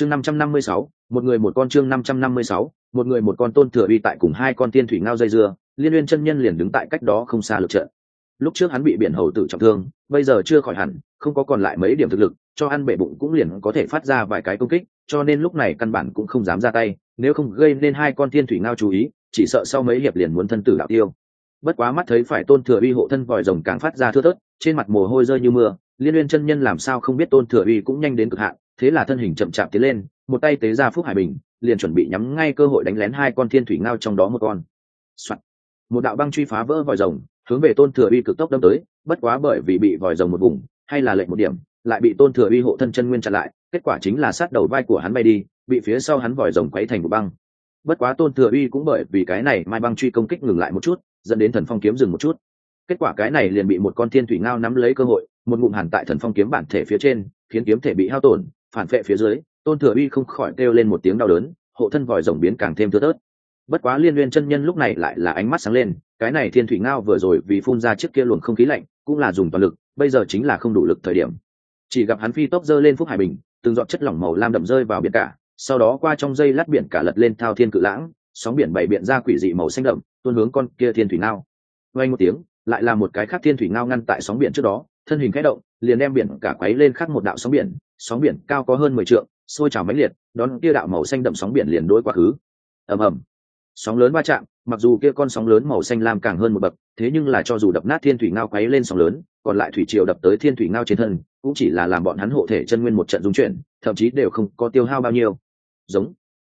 chương năm trăm năm mươi sáu, một người một con chương năm trăm năm mươi sáu, một người một con tôn thừa uy tại cùng hai con tiên thủy ngao dây dưa, liên uyên chân nhân liền đứng tại cách đó không xa lực trận. Lúc trước hắn bị biển hầu tử trọng thương, bây giờ chưa khỏi hẳn, không có còn lại mấy điểm thực lực, cho ăn bể bụng cũng liền có thể phát ra vài cái công kích, cho nên lúc này căn bản cũng không dám ra tay, nếu không gây nên hai con thiên thủy ngao chú ý, chỉ sợ sau mấy hiệp liền muốn thân tử đạo tiêu. Bất quá mắt thấy phải tôn thừa uy hộ thân vòi rồng càng phát ra thưa thớt, trên mặt mồ hôi rơi như mưa, liên uyên chân nhân làm sao không biết tôn thừa uy cũng nhanh đến cực hạn thế là thân hình chậm chạp tiến lên, một tay tế ra phúc hải bình, liền chuẩn bị nhắm ngay cơ hội đánh lén hai con thiên thủy ngao trong đó một con、Soạn. một đạo băng truy phá vỡ vòi rồng, hướng về tôn thừa uy cực tốc đâm tới, bất quá bởi vì bị vòi rồng một vùng, hay là lệnh một điểm, lại bị tôn thừa uy hộ thân chân nguyên chặn lại, kết quả chính là sát đầu vai của hắn bay đi, bị phía sau hắn vòi rồng quấy thành một băng. Bất quá tôn thừa uy cũng bởi vì cái này mai băng truy công kích ngừng lại một chút, dẫn đến thần phong kiếm dừng một chút. Kết quả cái này liền bị một con thiên thủy ngao nắm lấy cơ hội, một ngụm hàn tại thần phong kiếm bản thể phía trên, khiến kiếm thể bị hao tổn phản vệ phía dưới, tôn thừa uy không khỏi kêu lên một tiếng đau đớn, hộ thân vòi rồng biến càng thêm thưa tớt bất quá liên liên chân nhân lúc này lại là ánh mắt sáng lên, cái này thiên thủy ngao vừa rồi vì phun ra trước kia luồng không khí lạnh, cũng là dùng toàn lực, bây giờ chính là không đủ lực thời điểm. Chỉ gặp hắn phi tốc dơ lên phúc hải bình, từng dọn chất lỏng màu lam đậm rơi vào biển cả, sau đó qua trong dây lát biển cả lật lên thao thiên cự lãng, sóng biển bày biện ra quỷ dị màu xanh đậm, tuôn hướng con kia thiên thủy ngao. Vay một tiếng, lại là một cái khác thiên thủy ngao ngăn tại sóng biển trước đó, thân hình khẽ động, liền đem biển cả quấy lên khác một đạo sóng biển sóng biển cao có hơn mười trượng, sôi trào mãnh liệt, đón kia đạo màu xanh đậm sóng biển liền đối quá khứ. Ầm ầm. Sóng lớn va chạm, mặc dù kia con sóng lớn màu xanh lam càng hơn một bậc, thế nhưng là cho dù đập nát thiên thủy ngao quấy lên sóng lớn, còn lại thủy triều đập tới thiên thủy ngao trên thân, cũng chỉ là làm bọn hắn hộ thể chân nguyên một trận dung chuyển, thậm chí đều không có tiêu hao bao nhiêu. Giống.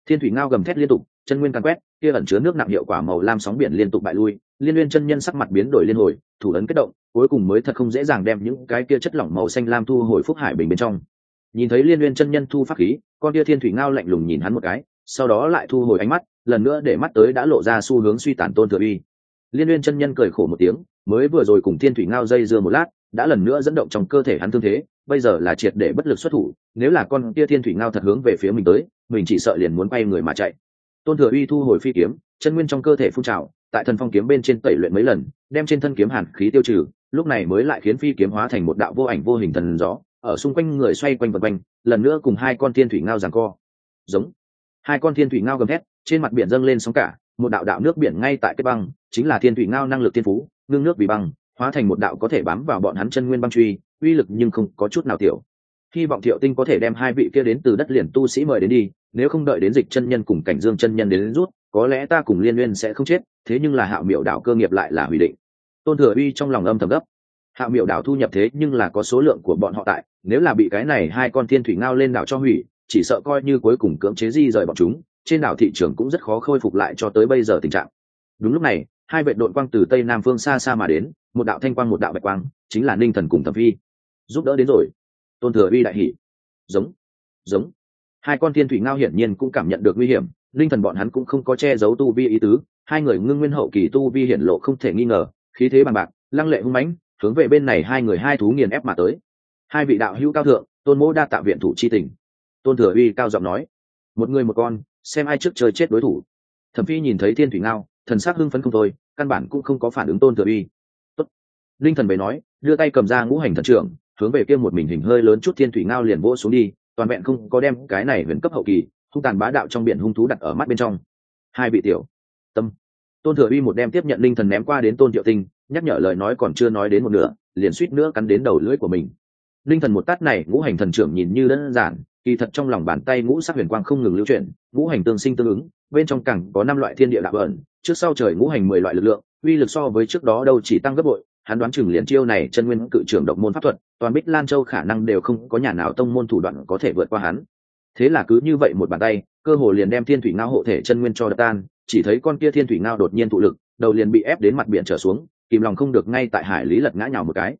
Thiên thủy ngao gầm thét liên tục, chân nguyên càng quét, kia ẩn chứa nước nặng hiệu quả màu lam sóng biển liên tục bại lui, liên liên chân nhân sắc mặt biến đổi liên hồi, thủ ấn kết động, cuối cùng mới thật không dễ dàng đem những cái kia chất lỏng màu xanh lam thu hồi phúc hải bình bên trong nhìn thấy liên liên chân nhân thu pháp khí, con kia thiên thủy ngao lạnh lùng nhìn hắn một cái, sau đó lại thu hồi ánh mắt, lần nữa để mắt tới đã lộ ra xu hướng suy tàn tôn thừa uy. Liên liên chân nhân cười khổ một tiếng, mới vừa rồi cùng thiên thủy ngao dây dưa một lát, đã lần nữa dẫn động trong cơ thể hắn thương thế, bây giờ là triệt để bất lực xuất thủ, nếu là con kia thiên thủy ngao thật hướng về phía mình tới, mình chỉ sợ liền muốn bay người mà chạy. Tôn thừa uy thu hồi phi kiếm, chân nguyên trong cơ thể phun trào, tại thần phong kiếm bên trên tẩy luyện mấy lần, đem trên thân kiếm hàn khí tiêu trừ, lúc này mới lại khiến phi kiếm hóa thành một đạo vô ảnh vô hình thần gió ở xung quanh người xoay quanh vật quanh lần nữa cùng hai con thiên thủy ngao giằng co. Giống. Hai con thiên thủy ngao gầm hét trên mặt biển dâng lên sóng cả một đạo đạo nước biển ngay tại cái băng chính là thiên thủy ngao năng lực thiên phú ngưng nước vì băng hóa thành một đạo có thể bám vào bọn hắn chân nguyên băng truy uy lực nhưng không có chút nào tiểu. Hy vọng thiệu tinh có thể đem hai vị kia đến từ đất liền tu sĩ mời đến đi nếu không đợi đến dịch chân nhân cùng cảnh dương chân nhân đến, đến rút có lẽ ta cùng liên nguyên sẽ không chết thế nhưng là hạo miệu đạo cơ nghiệp lại là hủy định. Tôn thừa uy trong lòng âm thầm gấp hạ miệu đảo thu nhập thế nhưng là có số lượng của bọn họ tại, nếu là bị cái này hai con thiên thủy ngao lên đảo cho hủy, chỉ sợ coi như cuối cùng cưỡng chế di rời bọn chúng, trên đảo thị trường cũng rất khó khôi phục lại cho tới bây giờ tình trạng. Đúng lúc này, hai vệ đội quang từ tây nam phương xa xa mà đến, một đạo thanh quang một đạo bạch quang, chính là ninh thần cùng thẩm phi. Giúp đỡ đến rồi. Tôn thừa uy đại hỷ giống giống. Hai con thiên thủy ngao hiển nhiên cũng cảm nhận được nguy hiểm linh thần bọn hắn cũng không có che giấu tu vi ý tứ, hai người ngưng nguyên hậu kỳ tu vi hiển lộ không thể nghi ngờ, khí thế bằng bạc, lăng lệ hung mãnh hướng về bên này hai người hai thú nghiền ép mà tới. Hai vị đạo hữu cao thượng, tôn mỗ đa tạ viện thủ chi tình. Tôn thừa uy cao giọng nói, một người một con, xem ai trước chơi chết đối thủ. Thẩm phi nhìn thấy thiên thủy ngao, thần sắc hưng phấn không thôi, căn bản cũng không có phản ứng tôn thừa uy. Tốt. linh thần bày nói, đưa tay cầm ra ngũ hành thần trưởng, hướng về kia một mình hình hơi lớn chút thiên thủy ngao liền vỗ xuống đi, toàn vẹn không có đem cái này huyền cấp hậu kỳ, hung tàn bá đạo trong biển hung thú đặt ở mắt bên trong. Hai vị tiểu tâm. Tôn thừa uy một đem tiếp nhận linh thần ném qua đến tôn triệu tinh nhắc nhở lời nói còn chưa nói đến một nửa, liền suýt nữa cắn đến đầu lưỡi của mình. Linh thần một tát này, ngũ hành thần trưởng nhìn như đơn giản, kỳ thật trong lòng bàn tay ngũ sắc huyền quang không ngừng lưu chuyển, ngũ hành tương sinh tương ứng, bên trong cẳng có năm loại thiên địa đạo ẩn trước sau trời ngũ hành mười loại lực lượng, uy lực so với trước đó đâu chỉ tăng gấp bội, hắn đoán chừng liền chiêu này chân nguyên cự trưởng độc môn pháp thuật, toàn bích lan châu khả năng đều không có nhà nào tông môn thủ đoạn có thể vượt qua hắn. Thế là cứ như vậy một bàn tay, cơ hồ liền đem thiên thủy ngao hộ thể chân nguyên cho đập tan, chỉ thấy con kia thiên thủy ngao đột nhiên thụ lực, đầu liền bị ép đến mặt biển trở xuống kìm lòng không được ngay tại hải lý lật ngã nhào một cái.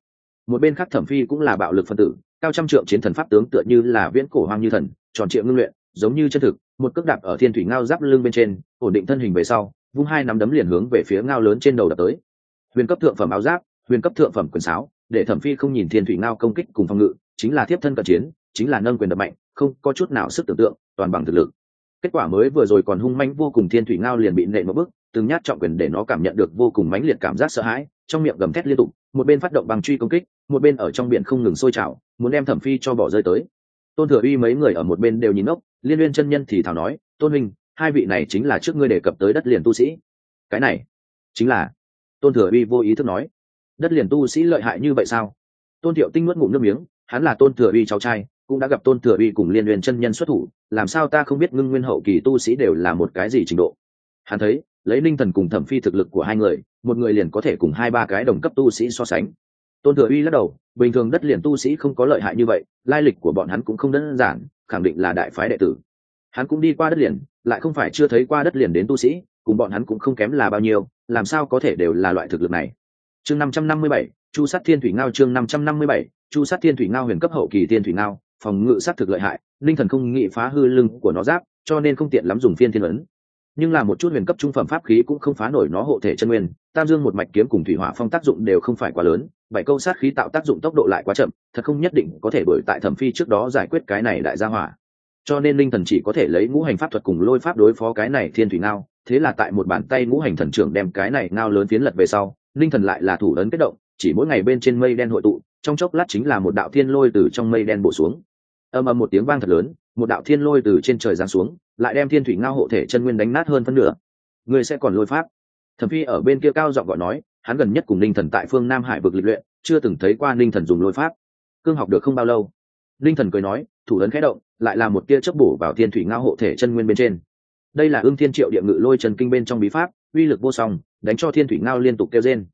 Một bên khác thẩm phi cũng là bạo lực phân tử, cao trăm trượng chiến thần pháp tướng tựa như là viễn cổ hoang như thần, tròn triệu ngưng luyện, giống như chân thực, một cước đạp ở thiên thủy ngao giáp lưng bên trên, ổn định thân hình về sau, vung hai nắm đấm liền hướng về phía ngao lớn trên đầu đập tới. Huyền cấp thượng phẩm áo giáp, huyền cấp thượng phẩm quyền sáo, để thẩm phi không nhìn thiên thủy ngao công kích cùng phòng ngự, chính là tiếp thân cận chiến, chính là nâng quyền đập mạnh, không có chút nào sức tưởng tượng, toàn bằng thực lực. Kết quả mới vừa rồi còn hung manh vô cùng thiên thủy ngao liền bị nện một bước từng nhát trọng quyền để nó cảm nhận được vô cùng mãnh liệt cảm giác sợ hãi, trong miệng gầm thét liên tục, một bên phát động bằng truy công kích, một bên ở trong biển không ngừng sôi trào, muốn đem thẩm phi cho bỏ rơi tới. Tôn thừa uy mấy người ở một bên đều nhìn ốc liên liên chân nhân thì thảo nói, tôn minh hai vị này chính là trước ngươi đề cập tới đất liền tu sĩ. Cái này? Chính là. Tôn thừa uy vô ý thức nói. Đất liền tu sĩ lợi hại như vậy sao? Tôn thiệu tinh nuốt ngụm nước miếng, hắn là tôn thừa uy cháu trai, cũng đã gặp tôn thừa uy cùng liên liên chân nhân xuất thủ, làm sao ta không biết ngưng nguyên hậu kỳ tu sĩ đều là một cái gì trình độ? Hắn thấy lấy ninh thần cùng thẩm phi thực lực của hai người, một người liền có thể cùng hai ba cái đồng cấp tu sĩ so sánh. Tôn thừa uy lắc đầu, bình thường đất liền tu sĩ không có lợi hại như vậy, lai lịch của bọn hắn cũng không đơn giản, khẳng định là đại phái đệ tử. Hắn cũng đi qua đất liền, lại không phải chưa thấy qua đất liền đến tu sĩ, cùng bọn hắn cũng không kém là bao nhiêu, làm sao có thể đều là loại thực lực này. Chương năm trăm năm mươi bảy, chu sát thiên thủy ngao chương năm trăm năm mươi bảy, chu sát thiên thủy ngao huyền cấp hậu kỳ thiên thủy ngao, phòng ngự sát thực lợi hại, linh thần không nghĩ phá hư lưng của nó giáp, cho nên không tiện lắm dùng phiên thiên ấn nhưng là một chút huyền cấp trung phẩm pháp khí cũng không phá nổi nó hộ thể chân nguyên, tam dương một mạch kiếm cùng thủy hỏa phong tác dụng đều không phải quá lớn, bảy câu sát khí tạo tác dụng tốc độ lại quá chậm, thật không nhất định có thể đổi tại thẩm phi trước đó giải quyết cái này đại gia hỏa. Cho nên linh thần chỉ có thể lấy ngũ hành pháp thuật cùng lôi pháp đối phó cái này thiên thủy ngao, thế là tại một bàn tay ngũ hành thần trưởng đem cái này ngao lớn phiến lật về sau, linh thần lại là thủ ấn kết động, chỉ mỗi ngày bên trên mây đen hội tụ, trong chốc lát chính là một đạo thiên lôi từ trong mây đen bổ xuống. Âm âm một tiếng vang thật lớn, một đạo thiên lôi từ trên trời giáng xuống lại đem thiên thủy ngao hộ thể chân nguyên đánh nát hơn phân nửa. Người sẽ còn lôi pháp. Thẩm phi ở bên kia cao giọng gọi nói, hắn gần nhất cùng ninh thần tại phương nam hải vực lịch luyện, chưa từng thấy qua ninh thần dùng lôi pháp. Cương học được không bao lâu, ninh thần cười nói, thủ ấn khẽ động, lại là một tia chớp bổ vào thiên thủy ngao hộ thể chân nguyên bên trên. Đây là ương thiên triệu địa ngự lôi trần kinh bên trong bí pháp, uy lực vô song, đánh cho thiên thủy ngao liên tục kêu trên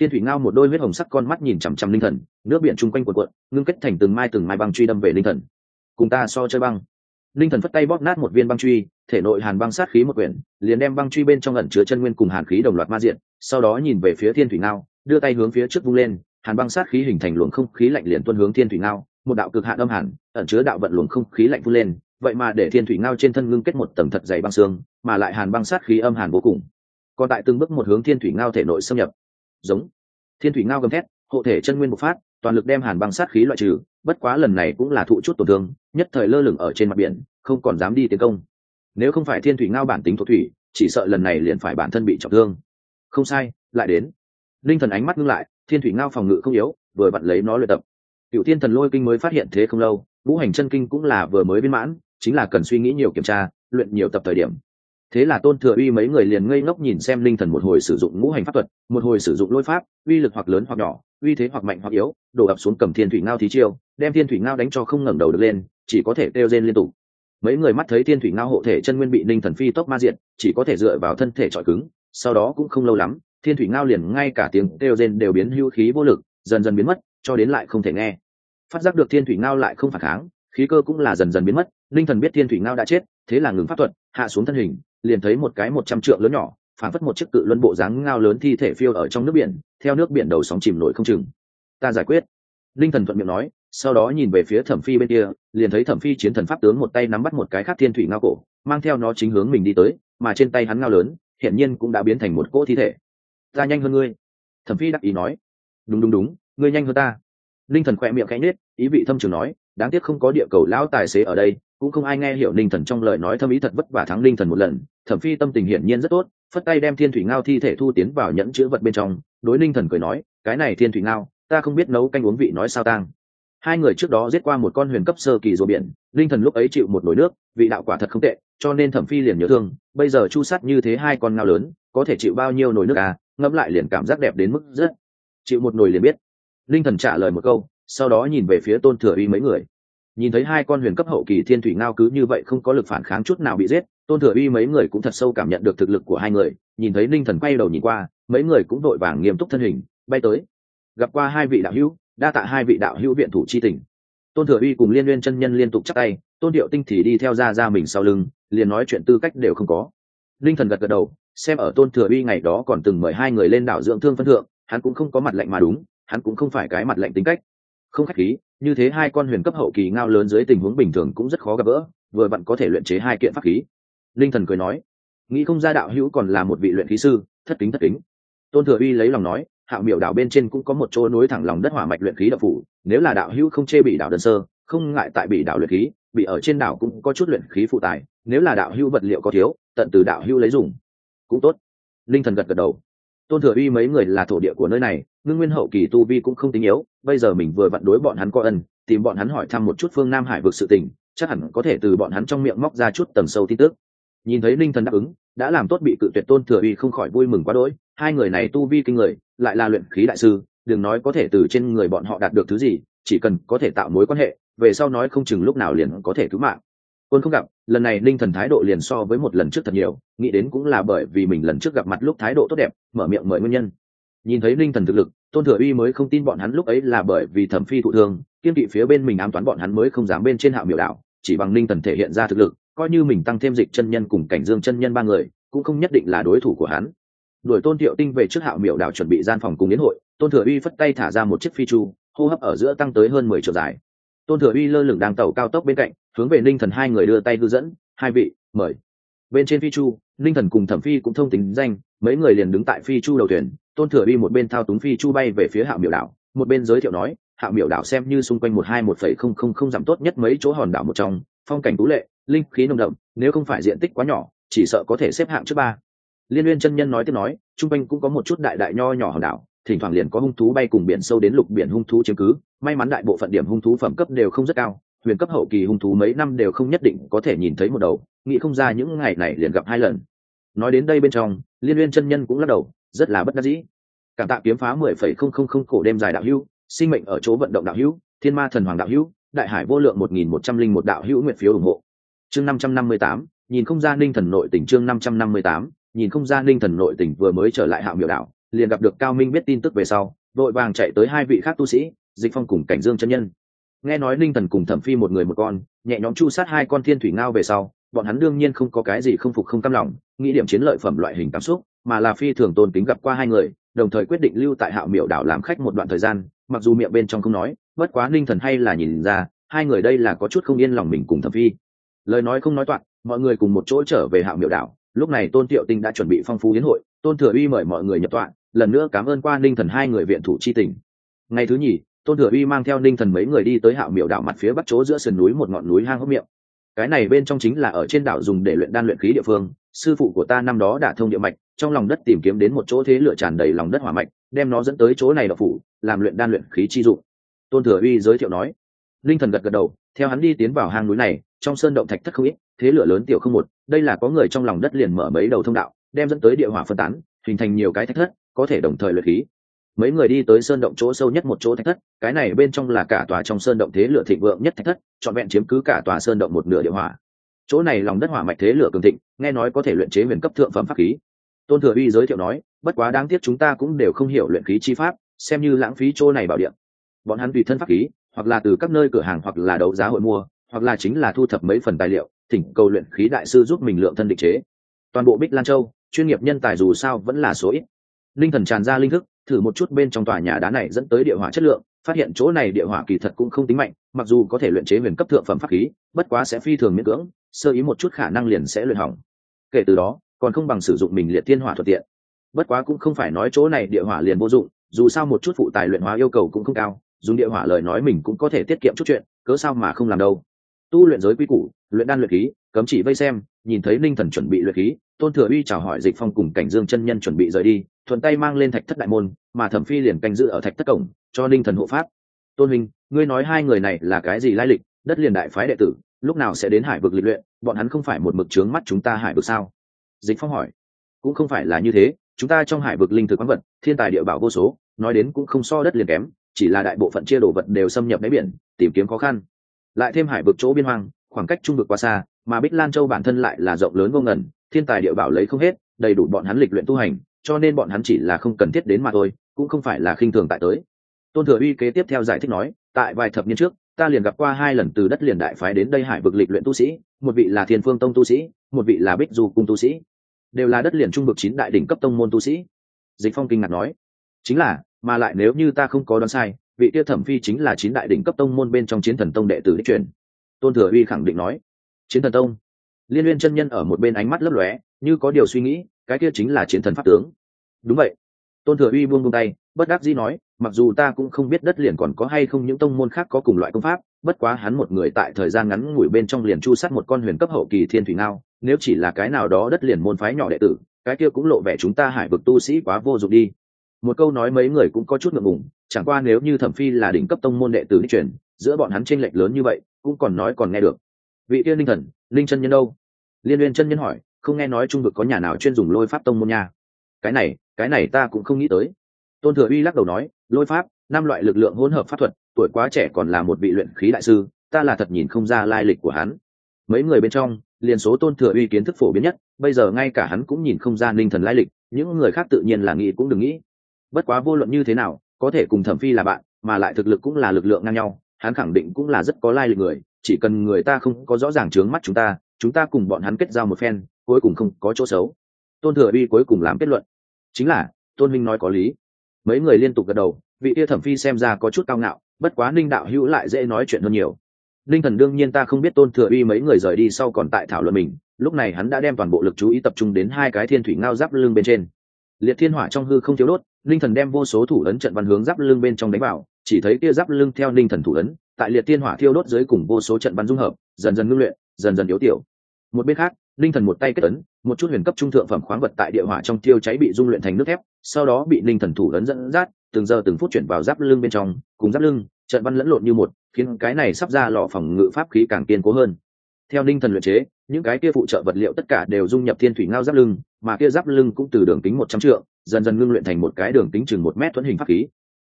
thiên thủy ngao một đôi huyết hồng sắc con mắt nhìn chằm chằm linh thần, nước biển chung quanh cuộn cuộn, ngưng kết thành từng mai từng mai băng truy đâm về linh thần. Cùng ta so chơi băng linh thần phất tay bóp nát một viên băng truy, thể nội hàn băng sát khí một quyển, liền đem băng truy bên trong ẩn chứa chân nguyên cùng hàn khí đồng loạt ma diện, sau đó nhìn về phía thiên thủy ngao, đưa tay hướng phía trước vung lên, hàn băng sát khí hình thành luồng không khí lạnh liền tuân hướng thiên thủy ngao, một đạo cực hạn âm hàn, ẩn chứa đạo vận luồng không khí lạnh vung lên, vậy mà để thiên thủy ngao trên thân ngưng kết một tầng thật dày băng xương, mà lại hàn băng sát khí âm hàn vô cùng. Còn tại từng bước một hướng thiên thủy ngao thể nội xâm nhập. Giống. Thiên thủy ngao gầm thét, hộ thể chân nguyên bộc phát, toàn lực đem hàn băng sát khí loại trừ bất quá lần này cũng là thụ chút tổn thương, nhất thời lơ lửng ở trên mặt biển, không còn dám đi tiến công. Nếu không phải thiên thủy ngao bản tính thuộc thủy, chỉ sợ lần này liền phải bản thân bị trọng thương. Không sai, lại đến. Linh thần ánh mắt ngưng lại, thiên thủy ngao phòng ngự không yếu, vừa vặn lấy nó luyện tập. Cựu thiên thần lôi kinh mới phát hiện thế không lâu vũ hành chân kinh cũng là vừa mới viên mãn, chính là cần suy nghĩ nhiều kiểm tra, luyện nhiều tập thời điểm. Thế là tôn thừa uy mấy người liền ngây ngốc nhìn xem linh thần một hồi sử dụng ngũ hành pháp thuật, một hồi sử dụng lôi pháp, uy lực hoặc lớn hoặc nhỏ uy thế hoặc mạnh hoặc yếu, đổ ập xuống cầm thiên thủy ngao thí chiêu, đem thiên thủy ngao đánh cho không ngẩng đầu được lên, chỉ có thể kêu rên liên tục. Mấy người mắt thấy thiên thủy ngao hộ thể chân nguyên bị ninh thần phi tốc ma diện chỉ có thể dựa vào thân thể trọi cứng, sau đó cũng không lâu lắm, thiên thủy ngao liền ngay cả tiếng kêu rên đều biến hưu khí vô lực, dần dần biến mất, cho đến lại không thể nghe. Phát giác được thiên thủy ngao lại không phản kháng, khí cơ cũng là dần dần biến mất linh thần biết thiên thủy ngao đã chết, thế là ngừng pháp thuật, hạ xuống thân hình, liền thấy một cái một trăm trượng lớn nhỏ phản phất một chiếc cự luân bộ dáng ngao lớn thi thể phiêu ở trong nước biển, theo nước biển đầu sóng chìm nổi không chừng. Ta giải quyết. Linh thần thuận miệng nói, sau đó nhìn về phía thẩm phi bên kia, liền thấy thẩm phi chiến thần pháp tướng một tay nắm bắt một cái khác thiên thủy ngao cổ, mang theo nó chính hướng mình đi tới, mà trên tay hắn ngao lớn, hiển nhiên cũng đã biến thành một cỗ thi thể. Ta nhanh hơn ngươi. Thẩm phi đắc ý nói. Đúng đúng đúng, ngươi nhanh hơn ta. Linh thần khỏe miệng cánh nết ý vị thâm trường nói, đáng tiếc không có địa cầu lão tài xế ở đây, cũng không ai nghe hiểu linh thần trong lời nói thâm ý thật vất vả thắng linh thần một lần. Thẩm phi tâm tình hiển nhiên rất tốt phất tay đem thiên thủy ngao thi thể thu tiến vào nhẫn chữ vật bên trong, đối linh thần cười nói, cái này thiên thủy ngao, ta không biết nấu canh uống vị nói sao tang. Hai người trước đó giết qua một con huyền cấp sơ kỳ rùa biển linh thần lúc ấy chịu một nồi nước, vị đạo quả thật không tệ, cho nên thẩm phi liền nhớ thương, bây giờ chu sắt như thế hai con ngao lớn, có thể chịu bao nhiêu nồi nước à ngẫm lại liền cảm giác đẹp đến mức rất chịu một nồi liền biết. Linh thần trả lời một câu, sau đó nhìn về phía tôn thừa uy mấy người. Nhìn thấy hai con huyền cấp hậu kỳ thiên thủy ngao cứ như vậy không có lực phản kháng chút nào bị giết tôn thừa uy mấy người cũng thật sâu cảm nhận được thực lực của hai người, nhìn thấy Ninh thần quay đầu nhìn qua, mấy người cũng vội vàng nghiêm túc thân hình, bay tới. Gặp qua hai vị đạo hữu, đa tạ hai vị đạo hữu viện thủ chi tình. Tôn thừa uy cùng liên liên chân nhân liên tục chắc tay, tôn điệu tinh thì đi theo ra ra mình sau lưng, liền nói chuyện tư cách đều không có. Linh thần gật gật đầu, xem ở tôn thừa uy ngày đó còn từng mời hai người lên đảo dưỡng thương phân thượng, hắn cũng không có mặt lạnh mà đúng, hắn cũng không phải cái mặt lạnh tính cách. Không khách khí, như thế hai con huyền cấp hậu kỳ ngao lớn dưới tình huống bình thường cũng rất khó gặp gỡ, vừa vặn có thể luyện chế hai kiện pháp khí linh thần cười nói, nghĩ không ra đạo hữu còn là một vị luyện khí sư, thất kính thất kính. Tôn thừa uy lấy lòng nói, hạo miểu đảo bên trên cũng có một chỗ nối thẳng lòng đất hỏa mạch luyện khí đậu phủ, nếu là đạo hữu không chê bị đảo đơn sơ, không ngại tại bị đảo luyện khí, bị ở trên đảo cũng có chút luyện khí phụ tài, nếu là đạo hữu vật liệu có thiếu, tận từ đạo hữu lấy dùng, cũng tốt. Linh thần gật gật đầu. Tôn thừa uy mấy người là thổ địa của nơi này, ngưng nguyên hậu kỳ tu vi cũng không tính yếu, bây giờ mình vừa vặn đối bọn hắn có ân, tìm bọn hắn hỏi thăm một chút phương nam hải vực sự tình, chắc hẳn có thể từ bọn hắn trong miệng móc ra chút tầng sâu tin tức nhìn thấy linh thần đáp ứng, đã làm tốt bị cự tuyệt tôn thừa uy không khỏi vui mừng quá đỗi. Hai người này tu vi kinh người, lại là luyện khí đại sư, đừng nói có thể từ trên người bọn họ đạt được thứ gì, chỉ cần có thể tạo mối quan hệ, về sau nói không chừng lúc nào liền có thể cứu mạng. Quân không gặp, lần này linh thần thái độ liền so với một lần trước thật nhiều, nghĩ đến cũng là bởi vì mình lần trước gặp mặt lúc thái độ tốt đẹp, mở miệng mời nguyên nhân. Nhìn thấy linh thần thực lực, tôn thừa uy mới không tin bọn hắn lúc ấy là bởi vì thẩm phi thụ thương, kiên kỵ phía bên mình ám toán bọn hắn mới không dám bên trên hạo miểu đạo, chỉ bằng linh thần thể hiện ra thực lực coi như mình tăng thêm dịch chân nhân cùng cảnh dương chân nhân ba người, cũng không nhất định là đối thủ của hắn. Đuổi tôn thiệu tinh về trước hạo miệu đảo chuẩn bị gian phòng cùng đến hội, tôn thừa uy phất tay thả ra một chiếc phi chu, hô hấp ở giữa tăng tới hơn mười triệu dài. Tôn thừa uy lơ lửng đang tàu cao tốc bên cạnh, hướng về ninh thần hai người đưa tay hư dẫn, hai vị, mời. Bên trên phi chu, ninh thần cùng thẩm phi cũng thông tính danh, mấy người liền đứng tại phi chu đầu thuyền, tôn thừa uy một bên thao túng phi chu bay về phía hạo miệu đảo, một bên giới thiệu nói, hạo miệu đảo xem như xung quanh một hai một phẩy không không không giảm tốt nhất mấy chỗ hòn đảo một trong, phong cảnh tú lệ linh khí nồng đậm, nếu không phải diện tích quá nhỏ, chỉ sợ có thể xếp hạng trước ba. Liên uyên chân nhân nói tiếp nói chung quanh cũng có một chút đại đại nho nhỏ hòn đảo, thỉnh thoảng liền có hung thú bay cùng biển sâu đến lục biển hung thú chiếm cứ. May mắn đại bộ phận điểm hung thú phẩm cấp đều không rất cao, huyền cấp hậu kỳ hung thú mấy năm đều không nhất định có thể nhìn thấy một đầu, nghĩ không ra những ngày này liền gặp hai lần. Nói đến đây bên trong, liên uyên chân nhân cũng lắc đầu, rất là bất đắc dĩ. Cảm tạ kiếm phá mười phẩy không không không cổ đêm dài đạo hữu, sinh mệnh ở chỗ vận động đạo hữu, thiên ma thần hoàng đạo hữu, đại hải vô lượng một nghìn một trăm linh một đạo hữu nguyện phiếu ủng hộ chương năm trăm năm mươi tám, nhìn không ra ninh thần nội tỉnh chương năm trăm năm mươi tám, nhìn không ra ninh thần nội tỉnh vừa mới trở lại hạo miểu đạo liền gặp được cao minh biết tin tức về sau đội vàng chạy tới hai vị khác tu sĩ, dịch phong cùng cảnh dương chân nhân. Nghe nói ninh thần cùng thẩm phi một người một con, nhẹ nhóm chu sát hai con thiên thủy ngao về sau, bọn hắn đương nhiên không có cái gì không phục không cam lòng, nghĩ điểm chiến lợi phẩm loại hình cảm xúc, mà là phi thường tôn kính gặp qua hai người, đồng thời quyết định lưu tại hạo miểu đảo làm khách một đoạn thời gian, mặc dù miệng bên trong không nói, bất quá ninh thần hay là nhìn ra, hai người đây là có chút không yên lòng mình cùng thẩm phi lời nói không nói toạn mọi người cùng một chỗ trở về hạo miểu đảo. Lúc này tôn tiệu tinh đã chuẩn bị phong phú hiến hội, tôn thừa uy mời mọi người nhập tọa lần nữa cảm ơn qua ninh thần hai người viện thủ chi tình. Ngày thứ nhì, tôn thừa uy mang theo ninh thần mấy người đi tới hạo miểu đảo mặt phía bắc chỗ giữa sườn núi một ngọn núi hang hốc miệng. Cái này bên trong chính là ở trên đảo dùng để luyện đan luyện khí địa phương, sư phụ của ta năm đó đã thông địa mạch, trong lòng đất tìm kiếm đến một chỗ thế lửa tràn đầy lòng đất hỏa mạch, đem nó dẫn tới chỗ này đậu phủ, làm luyện đan luyện khí chi dụng. Tôn thừa uy giới thiệu nói. Linh thần gật gật đầu theo hắn đi tiến vào hang núi này, trong sơn động thạch thất không ít, thế lửa lớn tiểu không một, đây là có người trong lòng đất liền mở mấy đầu thông đạo, đem dẫn tới địa hỏa phân tán, hình thành nhiều cái thạch thất, có thể đồng thời luyện khí. Mấy người đi tới sơn động chỗ sâu nhất một chỗ thạch thất, cái này bên trong là cả tòa trong sơn động thế lửa thịnh vượng nhất thạch thất, trọn vẹn chiếm cứ cả tòa sơn động một nửa địa hỏa. Chỗ này lòng đất hỏa mạch thế lửa cường thịnh, nghe nói có thể luyện chế huyền cấp thượng phẩm pháp khí. Tôn thừa uy giới thiệu nói, bất quá đáng tiếc chúng ta cũng đều không hiểu luyện khí chi pháp, xem như lãng phí chỗ này bảo điện bọn hắn tùy thân pháp khí hoặc là từ các nơi cửa hàng hoặc là đấu giá hội mua, hoặc là chính là thu thập mấy phần tài liệu, thỉnh cầu luyện khí đại sư giúp mình lượng thân định chế. Toàn bộ bích lan châu, chuyên nghiệp nhân tài dù sao vẫn là số ít. Linh thần tràn ra linh thức, thử một chút bên trong tòa nhà đá này dẫn tới địa hỏa chất lượng, phát hiện chỗ này địa hỏa kỳ thật cũng không tính mạnh, mặc dù có thể luyện chế huyền cấp thượng phẩm pháp khí, bất quá sẽ phi thường miễn cưỡng, sơ ý một chút khả năng liền sẽ luyện hỏng. Kể từ đó, còn không bằng sử dụng mình liệt thiên hỏa thuận tiện. Bất quá cũng không phải nói chỗ này địa hỏa liền vô dụng, dù sao một chút phụ tài luyện hóa yêu cầu cũng không cao dùng địa hỏa lời nói mình cũng có thể tiết kiệm chút chuyện, cớ sao mà không làm đâu. Tu luyện giới quy củ, luyện đan luyện khí, cấm chỉ vây xem, nhìn thấy Ninh thần chuẩn bị luyện khí, tôn thừa uy chào hỏi dịch phong cùng cảnh dương chân nhân chuẩn bị rời đi, thuận tay mang lên thạch thất đại môn, mà thẩm phi liền canh giữ ở thạch thất cổng, cho Ninh thần hộ pháp. Tôn minh ngươi nói hai người này là cái gì lai lịch? Đất liền đại phái đệ tử, lúc nào sẽ đến hải vực lịch luyện? Bọn hắn không phải một mực trướng mắt chúng ta hải vực sao? Dịch phong hỏi. Cũng không phải là như thế, chúng ta trong hải vực linh thực quán vật, thiên tài địa bảo vô số, nói đến cũng không so đất liền kém chỉ là đại bộ phận chia đồ vật đều xâm nhập đáy biển, tìm kiếm khó khăn. Lại thêm hải vực chỗ biên hoang, khoảng cách trung vực quá xa, mà bích lan châu bản thân lại là rộng lớn vô ngần, thiên tài địa bảo lấy không hết, đầy đủ bọn hắn lịch luyện tu hành, cho nên bọn hắn chỉ là không cần thiết đến mà thôi, cũng không phải là khinh thường tại tới. Tôn thừa uy kế tiếp theo giải thích nói, tại vài thập niên trước, ta liền gặp qua hai lần từ đất liền đại phái đến đây hải vực lịch luyện tu sĩ, một vị là thiên phương tông tu sĩ, một vị là bích du cung tu sĩ. Đều là đất liền trung vực chín đại đỉnh cấp tông môn tu sĩ. Dịch phong kinh ngạc nói, chính là mà lại nếu như ta không có đoán sai, vị tiêu thẩm phi chính là chín đại đỉnh cấp tông môn bên trong chiến thần tông đệ tử đích truyền. Tôn thừa uy khẳng định nói. Chiến thần tông? Liên liên chân nhân ở một bên ánh mắt lấp lóe, như có điều suy nghĩ, cái kia chính là chiến thần pháp tướng. Đúng vậy. Tôn thừa uy buông buông tay, bất đắc dĩ nói, mặc dù ta cũng không biết đất liền còn có hay không những tông môn khác có cùng loại công pháp, bất quá hắn một người tại thời gian ngắn ngủi bên trong liền chu sát một con huyền cấp hậu kỳ thiên thủy ngao, nếu chỉ là cái nào đó đất liền môn phái nhỏ đệ tử, cái kia cũng lộ vẻ chúng ta hải vực tu sĩ quá vô dụng đi một câu nói mấy người cũng có chút ngượng ngùng, chẳng qua nếu như thẩm phi là đỉnh cấp tông môn đệ tử đi truyền, giữa bọn hắn tranh lệch lớn như vậy, cũng còn nói còn nghe được. Vị tiên linh thần linh chân nhân đâu? Liên liên chân nhân hỏi, không nghe nói trung vực có nhà nào chuyên dùng lôi pháp tông môn nha? Cái này cái này ta cũng không nghĩ tới. Tôn thừa uy lắc đầu nói, lôi pháp, năm loại lực lượng hỗn hợp pháp thuật, tuổi quá trẻ còn là một vị luyện khí đại sư, ta là thật nhìn không ra lai lịch của hắn. Mấy người bên trong, liền số tôn thừa uy kiến thức phổ biến nhất, bây giờ ngay cả hắn cũng nhìn không ra ninh thần lai lịch, những người khác tự nhiên là nghĩ cũng đừng nghĩ bất quá vô luận như thế nào, có thể cùng thẩm phi là bạn, mà lại thực lực cũng là lực lượng ngang nhau, hắn khẳng định cũng là rất có lai lịch người, chỉ cần người ta không có rõ ràng trướng mắt chúng ta chúng ta cùng bọn hắn kết giao một phen, cuối cùng không có chỗ xấu. Tôn thừa uy cuối cùng làm kết luận. Chính là, tôn minh nói có lý. Mấy người liên tục gật đầu, vị tia thẩm phi xem ra có chút cao ngạo, bất quá ninh đạo hữu lại dễ nói chuyện hơn nhiều. Ninh thần đương nhiên ta không biết tôn thừa uy mấy người rời đi sau còn tại thảo luận mình, lúc này hắn đã đem toàn bộ lực chú ý tập trung đến hai cái thiên thủy ngao giáp lưng bên trên. Liệt thiên hỏa trong hư không thiếu đốt ninh thần đem vô số thủ ấn trận văn hướng giáp lưng bên trong đánh vào, chỉ thấy kia giáp lưng theo ninh thần thủ ấn, tại liệt tiên hỏa thiêu đốt dưới cùng vô số trận văn dung hợp, dần dần ngưng luyện, dần dần yếu tiểu. Một bên khác ninh thần một tay kết ấn, một chút huyền cấp trung thượng phẩm khoáng vật tại địa hỏa trong tiêu cháy bị dung luyện thành nước thép, sau đó bị ninh thần thủ ấn dẫn dắt, từng giờ từng phút chuyển vào giáp lưng bên trong, cùng giáp lưng, trận văn lẫn lộn như một, khiến cái này sắp ra lò phòng ngự pháp khí càng kiên cố hơn. Theo ninh thần luyện chế, những cái kia phụ trợ vật liệu tất cả đều dung nhập thiên thủy ngao giáp lưng, mà kia giáp lưng cũng từ đường kính một trăm trượng dần dần ngưng luyện thành một cái đường tính chừng một mét thuẫn hình pháp khí.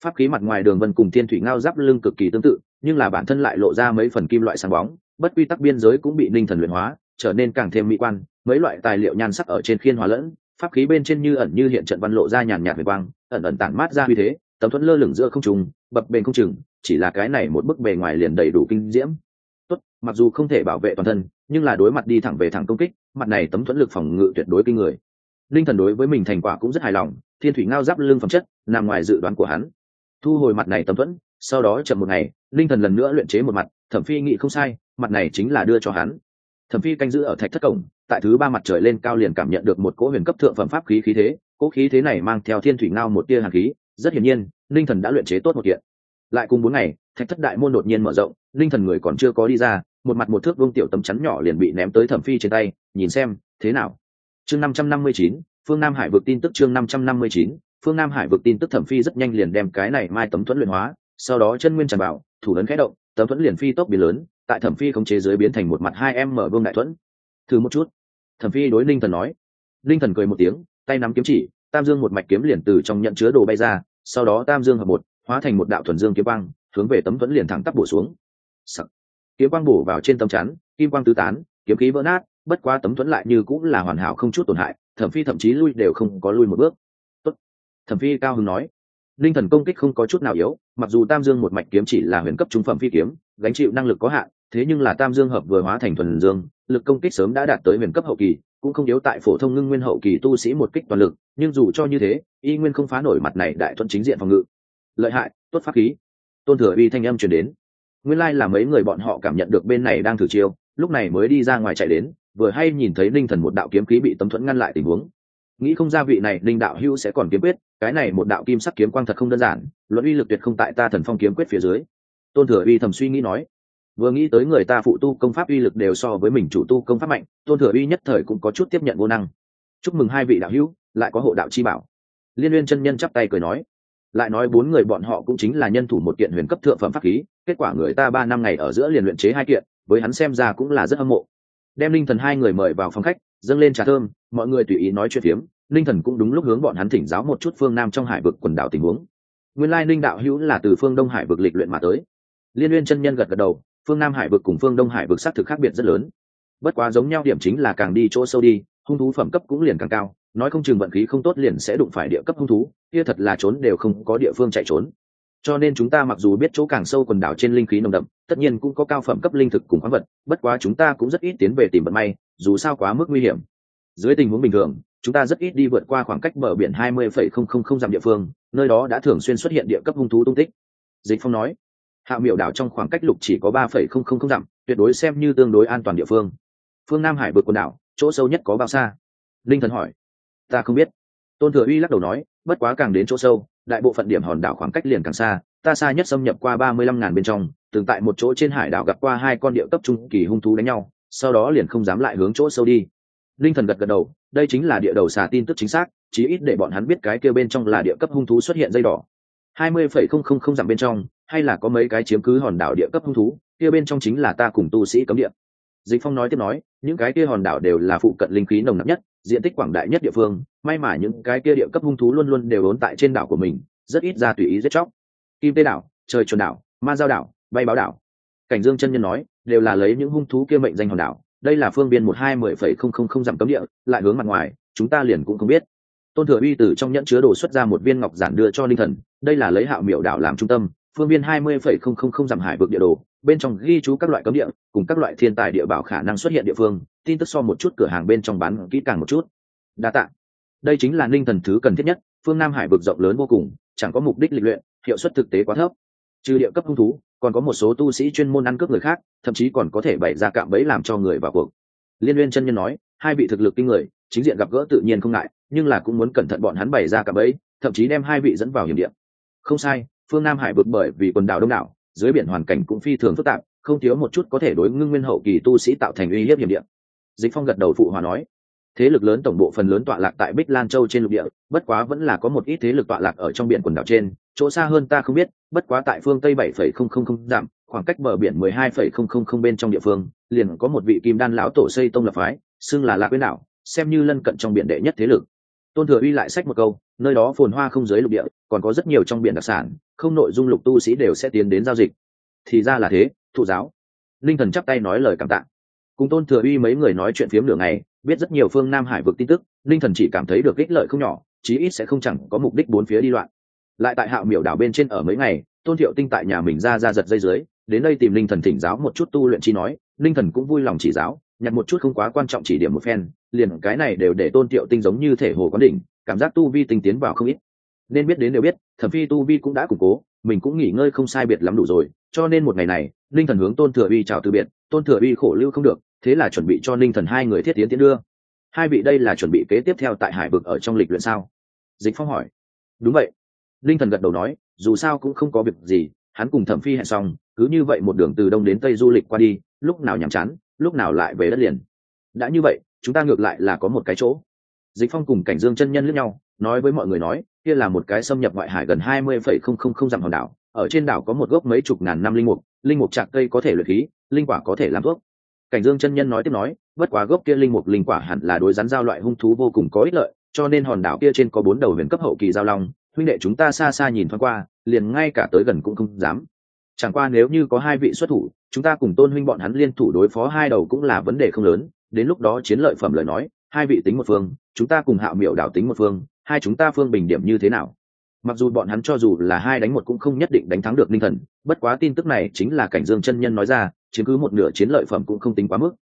Pháp khí mặt ngoài đường vân cùng thiên thủy ngao giáp lưng cực kỳ tương tự, nhưng là bản thân lại lộ ra mấy phần kim loại sáng bóng, bất quy tắc biên giới cũng bị ninh thần luyện hóa, trở nên càng thêm mỹ quan, mấy loại tài liệu nhan sắc ở trên khiên hòa lẫn, pháp khí bên trên như ẩn như hiện trận văn lộ ra nhàn nhạt về quang, ẩn ẩn tản mát ra uy thế, tấm thuẫn lơ lửng giữa không trùng bập bền không chừng, chỉ là cái này một bức bề ngoài liền đầy đủ kinh diễm. Tốt, mặc dù không thể bảo vệ toàn thân, nhưng là đối mặt đi thẳng về thẳng công kích, mặt này tấm thuẫn lực phòng ngự tuyệt đối kinh người linh thần đối với mình thành quả cũng rất hài lòng, thiên thủy ngao giáp lưng phẩm chất, nằm ngoài dự đoán của hắn. Thu hồi mặt này tấm thuẫn, sau đó chậm một ngày, linh thần lần nữa luyện chế một mặt, thẩm phi nghĩ không sai, mặt này chính là đưa cho hắn. Thẩm phi canh giữ ở thạch thất cổng, tại thứ ba mặt trời lên cao liền cảm nhận được một cỗ huyền cấp thượng phẩm pháp khí khí thế, cỗ khí thế này mang theo thiên thủy ngao một tia hàn khí, rất hiển nhiên, linh thần đã luyện chế tốt một kiện. Lại cùng bốn ngày, thạch thất đại môn đột nhiên mở rộng, linh thần người còn chưa có đi ra, một mặt một thước vương tiểu tấm chắn nhỏ liền bị ném tới thẩm phi trên tay, nhìn xem, thế nào? Chương năm trăm năm mươi chín, phương nam hải vực tin tức chương năm trăm năm mươi chín, phương nam hải vực tin tức thẩm phi rất nhanh liền đem cái này mai tấm thuẫn luyện hóa, sau đó chân nguyên tràn bảo thủ lớn khẽ động, tấm thuẫn liền phi tốc biến lớn, tại thẩm phi không chế dưới biến thành một mặt hai em mở vương đại thuẫn. Thử một chút. Thẩm phi đối linh thần nói. Linh thần cười một tiếng, tay nắm kiếm chỉ, tam dương một mạch kiếm liền từ trong nhận chứa đồ bay ra, sau đó tam dương hợp một, hóa thành một đạo thuần dương kiếm quang, hướng về tấm thuẫn liền thẳng tắp bổ xuống. Sắc. kiếm quang bổ vào trên tấm chắn, kim quang tứ tán, kiếm khí vỡ nát bất quá tấm thuẫn lại như cũng là hoàn hảo không chút tổn hại, thẩm phi thậm chí lui đều không có lui một bước. Tốt. thẩm phi cao hưng nói. Linh thần công kích không có chút nào yếu, mặc dù tam dương một mạch kiếm chỉ là huyền cấp trung phẩm phi kiếm, gánh chịu năng lực có hạn, thế nhưng là tam dương hợp vừa hóa thành thuần dương, lực công kích sớm đã đạt tới huyền cấp hậu kỳ, cũng không yếu tại phổ thông ngưng nguyên hậu kỳ tu sĩ một kích toàn lực, nhưng dù cho như thế, y nguyên không phá nổi mặt này đại thuận chính diện phòng ngự. Lợi hại, tốt pháp khí. Tôn thừa uy thanh âm truyền đến. Nguyên lai là mấy người bọn họ cảm nhận được bên này đang thử chiêu, lúc này mới đi ra ngoài chạy đến vừa hay nhìn thấy linh thần một đạo kiếm khí bị tấm thuẫn ngăn lại tình huống. Nghĩ không ra vị này linh đạo hữu sẽ còn kiếm quyết, cái này một đạo kim sắc kiếm quang thật không đơn giản, luận uy lực tuyệt không tại ta thần phong kiếm quyết phía dưới. Tôn thừa uy thầm suy nghĩ nói, vừa nghĩ tới người ta phụ tu công pháp uy lực đều so với mình chủ tu công pháp mạnh, tôn thừa uy nhất thời cũng có chút tiếp nhận vô năng. Chúc mừng hai vị đạo hữu, lại có hộ đạo chi bảo. Liên uyên chân nhân chắp tay cười nói, lại nói bốn người bọn họ cũng chính là nhân thủ một kiện huyền cấp thượng phẩm pháp khí, kết quả người ta ba năm ngày ở giữa liền luyện chế hai kiện, với hắn xem ra cũng là rất hâm mộ đem linh thần hai người mời vào phòng khách, dâng lên trà thơm, mọi người tùy ý nói chuyện phiếm. Linh thần cũng đúng lúc hướng bọn hắn thỉnh giáo một chút phương nam trong hải vực quần đảo tình huống. Nguyên lai linh đạo hữu là từ phương đông hải vực lịch luyện mà tới. Liên uyên chân nhân gật gật đầu, phương nam hải vực cùng phương đông hải vực xác thực khác biệt rất lớn. Bất quá giống nhau điểm chính là càng đi chỗ sâu đi, hung thú phẩm cấp cũng liền càng cao, nói không chừng vận khí không tốt liền sẽ đụng phải địa cấp hung thú, kia thật là trốn đều không có địa phương chạy trốn cho nên chúng ta mặc dù biết chỗ càng sâu quần đảo trên linh khí nồng đậm, tất nhiên cũng có cao phẩm cấp linh thực cùng khoáng vật, bất quá chúng ta cũng rất ít tiến về tìm vận may, dù sao quá mức nguy hiểm. Dưới tình huống bình thường, chúng ta rất ít đi vượt qua khoảng cách bờ biển hai mươi phẩy không không không dặm địa phương, nơi đó đã thường xuyên xuất hiện địa cấp hung thú tung tích. Dịch phong nói, hạ miểu đảo trong khoảng cách lục chỉ có ba phẩy không không không dặm, tuyệt đối xem như tương đối an toàn địa phương. Phương nam hải vượt quần đảo, chỗ sâu nhất có bao xa? Linh thần hỏi, ta không biết. Tôn thừa uy lắc đầu nói, bất quá càng đến chỗ sâu đại bộ phận điểm hòn đảo khoảng cách liền càng xa, ta xa nhất xâm nhập qua ba mươi lăm ngàn bên trong, từng tại một chỗ trên hải đảo gặp qua hai con địa cấp trung kỳ hung thú đánh nhau, sau đó liền không dám lại hướng chỗ sâu đi. Linh thần gật gật đầu, đây chính là địa đầu xà tin tức chính xác, chí ít để bọn hắn biết cái kêu bên trong là địa cấp hung thú xuất hiện dây đỏ. hai mươi phẩy không không không dặm bên trong, hay là có mấy cái chiếm cứ hòn đảo địa cấp hung thú, kia bên trong chính là ta cùng tu sĩ cấm địa. Dịch phong nói tiếp nói, những cái kia hòn đảo đều là phụ cận linh khí nồng nặc nhất, diện tích quảng đại nhất địa phương may mà những cái kia địa cấp hung thú luôn luôn đều ốn tại trên đảo của mình, rất ít ra tùy ý giết chóc. Kim tê đảo, trời chuồn đảo, ma giao đảo, bay báo đảo. Cảnh dương chân nhân nói, đều là lấy những hung thú kia mệnh danh hòn đảo. Đây là phương biên một hai mười phẩy không không không dặm cấm địa, lại hướng mặt ngoài, chúng ta liền cũng không biết. Tôn thừa uy từ trong nhẫn chứa đồ xuất ra một viên ngọc giản đưa cho linh thần, đây là lấy hạo miểu đảo làm trung tâm, phương viên hai mươi phẩy không không không dặm hải vực địa đồ, bên trong ghi chú các loại cấm địa, cùng các loại thiên tài địa bảo khả năng xuất hiện địa phương, tin tức so một chút cửa hàng bên trong bán kỹ càng một chút. Đa tạng đây chính là ninh thần thứ cần thiết nhất, phương nam hải vực rộng lớn vô cùng, chẳng có mục đích lịch luyện, hiệu suất thực tế quá thấp. Trừ địa cấp hung thú, còn có một số tu sĩ chuyên môn ăn cướp người khác, thậm chí còn có thể bày ra cạm bẫy làm cho người vào cuộc. Liên liên chân nhân nói, hai vị thực lực kinh người, chính diện gặp gỡ tự nhiên không ngại, nhưng là cũng muốn cẩn thận bọn hắn bày ra cạm bẫy, thậm chí đem hai vị dẫn vào hiểm địa. không sai, phương nam hải vực bởi vì quần đảo đông đảo, dưới biển hoàn cảnh cũng phi thường phức tạp, không thiếu một chút có thể đối ngưng nguyên hậu kỳ tu sĩ tạo thành uy hiếp hiểm điện dịch phong gật đầu phụ hòa nói thế lực lớn tổng bộ phần lớn tọa lạc tại bích lan châu trên lục địa, bất quá vẫn là có một ít thế lực tọa lạc ở trong biển quần đảo trên, chỗ xa hơn ta không biết, bất quá tại phương tây bảy phẩy không không không giảm khoảng cách bờ biển mười hai phẩy không không không bên trong địa phương, liền có một vị kim đan lão tổ xây tông lập phái, xưng là lạc bên đảo, xem như lân cận trong biển đệ nhất thế lực. Tôn thừa uy lại sách một câu, nơi đó phồn hoa không giới lục địa, còn có rất nhiều trong biển đặc sản, không nội dung lục tu sĩ đều sẽ tiến đến giao dịch. Thì ra là thế, thụ giáo. Linh thần chắp tay nói lời cảm tạ. Cùng tôn thừa uy mấy người nói chuyện phiếm nửa ngày biết rất nhiều phương nam hải vực tin tức linh thần chỉ cảm thấy được ích lợi không nhỏ, chí ít sẽ không chẳng có mục đích bốn phía đi loạn. Lại tại hạo miểu đảo bên trên ở mấy ngày, tôn thiệu tinh tại nhà mình ra ra giật dây dưới, đến đây tìm linh thần thỉnh giáo một chút tu luyện chi nói linh thần cũng vui lòng chỉ giáo, nhặt một chút không quá quan trọng chỉ điểm một phen, liền cái này đều để tôn thiệu tinh giống như thể hồ quán đỉnh, cảm giác tu vi tinh tiến vào không ít. Nên biết đến đều biết, thẩm phi tu vi cũng đã củng cố, mình cũng nghỉ ngơi không sai biệt lắm đủ rồi, cho nên một ngày này linh thần hướng tôn thừa uy chào từ biệt, tôn thừa uy khổ lưu không được thế là chuẩn bị cho linh thần hai người thiết tiến tiến đưa. Hai vị đây là chuẩn bị kế tiếp theo tại hải vực ở trong lịch luyện sao? Dịch phong hỏi. Đúng vậy. Linh thần gật đầu nói, dù sao cũng không có việc gì, hắn cùng thẩm phi hẹn xong, cứ như vậy một đường từ đông đến tây du lịch qua đi, lúc nào nhàm chán, lúc nào lại về đất liền. Đã như vậy, chúng ta ngược lại là có một cái chỗ. Dịch phong cùng cảnh dương chân nhân lướt nhau, nói với mọi người nói, kia là một cái xâm nhập ngoại hải gần hai mươi phẩy không không không dặm hòn đảo, ở trên đảo có một gốc mấy chục ngàn năm linh mục linh mục trạc cây có thể luyện khí, linh quả có thể làm thuốc cảnh dương chân nhân nói tiếp nói, bất quá gốc kia linh mục linh quả hẳn là đối rắn giao loại hung thú vô cùng có ích lợi, cho nên hòn đảo kia trên có bốn đầu huyền cấp hậu kỳ giao long, huynh đệ chúng ta xa xa nhìn thoáng qua, liền ngay cả tới gần cũng không dám. Chẳng qua nếu như có hai vị xuất thủ, chúng ta cùng tôn huynh bọn hắn liên thủ đối phó hai đầu cũng là vấn đề không lớn, đến lúc đó chiến lợi phẩm lời nói, hai vị tính một phương, chúng ta cùng hạo miệu đảo tính một phương, hai chúng ta phương bình điểm như thế nào? Mặc dù bọn hắn cho dù là hai đánh một cũng không nhất định đánh thắng được ninh thần, bất quá tin tức này chính là cảnh dương chân nhân nói ra chiếm cứ một nửa chiến lợi phẩm cũng không tính quá mức.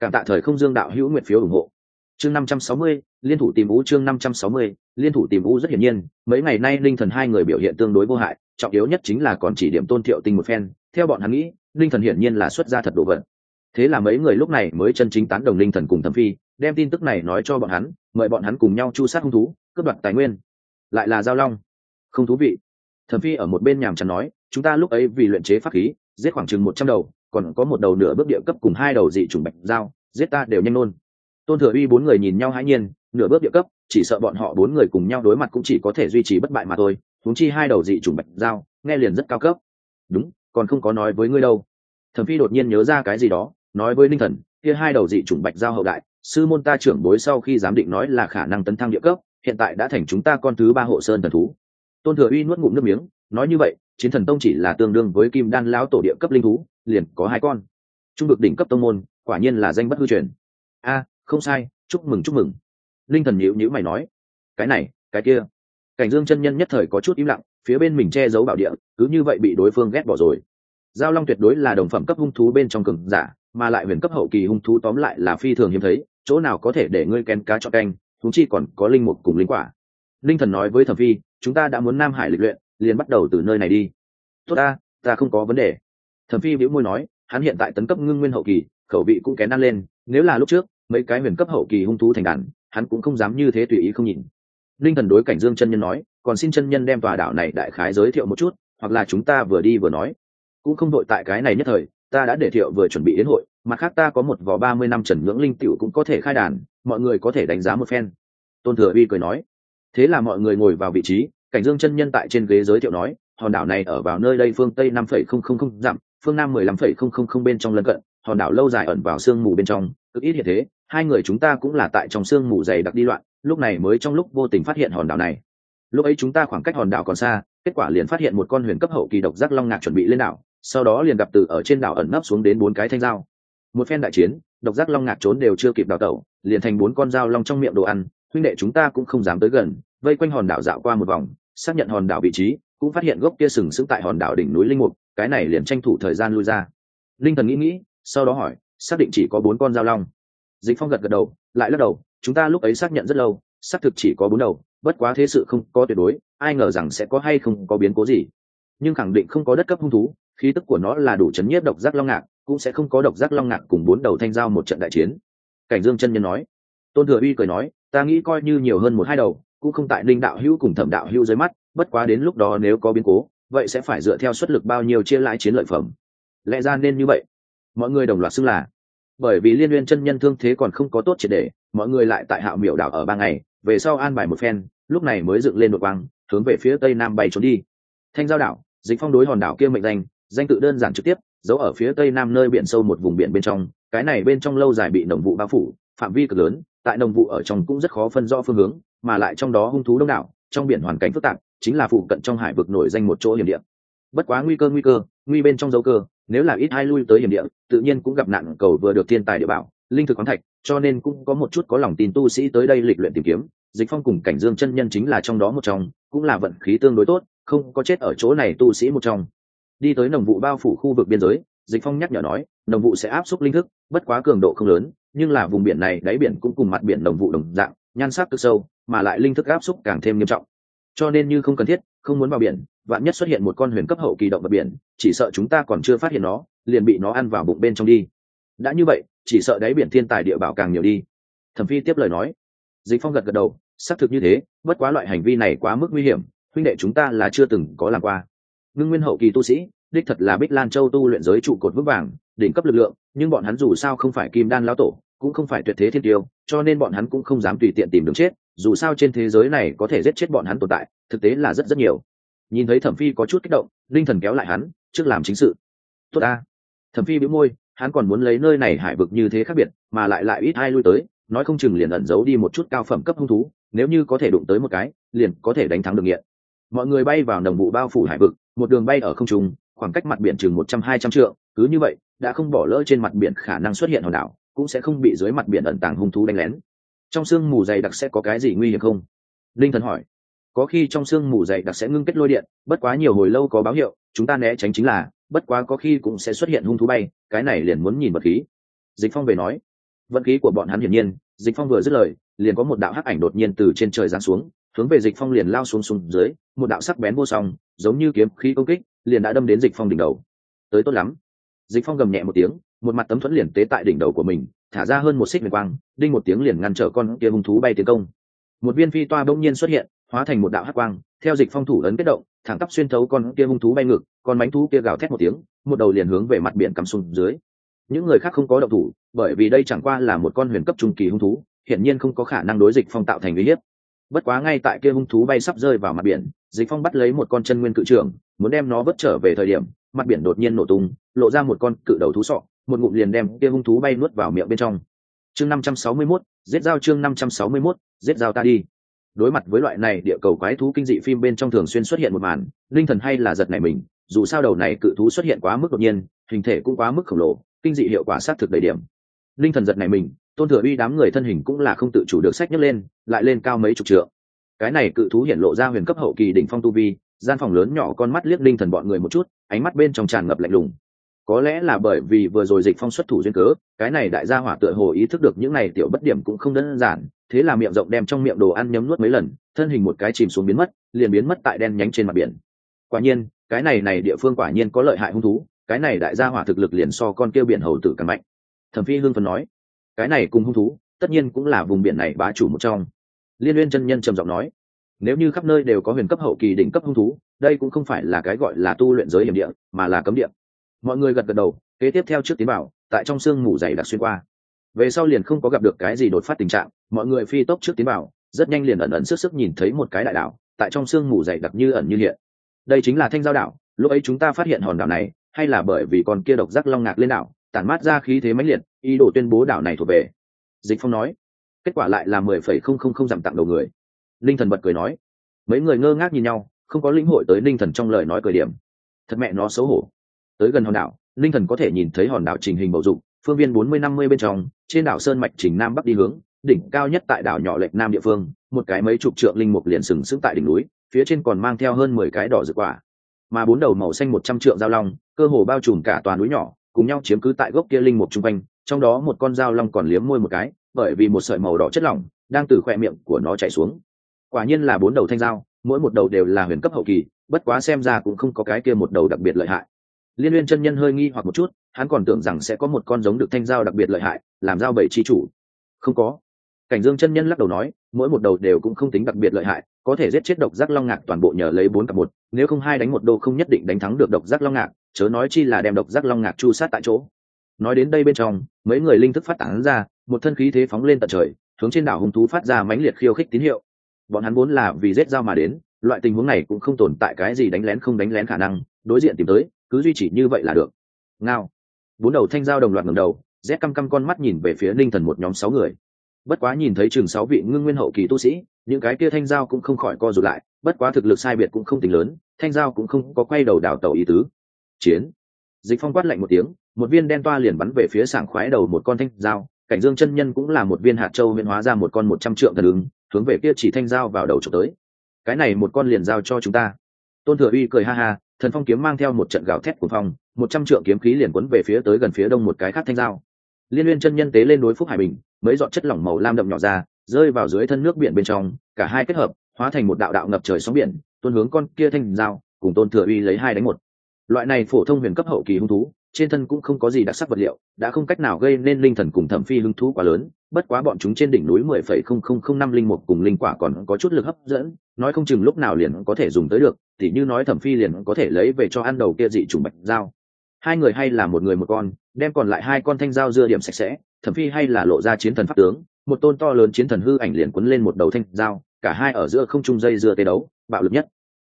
Cảm tạ thời không dương đạo hữu nguyện phiếu ủng hộ. Chương năm trăm sáu mươi, liên thủ tìm vũ chương năm trăm sáu mươi, liên thủ tìm vũ rất hiển nhiên, mấy ngày nay linh thần hai người biểu hiện tương đối vô hại, trọng yếu nhất chính là còn chỉ điểm tôn thiệu tinh một phen, theo bọn hắn nghĩ linh thần hiển nhiên là xuất ra thật đồ vật. Thế là mấy người lúc này mới chân chính tán đồng linh thần cùng thẩm phi, đem tin tức này nói cho bọn hắn, mời bọn hắn cùng nhau chu sát hung thú, cướp đoạt tài nguyên. Lại là giao long. Không thú vị. Thẩm phi ở một bên nhàm chán nói, chúng ta lúc ấy vì luyện chế pháp khí, giết khoảng chừng một trăm đầu còn có một đầu nửa bước địa cấp cùng hai đầu dị chủng bạch dao giết ta đều nhanh nôn tôn thừa uy bốn người nhìn nhau hãi nhiên, nửa bước địa cấp, chỉ sợ bọn họ bốn người cùng nhau đối mặt cũng chỉ có thể duy trì bất bại mà thôi, huống chi hai đầu dị chủng bạch dao nghe liền rất cao cấp. Đúng, còn không có nói với ngươi đâu. Thẩm phi đột nhiên nhớ ra cái gì đó, nói với ninh thần, kia hai đầu dị chủng bạch giao hậu đại, sư môn ta trưởng bối sau khi giám định nói là khả năng tấn thăng địa cấp, hiện tại đã thành chúng ta con thứ ba hộ sơn thần thú. Tôn thừa uy nuốt ngụm nước miếng, nói như vậy, chiến thần tông chỉ là tương đương với kim đan lão tổ địa cấp linh thú liền có hai con. Trung vực đỉnh cấp tông môn, quả nhiên là danh bất hư truyền. A, không sai, chúc mừng chúc mừng. Linh thần nhữ nhữ mày nói, cái này, cái kia. Cảnh dương chân nhân nhất thời có chút im lặng, phía bên mình che giấu bảo địa, cứ như vậy bị đối phương ghét bỏ rồi. Giao long tuyệt đối là đồng phẩm cấp hung thú bên trong cường giả, mà lại huyền cấp hậu kỳ hung thú tóm lại là phi thường hiếm thấy, chỗ nào có thể để ngươi kén cá cho canh thú chi còn có linh mục cùng linh quả. Linh thần nói với thẩm phi, chúng ta đã muốn nam hải lịch luyện, liền bắt đầu từ nơi này đi. Tốt ta ta không có vấn đề thẩm phi vĩu môi nói, hắn hiện tại tấn cấp ngưng nguyên hậu kỳ, khẩu vị cũng kén ăn lên, nếu là lúc trước, mấy cái huyền cấp hậu kỳ hung thú thành đàn, hắn cũng không dám như thế tùy ý không nhìn. Linh thần đối cảnh dương chân nhân nói, còn xin chân nhân đem tòa đảo này đại khái giới thiệu một chút, hoặc là chúng ta vừa đi vừa nói. Cũng không đội tại cái này nhất thời, ta đã để thiệu vừa chuẩn bị đến hội mặt khác ta có một vò ba mươi năm trần ngưỡng linh tiểu cũng có thể khai đàn, mọi người có thể đánh giá một phen. Tôn thừa uy cười nói, thế là mọi người ngồi vào vị trí, cảnh dương chân nhân tại trên ghế giới thiệu nói, hòn đảo này ở vào nơi đây phương tây năm phẩy không không không dặm phương nam mười lăm phẩy không không không bên trong lân cận, hòn đảo lâu dài ẩn vào sương mù bên trong, cực ít hiện thế, hai người chúng ta cũng là tại trong sương mù dày đặc đi loạn, lúc này mới trong lúc vô tình phát hiện hòn đảo này. Lúc ấy chúng ta khoảng cách hòn đảo còn xa, kết quả liền phát hiện một con huyền cấp hậu kỳ độc giác long ngạc chuẩn bị lên đảo, sau đó liền gặp từ ở trên đảo ẩn nấp xuống đến bốn cái thanh dao. Một phen đại chiến, độc giác long ngạc trốn đều chưa kịp đào tẩu, liền thành bốn con dao long trong miệng đồ ăn, huynh đệ chúng ta cũng không dám tới gần, vây quanh hòn đảo dạo qua một vòng, xác nhận hòn đảo vị trí, cũng phát hiện gốc kia sừng sững tại hòn đảo đỉnh núi linh mục cái này liền tranh thủ thời gian lui ra. Linh thần nghĩ nghĩ, sau đó hỏi, xác định chỉ có bốn con dao long. Dịch phong gật gật đầu, lại lắc đầu, chúng ta lúc ấy xác nhận rất lâu, xác thực chỉ có bốn đầu, bất quá thế sự không có tuyệt đối, ai ngờ rằng sẽ có hay không có biến cố gì. Nhưng khẳng định không có đất cấp hung thú, khí tức của nó là đủ chấn nhiếp độc giác long ngạc, cũng sẽ không có độc giác long ngạc cùng bốn đầu thanh giao một trận đại chiến. Cảnh dương chân nhân nói. Tôn thừa uy cười nói, ta nghĩ coi như nhiều hơn một hai đầu, cũng không tại linh đạo hữu cùng thẩm đạo hữu dưới mắt, bất quá đến lúc đó nếu có biến cố vậy sẽ phải dựa theo suất lực bao nhiêu chia lãi chiến lợi phẩm? Lẽ ra nên như vậy. Mọi người đồng loạt xưng là, bởi vì liên liên chân nhân thương thế còn không có tốt triệt để, mọi người lại tại hạo miểu đảo ở ba ngày, về sau an bài một phen, lúc này mới dựng lên một băng hướng về phía tây nam bay trốn đi. Thanh giao đảo, dịch phong đối hòn đảo kia mệnh danh danh tự đơn giản trực tiếp, giấu ở phía tây nam nơi biển sâu một vùng biển bên trong, cái này bên trong lâu dài bị nồng vụ bao phủ, phạm vi cực lớn, tại nồng vụ ở trong cũng rất khó phân rõ phương hướng, mà lại trong đó hung thú đông đảo, trong biển hoàn cảnh phức tạp chính là phụ cận trong hải vực nổi danh một chỗ hiểm địa. Bất quá nguy cơ nguy cơ, nguy bên trong dấu cơ, nếu là ít ai lui tới hiểm địa, tự nhiên cũng gặp nạn cầu vừa được thiên tài địa bảo, linh thực khoáng thạch, cho nên cũng có một chút có lòng tin tu sĩ tới đây lịch luyện tìm kiếm. Dịch phong cùng cảnh dương chân nhân chính là trong đó một trong, cũng là vận khí tương đối tốt, không có chết ở chỗ này tu sĩ một trong. Đi tới nồng vụ bao phủ khu vực biên giới, dịch phong nhắc nhở nói, nồng vụ sẽ áp suất linh thức, bất quá cường độ không lớn, nhưng là vùng biển này đáy biển cũng cùng mặt biển nồng vụ đồng dạng, nhan sắc cực sâu, mà lại linh thức áp suất càng thêm nghiêm trọng cho nên như không cần thiết, không muốn vào biển, vạn nhất xuất hiện một con huyền cấp hậu kỳ động vật biển, chỉ sợ chúng ta còn chưa phát hiện nó, liền bị nó ăn vào bụng bên trong đi. Đã như vậy, chỉ sợ đáy biển thiên tài địa bảo càng nhiều đi. Thẩm phi tiếp lời nói. Dịch phong gật gật đầu, xác thực như thế, bất quá loại hành vi này quá mức nguy hiểm, huynh đệ chúng ta là chưa từng có làm qua. Ngưng nguyên hậu kỳ tu sĩ, đích thật là bích lan châu tu luyện giới trụ cột vững vàng, đỉnh cấp lực lượng, nhưng bọn hắn dù sao không phải kim đan lão tổ, cũng không phải tuyệt thế thiên tiêu, cho nên bọn hắn cũng không dám tùy tiện tìm đường chết dù sao trên thế giới này có thể giết chết bọn hắn tồn tại, thực tế là rất rất nhiều. Nhìn thấy thẩm phi có chút kích động, linh thần kéo lại hắn, trước làm chính sự. Tốt ta. Thẩm phi bĩu môi, hắn còn muốn lấy nơi này hải vực như thế khác biệt, mà lại lại ít ai lui tới, nói không chừng liền ẩn giấu đi một chút cao phẩm cấp hung thú, nếu như có thể đụng tới một cái, liền có thể đánh thắng được nghiện. Mọi người bay vào đồng vụ bao phủ hải vực, một đường bay ở không trung, khoảng cách mặt biển chừng một trăm hai trăm trượng, cứ như vậy, đã không bỏ lỡ trên mặt biển khả năng xuất hiện hòn đảo, cũng sẽ không bị dưới mặt biển ẩn tàng hung thú đánh lén trong sương mù dày đặc sẽ có cái gì nguy hiểm không? Linh thần hỏi. Có khi trong sương mù dày đặc sẽ ngưng kết lôi điện, bất quá nhiều hồi lâu có báo hiệu, chúng ta né tránh chính là, bất quá có khi cũng sẽ xuất hiện hung thú bay, cái này liền muốn nhìn vật khí. Dịch phong về nói. Vận khí của bọn hắn hiển nhiên, dịch phong vừa dứt lời, liền có một đạo hắc ảnh đột nhiên từ trên trời giáng xuống, hướng về dịch phong liền lao xuống xuống dưới, một đạo sắc bén vô song, giống như kiếm khí công kích, liền đã đâm đến dịch phong đỉnh đầu. Tới tốt lắm. Dịch phong gầm nhẹ một tiếng, một mặt tấm thuẫn liền tế tại đỉnh đầu của mình thả ra hơn một xích huyền quang, đinh một tiếng liền ngăn trở con kia hung thú bay tiến công. Một viên phi toa bỗng nhiên xuất hiện, hóa thành một đạo hắc quang, theo dịch phong thủ ấn kết động, thẳng tắp xuyên thấu con kia hung thú bay ngực con mánh thú kia gào thét một tiếng, một đầu liền hướng về mặt biển cắm xuống dưới. Những người khác không có động thủ, bởi vì đây chẳng qua là một con huyền cấp trung kỳ hung thú, hiển nhiên không có khả năng đối dịch phong tạo thành uy hiếp. Bất quá ngay tại kia hung thú bay sắp rơi vào mặt biển, dịch phong bắt lấy một con chân nguyên cự trưởng, muốn đem nó vớt trở về thời điểm, mặt biển đột nhiên nổ tung, lộ ra một con cự đầu thú sọ một ngụm liền đem kia hung thú bay nuốt vào miệng bên trong. Chương năm trăm sáu mươi 561, giết dao chương năm trăm sáu mươi 561, giết dao ta đi. Đối mặt với loại này địa cầu quái thú kinh dị phim bên trong thường xuyên xuất hiện một màn linh thần hay là giật này mình dù sao đầu này cự thú xuất hiện quá mức đột nhiên hình thể cũng quá mức khổng lồ kinh dị hiệu quả sát thực đầy điểm. Linh thần giật này mình tôn thừa uy đám người thân hình cũng là không tự chủ được sách nhấc lên lại lên cao mấy chục trượng. Cái này cự thú hiện lộ ra huyền cấp hậu kỳ đỉnh phong tu vi gian phòng lớn nhỏ con mắt liếc linh thần bọn người một chút ánh mắt bên trong tràn ngập lạnh lùng có lẽ là bởi vì vừa rồi dịch phong xuất thủ duyên cớ, cái này đại gia hỏa tựa hồ ý thức được những này tiểu bất điểm cũng không đơn giản, thế là miệng rộng đem trong miệng đồ ăn nhấm nuốt mấy lần, thân hình một cái chìm xuống biến mất, liền biến mất tại đen nhánh trên mặt biển. Quả nhiên, cái này này địa phương quả nhiên có lợi hại hung thú, cái này đại gia hỏa thực lực liền so con kêu biển hầu tử càng mạnh. Thẩm phi hương phần nói, cái này cùng hung thú, tất nhiên cũng là vùng biển này bá chủ một trong. Liên uyên chân nhân trầm giọng nói, nếu như khắp nơi đều có huyền cấp hậu kỳ đỉnh cấp hung thú, đây cũng không phải là cái gọi là tu luyện giới hiểm địa, mà là cấm địa mọi người gật gật đầu, kế tiếp theo trước tiến bảo tại trong sương mù dày đặc xuyên qua. Về sau liền không có gặp được cái gì đột phát tình trạng, mọi người phi tốc trước tiến bảo rất nhanh liền ẩn ẩn sức sức nhìn thấy một cái đại đảo, tại trong sương mù dày đặc như ẩn như hiện. Đây chính là thanh giao đảo, lúc ấy chúng ta phát hiện hòn đảo này, hay là bởi vì con kia độc giác long ngạc lên đảo, tản mát ra khí thế mãnh liệt, ý đồ tuyên bố đảo này thuộc về. Dịch phong nói, kết quả lại là mười phẩy không không không giảm tặng đầu người. Linh thần bật cười nói, mấy người ngơ ngác nhìn nhau, không có lĩnh hội tới linh thần trong lời nói cười điểm. Thật mẹ nó xấu hổ tới gần hòn đảo linh thần có thể nhìn thấy hòn đảo trình hình bầu dục, phương viên bốn mươi năm mươi bên trong, trên đảo sơn mạch trình nam bắc đi hướng, đỉnh cao nhất tại đảo nhỏ lệch nam địa phương, một cái mấy chục trượng linh mục liền sừng sững tại đỉnh núi, phía trên còn mang theo hơn mười cái đỏ rực quả. Mà bốn đầu màu xanh một trăm trượng giao long, cơ hồ bao trùm cả toàn núi nhỏ, cùng nhau chiếm cứ tại gốc kia linh mục chung quanh, trong đó một con dao long còn liếm môi một cái, bởi vì một sợi màu đỏ chất lỏng, đang từ khoe miệng của nó chảy xuống. Quả nhiên là bốn đầu thanh dao mỗi một đầu đều là huyền cấp hậu kỳ, bất quá xem ra cũng không có cái kia một đầu đặc biệt lợi hại liên liên chân nhân hơi nghi hoặc một chút, hắn còn tưởng rằng sẽ có một con giống được thanh dao đặc biệt lợi hại, làm dao bảy chi chủ. Không có. Cảnh dương chân nhân lắc đầu nói, mỗi một đầu đều cũng không tính đặc biệt lợi hại, có thể giết chết độc giác long ngạc toàn bộ nhờ lấy bốn cặp một, nếu không hai đánh một đô không nhất định đánh thắng được độc giác long ngạc, chớ nói chi là đem độc giác long ngạc chu sát tại chỗ. Nói đến đây bên trong, mấy người linh thức phát tán ra, một thân khí thế phóng lên tận trời, hướng trên đảo hung thú phát ra mãnh liệt khiêu khích tín hiệu. Bọn hắn vốn là vì giết dao mà đến, loại tình huống này cũng không tồn tại cái gì đánh lén không đánh lén khả năng, đối diện tìm tới cứ duy trì như vậy là được. Ngao. Bốn đầu thanh dao đồng loạt ngầm đầu rét căm căm con mắt nhìn về phía ninh thần một nhóm sáu người. Bất quá nhìn thấy chừng sáu vị ngưng nguyên hậu kỳ tu sĩ, những cái kia thanh giao cũng không khỏi co rụt lại, bất quá thực lực sai biệt cũng không tính lớn, thanh giao cũng không có quay đầu đảo tàu ý tứ. Chiến. Dịch phong quát lạnh một tiếng, một viên đen toa liền bắn về phía sảng khoái đầu một con thanh giao, cảnh dương chân nhân cũng là một viên hạt châu huyễn hóa ra một con một trăm trượng thần ứng, hướng về kia chỉ thanh giao vào đầu trộm tới. Cái này một con liền giao cho chúng ta. Tôn thừa uy cười ha ha thần phong kiếm mang theo một trận gạo thét của phong, một trăm trượng kiếm khí liền quấn về phía tới gần phía đông một cái khác thanh giao. Liên liên chân nhân tế lên đối phúc hải bình, mấy dọn chất lỏng màu lam đậm nhỏ ra, rơi vào dưới thân nước biển bên trong, cả hai kết hợp, hóa thành một đạo đạo ngập trời sóng biển, tuôn hướng con kia thanh dao cùng tôn thừa uy lấy hai đánh một. Loại này phổ thông huyền cấp hậu kỳ hung thú, trên thân cũng không có gì đặc sắc vật liệu, đã không cách nào gây nên linh thần cùng thẩm phi hứng thú quá lớn bất quá bọn chúng trên đỉnh núi mười phẩy không không không năm linh một cùng linh quả còn có chút lực hấp dẫn, nói không chừng lúc nào liền có thể dùng tới được thì như nói thẩm phi liền có thể lấy về cho ăn đầu kia dị trùng bạch dao hai người hay là một người một con, đem còn lại hai con thanh dao dưa điểm sạch sẽ, thẩm phi hay là lộ ra chiến thần pháp tướng, một tôn to lớn chiến thần hư ảnh liền quấn lên một đầu thanh dao cả hai ở giữa không trung dây dưa tê đấu, bạo lực nhất.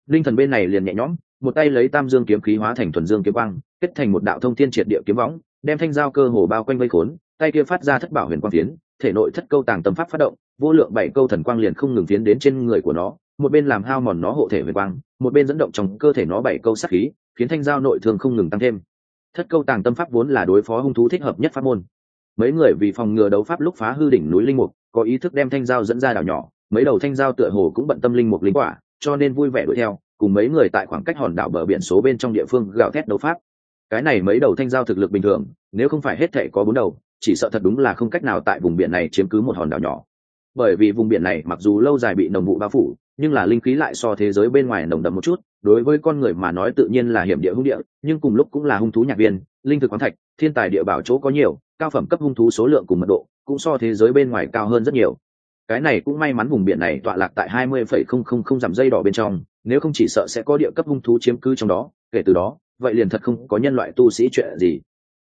Linh thần bên này liền nhẹ nhõm, một tay lấy tam dương kiếm khí hóa thành thuần dương kiếm quang, kết thành một đạo thông thiên triệt địa kiếm võng, đem thanh dao cơ hồ bao quanh vây khốn, tay kia phát ra thất bảo huyền quang phiến thể nội thất câu tàng tâm pháp phát động, vô lượng bảy câu thần quang liền không ngừng tiến đến trên người của nó, một bên làm hao mòn nó hộ thể huyền quang, một bên dẫn động trong cơ thể nó bảy câu sát khí, khiến thanh giao nội thương không ngừng tăng thêm. Thất câu tàng tâm pháp vốn là đối phó hung thú thích hợp nhất pháp môn. Mấy người vì phòng ngừa đấu pháp lúc phá hư đỉnh núi linh mục, có ý thức đem thanh giao dẫn ra đảo nhỏ, mấy đầu thanh giao tựa hồ cũng bận tâm linh mục linh quả, cho nên vui vẻ đuổi theo, cùng mấy người tại khoảng cách hòn đảo bờ biển số bên trong địa phương gạo thét đấu pháp. Cái này mấy đầu thanh giao thực lực bình thường, nếu không phải hết thể có bốn đầu chỉ sợ thật đúng là không cách nào tại vùng biển này chiếm cứ một hòn đảo nhỏ. Bởi vì vùng biển này mặc dù lâu dài bị nồng vụ bao phủ, nhưng là linh khí lại so thế giới bên ngoài nồng đậm một chút, đối với con người mà nói tự nhiên là hiểm địa hung địa, nhưng cùng lúc cũng là hung thú nhạc viên, linh thực khoáng thạch, thiên tài địa bảo chỗ có nhiều, cao phẩm cấp hung thú số lượng cùng mật độ cũng so thế giới bên ngoài cao hơn rất nhiều. Cái này cũng may mắn vùng biển này tọa lạc tại hai mươi phẩy không không không dặm dây đỏ bên trong, nếu không chỉ sợ sẽ có địa cấp hung thú chiếm cứ trong đó, kể từ đó, vậy liền thật không có nhân loại tu sĩ chuyện gì.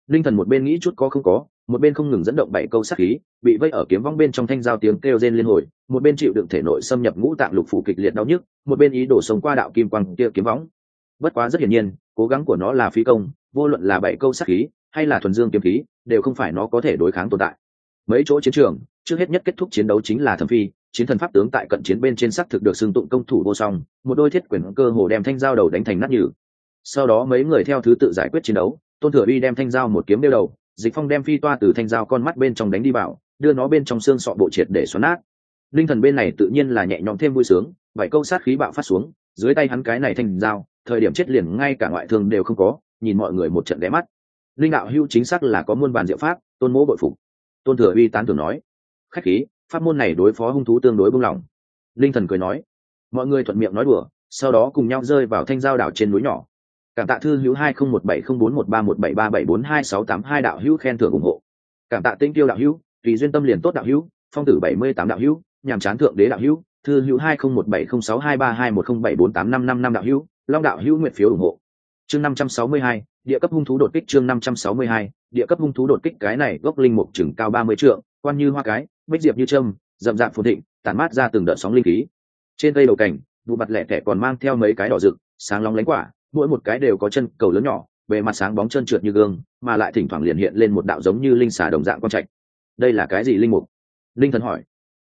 Linh thần một bên nghĩ chút có không có một bên không ngừng dẫn động bảy câu sát khí, bị vây ở kiếm vong bên trong thanh giao tiếng kêu rên liên hồi, một bên chịu đựng thể nội xâm nhập ngũ tạng lục phủ kịch liệt đau nhức, một bên ý đổ sống qua đạo kim quang kia kiếm võng bất quá rất hiển nhiên, cố gắng của nó là phi công, vô luận là bảy câu sát khí, hay là thuần dương kiếm khí, đều không phải nó có thể đối kháng tồn tại. Mấy chỗ chiến trường, trước hết nhất kết thúc chiến đấu chính là thẩm phi, chiến thần pháp tướng tại cận chiến bên trên sắc thực được xưng tụng công thủ vô song, một đôi thiết quyền cơ hồ đem thanh giao đầu đánh thành nát nhừ. Sau đó mấy người theo thứ tự giải quyết chiến đấu, tôn thừa uy đem thanh giao một kiếm đeo đầu dịch phong đem phi toa từ thanh dao con mắt bên trong đánh đi vào đưa nó bên trong xương sọ bộ triệt để xoắn nát. Linh thần bên này tự nhiên là nhẹ nhõm thêm vui sướng vài câu sát khí bạo phát xuống dưới tay hắn cái này thanh dao, thời điểm chết liền ngay cả ngoại thương đều không có nhìn mọi người một trận đẽ mắt. Linh đạo hưu chính xác là có muôn bàn diệu pháp tôn mỗ bội phục. Tôn thừa uy tán thường nói khách khí pháp môn này đối phó hung thú tương đối buông lỏng. Linh thần cười nói mọi người thuận miệng nói đùa sau đó cùng nhau rơi vào thanh giao đảo trên núi nhỏ cảm tạ thư hữu hai không một bảy không bốn một ba một bảy ba bảy bốn hai sáu tám hai đạo hữu khen thưởng ủng hộ. Cảm tạ tinh tiêu đạo hữu, tùy duyên tâm liền tốt đạo hữu, phong tử bảy mươi tám đạo hữu nhằm chán thượng đế đạo hữu, thư hữu hai không một bảy không sáu hai ba hai một không bảy bốn tám năm năm năm đạo hữu, long đạo hữu nguyện phiếu ủng hộ. Chương năm trăm sáu mươi hai, địa cấp hung thú đột kích chương năm trăm sáu mươi hai, địa cấp hung thú đột kích cái này gốc linh mục chừng cao ba mươi trượng, quan như hoa cái, bích diệp như trâm, rậm rạp phồn thịnh, tản mát ra từng đợt sóng linh khí. Trên cây đầu cảnh vụ mặt lẻ thẻ còn mang theo mấy cái đỏ rực, sáng lóng lánh quả mỗi một cái đều có chân cầu lớn nhỏ, bề mặt sáng bóng trơn trượt như gương, mà lại thỉnh thoảng liền hiện lên một đạo giống như linh xà đồng dạng quang trạch. Đây là cái gì linh mục? Linh thần hỏi.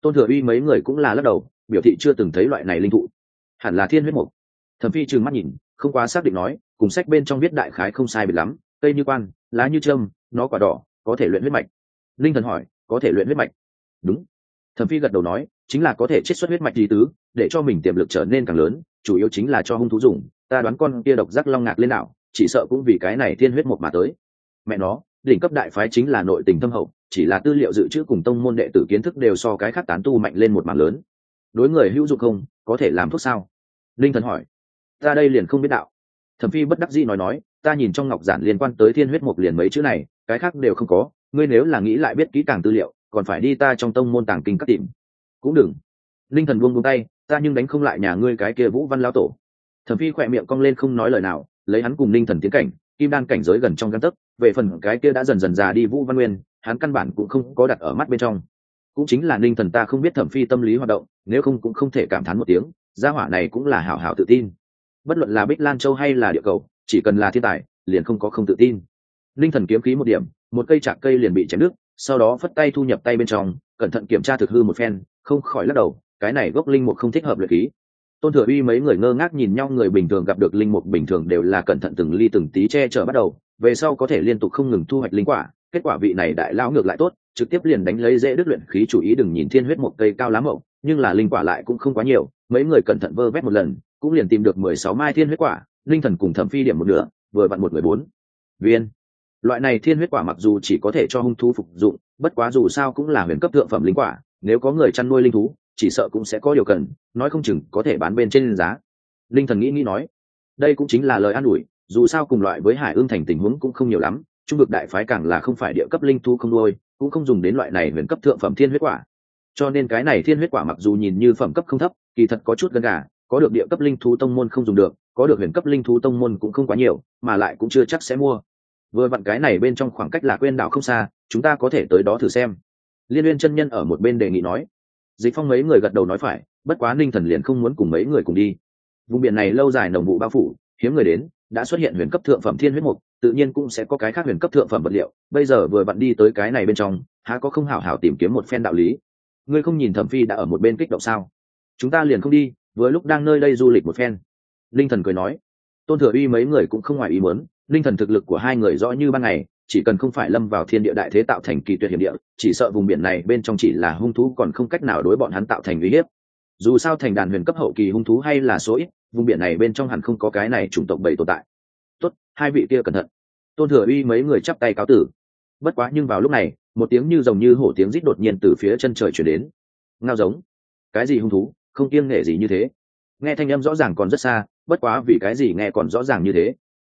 Tôn thừa uy mấy người cũng là lắc đầu, biểu thị chưa từng thấy loại này linh thụ. Hẳn là thiên huyết mục. Thẩm phi trừng mắt nhìn, không quá xác định nói, cùng sách bên trong viết đại khái không sai biệt lắm, cây như quan, lá như trâm, nó quả đỏ, có thể luyện huyết mạch. Linh thần hỏi, có thể luyện huyết mạch? Đúng. Thẩm phi gật đầu nói, chính là có thể chiết xuất huyết mạch di tứ, để cho mình tiềm lực trở nên càng lớn, chủ yếu chính là cho hung thú dùng ta đoán con kia độc giác long ngạc lên nào, chỉ sợ cũng vì cái này thiên huyết một mà tới. Mẹ nó, đỉnh cấp đại phái chính là nội tình thâm hậu, chỉ là tư liệu dự trữ cùng tông môn đệ tử kiến thức đều so cái khác tán tu mạnh lên một mảng lớn. Đối người hữu dụng không, có thể làm thuốc sao? Linh thần hỏi. Ta đây liền không biết đạo. Thẩm phi bất đắc dĩ nói nói, ta nhìn trong ngọc giản liên quan tới thiên huyết mục liền mấy chữ này, cái khác đều không có, ngươi nếu là nghĩ lại biết kỹ càng tư liệu, còn phải đi ta trong tông môn tàng kinh các tìm. Cũng đừng. Linh thần buông buông tay, ta nhưng đánh không lại nhà ngươi cái kia vũ văn lao tổ thẩm phi khỏe miệng cong lên không nói lời nào, lấy hắn cùng linh thần tiến cảnh, kim đan cảnh giới gần trong găng tấc, về phần cái kia đã dần dần già đi vũ văn nguyên, hắn căn bản cũng không có đặt ở mắt bên trong. Cũng chính là linh thần ta không biết thẩm phi tâm lý hoạt động, nếu không cũng không thể cảm thán một tiếng, gia hỏa này cũng là hảo hảo tự tin. Bất luận là bích lan châu hay là địa cầu, chỉ cần là thiên tài, liền không có không tự tin. Linh thần kiếm khí một điểm, một cây chạc cây liền bị chém nước sau đó phất tay thu nhập tay bên trong, cẩn thận kiểm tra thực hư một phen, không khỏi lắc đầu, cái này gốc linh một không thích hợp luyện khí tôn thừa uy mấy người ngơ ngác nhìn nhau, người bình thường gặp được linh mục bình thường đều là cẩn thận từng ly từng tí che chở bắt đầu, về sau có thể liên tục không ngừng thu hoạch linh quả, kết quả vị này đại lao ngược lại tốt, trực tiếp liền đánh lấy dễ đức luyện khí chủ ý đừng nhìn thiên huyết một cây cao lá mậu nhưng là linh quả lại cũng không quá nhiều, mấy người cẩn thận vơ vét một lần, cũng liền tìm được mười sáu mai thiên huyết quả, linh thần cùng thẩm phi điểm một nửa, vừa vặn một mười bốn. Viên. Loại này thiên huyết quả mặc dù chỉ có thể cho hung thú phục dụng, bất quá dù sao cũng là huyền cấp thượng phẩm linh quả, nếu có người chăn nuôi linh thú chỉ sợ cũng sẽ có điều cần, nói không chừng có thể bán bên trên giá. Linh thần nghĩ nghĩ nói, đây cũng chính là lời an ủi, dù sao cùng loại với hải ương thành tình huống cũng không nhiều lắm, trung vực đại phái càng là không phải địa cấp linh thú không nuôi, cũng không dùng đến loại này huyền cấp thượng phẩm thiên huyết quả. Cho nên cái này thiên huyết quả mặc dù nhìn như phẩm cấp không thấp, kỳ thật có chút gần gà, có được địa cấp linh thú tông môn không dùng được, có được huyền cấp linh thú tông môn cũng không quá nhiều, mà lại cũng chưa chắc sẽ mua. Vừa vặn cái này bên trong khoảng cách là quên đảo không xa, chúng ta có thể tới đó thử xem. Liên liên chân nhân ở một bên đề nghị nói dịch phong mấy người gật đầu nói phải, bất quá ninh thần liền không muốn cùng mấy người cùng đi. Vùng biển này lâu dài nồng vụ bao phủ, hiếm người đến, đã xuất hiện huyền cấp thượng phẩm thiên huyết mục, tự nhiên cũng sẽ có cái khác huyền cấp thượng phẩm vật liệu. Bây giờ vừa vặn đi tới cái này bên trong, há có không hảo hảo tìm kiếm một phen đạo lý. Ngươi không nhìn thẩm phi đã ở một bên kích động sao? Chúng ta liền không đi, vừa lúc đang nơi đây du lịch một phen. Linh thần cười nói. Tôn thừa uy mấy người cũng không ngoài ý muốn linh thần thực lực của hai người rõ như ban ngày chỉ cần không phải lâm vào thiên địa đại thế tạo thành kỳ tuyệt hiểm địa, chỉ sợ vùng biển này bên trong chỉ là hung thú còn không cách nào đối bọn hắn tạo thành uy hiếp. Dù sao thành đàn huyền cấp hậu kỳ hung thú hay là số ít, vùng biển này bên trong hẳn không có cái này chủng tộc bảy tồn tại. Tốt, hai vị kia cẩn thận. Tôn thừa uy mấy người chắp tay cáo tử. Bất quá nhưng vào lúc này, một tiếng như rồng như hổ tiếng rít đột nhiên từ phía chân trời chuyển đến. Ngao giống. Cái gì hung thú? Không kiêng nghệ gì như thế. Nghe thanh âm rõ ràng còn rất xa, bất quá vì cái gì nghe còn rõ ràng như thế?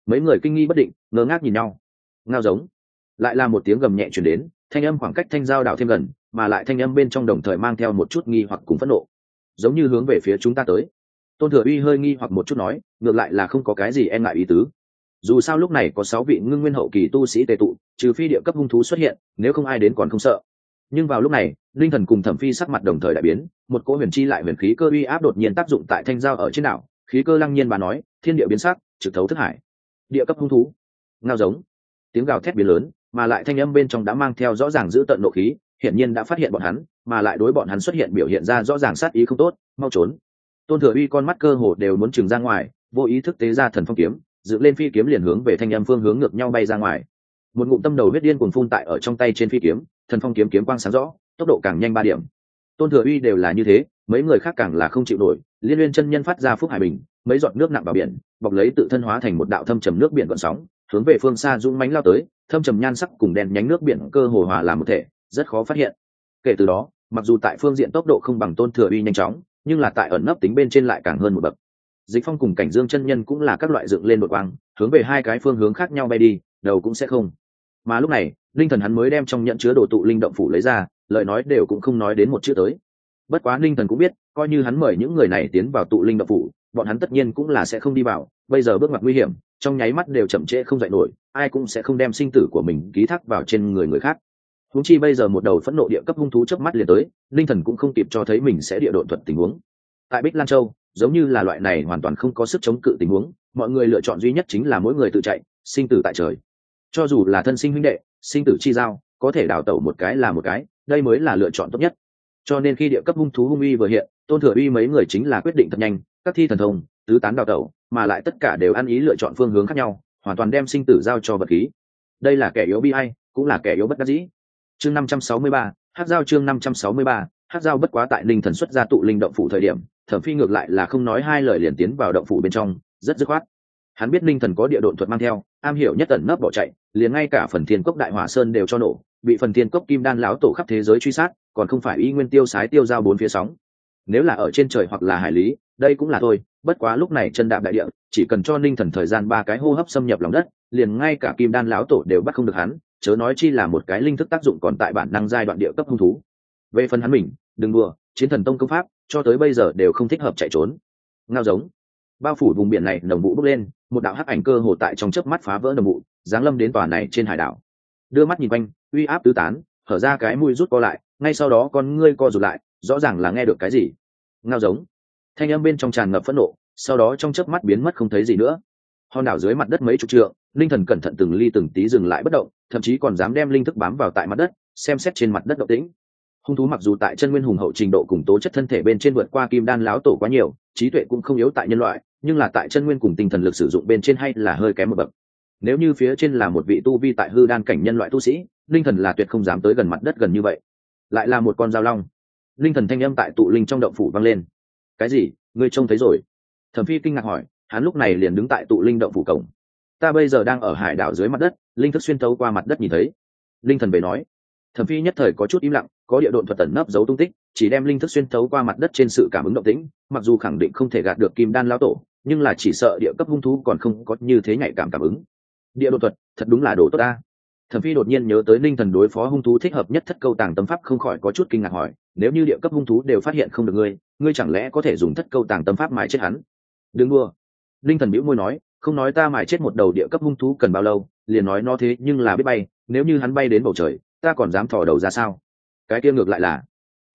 Mấy người kinh nghi bất định, ngơ ngác nhìn nhau ngao giống. Lại là một tiếng gầm nhẹ chuyển đến, thanh âm khoảng cách thanh giao đảo thêm gần, mà lại thanh âm bên trong đồng thời mang theo một chút nghi hoặc cùng phẫn nộ. Giống như hướng về phía chúng ta tới. Tôn thừa uy hơi nghi hoặc một chút nói, ngược lại là không có cái gì e ngại ý tứ. Dù sao lúc này có sáu vị ngưng nguyên hậu kỳ tu sĩ tề tụ, trừ phi địa cấp hung thú xuất hiện, nếu không ai đến còn không sợ. Nhưng vào lúc này, linh thần cùng thẩm phi sắc mặt đồng thời đại biến, một cỗ huyền chi lại huyền khí cơ uy áp đột nhiên tác dụng tại thanh giao ở trên đảo, khí cơ lăng nhiên bà nói, thiên địa biến sắc, trực thấu thức hải. Địa cấp hung thú. Ngao giống tiếng gào thét biến lớn, mà lại thanh âm bên trong đã mang theo rõ ràng giữ tận nộ khí, hiển nhiên đã phát hiện bọn hắn, mà lại đối bọn hắn xuất hiện biểu hiện ra rõ ràng sát ý không tốt, mau trốn. Tôn thừa uy con mắt cơ hồ đều muốn trừng ra ngoài, vô ý thức tế ra thần phong kiếm, dựng lên phi kiếm liền hướng về thanh âm phương hướng ngược nhau bay ra ngoài. Một ngụm tâm đầu huyết điên cuồng phun tại ở trong tay trên phi kiếm, thần phong kiếm kiếm quang sáng rõ, tốc độ càng nhanh ba điểm. Tôn thừa uy đều là như thế, mấy người khác càng là không chịu nổi, liên liên chân nhân phát ra phúc hải bình, mấy giọt nước nặng vào biển, bọc lấy tự thân hóa thành một đạo thâm trầm nước biển gợn sóng hướng về phương xa dũng mánh lao tới, thâm trầm nhan sắc cùng đèn nhánh nước biển cơ hồ hòa làm một thể, rất khó phát hiện. Kể từ đó, mặc dù tại phương diện tốc độ không bằng tôn thừa uy nhanh chóng, nhưng là tại ẩn nấp tính bên trên lại càng hơn một bậc. Dịch phong cùng cảnh dương chân nhân cũng là các loại dựng lên đội quang, hướng về hai cái phương hướng khác nhau bay đi, đầu cũng sẽ không. Mà lúc này, linh thần hắn mới đem trong nhận chứa đồ tụ linh động phủ lấy ra, lời nói đều cũng không nói đến một chữ tới. Bất quá linh thần cũng biết, coi như hắn mời những người này tiến vào tụ linh động phủ, bọn hắn tất nhiên cũng là sẽ không đi vào, bây giờ bước ngoặt nguy hiểm trong nháy mắt đều chậm trễ không dạy nổi, ai cũng sẽ không đem sinh tử của mình ký thác vào trên người người khác. Húng chi bây giờ một đầu phẫn nộ địa cấp hung thú chớp mắt liền tới, linh thần cũng không kịp cho thấy mình sẽ địa độn thuật tình huống. Tại bích lan châu, giống như là loại này hoàn toàn không có sức chống cự tình huống, mọi người lựa chọn duy nhất chính là mỗi người tự chạy, sinh tử tại trời. Cho dù là thân sinh huynh đệ, sinh tử chi giao, có thể đào tẩu một cái là một cái, đây mới là lựa chọn tốt nhất. Cho nên khi địa cấp hung thú hung uy vừa hiện, tôn thừa uy mấy người chính là quyết định thật nhanh, các thi thần thông tứ tán đào tẩu, mà lại tất cả đều ăn ý lựa chọn phương hướng khác nhau, hoàn toàn đem sinh tử giao cho vật khí. Đây là kẻ yếu bi hay cũng là kẻ yếu bất đắc dĩ. Chương năm trăm sáu mươi ba, hát giao chương năm trăm sáu mươi ba, hát giao bất quá tại linh thần xuất ra tụ linh động phủ thời điểm, thẩm phi ngược lại là không nói hai lời liền tiến vào động phủ bên trong, rất dứt khoát. Hắn biết linh thần có địa độn thuật mang theo, am hiểu nhất tẩn nấp bỏ chạy, liền ngay cả phần thiên cốc đại hỏa sơn đều cho nổ, bị phần thiên cốc kim đan lão tổ khắp thế giới truy sát, còn không phải y nguyên tiêu sái tiêu giao bốn phía sóng. Nếu là ở trên trời hoặc là hải lý đây cũng là thôi, bất quá lúc này chân đạp đại địa, chỉ cần cho ninh thần thời gian ba cái hô hấp xâm nhập lòng đất, liền ngay cả kim đan lão tổ đều bắt không được hắn, chớ nói chi là một cái linh thức tác dụng còn tại bản năng giai đoạn địa cấp hung thú. Về phần hắn mình, đừng đùa, chiến thần tông công pháp, cho tới bây giờ đều không thích hợp chạy trốn. Ngao giống. Bao phủ vùng biển này, nồng vụ bốc lên, một đạo hắc ảnh cơ hồ tại trong chớp mắt phá vỡ nồng vụ, giáng lâm đến tòa này trên hải đảo. Đưa mắt nhìn quanh, uy áp tứ tán, hở ra cái mũi rút co lại, ngay sau đó con ngươi co rụt lại, rõ ràng là nghe được cái gì. Ngao giống thanh âm bên trong tràn ngập phẫn nộ, sau đó trong chớp mắt biến mất không thấy gì nữa. Hòn đảo dưới mặt đất mấy chục trượng, linh thần cẩn thận từng ly từng tí dừng lại bất động, thậm chí còn dám đem linh thức bám vào tại mặt đất, xem xét trên mặt đất động tĩnh. Hung thú mặc dù tại chân nguyên hùng hậu trình độ cùng tố chất thân thể bên trên vượt qua kim đan láo tổ quá nhiều, trí tuệ cũng không yếu tại nhân loại, nhưng là tại chân nguyên cùng tinh thần lực sử dụng bên trên hay là hơi kém một bậc. Nếu như phía trên là một vị tu vi tại hư đan cảnh nhân loại tu sĩ, linh thần là tuyệt không dám tới gần mặt đất gần như vậy. Lại là một con dao long. Linh thần thanh âm tại tụ linh trong động phủ vang lên cái gì? Ngươi trông thấy rồi? Thẩm phi kinh ngạc hỏi, hắn lúc này liền đứng tại tụ linh động phủ cổng. Ta bây giờ đang ở hải đảo dưới mặt đất, linh thức xuyên thấu qua mặt đất nhìn thấy. Linh thần về nói. Thẩm phi nhất thời có chút im lặng, có địa độn thuật tẩn nấp giấu tung tích, chỉ đem linh thức xuyên thấu qua mặt đất trên sự cảm ứng động tĩnh, mặc dù khẳng định không thể gạt được kim đan lao tổ, nhưng là chỉ sợ địa cấp hung thú còn không có như thế nhạy cảm cảm ứng. Địa độn thuật, thật đúng là đồ tốt ta. Thẩm phi đột nhiên nhớ tới linh thần đối phó hung thú thích hợp nhất thất câu tàng tâm pháp không khỏi có chút kinh ngạc hỏi nếu như địa cấp hung thú đều phát hiện không được ngươi ngươi chẳng lẽ có thể dùng thất câu tàng tâm pháp mài chết hắn? Đừng đua linh thần bĩu môi nói, không nói ta mài chết một đầu địa cấp hung thú cần bao lâu, liền nói nó thế nhưng là biết bay, nếu như hắn bay đến bầu trời, ta còn dám thò đầu ra sao? Cái kia ngược lại là.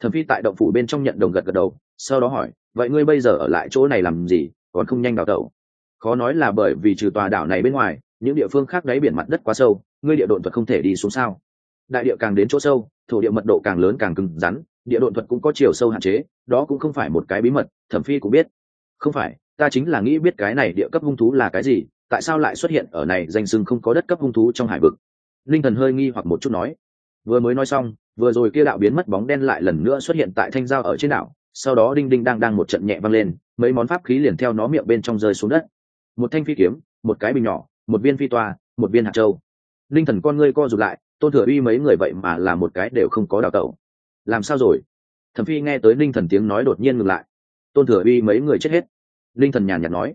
Thẩm phi tại động phủ bên trong nhận đồng gật gật đầu, sau đó hỏi, vậy ngươi bây giờ ở lại chỗ này làm gì, còn không nhanh đào tẩu? Khó nói là bởi vì trừ tòa đảo này bên ngoài, những địa phương khác đáy biển mặt đất quá sâu, ngươi địa độn thuật không thể đi xuống sao? Đại địa càng đến chỗ sâu, thổ địa mật độ càng lớn càng cứng rắn địa độn thuật cũng có chiều sâu hạn chế, đó cũng không phải một cái bí mật, thẩm phi cũng biết. Không phải, ta chính là nghĩ biết cái này địa cấp hung thú là cái gì, tại sao lại xuất hiện ở này danh sưng không có đất cấp hung thú trong hải vực? Linh thần hơi nghi hoặc một chút nói. Vừa mới nói xong, vừa rồi kia đạo biến mất bóng đen lại lần nữa xuất hiện tại thanh giao ở trên đảo, sau đó đinh đinh đang đang một trận nhẹ văng lên, mấy món pháp khí liền theo nó miệng bên trong rơi xuống đất. Một thanh phi kiếm, một cái bình nhỏ, một viên phi toa, một viên hạt châu. Linh thần con ngươi co rụt lại, tôn thừa uy mấy người vậy mà là một cái đều không có đào tẩu làm sao rồi? Thẩm phi nghe tới linh thần tiếng nói đột nhiên ngừng lại. Tôn thừa uy mấy người chết hết. Linh thần nhàn nhạt nói.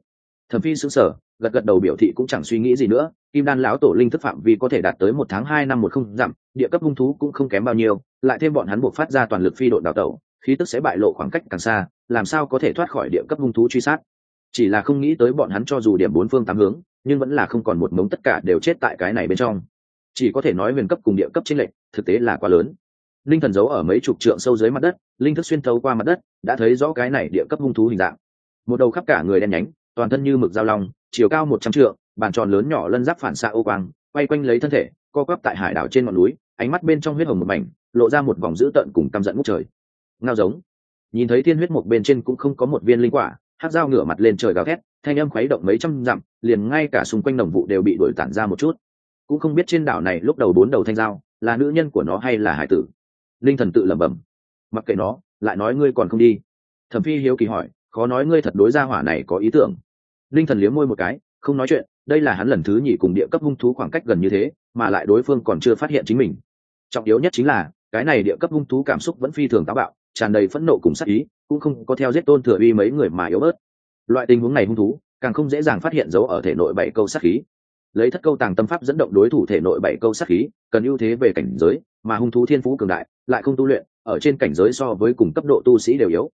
Thẩm phi xứng sở gật gật đầu biểu thị cũng chẳng suy nghĩ gì nữa. Kim đan lão tổ linh thức phạm vi có thể đạt tới một tháng hai năm một không dặm, địa cấp hung thú cũng không kém bao nhiêu, lại thêm bọn hắn buộc phát ra toàn lực phi đội đào tẩu, khí tức sẽ bại lộ khoảng cách càng xa, làm sao có thể thoát khỏi địa cấp hung thú truy sát? Chỉ là không nghĩ tới bọn hắn cho dù điểm bốn phương tám hướng, nhưng vẫn là không còn một mống tất cả đều chết tại cái này bên trong. Chỉ có thể nói huyền cấp cùng địa cấp trên lệch, thực tế là quá lớn linh thần giấu ở mấy chục trượng sâu dưới mặt đất, linh thức xuyên thấu qua mặt đất, đã thấy rõ cái này địa cấp hung thú hình dạng. Một đầu khắp cả người đen nhánh, toàn thân như mực dao long, chiều cao một trăm trượng, bàn tròn lớn nhỏ lân giáp phản xạ ô quang, quay quanh lấy thân thể, co quắp tại hải đảo trên ngọn núi, ánh mắt bên trong huyết hồng một mảnh, lộ ra một vòng dữ tợn cùng căm giận ngút trời. Ngao giống. Nhìn thấy thiên huyết một bên trên cũng không có một viên linh quả hát dao ngửa mặt lên trời gào thét, thanh âm khuấy động mấy trăm dặm, liền ngay cả xung quanh đồng vụ đều bị đuổi tản ra một chút. Cũng không biết trên đảo này lúc đầu bốn đầu thanh dao là nữ nhân của nó hay là hải tử linh thần tự lẩm bẩm. Mặc kệ nó, lại nói ngươi còn không đi. Thẩm phi hiếu kỳ hỏi, khó nói ngươi thật đối ra hỏa này có ý tưởng. Linh thần liếm môi một cái, không nói chuyện, đây là hắn lần thứ nhì cùng địa cấp hung thú khoảng cách gần như thế, mà lại đối phương còn chưa phát hiện chính mình. Trọng yếu nhất chính là, cái này địa cấp hung thú cảm xúc vẫn phi thường táo bạo, tràn đầy phẫn nộ cùng sắc ý, cũng không có theo giết tôn thừa uy mấy người mà yếu bớt. Loại tình huống này hung thú, càng không dễ dàng phát hiện dấu ở thể nội bảy câu sắc khí lấy thất câu tàng tâm pháp dẫn động đối thủ thể nội bảy câu sát khí, cần ưu thế về cảnh giới, mà hung thú thiên phú cường đại, lại không tu luyện, ở trên cảnh giới so với cùng cấp độ tu sĩ đều yếu.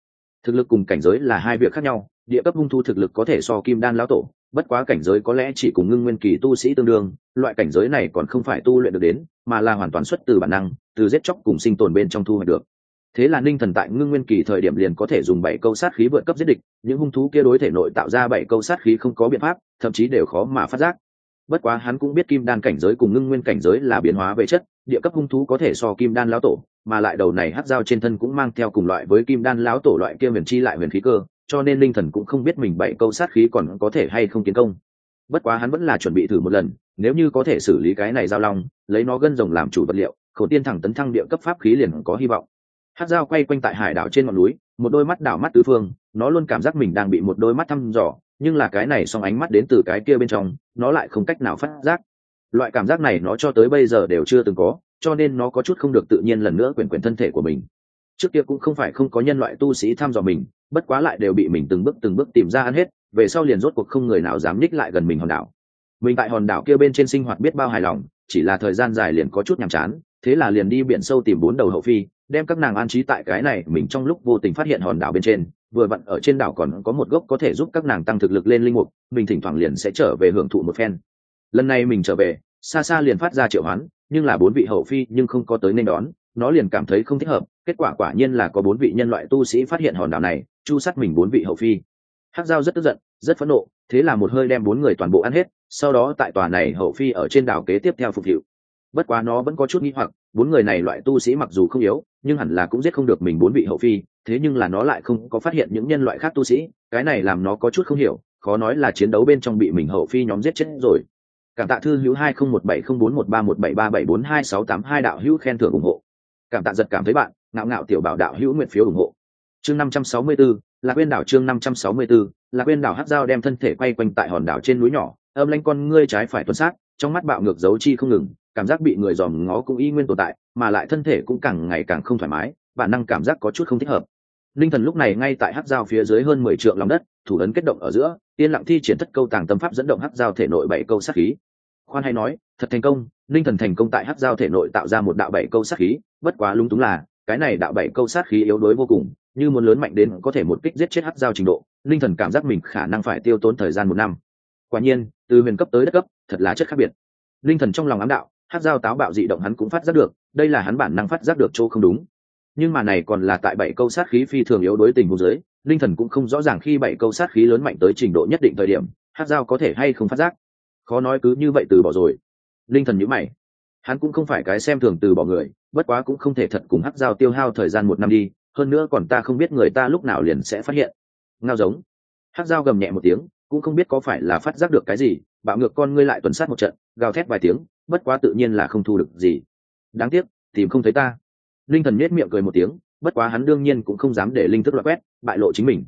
Thực lực cùng cảnh giới là hai việc khác nhau, địa cấp hung thú thực lực có thể so kim đan lão tổ, bất quá cảnh giới có lẽ chỉ cùng ngưng nguyên kỳ tu sĩ tương đương, loại cảnh giới này còn không phải tu luyện được đến, mà là hoàn toàn xuất từ bản năng, từ giết chóc cùng sinh tồn bên trong thu hoạch được. Thế là ninh thần tại ngưng nguyên kỳ thời điểm liền có thể dùng bảy câu sát khí vượt cấp giết địch, những hung thú kia đối thể nội tạo ra bảy câu sát khí không có biện pháp, thậm chí đều khó mà phát giác bất quá hắn cũng biết kim đan cảnh giới cùng ngưng nguyên cảnh giới là biến hóa về chất, địa cấp hung thú có thể so kim đan lão tổ, mà lại đầu này hát dao trên thân cũng mang theo cùng loại với kim đan lão tổ loại kia huyền chi lại huyền khí cơ, cho nên linh thần cũng không biết mình bảy câu sát khí còn có thể hay không tiến công. Bất quá hắn vẫn là chuẩn bị thử một lần, nếu như có thể xử lý cái này giao long, lấy nó gân rồng làm chủ vật liệu, khổ tiên thẳng tấn thăng địa cấp pháp khí liền có hy vọng hát dao quay quanh tại hải đảo trên ngọn núi, một đôi mắt đảo mắt tứ phương, nó luôn cảm giác mình đang bị một đôi mắt thăm dò, nhưng là cái này song ánh mắt đến từ cái kia bên trong, nó lại không cách nào phát giác. Loại cảm giác này nó cho tới bây giờ đều chưa từng có, cho nên nó có chút không được tự nhiên lần nữa quyền quyền thân thể của mình. Trước kia cũng không phải không có nhân loại tu sĩ thăm dò mình, bất quá lại đều bị mình từng bước từng bước tìm ra ăn hết, về sau liền rốt cuộc không người nào dám ních lại gần mình hòn đảo. Mình tại hòn đảo kia bên trên sinh hoạt biết bao hài lòng, chỉ là thời gian dài liền có chút nhàm chán, thế là liền đi biển sâu tìm bốn đầu hậu phi đem các nàng an trí tại cái này mình trong lúc vô tình phát hiện hòn đảo bên trên, vừa vặn ở trên đảo còn có một gốc có thể giúp các nàng tăng thực lực lên linh mục, mình thỉnh thoảng liền sẽ trở về hưởng thụ một phen. Lần này mình trở về, xa xa liền phát ra triệu hoán, nhưng là bốn vị hậu phi nhưng không có tới nên đón, nó liền cảm thấy không thích hợp, kết quả quả nhiên là có bốn vị nhân loại tu sĩ phát hiện hòn đảo này, chu sát mình bốn vị hậu phi. Hắc giao rất tức giận, rất phẫn nộ, thế là một hơi đem bốn người toàn bộ ăn hết, sau đó tại tòa này hậu phi ở trên đảo kế tiếp theo phục hiệu. Bất quá nó vẫn có chút nghi hoặc, bốn người này loại tu sĩ mặc dù không yếu nhưng hẳn là cũng giết không được mình bốn vị hậu phi thế nhưng là nó lại không có phát hiện những nhân loại khác tu sĩ cái này làm nó có chút không hiểu khó nói là chiến đấu bên trong bị mình hậu phi nhóm giết chết rồi. Cảm tạ thư hữu hai không một bảy không bốn một ba một bảy ba bảy bốn hai sáu tám hai đạo hữu khen thưởng ủng hộ. Cảm tạ giật cảm thấy bạn ngạo ngạo tiểu bảo đạo hữu nguyện phiếu ủng hộ. Chương năm trăm sáu mươi 564, là quên đảo chương năm trăm sáu mươi 564, là quên đảo hát dao đem thân thể quay quanh tại hòn đảo trên núi nhỏ âm lanh con ngươi trái phải tuần sát trong mắt bạo ngược dấu chi không ngừng cảm giác bị người dòm ngó cũng y nguyên tồn tại, mà lại thân thể cũng càng ngày càng không thoải mái bản năng cảm giác có chút không thích hợp. Linh thần lúc này ngay tại hát dao phía dưới hơn mười trượng lòng đất, thủ ấn kết động ở giữa, yên lặng thi triển thất câu tàng tâm pháp dẫn động hát dao thể nội bảy câu sát khí. Khoan hay nói, thật thành công, linh thần thành công tại hát dao thể nội tạo ra một đạo bảy câu sát khí, bất quá lung túng là, cái này đạo bảy câu sát khí yếu đuối vô cùng, như muốn lớn mạnh đến có thể một kích giết chết hát dao trình độ, linh thần cảm giác mình khả năng phải tiêu tốn thời gian một năm. Quả nhiên, từ huyền cấp tới đất cấp, thật là chất khác biệt. Linh thần trong lòng ám đạo hát dao táo bạo dị động hắn cũng phát giác được, đây là hắn bản năng phát giác được chỗ không đúng. Nhưng mà này còn là tại bảy câu sát khí phi thường yếu đối tình huống giới linh thần cũng không rõ ràng khi bảy câu sát khí lớn mạnh tới trình độ nhất định thời điểm, hát dao có thể hay không phát giác. Khó nói cứ như vậy từ bỏ rồi. Linh thần nhữ mày. Hắn cũng không phải cái xem thường từ bỏ người, bất quá cũng không thể thật cùng hát dao tiêu hao thời gian một năm đi, hơn nữa còn ta không biết người ta lúc nào liền sẽ phát hiện. Ngao giống. Hát dao gầm nhẹ một tiếng, cũng không biết có phải là phát giác được cái gì, bạo ngược con ngươi lại tuần sát một trận gào thét vài tiếng, bất quá tự nhiên là không thu được gì. Đáng tiếc, tìm không thấy ta. Linh thần nhếch miệng cười một tiếng, bất quá hắn đương nhiên cũng không dám để linh thức loại quét, bại lộ chính mình.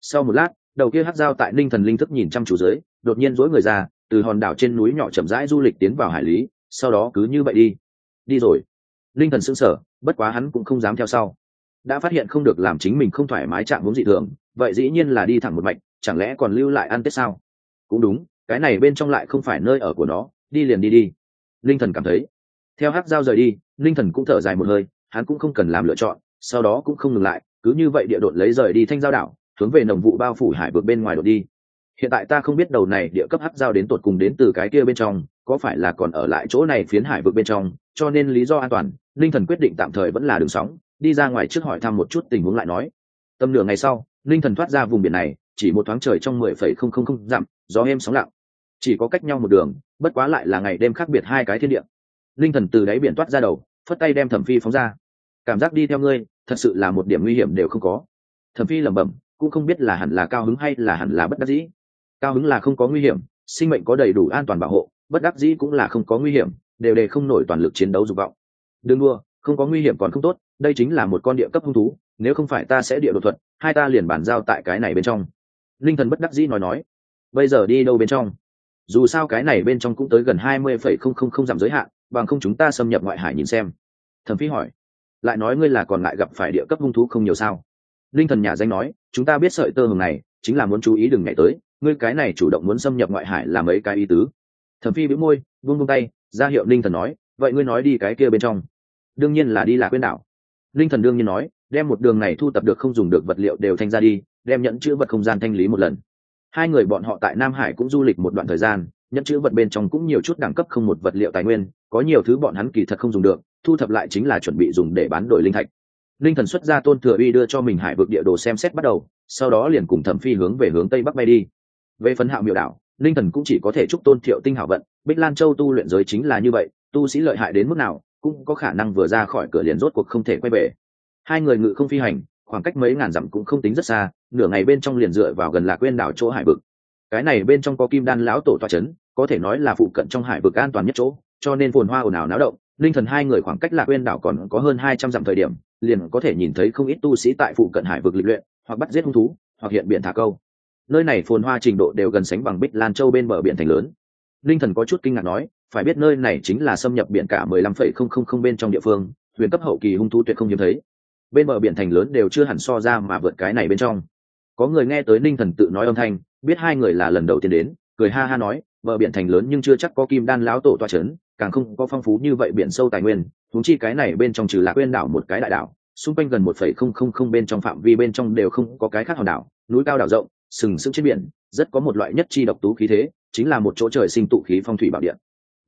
Sau một lát, đầu kia hát dao tại linh thần linh thức nhìn chăm chú dưới, đột nhiên dối người ra, từ hòn đảo trên núi nhỏ chậm rãi du lịch tiến vào hải lý, sau đó cứ như vậy đi. Đi rồi. Linh thần sững sờ, bất quá hắn cũng không dám theo sau. Đã phát hiện không được làm chính mình không thoải mái chạm vốn dị thường, vậy dĩ nhiên là đi thẳng một mạch, chẳng lẽ còn lưu lại ăn tết sao? Cũng đúng, cái này bên trong lại không phải nơi ở của nó đi liền đi đi. Linh thần cảm thấy. Theo hát dao rời đi, linh thần cũng thở dài một hơi, hắn cũng không cần làm lựa chọn, sau đó cũng không ngừng lại, cứ như vậy địa đột lấy rời đi thanh giao đảo, hướng về nồng vụ bao phủ hải vượt bên ngoài đột đi. Hiện tại ta không biết đầu này địa cấp hắc giao đến tột cùng đến từ cái kia bên trong, có phải là còn ở lại chỗ này phiến hải vực bên trong, cho nên lý do an toàn, linh thần quyết định tạm thời vẫn là đường sóng, đi ra ngoài trước hỏi thăm một chút tình huống lại nói. Tầm nửa ngày sau, linh thần thoát ra vùng biển này, chỉ một thoáng trời trong mười phẩy không không không dặm, gió êm sóng lặng chỉ có cách nhau một đường, bất quá lại là ngày đêm khác biệt hai cái thiên địa. Linh thần từ đáy biển toát ra đầu, phất tay đem thẩm phi phóng ra. Cảm giác đi theo ngươi, thật sự là một điểm nguy hiểm đều không có. Thẩm phi lẩm bẩm, cũng không biết là hẳn là cao hứng hay là hẳn là bất đắc dĩ. Cao hứng là không có nguy hiểm, sinh mệnh có đầy đủ an toàn bảo hộ, bất đắc dĩ cũng là không có nguy hiểm, đều đề không nổi toàn lực chiến đấu dục vọng. Đương đua không có nguy hiểm còn không tốt, đây chính là một con địa cấp hung thú, nếu không phải ta sẽ địa đột thuật, hai ta liền bàn giao tại cái này bên trong. Linh thần bất đắc dĩ nói nói, bây giờ đi đâu bên trong? Dù sao cái này bên trong cũng tới gần hai mươi phẩy không không không giảm giới hạn, bằng không chúng ta xâm nhập ngoại hải nhìn xem. Thẩm phi hỏi. Lại nói ngươi là còn lại gặp phải địa cấp hung thú không nhiều sao? Linh thần nhà danh nói, chúng ta biết sợi tơ hồng này, chính là muốn chú ý đừng nhảy tới, ngươi cái này chủ động muốn xâm nhập ngoại hải là mấy cái ý tứ? Thẩm phi bĩu môi, buông buông tay, ra hiệu linh thần nói, vậy ngươi nói đi cái kia bên trong. Đương nhiên là đi lạc quên đảo. Linh thần đương nhiên nói, đem một đường này thu tập được không dùng được vật liệu đều thanh ra đi, đem nhận chữ vật không gian thanh lý một lần hai người bọn họ tại nam hải cũng du lịch một đoạn thời gian nhận chữ vật bên trong cũng nhiều chút đẳng cấp không một vật liệu tài nguyên, có nhiều thứ bọn hắn kỳ thật không dùng được, thu thập lại chính là chuẩn bị dùng để bán đổi linh thạch. Linh thần xuất ra tôn thừa uy đưa cho mình hải vực địa đồ xem xét bắt đầu, sau đó liền cùng thẩm phi hướng về hướng tây bắc bay đi. Về phấn hạo miệu đảo, linh thần cũng chỉ có thể chúc tôn thiệu tinh hảo vận, bích lan châu tu luyện giới chính là như vậy, tu sĩ lợi hại đến mức nào, cũng có khả năng vừa ra khỏi cửa liền rốt cuộc không thể quay về. Hai người ngự không phi hành khoảng cách mấy ngàn dặm cũng không tính rất xa, nửa ngày bên trong liền dựa vào gần lạc quên đảo chỗ hải vực. Cái này bên trong có kim đan lão tổ toa c h ấ n có thể nói là phụ cận trong hải vực an toàn nhất chỗ, cho nên phồn hoa ồn ào náo động, linh thần hai người khoảng cách lạc quên đảo còn có hơn hai trăm dặm thời điểm, liền có thể nhìn thấy không ít tu sĩ tại phụ cận hải vực lịch luyện, hoặc bắt giết hung thú, hoặc hiện biển thả câu. Nơi này phồn hoa trình độ đều gần sánh bằng bích lan châu bên bờ biển thành lớn. Linh thần có chút kinh ngạc nói, phải biết nơi này chính là xâm nhập biển cả mười lăm phẩy không không không bên trong địa phương, huyền cấp hậu kỳ hung thú tuyệt không hiếm thấy bên bờ biển thành lớn đều chưa hẳn so ra mà vượt cái này bên trong. Có người nghe tới ninh thần tự nói âm thanh, biết hai người là lần đầu tiên đến, cười ha ha nói, bờ biển thành lớn nhưng chưa chắc có kim đan lão tổ toa c h ấ n càng không có phong phú như vậy biển sâu tài nguyên thúng chi cái này bên trong trừ lạc quên đảo một cái đại đảo, xung quanh gần một phẩy không không không bên trong phạm vi bên trong đều không có cái khác hòn đảo, núi cao đảo rộng, sừng sững trên biển, rất có một loại nhất chi độc tú khí thế, chính là một chỗ trời sinh tụ khí phong thủy bảo điện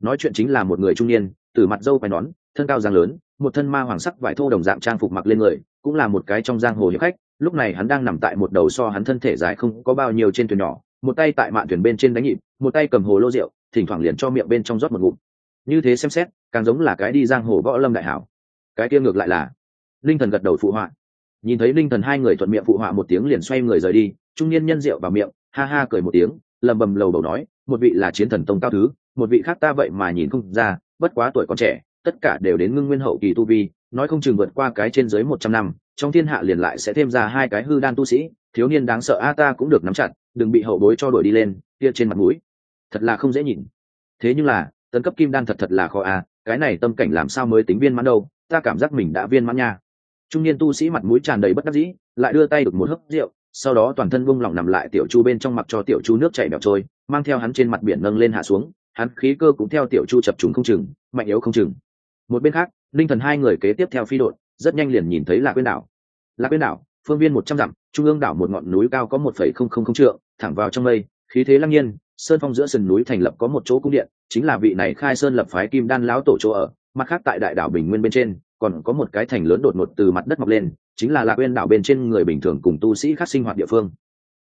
nói chuyện chính là một người trung niên, từ mặt dâu quay nón thân cao giang lớn, một thân ma hoàng sắc vải thô đồng dạng trang phục mặc lên người, cũng là một cái trong giang hồ hiệp khách. Lúc này hắn đang nằm tại một đầu so hắn thân thể dài không có bao nhiêu trên thuyền nhỏ, một tay tại mạn thuyền bên trên đánh nhịp, một tay cầm hồ lô rượu, thỉnh thoảng liền cho miệng bên trong rót một ngụm. Như thế xem xét, càng giống là cái đi giang hồ võ lâm đại hảo. Cái kia ngược lại là, linh thần gật đầu phụ họa. Nhìn thấy linh thần hai người thuận miệng phụ họa một tiếng liền xoay người rời đi, trung niên nhân rượu vào miệng, ha ha cười một tiếng, lầm bầm lầu bầu nói, một vị là chiến thần tông cao thứ, một vị khác ta vậy mà nhìn không ra, bất quá tuổi còn trẻ tất cả đều đến ngưng nguyên hậu kỳ tu vi, nói không chừng vượt qua cái trên dưới một trăm năm, trong thiên hạ liền lại sẽ thêm ra hai cái hư đan tu sĩ, thiếu niên đáng sợ a ta cũng được nắm chặt, đừng bị hậu bối cho đuổi đi lên, kia trên mặt mũi. Thật là không dễ nhìn. Thế nhưng là, tấn cấp kim đan thật thật là khó a, cái này tâm cảnh làm sao mới tính viên mãn đâu, ta cảm giác mình đã viên mãn nha. Trung niên tu sĩ mặt mũi tràn đầy bất đắc dĩ, lại đưa tay được một hớp rượu, sau đó toàn thân bung lỏng nằm lại tiểu chu bên trong mặc cho tiểu chu nước chảy bẹo trôi, mang theo hắn trên mặt biển nâng lên hạ xuống, hắn khí cơ cũng theo tiểu chu chập trùng không chừng, mạnh yếu không chừng một bên khác, linh thần hai người kế tiếp theo phi đội, rất nhanh liền nhìn thấy lạc quyên đảo. Lạc quyên đảo, phương viên một trăm dặm, trung ương đảo một ngọn núi cao có một phẩy không không không trượng, thẳng vào trong mây, khí thế lăng nhiên, sơn phong giữa sườn núi thành lập có một chỗ cung điện, chính là vị này khai sơn lập phái kim đan lão tổ chỗ ở, mặt khác tại đại đảo bình nguyên bên trên, còn có một cái thành lớn đột ngột từ mặt đất mọc lên, chính là lạc quyên đảo bên trên người bình thường cùng tu sĩ khác sinh hoạt địa phương.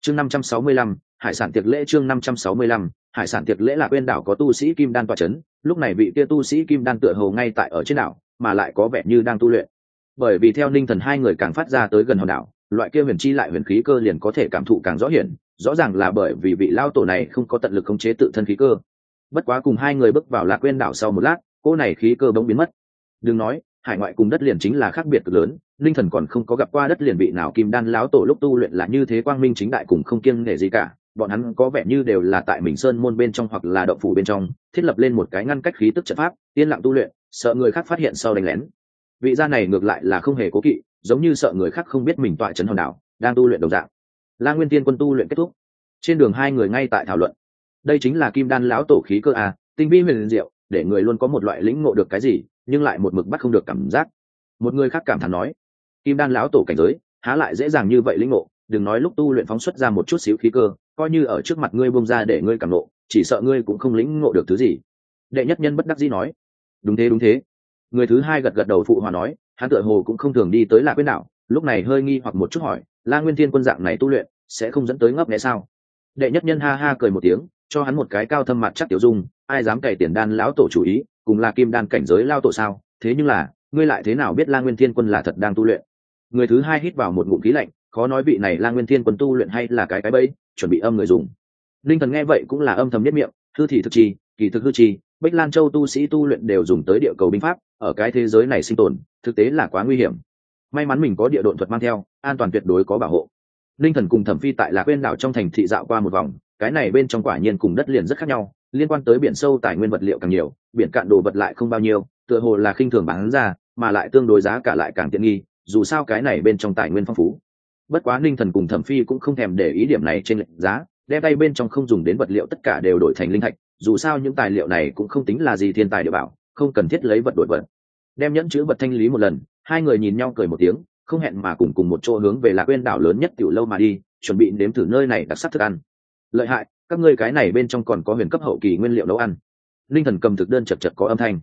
Chương năm trăm sáu mươi lăm, hải sản tiệc lễ chương năm trăm sáu mươi lăm, hải sản tiệc lễ lạc quyên đảo có tu sĩ kim đan tọa c h ấ n lúc này vị kia tu sĩ kim đan tựa hồ ngay tại ở trên đảo, mà lại có vẻ như đang tu luyện. Bởi vì theo ninh thần hai người càng phát ra tới gần hòn đảo, loại kia huyền chi lại huyền khí cơ liền có thể cảm thụ càng rõ hiển, rõ ràng là bởi vì vị lao tổ này không có tận lực khống chế tự thân khí cơ. Bất quá cùng hai người bước vào lạc quên đảo sau một lát cô này khí cơ bỗng biến mất. Đừng nói, hải ngoại cùng đất liền chính là khác biệt cực lớn linh thần còn không có gặp qua đất liền vị nào kim đan láo tổ lúc tu luyện là như thế quang minh chính đại cùng không kiêng nể gì cả bọn hắn có vẻ như đều là tại mình sơn môn bên trong hoặc là động phủ bên trong, thiết lập lên một cái ngăn cách khí tức trận pháp, yên lặng tu luyện, sợ người khác phát hiện sau đánh lén. Vị gia này ngược lại là không hề cố kỵ, giống như sợ người khác không biết mình tọa trấn hòn đảo, đang tu luyện đồng dạng. La nguyên tiên quân tu luyện kết thúc. Trên đường hai người ngay tại thảo luận. Đây chính là kim đan lão tổ khí cơ a, tinh vi huyền diệu, để người luôn có một loại lĩnh ngộ được cái gì, nhưng lại một mực bắt không được cảm giác. Một người khác cảm thán nói, kim đan lão tổ cảnh giới, há lại dễ dàng như vậy lĩnh ngộ? Đừng nói lúc tu luyện phóng xuất ra một chút xíu khí cơ, coi như ở trước mặt ngươi bông ra để ngươi cảm nộ, chỉ sợ ngươi cũng không lĩnh ngộ được thứ gì. Đệ nhất nhân bất đắc dĩ nói. Đúng thế đúng thế. Người thứ hai gật gật đầu phụ hòa nói, hắn tựa hồ cũng không thường đi tới lạc quyết nào lúc này hơi nghi hoặc một chút hỏi, la nguyên thiên quân dạng này tu luyện, sẽ không dẫn tới ngấp nghẽ sao? Đệ nhất nhân ha ha cười một tiếng, cho hắn một cái cao thâm mặt chắc tiểu dung, ai dám cày tiền đan lão tổ chủ ý, cùng là kim đan cảnh giới lao tổ sao? Thế nhưng là, ngươi lại thế nào biết la nguyên thiên quân là thật đang tu luyện? Người thứ hai hít vào một ngụm khí lạnh có nói vị này la nguyên thiên quân tu luyện hay là cái cái bẫy, chuẩn bị âm người dùng. Linh thần nghe vậy cũng là âm thầm nhất miệng, hư thị thực chi kỳ thực hư chi bách lan châu tu sĩ tu luyện đều dùng tới địa cầu binh pháp, ở cái thế giới này sinh tồn, thực tế là quá nguy hiểm. May mắn mình có địa độn thuật mang theo, an toàn tuyệt đối có bảo hộ. Linh thần cùng thẩm phi tại lạc quên đảo trong thành thị dạo qua một vòng, cái này bên trong quả nhiên cùng đất liền rất khác nhau, liên quan tới biển sâu tài nguyên vật liệu càng nhiều, biển cạn đồ vật lại không bao nhiêu, tựa hồ là khinh thường bán ra, mà lại tương đối giá cả lại càng tiện nghi, dù sao cái này bên trong tài nguyên phong phú bất quá ninh thần cùng thẩm phi cũng không thèm để ý điểm này trên lệnh giá, đem tay bên trong không dùng đến vật liệu tất cả đều đổi thành linh thạch, dù sao những tài liệu này cũng không tính là gì thiên tài địa bảo, không cần thiết lấy vật đổi vật. Đem nhẫn chữ vật thanh lý một lần, hai người nhìn nhau cười một tiếng, không hẹn mà cùng cùng một chỗ hướng về lạc quên đảo lớn nhất tiểu lâu mà đi, chuẩn bị nếm thử nơi này đặc sắc thức ăn. Lợi hại, các ngươi cái này bên trong còn có huyền cấp hậu kỳ nguyên liệu nấu ăn. Linh thần cầm thực đơn chật chật có âm thanh.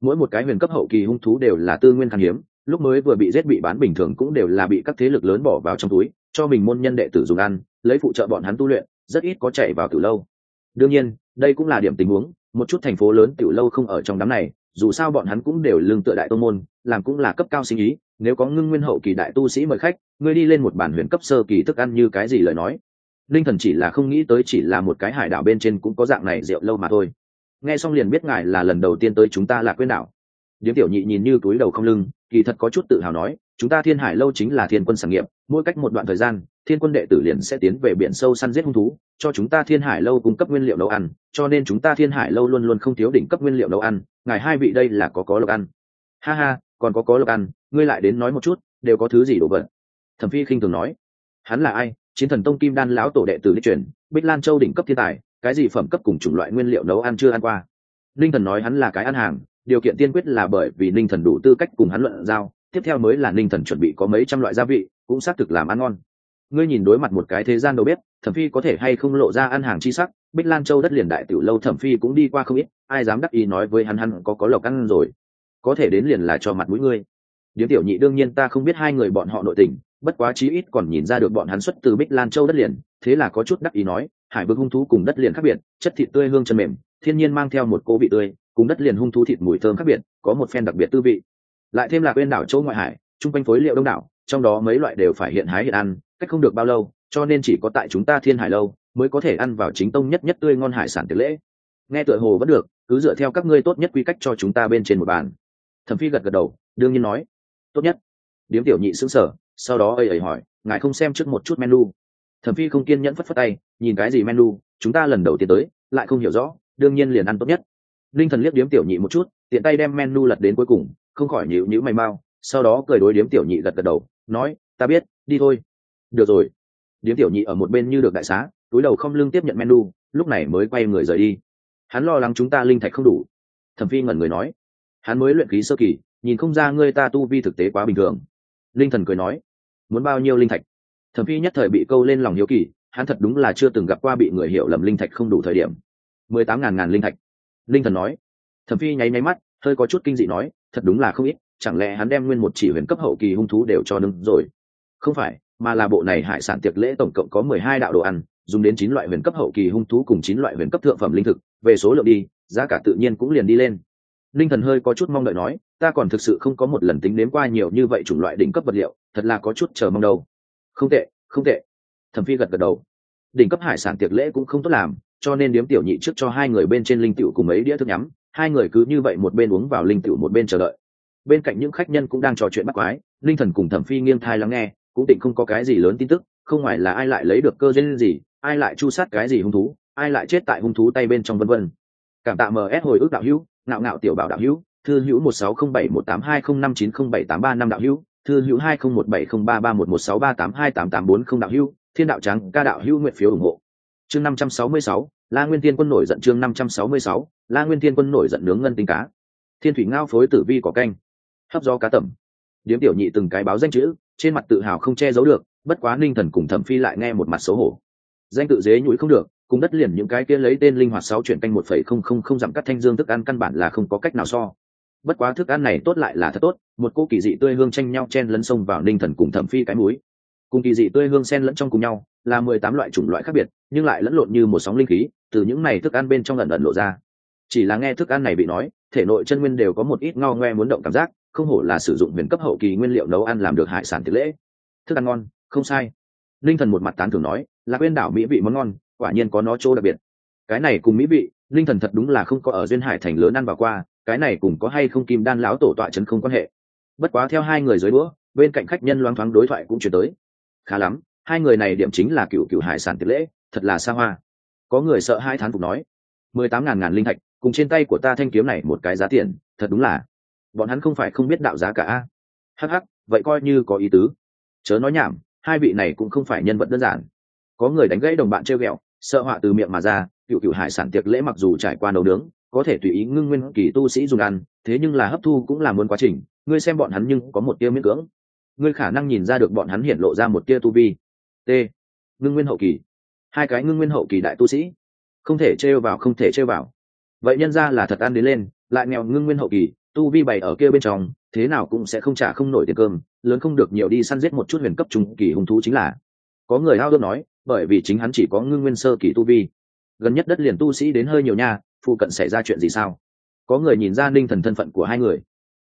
Mỗi một cái huyền cấp hậu kỳ hung thú đều là tư nguyên khan hiếm lúc mới vừa bị giết bị bán bình thường cũng đều là bị các thế lực lớn bỏ vào trong túi, cho mình môn nhân đệ tử dùng ăn, lấy phụ trợ bọn hắn tu luyện, rất ít có chạy vào từ lâu. Đương nhiên, đây cũng là điểm tình huống, một chút thành phố lớn tiểu lâu không ở trong đám này, dù sao bọn hắn cũng đều lương tựa đại tô môn, làm cũng là cấp cao sinh ý, nếu có ngưng nguyên hậu kỳ đại tu sĩ mời khách, ngươi đi lên một bản huyền cấp sơ kỳ thức ăn như cái gì lời nói. Linh thần chỉ là không nghĩ tới chỉ là một cái hải đảo bên trên cũng có dạng này rượu lâu mà thôi. Nghe xong liền biết ngài là lần đầu tiên tới chúng ta là quên đảo. Điếm tiểu nhị nhìn như túi đầu không lưng kỳ thật có chút tự hào nói, chúng ta thiên hải lâu chính là thiên quân sản nghiệp, mỗi cách một đoạn thời gian, thiên quân đệ tử liền sẽ tiến về biển sâu săn giết hung thú, cho chúng ta thiên hải lâu cung cấp nguyên liệu nấu ăn, cho nên chúng ta thiên hải lâu luôn luôn không thiếu đỉnh cấp nguyên liệu nấu ăn, ngài hai vị đây là có có lộc ăn. Ha ha, còn có có lộc ăn, ngươi lại đến nói một chút, đều có thứ gì đổ vật thẩm phi khinh thường nói. Hắn là ai? Chiến thần tông kim đan lão tổ đệ tử đi truyền, bích lan châu đỉnh cấp thiên tài, cái gì phẩm cấp cùng chủng loại nguyên liệu nấu ăn chưa ăn qua? Ninh thần nói hắn là cái ăn hàng, điều kiện tiên quyết là bởi vì Ninh thần đủ tư cách cùng hắn luận giao, tiếp theo mới là Ninh thần chuẩn bị có mấy trăm loại gia vị, cũng xác thực làm ăn ngon. Ngươi nhìn đối mặt một cái thế gian đâu biết thẩm phi có thể hay không lộ ra ăn hàng chi sắc, bích lan châu đất liền đại tiểu lâu thẩm phi cũng đi qua không ít, ai dám đắc ý nói với hắn hắn có có lộc ăn rồi. Có thể đến liền là cho mặt mũi ngươi. Điếm tiểu nhị đương nhiên ta không biết hai người bọn họ nội tình, bất quá chí ít còn nhìn ra được bọn hắn xuất từ bích lan châu đất liền, thế là có chút đắc ý nói hải vực hung thú cùng đất liền khác biệt, chất thịt tươi hương chân mềm, thiên nhiên mang theo một cô vị tươi, cùng đất liền hung thú thịt mùi thơm khác biệt, có một phen đặc biệt tư vị. Lại thêm là quên đảo châu ngoại hải, chung quanh phối liệu đông đảo, trong đó mấy loại đều phải hiện hái hiện ăn, cách không được bao lâu, cho nên chỉ có tại chúng ta thiên hải lâu mới có thể ăn vào chính tông nhất nhất tươi ngon hải sản tiệc lễ. Nghe tựa hồ vẫn được, cứ dựa theo các ngươi tốt nhất quy cách cho chúng ta bên trên một bàn. Thẩm phi gật gật đầu, đương nhiên nói. Tốt nhất. Điếm tiểu nhị xứng sở sau đó ây ây hỏi, ngài không xem trước một chút menu thẩm phi không kiên nhẫn phất phất tay, nhìn cái gì menu, chúng ta lần đầu tiên tới, lại không hiểu rõ, đương nhiên liền ăn tốt nhất. Linh thần liếc điếm tiểu nhị một chút, tiện tay đem menu lật đến cuối cùng, không khỏi nhịu nhữ mày mau, sau đó cười đối điếm tiểu nhị gật gật đầu, nói, ta biết, đi thôi. Được rồi. Điếm tiểu nhị ở một bên như được đại xá, túi đầu không lưng tiếp nhận menu, lúc này mới quay người rời đi. Hắn lo lắng chúng ta linh thạch không đủ. Thẩm phi ngẩn người nói, hắn mới luyện khí sơ kỳ, nhìn không ra ngươi ta tu vi thực tế quá bình thường. Linh thần cười nói, muốn bao nhiêu linh thạch? Thẩm phi nhất thời bị câu lên lòng hiếu kỳ, hắn thật đúng là chưa từng gặp qua bị người hiểu lầm linh thạch không đủ thời điểm. mười tám ngàn ngàn linh thạch. Linh thần nói. Thẩm phi nháy nháy mắt, hơi có chút kinh dị nói, thật đúng là không ít, chẳng lẽ hắn đem nguyên một chỉ huyền cấp hậu kỳ hung thú đều cho nâng rồi? Không phải, mà là bộ này hải sản tiệc lễ tổng cộng có mười hai đạo đồ ăn, dùng đến chín loại huyền cấp hậu kỳ hung thú cùng chín loại huyền cấp thượng phẩm linh thực, về số lượng đi, giá cả tự nhiên cũng liền đi lên. Linh thần hơi có chút mong đợi nói, ta còn thực sự không có một lần tính đến qua nhiều như vậy chủng loại đỉnh cấp vật liệu, thật là có chút chờ mong đâu không tệ không tệ. Thẩm phi gật gật đầu. Đỉnh cấp hải sản tiệc lễ cũng không tốt làm, cho nên điếm tiểu nhị trước cho hai người bên trên linh tiểu cùng mấy đĩa thức nhắm. Hai người cứ như vậy một bên uống vào linh tiểu một bên chờ đợi. Bên cạnh những khách nhân cũng đang trò chuyện bắt quái, linh thần cùng thẩm phi nghiêng thai lắng nghe, cũng định không có cái gì lớn tin tức, không ngoài là ai lại lấy được cơ duyên gì, ai lại chu sát cái gì hung thú, ai lại chết tại hung thú tay bên trong vân vân. Cảm tạ ms hồi ức đạo hữu, ngạo ngạo tiểu bảo đạo hữu, thư hữu một sáu không bảy một tám hai không năm chín không bảy tám ba năm đạo hữu thư hữu hai không một bảy không ba ba một một sáu ba tám hai tám tám bốn không đạo hữu, thiên đạo trắng ca đạo hữu nguyện phiếu ủng hộ. Chương năm trăm sáu mươi sáu, la nguyên thiên quân nổi giận chương năm trăm sáu mươi sáu, la nguyên thiên quân nổi giận nướng ngân tinh cá. Thiên thủy ngao phối tử vi cỏ canh, hấp do cá tẩm. Điếm tiểu nhị từng cái báo danh chữ, trên mặt tự hào không che giấu được, bất quá ninh thần cùng thẩm phi lại nghe một mặt xấu hổ. Danh tự dế nhũi không được, cùng đất liền những cái kia lấy tên linh hoạt sáu chuyển canh một phẩy không không không dặm cắt thanh dương thức ăn căn bản là không có cách nào so bất quá thức ăn này tốt lại là thật tốt, một cô kỳ dị tươi hương tranh nhau chen lấn sông vào ninh thần cùng thẩm phi cái múi cùng kỳ dị tươi hương sen lẫn trong cùng nhau, là mười tám loại chủng loại khác biệt, nhưng lại lẫn lộn như một sóng linh khí, từ những này thức ăn bên trong lần lần lộ ra. Chỉ là nghe thức ăn này bị nói, thể nội chân nguyên đều có một ít ngao ngoe muốn động cảm giác, không hổ là sử dụng huyền cấp hậu kỳ nguyên liệu nấu ăn làm được hải sản tiệc lễ. Thức ăn ngon, không sai. Linh thần một mặt tán thưởng nói là quên đảo mỹ vị món ngon, quả nhiên có nó chỗ đặc biệt. Cái này cùng mỹ vị linh thần thật đúng là không có ở duyên hải thành lớn ăn vào qua cái này cùng có hay không kim đan lão tổ tọa chấn không quan hệ. Bất quá theo hai người dưới đũa, bên cạnh khách nhân loáng thoáng đối thoại cũng chuyển tới. Khá lắm, hai người này điểm chính là cựu cựu hải sản tiệc lễ, thật là xa hoa. Có người sợ hai thán phục nói, mười tám ngàn ngàn linh thạch, cùng trên tay của ta thanh kiếm này một cái giá tiền, thật đúng là, bọn hắn không phải không biết đạo giá cả a. Hh vậy coi như có ý tứ. Chớ nói nhảm, hai vị này cũng không phải nhân vật đơn giản. Có người đánh gãy đồng bạn treo ghẹo, sợ họa từ miệng mà ra, cựu cựu hải sản tiệc lễ mặc dù trải qua nấu nướng có thể tùy ý ngưng nguyên kỳ tu sĩ dùng ăn, thế nhưng là hấp thu cũng là muốn quá trình, ngươi xem bọn hắn nhưng có một tia miễn cưỡng. Ngươi khả năng nhìn ra được bọn hắn hiện lộ ra một tia tu vi. T. Ngưng nguyên hậu kỳ. Hai cái ngưng nguyên hậu kỳ đại tu sĩ. Không thể trêu vào, không thể trêu vào. Vậy nhân ra là thật ăn đến lên, lại nghèo ngưng nguyên hậu kỳ, tu vi bày ở kia bên trong, thế nào cũng sẽ không trả không nổi tiền cơm, lớn không được nhiều đi săn giết một chút huyền cấp trung kỳ hung thú chính là. Có người hao ước nói, bởi vì chính hắn chỉ có ngưng nguyên sơ kỳ tu vi gần nhất đất liền tu sĩ đến hơi nhiều nha, phụ cận xảy ra chuyện gì sao? Có người nhìn ra ninh thần thân phận của hai người.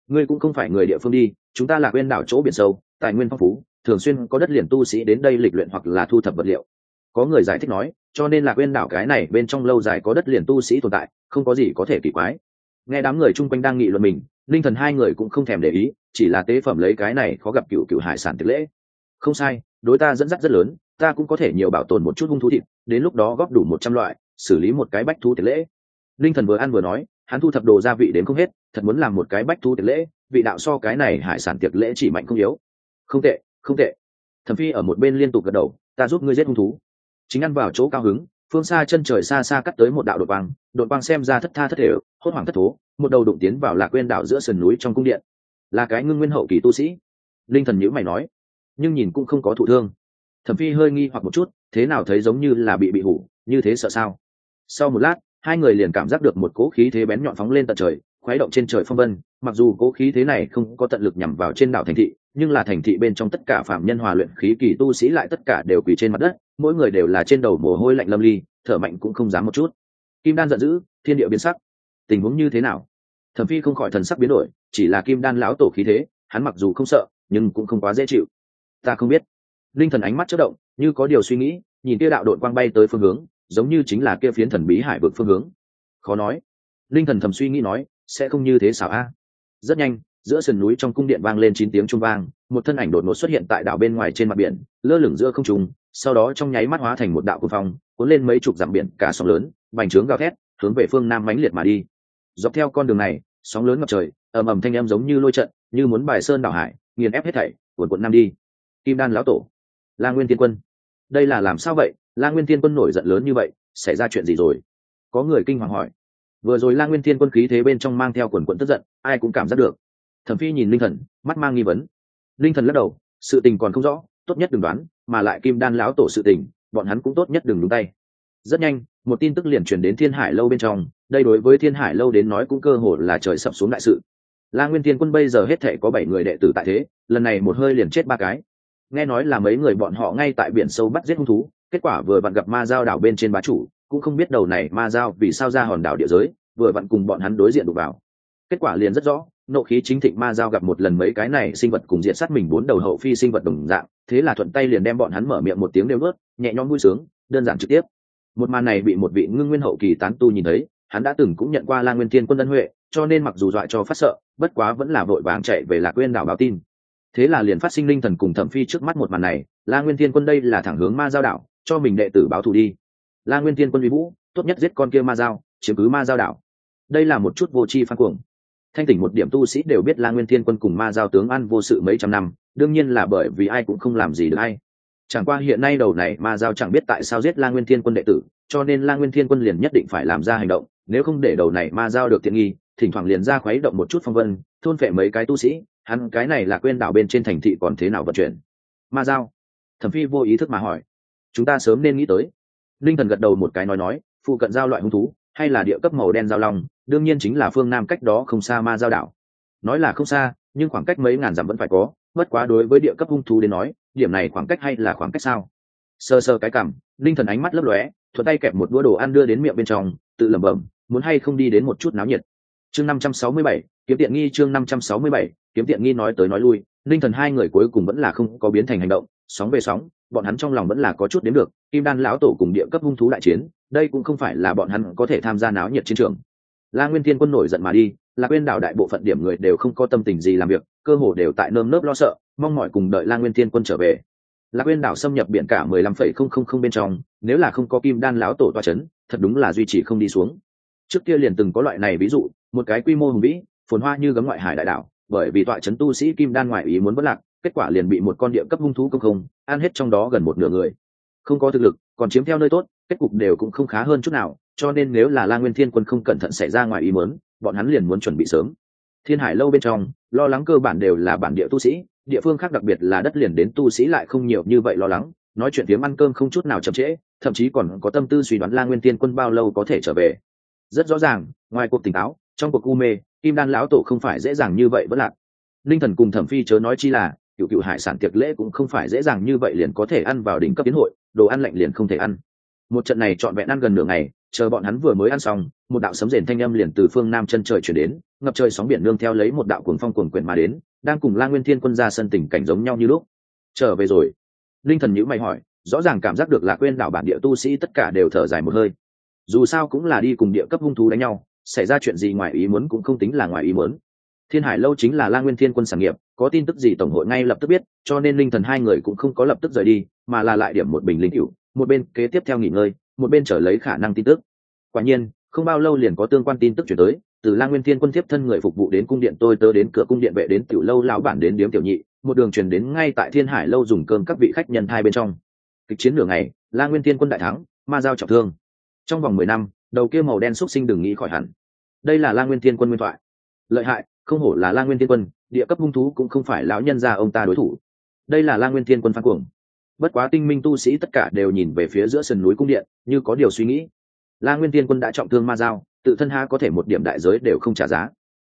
Ngươi cũng không phải người địa phương đi, chúng ta là quên đảo chỗ biển sâu, tài nguyên phong phú, thường xuyên có đất liền tu sĩ đến đây lịch luyện hoặc là thu thập vật liệu. Có người giải thích nói, cho nên là quên đảo cái này bên trong lâu dài có đất liền tu sĩ tồn tại, không có gì có thể kỳ quái. Nghe đám người chung quanh đang nghị luận mình linh thần hai người cũng không thèm để ý, chỉ là tế phẩm lấy cái này khó gặp cựu cựu hải sản thực lễ. Không sai, đối ta dẫn dắt rất lớn, ta cũng có thể nhiều bảo tồn một chút hung thú thịt, đến lúc đó góp đủ một trăm loại xử lý một cái bách thú tiệc lễ. Linh thần vừa ăn vừa nói, hắn thu thập đồ gia vị đến không hết, thật muốn làm một cái bách thú tiệc lễ, vị đạo so cái này hải sản tiệc lễ chỉ mạnh không yếu. Không tệ không tệ. Thẩm phi ở một bên liên tục gật đầu, ta giúp ngươi giết hung thú. Chính ăn vào chỗ cao hứng, phương xa chân trời xa xa cắt tới một đạo đột quang đột quang xem ra thất tha thất thể, hốt hoảng thất thố, một đầu đụng tiến vào lạc quên đảo giữa sườn núi trong cung điện. Là cái ngưng nguyên hậu kỳ tu sĩ. Linh thần nhữ mày nói, nhưng nhìn cũng không có thụ thương. Thẩm phi hơi nghi hoặc một chút, thế nào thấy giống như là bị bị hủ, như thế sợ sao? Sau một lát, hai người liền cảm giác được một cỗ khí thế bén nhọn phóng lên tận trời, khuấy động trên trời phong vân. Mặc dù cỗ khí thế này không có tận lực nhằm vào trên đảo thành thị, nhưng là thành thị bên trong tất cả phạm nhân hòa luyện khí kỳ tu sĩ lại tất cả đều quỳ trên mặt đất, mỗi người đều là trên đầu mồ hôi lạnh lâm ly, thở mạnh cũng không dám một chút. Kim đan giận dữ, thiên địa biến sắc. Tình huống như thế nào? Thẩm phi không khỏi thần sắc biến đổi, chỉ là kim đan lão tổ khí thế, hắn mặc dù không sợ, nhưng cũng không quá dễ chịu. Ta không biết. Linh thần ánh mắt chất động, như có điều suy nghĩ, nhìn tia đạo đội quang bay tới phương hướng giống như chính là kia phiến thần bí hải vực phương hướng. Khó nói. Linh thần thầm suy nghĩ nói, sẽ không như thế xảo a. Rất nhanh, giữa sườn núi trong cung điện vang lên chín tiếng trung vang, một thân ảnh đột ngột xuất hiện tại đảo bên ngoài trên mặt biển, lơ lửng giữa không trung, sau đó trong nháy mắt hóa thành một đạo cuồng phong, cuốn lên mấy chục dặm biển, cả sóng lớn, bành trướng gào thét, hướng về phương nam mãnh liệt mà đi. Dọc theo con đường này, sóng lớn ngập trời, ầm ầm thanh em giống như lôi trận, như muốn bài sơn đảo hải, nghiền ép hết thảy cuộn cuộn nam đi. Kim đan lão tổ, la nguyên tiên quân, đây là làm sao vậy? La nguyên tiên quân nổi giận lớn như vậy, xảy ra chuyện gì rồi? Có người kinh hoàng hỏi. Vừa rồi la nguyên tiên quân khí thế bên trong mang theo quần quận tức giận, ai cũng cảm giác được. Thẩm phi nhìn linh thần, mắt mang nghi vấn. Linh thần lắc đầu, sự tình còn không rõ, tốt nhất đừng đoán, mà lại kim đan lão tổ sự tình, bọn hắn cũng tốt nhất đừng đúng tay. Rất nhanh, một tin tức liền truyền đến thiên hải lâu bên trong, đây đối với thiên hải lâu đến nói cũng cơ hồ là trời sập xuống đại sự. La nguyên tiên quân bây giờ hết thể có bảy người đệ tử tại thế, lần này một hơi liền chết ba cái nghe nói là mấy người bọn họ ngay tại biển sâu bắt giết hung thú, kết quả vừa vặn gặp ma giao đảo bên trên bá chủ, cũng không biết đầu này ma giao vì sao ra hòn đảo địa giới, vừa vặn cùng bọn hắn đối diện đục vào. Kết quả liền rất rõ, nộ khí chính thịnh ma giao gặp một lần mấy cái này sinh vật cùng diện sát mình bốn đầu hậu phi sinh vật đồng dạng, thế là thuận tay liền đem bọn hắn mở miệng một tiếng đều ướt, nhẹ nhõm vui sướng, đơn giản trực tiếp. Một màn này bị một vị ngưng nguyên hậu kỳ tán tu nhìn thấy, hắn đã từng cũng nhận qua la nguyên thiên quân ân huệ, cho nên mặc dù dọa cho phát sợ, bất quá vẫn là vội vàng chạy về lạc quên đảo báo tin thế là liền phát sinh linh thần cùng thẩm phi trước mắt một màn này, la nguyên thiên quân đây là thẳng hướng ma giao đảo, cho mình đệ tử báo thù đi. La nguyên thiên quân uy vũ, tốt nhất giết con kia ma giao, chiếm cứ ma giao đảo. Đây là một chút vô tri phan cuồng. Thanh tỉnh một điểm tu sĩ đều biết la nguyên thiên quân cùng ma giao tướng ăn vô sự mấy trăm năm, đương nhiên là bởi vì ai cũng không làm gì được ai. Chẳng qua hiện nay đầu này ma giao chẳng biết tại sao giết la nguyên thiên quân đệ tử, cho nên la nguyên thiên quân liền nhất định phải làm ra hành động, nếu không để đầu này ma giao được tiện nghi, thỉnh thoảng liền ra khuấy động một chút phong vân, thôn phệ mấy cái tu sĩ hắn cái này là quên đảo bên trên thành thị còn thế nào vận chuyển. Ma giao, thẩm phi vô ý thức mà hỏi, chúng ta sớm nên nghĩ tới. Linh thần gật đầu một cái nói nói, phụ cận giao loại hung thú, hay là địa cấp màu đen giao long, đương nhiên chính là phương nam cách đó không xa ma giao đảo. Nói là không xa, nhưng khoảng cách mấy ngàn dặm vẫn phải có, bất quá đối với địa cấp hung thú đến nói, điểm này khoảng cách hay là khoảng cách sao? Sơ sơ cái cảm, linh thần ánh mắt lấp lóe, thuận tay kẹp một đũa đồ ăn đưa đến miệng bên trong, tự lẩm bẩm, muốn hay không đi đến một chút náo nhiệt. Chương năm trăm sáu mươi bảy kiếm tiện nghi chương năm trăm sáu mươi bảy, kiếm tiện nghi nói tới nói lui linh thần hai người cuối cùng vẫn là không có biến thành hành động, sóng về sóng, bọn hắn trong lòng vẫn là có chút đến được, kim đan lão tổ cùng địa cấp hung thú đại chiến, đây cũng không phải là bọn hắn có thể tham gia náo nhiệt chiến trường. La nguyên thiên quân nổi giận mà đi, là quên đảo đại bộ phận điểm người đều không có tâm tình gì làm việc, cơ hồ đều tại nơm nớp lo sợ, mong mỏi cùng đợi la nguyên thiên quân trở về. Lạc quên đảo xâm nhập biển cả mười lăm phẩy không không không bên trong, nếu là không có kim đan lão tổ toa c h ấ n thật đúng là duy trì không đi xuống. Trước kia liền từng có loại này ví dụ, một cái quy mô hùng vĩ phồn hoa như gấm ngoại hải đại đảo, bởi vì tọa trấn tu sĩ kim đan ngoại ý muốn bất lạc, kết quả liền bị một con địa cấp hung thú công không, ăn hết trong đó gần một nửa người. Không có thực lực, còn chiếm theo nơi tốt, kết cục đều cũng không khá hơn chút nào, cho nên nếu là la nguyên thiên quân không cẩn thận xảy ra ngoài ý muốn, bọn hắn liền muốn chuẩn bị sớm. Thiên hải lâu bên trong, lo lắng cơ bản đều là bản địa tu sĩ, địa phương khác đặc biệt là đất liền đến tu sĩ lại không nhiều như vậy lo lắng, nói chuyện tiếng ăn cơm không chút nào chậm trễ, thậm chí còn có tâm tư suy đoán la nguyên tiên quân bao lâu có thể trở về. Rất rõ ràng, ngoài cuộc tỉnh táo, trong cuộc u mê kim đan lão tổ không phải dễ dàng như vậy vẫn lạc. Linh thần cùng thẩm phi chớ nói chi là, cựu cựu hải sản tiệc lễ cũng không phải dễ dàng như vậy liền có thể ăn vào đỉnh cấp tiến hội, đồ ăn lạnh liền không thể ăn. Một trận này trọn vẹn ăn gần nửa ngày, chờ bọn hắn vừa mới ăn xong, một đạo sấm rền thanh âm liền từ phương nam chân trời chuyển đến, ngập trời sóng biển nương theo lấy một đạo cuồng phong cuồng quyển mà đến, đang cùng la nguyên thiên quân ra sân tình cảnh giống nhau như lúc. Trở về rồi. Linh thần nhữ mày hỏi, rõ ràng cảm giác được là quên đảo bản địa tu sĩ tất cả đều thở dài một hơi. Dù sao cũng là đi cùng địa cấp hung thú đánh nhau xảy ra chuyện gì ngoài ý muốn cũng không tính là ngoài ý muốn. Thiên hải lâu chính là la nguyên thiên quân sản nghiệp, có tin tức gì tổng hội ngay lập tức biết, cho nên linh thần hai người cũng không có lập tức rời đi, mà là lại điểm một bình linh cựu một bên kế tiếp theo nghỉ ngơi, một bên trở lấy khả năng tin tức. Quả nhiên, không bao lâu liền có tương quan tin tức chuyển tới, từ la nguyên thiên quân tiếp thân người phục vụ đến cung điện tôi tớ đến cửa cung điện vệ đến tiểu lâu lão bản đến điếm tiểu nhị, một đường truyền đến ngay tại thiên hải lâu dùng cơm các vị khách nhân hai bên trong. Kịch chiến nửa ngày, la nguyên thiên quân đại thắng, ma giao trọng thương. Trong vòng mười năm đầu kia màu đen xúc sinh đừng nghĩ khỏi hẳn. Đây là la nguyên thiên quân nguyên thoại. Lợi hại, không hổ là la nguyên thiên quân, địa cấp hung thú cũng không phải lão nhân gia ông ta đối thủ. Đây là la nguyên thiên quân phan cuồng. Bất quá tinh minh tu sĩ tất cả đều nhìn về phía giữa sườn núi cung điện, như có điều suy nghĩ. La nguyên thiên quân đã trọng thương ma giao, tự thân ha có thể một điểm đại giới đều không trả giá.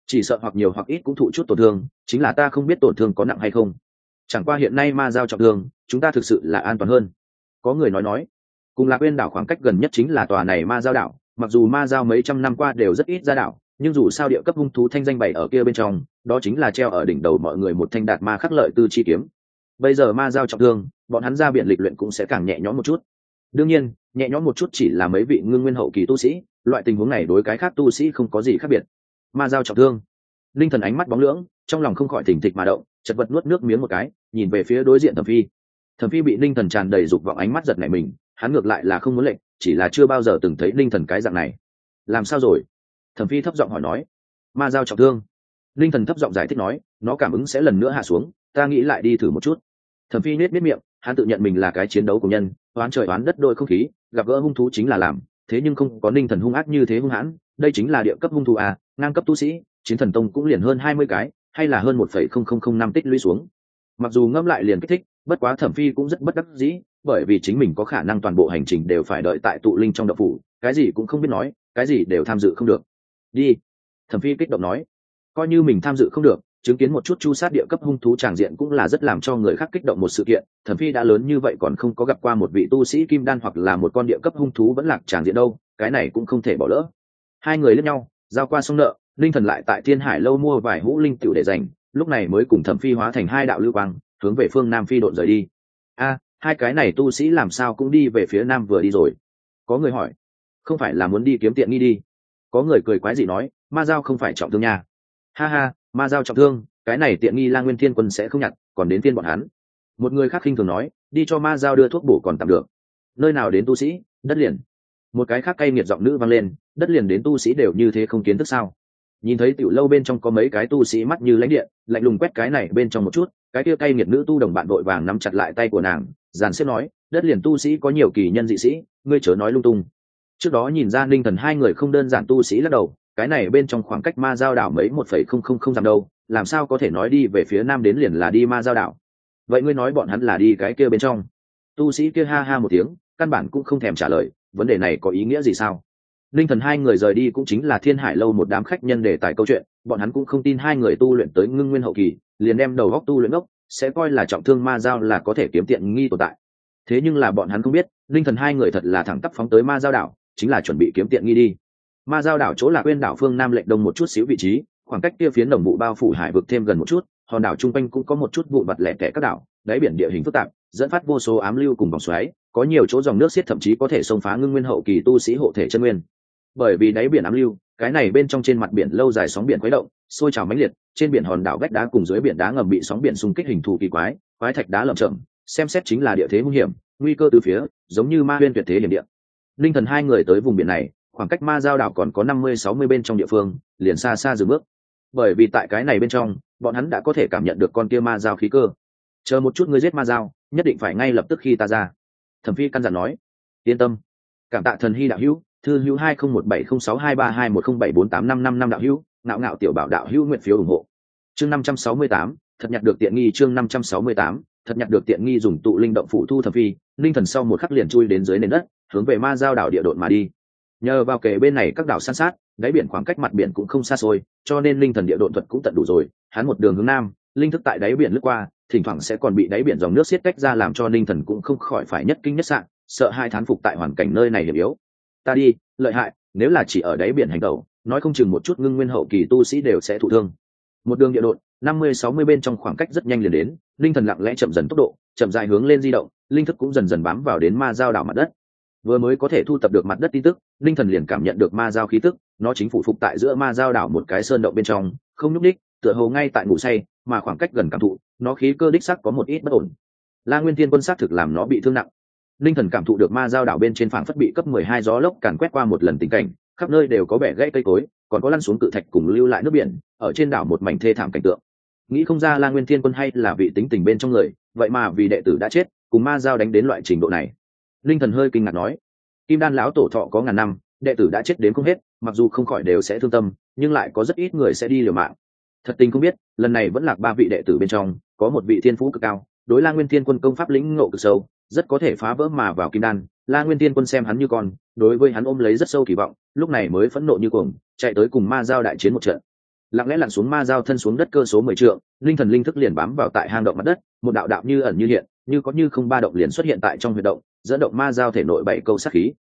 Chỉ sợ hoặc nhiều hoặc ít cũng thụ chút tổn thương, chính là ta không biết tổn thương có nặng hay không. Chẳng qua hiện nay ma giao trọng thương, chúng ta thực sự là an toàn hơn. Có người nói nói, cùng lạc bên đảo khoảng cách gần nhất chính là tòa này ma giao đảo mặc dù ma giao mấy trăm năm qua đều rất ít ra đảo, nhưng dù sao địa cấp hung thú thanh danh bày ở kia bên trong, đó chính là treo ở đỉnh đầu mọi người một thanh đạt ma khắc lợi tư chi kiếm. Bây giờ ma giao trọng thương, bọn hắn ra biển lịch luyện cũng sẽ càng nhẹ nhõm một chút. Đương nhiên, nhẹ nhõm một chút chỉ là mấy vị ngưng nguyên hậu kỳ tu sĩ, loại tình huống này đối cái khác tu sĩ không có gì khác biệt. Ma giao trọng thương. Linh thần ánh mắt bóng lưỡng, trong lòng không khỏi thỉnh thịch mà động, chật vật nuốt nước miếng một cái, nhìn về phía đối diện thẩm phi. Thẩm phi bị linh thần tràn đầy dục vọng ánh mắt giật nảy mình, hắn ngược lại là không muốn lệnh chỉ là chưa bao giờ từng thấy linh thần cái dạng này. Làm sao rồi? Thẩm phi thấp giọng hỏi nói. Ma giao trọng thương. Linh thần thấp giọng giải thích nói, nó cảm ứng sẽ lần nữa hạ xuống, ta nghĩ lại đi thử một chút. Thẩm phi nết nết miệng, hắn tự nhận mình là cái chiến đấu của nhân, oán trời oán đất đôi không khí, gặp gỡ hung thú chính là làm, thế nhưng không có ninh thần hung ác như thế hung hãn, đây chính là địa cấp hung thú à ngang cấp tu sĩ, chiến thần tông cũng liền hơn hai mươi cái, hay là hơn một phẩy không không không năm tích lũy xuống. Mặc dù ngâm lại liền kích thích, bất quá thẩm phi cũng rất bất đắc dĩ bởi vì chính mình có khả năng toàn bộ hành trình đều phải đợi tại tụ linh trong đậu phủ, cái gì cũng không biết nói, cái gì đều tham dự không được. Đi. Thẩm phi kích động nói. Coi như mình tham dự không được, chứng kiến một chút chu sát địa cấp hung thú tràng diện cũng là rất làm cho người khác kích động một sự kiện. Thẩm phi đã lớn như vậy còn không có gặp qua một vị tu sĩ kim đan hoặc là một con địa cấp hung thú vẫn lạc tràng diện đâu, cái này cũng không thể bỏ lỡ. Hai người lẫn nhau, giao qua sông nợ, linh thần lại tại thiên hải lâu mua vài hũ linh tiểu để dành, lúc này mới cùng thẩm phi hóa thành hai đạo lưu quang, hướng về phương nam phi độn rời đi. A hai cái này tu sĩ làm sao cũng đi về phía nam vừa đi rồi. Có người hỏi, không phải là muốn đi kiếm tiện nghi đi? Có người cười quái gì nói, ma giao không phải trọng thương nha. Ha ha, ma giao trọng thương, cái này tiện nghi la nguyên thiên quân sẽ không nhặt, còn đến tiên bọn hắn. Một người khác khinh thường nói, đi cho ma giao đưa thuốc bổ còn tạm được. Nơi nào đến tu sĩ, đất liền. Một cái khác cay nghiệt giọng nữ vang lên, đất liền đến tu sĩ đều như thế không kiến thức sao? Nhìn thấy tiểu lâu bên trong có mấy cái tu sĩ mắt như lãnh điện lạnh lùng quét cái này bên trong một chút, cái kia cay nghiệt nữ tu đồng bạn đội vàng nắm chặt lại tay của nàng giàn xếp nói, đất liền tu sĩ có nhiều kỳ nhân dị sĩ, ngươi chớ nói lung tung. Trước đó nhìn ra ninh thần hai người không đơn giản tu sĩ lắc đầu, cái này bên trong khoảng cách ma giao đảo mấy một phẩy không không không dặm đâu, làm sao có thể nói đi về phía nam đến liền là đi ma giao đảo? Vậy ngươi nói bọn hắn là đi cái kia bên trong? Tu sĩ kia ha ha một tiếng, căn bản cũng không thèm trả lời, vấn đề này có ý nghĩa gì sao? Linh thần hai người rời đi cũng chính là thiên hải lâu một đám khách nhân đề tài câu chuyện, bọn hắn cũng không tin hai người tu luyện tới ngưng nguyên hậu kỳ, liền đem đầu góc tu luyện gốc sẽ coi là trọng thương ma giao là có thể kiếm tiện nghi tồn tại. Thế nhưng là bọn hắn không biết, linh thần hai người thật là thẳng tắp phóng tới ma giao đảo, chính là chuẩn bị kiếm tiện nghi đi. Ma giao đảo chỗ là quên đảo phương nam lệnh đông một chút xíu vị trí, khoảng cách kia phiến đồng vụ bao phủ hải vực thêm gần một chút, hòn đảo chung quanh cũng có một chút vụ vặt lẻ tẻ các đảo, đáy biển địa hình phức tạp, dẫn phát vô số ám lưu cùng vòng xoáy, có nhiều chỗ dòng nước xiết thậm chí có thể xông phá ngưng nguyên hậu kỳ tu sĩ hộ thể chân nguyên. Bởi vì đáy biển ám lưu, cái này bên trong trên mặt biển lâu dài sóng biển khuấy động sôi trào mãnh liệt, trên biển hòn đảo vách đá cùng dưới biển đá ngầm bị sóng biển xung kích hình thù kỳ quái quái thạch đá lởm chởm, xem xét chính là địa thế nguy hiểm, nguy cơ từ phía, giống như ma huyên tuyệt thế hiểm địa. Linh thần hai người tới vùng biển này, khoảng cách ma giao đảo còn có năm mươi, sáu mươi bên trong địa phương, liền xa xa dừng bước. Bởi vì tại cái này bên trong, bọn hắn đã có thể cảm nhận được con kia ma giao khí cơ. Chờ một chút ngươi giết ma giao, nhất định phải ngay lập tức khi ta ra. Thẩm phi căn dặn nói. Yên tâm. Cảm tạ thần hy đạo hữu, thư hữu hai không một bảy không sáu hai ba hai một không bảy bốn tám năm năm năm đạo hữu ngạo ngạo tiểu bảo đạo hữu nguyện phiếu ủng hộ. Chương năm trăm sáu mươi tám, thật nhặt được tiện nghi chương năm trăm sáu mươi tám, thật nhặt được tiện nghi dùng tụ linh động phụ thu thập phi, linh thần sau một khắc liền chui đến dưới nền đất, hướng về ma giao đảo địa độn mà đi. Nhờ vào kề bên này các đảo san sát, đáy biển khoảng cách mặt biển cũng không xa xôi, cho nên linh thần địa độn thuật cũng tận đủ rồi, hắn một đường hướng nam, linh thức tại đáy biển lướt qua, thỉnh thoảng sẽ còn bị đáy biển dòng nước xiết cách ra làm cho linh thần cũng không khỏi phải nhất kinh nhất sạn sợ hai thán phục tại hoàn cảnh nơi này hiểm yếu. Ta đi, lợi hại, nếu là chỉ ở đáy biển hành tẩu nói không chừng một chút ngưng nguyên hậu kỳ tu sĩ đều sẽ thụ thương. Một đường địa đột, năm mươi, sáu mươi bên trong khoảng cách rất nhanh liền đến, linh thần lặng lẽ chậm dần tốc độ, chậm dài hướng lên di động, linh thức cũng dần dần bám vào đến ma giao đảo mặt đất. Vừa mới có thể thu tập được mặt đất tin tức, linh thần liền cảm nhận được ma giao khí tức, nó chính phủ phục tại giữa ma giao đảo một cái sơn động bên trong, không nhúc đích tựa hồ ngay tại ngủ say, mà khoảng cách gần cảm thụ, nó khí cơ đích sắc có một ít bất ổn. La nguyên thiên quân xác thực làm nó bị thương nặng. Linh thần cảm thụ được ma giao đảo bên trên phảng phất bị cấp mười hai gió lốc càn quét qua một lần tình cảnh khắp nơi đều có bẻ gãy cây cối, còn có lăn xuống cự thạch cùng lưu lại nước biển, ở trên đảo một mảnh thê thảm cảnh tượng. Nghĩ không ra la nguyên thiên quân hay là vị tính tình bên trong người, vậy mà vì đệ tử đã chết, cùng ma giao đánh đến loại trình độ này. Linh thần hơi kinh ngạc nói, kim đan lão tổ thọ có ngàn năm, đệ tử đã chết đến không hết, mặc dù không khỏi đều sẽ thương tâm, nhưng lại có rất ít người sẽ đi liều mạng. Thật tình không biết, lần này vẫn là ba vị đệ tử bên trong, có một vị thiên phú cực cao, đối la nguyên thiên quân công pháp lĩnh ngộ cực sâu rất có thể phá vỡ mà vào kim đan, la nguyên thiên quân xem hắn như con, đối với hắn ôm lấy rất sâu kỳ vọng, lúc này mới phẫn nộ như cuồng, chạy tới cùng ma giao đại chiến một trận. Lặng lẽ lặn xuống ma giao thân xuống đất cơ số mười trượng, linh thần linh thức liền bám vào tại hang động mặt đất, một đạo đạo như ẩn như hiện, như có như không ba động liền xuất hiện tại trong huyệt động, dẫn động ma giao thể nội bảy câu sát khí.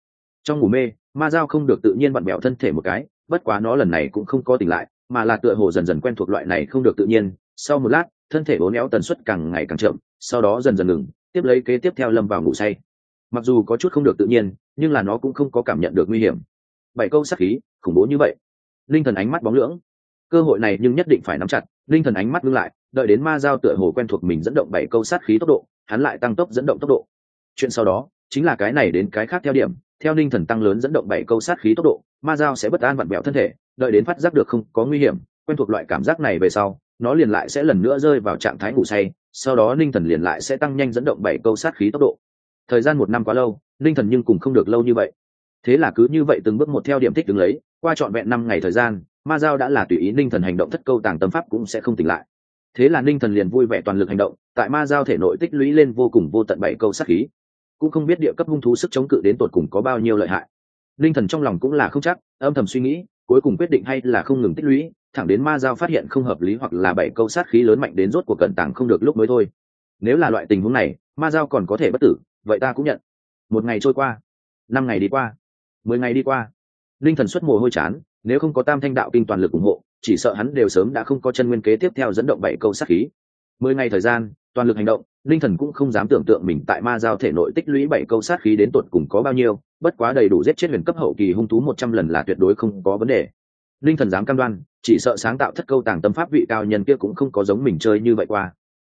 Trong ngủ mê, ma giao không được tự nhiên vặn bẹo thân thể một cái, bất quá nó lần này cũng không có tỉnh lại, mà là tựa hồ dần dần quen thuộc loại này không được tự nhiên. Sau một lát, thân thể bốn néo tần suất càng ngày càng chậm, sau đó dần dần ngừng tiếp lấy kế tiếp theo lâm vào ngủ say. Mặc dù có chút không được tự nhiên, nhưng là nó cũng không có cảm nhận được nguy hiểm. Bảy câu sát khí, khủng bố như vậy. Linh thần ánh mắt bóng lưỡng. Cơ hội này nhưng nhất định phải nắm chặt, linh thần ánh mắt ngưng lại, đợi đến ma giao tựa hồ quen thuộc mình dẫn động bảy câu sát khí tốc độ, hắn lại tăng tốc dẫn động tốc độ. Chuyện sau đó, chính là cái này đến cái khác theo điểm, theo linh thần tăng lớn dẫn động bảy câu sát khí tốc độ, ma giao sẽ bất an vặn vẹo thân thể, đợi đến phát giác được không có nguy hiểm, quen thuộc loại cảm giác này về sau, nó liền lại sẽ lần nữa rơi vào trạng thái ngủ say sau đó linh thần liền lại sẽ tăng nhanh dẫn động bảy câu sát khí tốc độ. Thời gian một năm quá lâu linh thần nhưng cùng không được lâu như vậy. Thế là cứ như vậy từng bước một theo điểm thích đứng lấy, qua trọn vẹn năm ngày thời gian, ma giao đã là tùy ý ninh thần hành động thất câu tàng tâm pháp cũng sẽ không tỉnh lại. Thế là ninh thần liền vui vẻ toàn lực hành động, tại ma giao thể nội tích lũy lên vô cùng vô tận bảy câu sát khí. Cũng không biết địa cấp hung thú sức chống cự đến tột cùng có bao nhiêu lợi hại. Ninh thần trong lòng cũng là không chắc, âm thầm suy nghĩ, cuối cùng quyết định hay là không ngừng tích lũy thẳng đến ma giao phát hiện không hợp lý hoặc là bảy câu sát khí lớn mạnh đến rốt của cận tàng không được lúc mới thôi. Nếu là loại tình huống này, ma giao còn có thể bất tử, vậy ta cũng nhận. Một ngày trôi qua, năm ngày đi qua, mười ngày đi qua, linh thần xuất mồ hôi chán, nếu không có tam thanh đạo kinh toàn lực ủng hộ, chỉ sợ hắn đều sớm đã không có chân nguyên kế tiếp theo dẫn động bảy câu sát khí. Mười ngày thời gian, toàn lực hành động, linh thần cũng không dám tưởng tượng mình tại ma giao thể nội tích lũy bảy câu sát khí đến tột cùng có bao nhiêu, bất quá đầy đủ giết chết huyền cấp hậu kỳ hung thú một trăm lần là tuyệt đối không có vấn đề. Linh thần dám cam đoan chỉ sợ sáng tạo thất câu tàng tâm pháp vị cao nhân kia cũng không có giống mình chơi như vậy qua.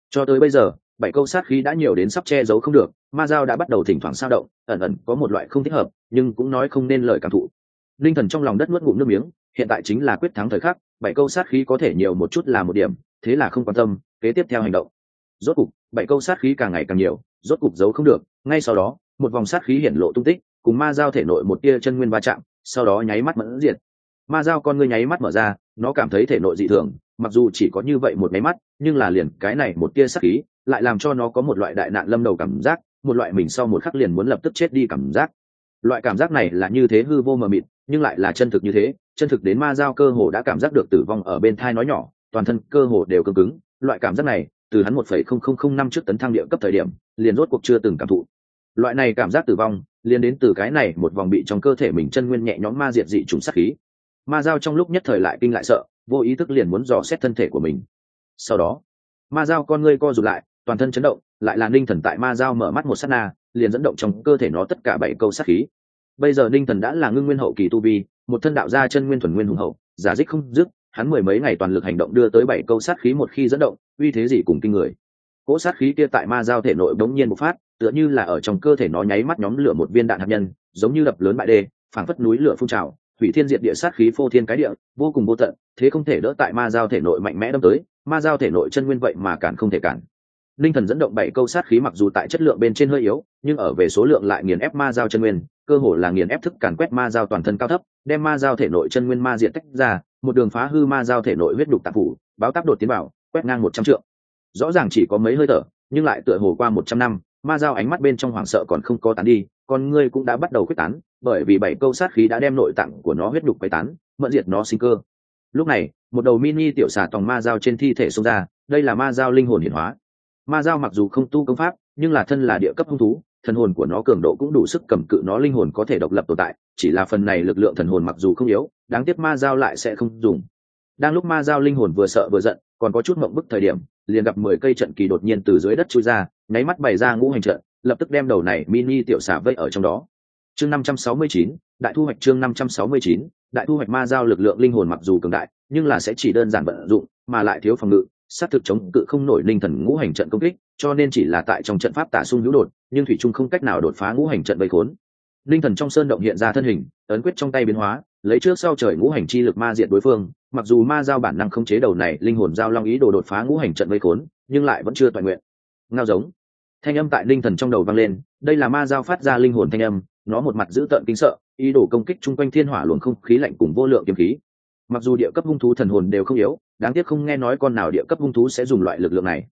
Cho tới bây giờ, bảy câu sát khí đã nhiều đến sắp che giấu không được, ma giao đã bắt đầu thỉnh thoảng sao động, ẩn ẩn có một loại không thích hợp, nhưng cũng nói không nên lời cảm thụ. Linh thần trong lòng đất nuốt ngụm nước miếng, hiện tại chính là quyết thắng thời khắc, bảy câu sát khí có thể nhiều một chút là một điểm, thế là không quan tâm, kế tiếp theo hành động. Rốt cục, bảy câu sát khí càng ngày càng nhiều, rốt cục giấu không được, ngay sau đó, một vòng sát khí hiển lộ tung tích, cùng ma giao thể nội một tia chân nguyên va chạm, sau đó nháy mắt mẫn diệt. Ma giao con ngươi nháy mắt mở ra nó cảm thấy thể nội dị thường, mặc dù chỉ có như vậy một máy mắt, nhưng là liền cái này một tia sắc khí, lại làm cho nó có một loại đại nạn lâm đầu cảm giác, một loại mình sau một khắc liền muốn lập tức chết đi cảm giác. Loại cảm giác này là như thế hư vô mờ mịt, nhưng lại là chân thực như thế, chân thực đến ma giao cơ hồ đã cảm giác được tử vong ở bên thai nói nhỏ, toàn thân cơ hồ đều cứng cứng. Loại cảm giác này, từ hắn một phẩy không không không năm trước tấn thăng địa cấp thời điểm, liền rốt cuộc chưa từng cảm thụ. Loại này cảm giác tử vong, liền đến từ cái này một vòng bị trong cơ thể mình chân nguyên nhẹ nhõm ma diệt dị trùng sắc khí ma giao trong lúc nhất thời lại kinh lại sợ, vô ý thức liền muốn dò xét thân thể của mình. Sau đó, ma giao con ngươi co rụt lại, toàn thân chấn động, lại là ninh thần tại ma giao mở mắt một s á t na, liền dẫn động trong cơ thể nó tất cả bảy câu sát khí. Bây giờ ninh thần đã là ngưng nguyên hậu kỳ tu vi, một thân đạo gia chân nguyên thuần nguyên hùng hậu, giả dích không dứt, hắn mười mấy ngày toàn lực hành động đưa tới bảy câu sát khí một khi dẫn động, uy thế gì cùng kinh người. Cỗ sát khí kia tại ma giao thể nội bỗng nhiên một phát, tựa như là ở trong cơ thể nó nháy mắt nhóm lửa một viên đạn hạt nhân, giống như đập lớn bại đê, phảng phất núi lửa phun trào hủy thiên diệt địa sát khí phô thiên cái địa, vô cùng vô tận, thế không thể đỡ tại ma giao thể nội mạnh mẽ đâm tới, ma giao thể nội chân nguyên vậy mà cản không thể cản. Linh thần dẫn động bảy câu sát khí mặc dù tại chất lượng bên trên hơi yếu, nhưng ở về số lượng lại nghiền ép ma giao chân nguyên, cơ hồ là nghiền ép thức càn quét ma giao toàn thân cao thấp, đem ma giao thể nội chân nguyên ma diện tách ra, một đường phá hư ma giao thể nội huyết đục tạp phủ, báo táp đột tiến vào, quét ngang một trăm trượng. Rõ ràng chỉ có mấy hơi thở, nhưng lại tựa hồ qua một trăm năm ma giao ánh mắt bên trong hoảng sợ còn không có tán đi, con ngươi cũng đã bắt đầu quyết tán, bởi vì bảy câu sát khí đã đem nội tạng của nó huyết đục bay tán, mẫn diệt nó sinh cơ. Lúc này, một đầu mini tiểu xà tòng ma dao trên thi thể xông ra, đây là ma dao linh hồn hiển hóa. Ma dao mặc dù không tu công pháp, nhưng là thân là địa cấp hung thú, thần hồn của nó cường độ cũng đủ sức cầm cự nó linh hồn có thể độc lập tồn tại, chỉ là phần này lực lượng thần hồn mặc dù không yếu, đáng tiếc ma dao lại sẽ không dùng. Đang lúc ma dao linh hồn vừa sợ vừa giận, còn có chút mộng bức thời điểm, liền gặp mười cây trận kỳ đột nhiên từ dưới đất chui ra nháy mắt bày ra ngũ hành trận, lập tức đem đầu này mini tiểu xà vây ở trong đó. Chương năm trăm sáu mươi chín, đại thu hoạch chương năm trăm sáu mươi chín, đại thu hoạch ma giao lực lượng linh hồn mặc dù cường đại, nhưng là sẽ chỉ đơn giản vận dụng, mà lại thiếu phòng ngự sát thực chống cự không nổi linh thần ngũ hành trận công kích, cho nên chỉ là tại trong trận pháp tả xung hữu đột, nhưng thủy trung không cách nào đột phá ngũ hành trận vây khốn. Linh thần trong sơn động hiện ra thân hình, ấn quyết trong tay biến hóa, lấy trước sau trời ngũ hành chi lực ma diện đối phương, mặc dù ma giao bản năng không chế đầu này linh hồn giao long ý đồ đột phá ngũ hành trận vây khốn, nhưng lại vẫn chưa toàn nguyện. Ngao giống thanh âm tại linh thần trong đầu vang lên, đây là ma giao phát ra linh hồn thanh âm, nó một mặt giữ tợn kinh sợ, ý đồ công kích chung quanh thiên hỏa luồng không khí lạnh cùng vô lượng kiếm khí. Mặc dù địa cấp hung thú thần hồn đều không yếu, đáng tiếc không nghe nói con nào địa cấp hung thú sẽ dùng loại lực lượng này.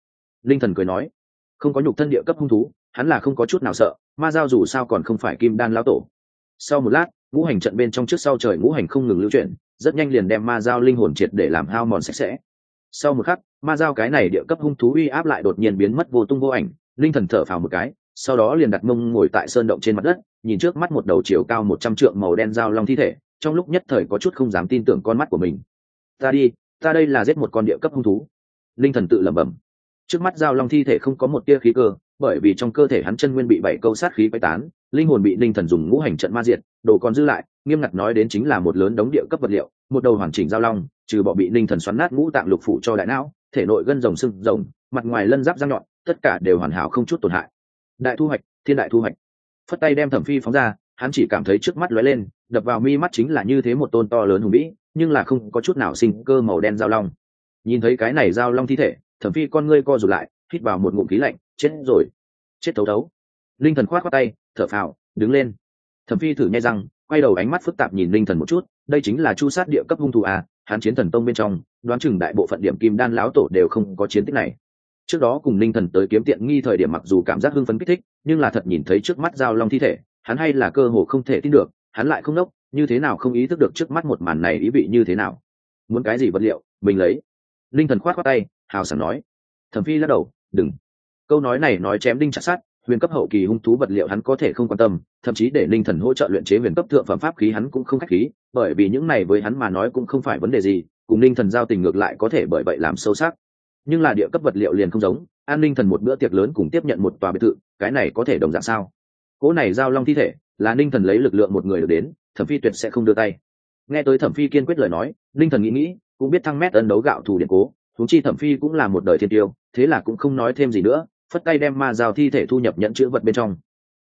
Linh thần cười nói, không có nhục thân địa cấp hung thú, hắn là không có chút nào sợ, ma giao dù sao còn không phải kim đan lao tổ. Sau một lát, ngũ hành trận bên trong trước sau trời ngũ hành không ngừng lưu chuyển, rất nhanh liền đem ma giao linh hồn triệt để làm hao mòn sạch sẽ. Sau một khắc, ma giao cái này địa cấp hung thú uy áp lại đột nhiên biến mất vô tung vô ảnh linh thần thở phào một cái, sau đó liền đặt mông ngồi tại sơn động trên mặt đất, nhìn trước mắt một đầu chiều cao một trăm trượng màu đen dao long thi thể, trong lúc nhất thời có chút không dám tin tưởng con mắt của mình. Ta đi, ta đây là giết một con địa cấp hung thú. Linh thần tự lẩm bẩm. Trước mắt dao long thi thể không có một tia khí cơ, bởi vì trong cơ thể hắn chân nguyên bị bảy câu sát khí quay tán, linh hồn bị linh thần dùng ngũ hành trận ma diệt, đồ còn dư lại, nghiêm ngặt nói đến chính là một lớn đống địa cấp vật liệu, một đầu hoàn chỉnh giao long, trừ bỏ bị linh thần xoắn nát ngũ tạng lục phủ cho đại não, thể nội gân rồng sưng rồng, mặt ngoài lân giáp răng nhọn tất cả đều hoàn hảo không chút tổn hại. Đại thu hoạch, thiên đại thu hoạch. Phất tay đem thẩm phi phóng ra, hắn chỉ cảm thấy trước mắt lóe lên, đập vào mi mắt chính là như thế một tôn to lớn hùng vĩ, nhưng là không có chút nào sinh cơ màu đen giao long. Nhìn thấy cái này giao long thi thể, thẩm phi con ngươi co rụt lại, hít vào một ngụm khí lạnh, chết rồi. Chết thấu thấu. Linh thần khoát khoát tay, thở phào, đứng lên. Thẩm phi thử nhai răng, quay đầu ánh mắt phức tạp nhìn linh thần một chút, đây chính là chu sát địa cấp hung thủ à hắn chiến thần tông bên trong, đoán chừng đại bộ phận điểm kim đan lão tổ đều không có chiến tích này trước đó cùng linh thần tới kiếm tiện nghi thời điểm mặc dù cảm giác hưng phấn kích thích, nhưng là thật nhìn thấy trước mắt giao long thi thể, hắn hay là cơ hồ không thể tin được, hắn lại không nốc, như thế nào không ý thức được trước mắt một màn này ý vị như thế nào. Muốn cái gì vật liệu, mình lấy. Linh thần khoát khoát tay, hào sảng nói. Thẩm phi lắc đầu, đừng. Câu nói này nói chém đinh chặt sát, huyền cấp hậu kỳ hung thú vật liệu hắn có thể không quan tâm, thậm chí để linh thần hỗ trợ luyện chế huyền cấp thượng phẩm pháp khí hắn cũng không khách khí, bởi vì những này với hắn mà nói cũng không phải vấn đề gì, cùng linh thần giao tình ngược lại có thể bởi vậy làm sâu sắc nhưng là địa cấp vật liệu liền không giống, an ninh thần một bữa tiệc lớn cùng tiếp nhận một tòa biệt thự, cái này có thể đồng dạng sao? Cỗ này giao long thi thể, là ninh thần lấy lực lượng một người được đến, thẩm phi tuyệt sẽ không đưa tay. Nghe tới thẩm phi kiên quyết lời nói, ninh thần nghĩ nghĩ, cũng biết thăng mét ấn đấu gạo thủ điện cố thúng chi thẩm phi cũng là một đời thiên tiêu, thế là cũng không nói thêm gì nữa, phất tay đem ma giao thi thể thu nhập nhận chữ vật bên trong.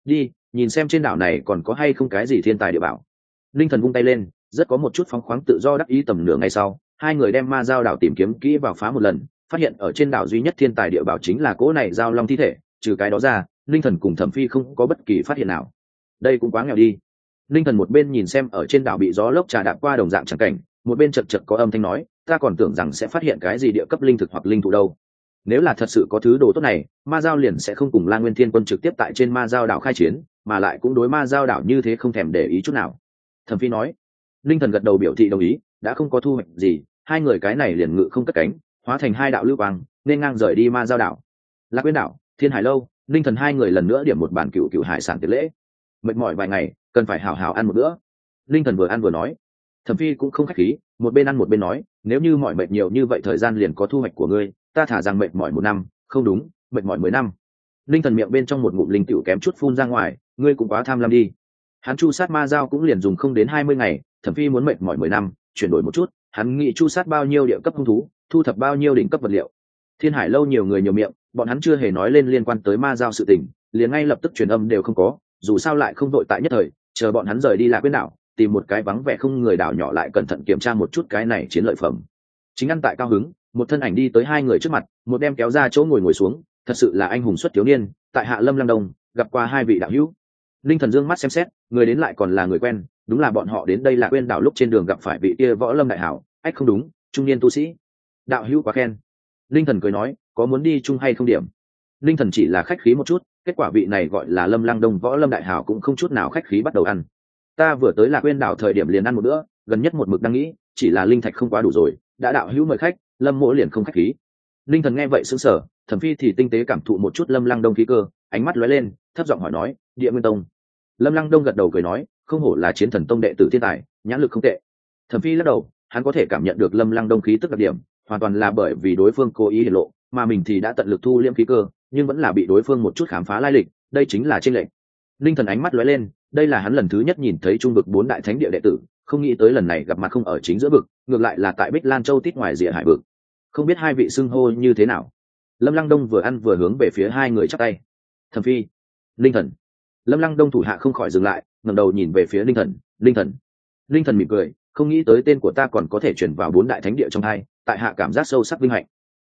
Đi, nhìn xem trên đảo này còn có hay không cái gì thiên tài địa bảo. Ninh thần vung tay lên, rất có một chút phóng khoáng tự do đắc ý tầm nửa ngày sau, hai người đem ma giao đảo tìm kiếm kỹ vào phá một lần phát hiện ở trên đảo duy nhất thiên tài địa bảo chính là cỗ này giao long thi thể, trừ cái đó ra, linh thần cùng thẩm phi không có bất kỳ phát hiện nào. Đây cũng quá nghèo đi. Linh thần một bên nhìn xem ở trên đảo bị gió lốc trà đạp qua đồng dạng trắng cảnh, một bên chật chật có âm thanh nói, ta còn tưởng rằng sẽ phát hiện cái gì địa cấp linh thực hoặc linh thụ đâu. Nếu là thật sự có thứ đồ tốt này, ma giao liền sẽ không cùng la nguyên thiên quân trực tiếp tại trên ma giao đảo khai chiến, mà lại cũng đối ma giao đảo như thế không thèm để ý chút nào. Thẩm phi nói. Linh thần gật đầu biểu thị đồng ý, đã không có thu hoạch gì, hai người cái này liền ngự không cất cánh hóa thành hai đạo lưu quang, nên ngang rời đi ma giao đảo. Lạc quyên đảo, thiên hải lâu linh thần hai người lần nữa điểm một bản cựu cựu hải sản tiệc lễ. Mệt mỏi vài ngày, cần phải hào hào ăn một bữa. Linh thần vừa ăn vừa nói. Thẩm phi cũng không khách khí, một bên ăn một bên nói, nếu như mọi mệt nhiều như vậy thời gian liền có thu hoạch của ngươi, ta thả rằng mệt mỏi một năm, không đúng, mệt mỏi mười năm. Linh thần miệng bên trong một ngụm linh tiểu kém chút phun ra ngoài, ngươi cũng quá tham lam đi. Hắn chu sát ma giao cũng liền dùng không đến hai mươi ngày, thẩm phi muốn mệt mỏi mười năm, chuyển đổi một chút, hắn nghĩ chu sát bao nhiêu địa cấp hung thú thu thập bao nhiêu đỉnh cấp vật liệu. Thiên hải lâu nhiều người nhiều miệng, bọn hắn chưa hề nói lên liên quan tới ma giao sự tình, liền ngay lập tức truyền âm đều không có, dù sao lại không đội tại nhất thời, chờ bọn hắn rời đi lạc bên đảo, tìm một cái vắng vẻ không người đảo nhỏ lại cẩn thận kiểm tra một chút cái này chiến lợi phẩm. Chính ăn tại cao hứng, một thân ảnh đi tới hai người trước mặt, một đem kéo ra chỗ ngồi ngồi xuống, thật sự là anh hùng xuất thiếu niên, tại hạ lâm lăng đông, gặp qua hai vị đạo hữu. Linh thần dương mắt xem xét, người đến lại còn là người quen, đúng là bọn họ đến đây là quên đảo lúc trên đường gặp phải vị kia võ lâm đại hảo, ách không đúng, trung niên tu sĩ đạo hữu quá khen. Linh thần cười nói, có muốn đi chung hay không điểm? Linh thần chỉ là khách khí một chút, kết quả vị này gọi là lâm lang đông võ lâm đại hảo cũng không chút nào khách khí bắt đầu ăn. Ta vừa tới là quên đảo thời điểm liền ăn một bữa, gần nhất một mực đang nghĩ, chỉ là linh thạch không quá đủ rồi, đã đạo hữu mời khách, lâm mỗ liền không khách khí. Linh thần nghe vậy sững sờ, thẩm phi thì tinh tế cảm thụ một chút lâm lăng đông khí cơ, ánh mắt lóe lên, thấp giọng hỏi nói, địa nguyên tông? Lâm lăng đông gật đầu cười nói, không hổ là chiến thần tông đệ tử thiên tài, nhãn lực không tệ. Thẩm phi lắc đầu, hắn có thể cảm nhận được lâm lăng đông khí tức đặc điểm hoàn toàn là bởi vì đối phương cố ý hiển lộ, mà mình thì đã tận lực thu liễm khí cơ, nhưng vẫn là bị đối phương một chút khám phá lai lịch, đây chính là tranh lệch. Linh thần ánh mắt lóe lên, đây là hắn lần thứ nhất nhìn thấy trung vực bốn đại thánh địa đệ tử, không nghĩ tới lần này gặp mặt không ở chính giữa vực, ngược lại là tại bích lan châu tít ngoài rìa hải vực. Không biết hai vị xưng hô như thế nào. Lâm lăng đông vừa ăn vừa hướng về phía hai người chắc tay. Thẩm phi, linh thần. Lâm lăng đông thủ hạ không khỏi dừng lại, ngẩng đầu nhìn về phía linh thần linh thần. Linh thần mỉm cười, không nghĩ tới tên của ta còn có thể chuyển vào bốn đại thánh địa trong hai tại hạ cảm giác sâu sắc vinh hạnh.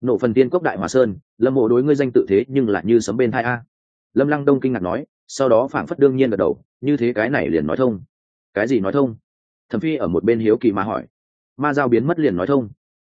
Nổ phần tiên cốc đại hòa sơn, lâm mộ đối ngươi danh tự thế nhưng lại như sấm bên thai a. Lâm lăng đông kinh ngạc nói, sau đó phảng phất đương nhiên gật đầu, như thế cái này liền nói thông. Cái gì nói thông? Thẩm phi ở một bên hiếu kỳ mà hỏi. Ma giao biến mất liền nói thông.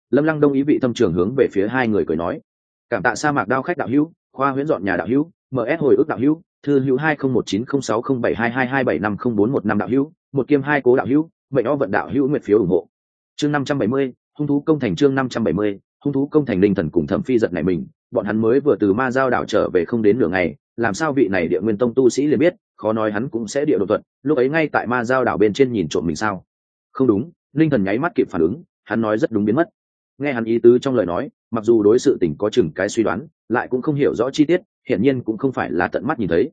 Lâm lăng đông ý vị thâm trường hướng về phía hai người cười nói. Cảm tạ sa mạc đao khách đạo hữu, khoa huyễn dọn nhà đạo hữu ms hồi ức đạo hữu, thư hữu hai không một chín không sáu không bảy hai hai hai bảy năm không bốn một năm đạo hữu một kiêm hai cố đạo hữu mệnh o vận đạo hữu nguyệt phiếu ủng hộ. Chương năm trăm bảy mươi hung thú công thành chương năm trăm bảy mươi, hung thú công thành linh thần cùng thẩm phi giật này mình, bọn hắn mới vừa từ ma giao đảo trở về không đến nửa ngày, làm sao vị này địa nguyên tông tu sĩ liền biết, khó nói hắn cũng sẽ địa đột thuận lúc ấy ngay tại ma giao đảo bên trên nhìn trộm mình sao? Không đúng, linh thần nháy mắt kịp phản ứng, hắn nói rất đúng biến mất. Nghe hắn ý tứ trong lời nói, mặc dù đối sự tình có chừng cái suy đoán, lại cũng không hiểu rõ chi tiết, hiển nhiên cũng không phải là tận mắt nhìn thấy.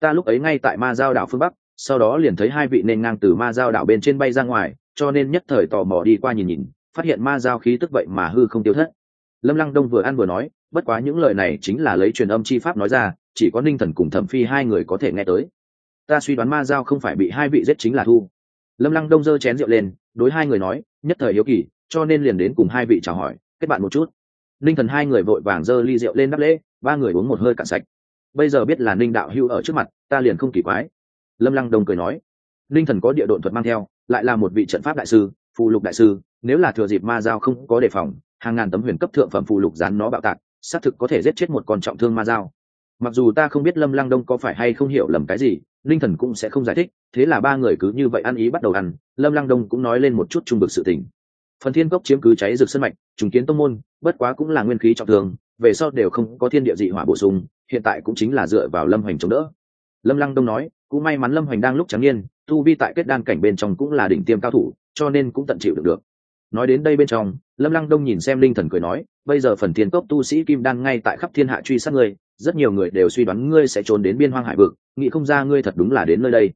Ta lúc ấy ngay tại ma giao đảo phương bắc, sau đó liền thấy hai vị nên ngang từ ma giao đảo bên trên bay ra ngoài, cho nên nhất thời tò mò đi qua nhìn nhìn phát hiện ma giao khí tức vậy mà hư không tiêu thất. Lâm lăng đông vừa ăn vừa nói, bất quá những lời này chính là lấy truyền âm chi pháp nói ra, chỉ có ninh thần cùng thẩm phi hai người có thể nghe tới. Ta suy đoán ma giao không phải bị hai vị giết chính là thu. Lâm lăng đông giơ chén rượu lên, đối hai người nói, nhất thời hiếu kỳ, cho nên liền đến cùng hai vị chào hỏi, kết bạn một chút. Ninh thần hai người vội vàng giơ ly rượu lên đắp lễ, ba người uống một hơi cạn sạch. Bây giờ biết là ninh đạo hưu ở trước mặt, ta liền không kỳ quái. Lâm lăng đông cười nói, ninh thần có địa độn thuật mang theo, lại là một vị trận pháp đại sư phù lục đại sư, nếu là thừa dịp ma giao không có đề phòng, hàng ngàn tấm huyền cấp thượng phẩm phù lục dán nó bạo tạc, xác thực có thể giết chết một con trọng thương ma giao mặc dù ta không biết lâm lăng đông có phải hay không hiểu lầm cái gì, linh thần cũng sẽ không giải thích, thế là ba người cứ như vậy ăn ý bắt đầu ăn, lâm lăng đông cũng nói lên một chút trung bực sự tình. Phần thiên cốc chiếm cứ cháy rực sân mạch, trùng kiến tông môn, bất quá cũng là nguyên khí trọng thương, về sau đều không có thiên địa dị hỏa bổ sung, hiện tại cũng chính là dựa vào lâm hoành chống đỡ. Lâm lăng đông nói, cũng may mắn lâm hoành đang lúc trắng nhiên tu vi tại kết đan cảnh bên trong cũng là đỉnh tiêm cao thủ cho nên cũng tận chịu được được. Nói đến đây bên trong, lâm lăng đông nhìn xem linh thần cười nói, bây giờ phần thiên cốc tu sĩ kim đan ngay tại khắp thiên hạ truy sát ngươi, rất nhiều người đều suy đoán ngươi sẽ trốn đến biên hoang hải vực, nghĩ không ra ngươi thật đúng là đến nơi đây.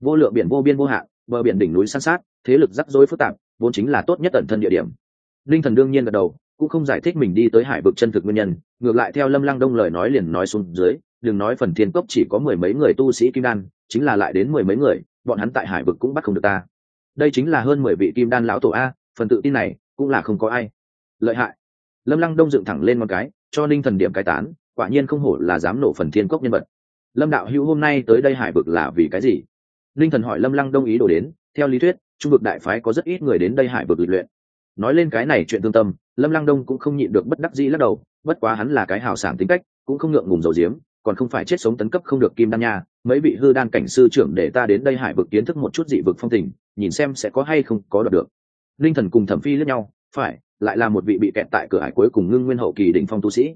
Vô lượng biển vô biên vô hạn, bờ biển đỉnh núi san sát, thế lực rắc rối phức tạp, vốn chính là tốt nhất ẩn thân địa điểm. Linh thần đương nhiên gật đầu, cũng không giải thích mình đi tới hải vực chân thực nguyên nhân, ngược lại theo lâm lăng đông lời nói liền nói xuống dưới, đừng nói phần thiên cốc chỉ có mười mấy người tu sĩ kim đan, chính là lại đến mười mấy người, bọn hắn tại hải vực cũng bắt không được ta đây chính là hơn mười vị kim đan lão tổ a, phần tự tin này cũng là không có ai. Lợi hại. Lâm lăng đông dựng thẳng lên một cái, cho linh thần điểm cái tán, quả nhiên không hổ là dám nổ phần thiên cốc nhân vật. Lâm đạo hữu hôm nay tới đây hải vực là vì cái gì? Linh thần hỏi lâm lăng đông ý đồ đến, theo lý thuyết, trung vực đại phái có rất ít người đến đây hải vực luyện. Nói lên cái này chuyện tương tâm, lâm lăng đông cũng không nhịn được bất đắc dĩ lắc đầu, bất quá hắn là cái hào sảng tính cách, cũng không ngượng ngùng dầu diếm, còn không phải chết sống tấn cấp không được kim đan nha mấy vị hư đan cảnh sư trưởng để ta đến đây hải vực kiến thức một chút dị vực phong tình, nhìn xem sẽ có hay không có đoạt được. Linh thần cùng thẩm phi lẫn nhau, phải, lại là một vị bị kẹt tại cửa hải cuối cùng ngưng nguyên hậu kỳ đỉnh phong tu sĩ.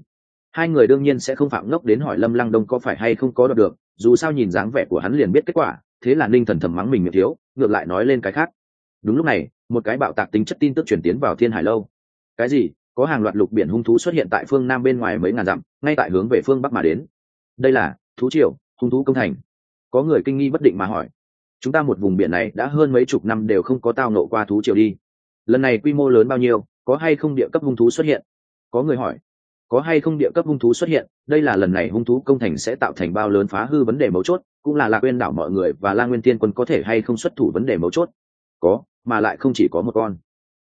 Hai người đương nhiên sẽ không phạm ngốc đến hỏi lâm lăng đông có phải hay không có đoạt được, dù sao nhìn dáng vẻ của hắn liền biết kết quả, thế là ninh thần thầm mắng mình miệng thiếu, ngược lại nói lên cái khác. Đúng lúc này, một cái bạo tạc tính chất tin tức chuyển tiến vào thiên hải lâu. Cái gì? Có hàng loạt lục biển hung thú xuất hiện tại phương nam bên ngoài mấy ngàn dặm, ngay tại hướng về phương bắc mà đến. Đây là thú triều hung thú công thành. Có người kinh nghi bất định mà hỏi, chúng ta một vùng biển này đã hơn mấy chục năm đều không có tao nộ qua thú triều đi. Lần này quy mô lớn bao nhiêu, có hay không địa cấp hung thú xuất hiện? Có người hỏi, có hay không địa cấp hung thú xuất hiện? Đây là lần này hung thú công thành sẽ tạo thành bao lớn phá hư vấn đề mấu chốt, cũng là lạc quên đảo mọi người và la nguyên tiên quân có thể hay không xuất thủ vấn đề mấu chốt? Có, mà lại không chỉ có một con.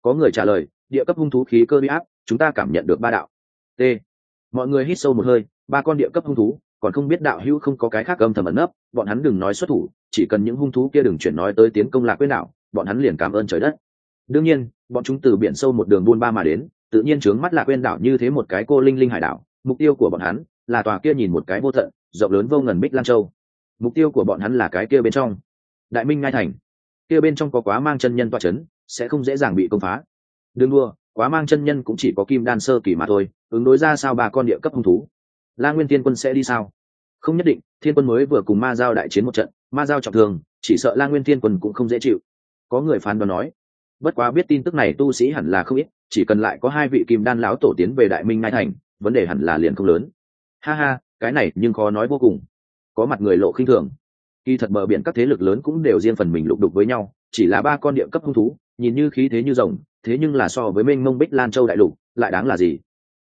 Có người trả lời, địa cấp hung thú khí cơ bị áp, chúng ta cảm nhận được ba đạo. T. Mọi người hít sâu một hơi, ba con địa cấp hung thú còn không biết đạo hữu không có cái khác âm thầm ẩn nấp, bọn hắn đừng nói xuất thủ, chỉ cần những hung thú kia đừng chuyển nói tới tiến công lạc quyết đảo, bọn hắn liền cảm ơn trời đất. Đương nhiên, bọn chúng từ biển sâu một đường buôn ba mà đến, tự nhiên trướng mắt lạc quên đảo như thế một cái cô linh linh hải đảo, mục tiêu của bọn hắn là tòa kia nhìn một cái vô thận rộng lớn vô ngần bích lan châu. Mục tiêu của bọn hắn là cái kia bên trong. Đại minh ngai thành. Kia bên trong có quá mang chân nhân toa c h ấ n sẽ không dễ dàng bị công phá. Đương đua quá mang chân nhân cũng chỉ có kim đan sơ kỳ mà thôi, ứng đối ra sao ba con địa cấp hung thú la nguyên tiên quân sẽ đi sao? Không nhất định, thiên quân mới vừa cùng ma giao đại chiến một trận, ma giao trọng thương, chỉ sợ la nguyên thiên quân cũng không dễ chịu. Có người phán đoán nói, bất quá biết tin tức này tu sĩ hẳn là không ít, chỉ cần lại có hai vị kim đan lão tổ tiến về đại minh ngai thành, vấn đề hẳn là liền không lớn. Ha ha, cái này nhưng khó nói vô cùng. Có mặt người lộ khinh thường. Kỳ thật bờ biển các thế lực lớn cũng đều riêng phần mình lục đục với nhau, chỉ là ba con địa cấp hung thú, nhìn như khí thế như rồng, thế nhưng là so với mênh mông bích lan châu đại lục, lại đáng là gì?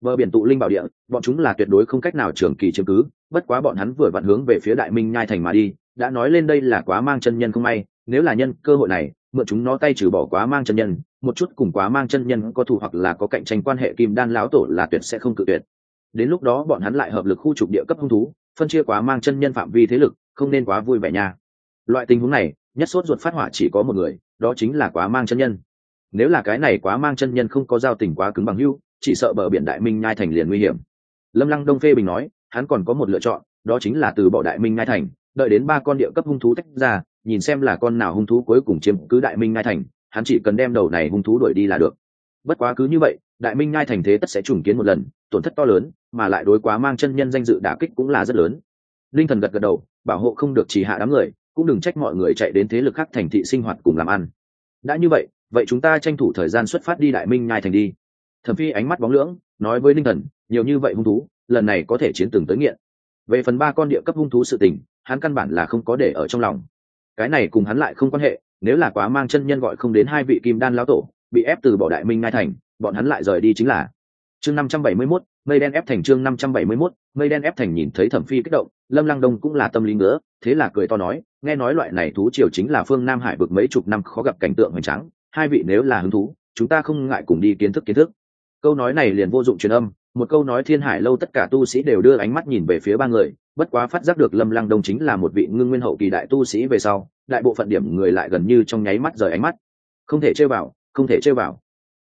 Bờ biển tụ linh bảo địa, bọn chúng là tuyệt đối không cách nào trường kỳ chiếm cứ, bất quá bọn hắn vừa vặn hướng về phía đại minh nhai thành mà đi, đã nói lên đây là quá mang chân nhân không may, nếu là nhân cơ hội này, mượn chúng nó tay trừ bỏ quá mang chân nhân, một chút cùng quá mang chân nhân có thù hoặc là có cạnh tranh quan hệ kim đan lão tổ là tuyệt sẽ không cự tuyệt. Đến lúc đó bọn hắn lại hợp lực khu trục địa cấp hung thú, phân chia quá mang chân nhân phạm vi thế lực, không nên quá vui vẻ nha. Loại tình huống này, nhất sốt ruột phát hỏa chỉ có một người, đó chính là quá mang chân nhân. Nếu là cái này quá mang chân nhân không có giao tình quá cứng bằng hưu chỉ sợ bờ biển đại minh nhai thành liền nguy hiểm. Lâm lăng đông phê bình nói, hắn còn có một lựa chọn, đó chính là từ bỏ đại minh nhai thành, đợi đến ba con địa cấp hung thú tách ra, nhìn xem là con nào hung thú cuối cùng chiếm cứ đại minh nhai thành, hắn chỉ cần đem đầu này hung thú đuổi đi là được. Bất quá cứ như vậy, đại minh nhai thành thế tất sẽ trùng kiến một lần, tổn thất to lớn, mà lại đối quá mang chân nhân danh dự đả kích cũng là rất lớn. Linh thần gật gật đầu, bảo hộ không được chỉ hạ đám người, cũng đừng trách mọi người chạy đến thế lực khác thành thị sinh hoạt cùng làm ăn. Đã như vậy vậy chúng ta tranh thủ thời gian xuất phát đi đại minh nhai thành đi thẩm phi ánh mắt bóng lưỡng nói với Ninh thần nhiều như vậy hung thú lần này có thể chiến từng tới nghiện. Về phần ba con địa cấp hung thú sự tình hắn căn bản là không có để ở trong lòng. Cái này cùng hắn lại không quan hệ nếu là quá mang chân nhân gọi không đến hai vị kim đan lão tổ bị ép từ bỏ đại minh ngai thành bọn hắn lại rời đi chính là. Chương năm trăm bảy mươi 571, mây đen ép thành chương năm trăm bảy mươi 571, mây đen ép thành nhìn thấy thẩm phi kích động lâm lăng đông cũng là tâm lý ngứa thế là cười to nói nghe nói loại này thú triều chính là phương nam hải vực mấy chục năm khó gặp cảnh tượng hoành tráng hai vị nếu là hứng thú chúng ta không ngại cùng đi kiến thức kiến thức câu nói này liền vô dụng truyền âm, một câu nói thiên hải lâu tất cả tu sĩ đều đưa ánh mắt nhìn về phía ba người, bất quá phát giác được lâm lăng đông chính là một vị ngưng nguyên hậu kỳ đại tu sĩ về sau, đại bộ phận điểm người lại gần như trong nháy mắt rời ánh mắt. Không thể chơi vào, không thể chơi vào.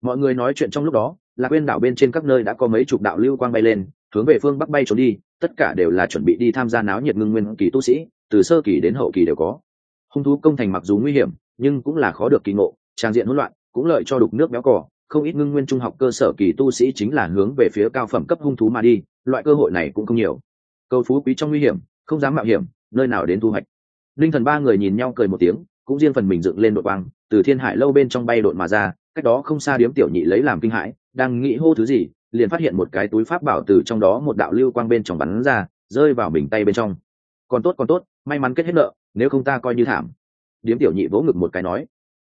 Mọi người nói chuyện trong lúc đó là quên đảo bên trên các nơi đã có mấy chục đạo lưu quang bay lên, hướng về phương bắc bay trốn đi, tất cả đều là chuẩn bị đi tham gia náo nhiệt ngưng nguyên kỳ tu sĩ, từ sơ kỳ đến hậu kỳ đều có. Hung thú công thành mặc dù nguy hiểm, nhưng cũng là khó được kỳ ngộ, trang diện hỗn loạn, cũng lợi cho đục nước béo cỏ không ít ngưng nguyên trung học cơ sở kỳ tu sĩ chính là hướng về phía cao phẩm cấp hung thú mà đi, loại cơ hội này cũng không nhiều. Cầu phú quý trong nguy hiểm, không dám mạo hiểm, nơi nào đến thu hoạch. Linh thần ba người nhìn nhau cười một tiếng, cũng riêng phần mình dựng lên đội băng từ thiên hải lâu bên trong bay đội mà ra, cách đó không xa điếm tiểu nhị lấy làm kinh hãi, đang nghĩ hô thứ gì, liền phát hiện một cái túi pháp bảo từ trong đó một đạo lưu quang bên trong bắn ra, rơi vào bình tay bên trong. Còn tốt còn tốt, may mắn kết hết nợ, nếu không ta coi như thảm. Điếm tiểu nhị vỗ ngực một cái nói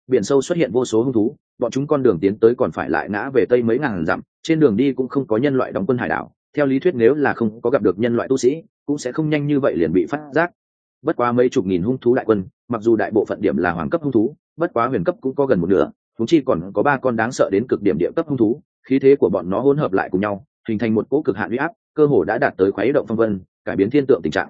biển sâu xuất hiện vô số hung thú, bọn chúng con đường tiến tới còn phải lại ngã về tây mấy ngàn dặm, trên đường đi cũng không có nhân loại đóng quân hải đảo. Theo lý thuyết nếu là không có gặp được nhân loại tu sĩ, cũng sẽ không nhanh như vậy liền bị phát giác. Bất quá mấy chục nghìn hung thú đại quân, mặc dù đại bộ phận điểm là hoàng cấp hung thú, bất quá huyền cấp cũng có gần một nửa chúng chi còn có ba con đáng sợ đến cực điểm địa cấp hung thú, khí thế của bọn nó hỗn hợp lại cùng nhau, hình thành một cỗ cực hạn uy áp, cơ hồ đã đạt tới khuấy động phong vân, cải biến thiên tượng tình trạng.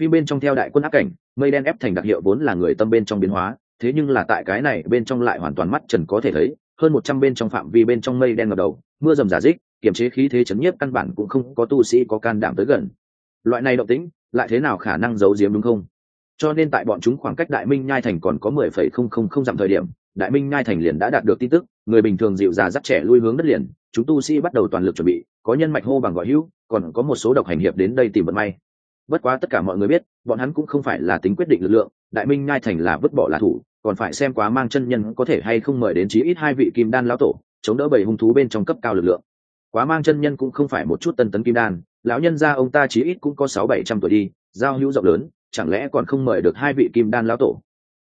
Phim bên trong theo đại quân áp cảnh, mây đen ép thành đặc hiệu vốn là người tâm bên trong biến hóa thế nhưng là tại cái này bên trong lại hoàn toàn mắt trần có thể thấy, hơn một trăm bên trong phạm vi bên trong mây đen ngập đầu, mưa rầm giả dích kiềm chế khí thế chấn nhiếp căn bản cũng không có tu sĩ có can đảm tới gần. Loại này động tĩnh, lại thế nào khả năng giấu giếm đúng không? Cho nên tại bọn chúng khoảng cách đại minh nhai thành còn có mười phẩy không không không dặm thời điểm, đại minh nhai thành liền đã đạt được tin tức, người bình thường dịu già dắt trẻ lui hướng đất liền, chúng tu sĩ bắt đầu toàn lực chuẩn bị, có nhân mạch hô bằng gọi hữu, còn có một số độc hành hiệp đến đây tìm vận may bất quá tất cả mọi người biết, bọn hắn cũng không phải là tính quyết định lực lượng, đại minh nhai thành là vứt bỏ là thủ, còn phải xem quá mang chân nhân có thể hay không mời đến chí ít hai vị kim đan lão tổ, chống đỡ bảy hung thú bên trong cấp cao lực lượng. Quá mang chân nhân cũng không phải một chút tân tấn kim đan, lão nhân gia ông ta chí ít cũng có sáu bảy trăm tuổi đi, giao hữu rộng lớn, chẳng lẽ còn không mời được hai vị kim đan lão tổ?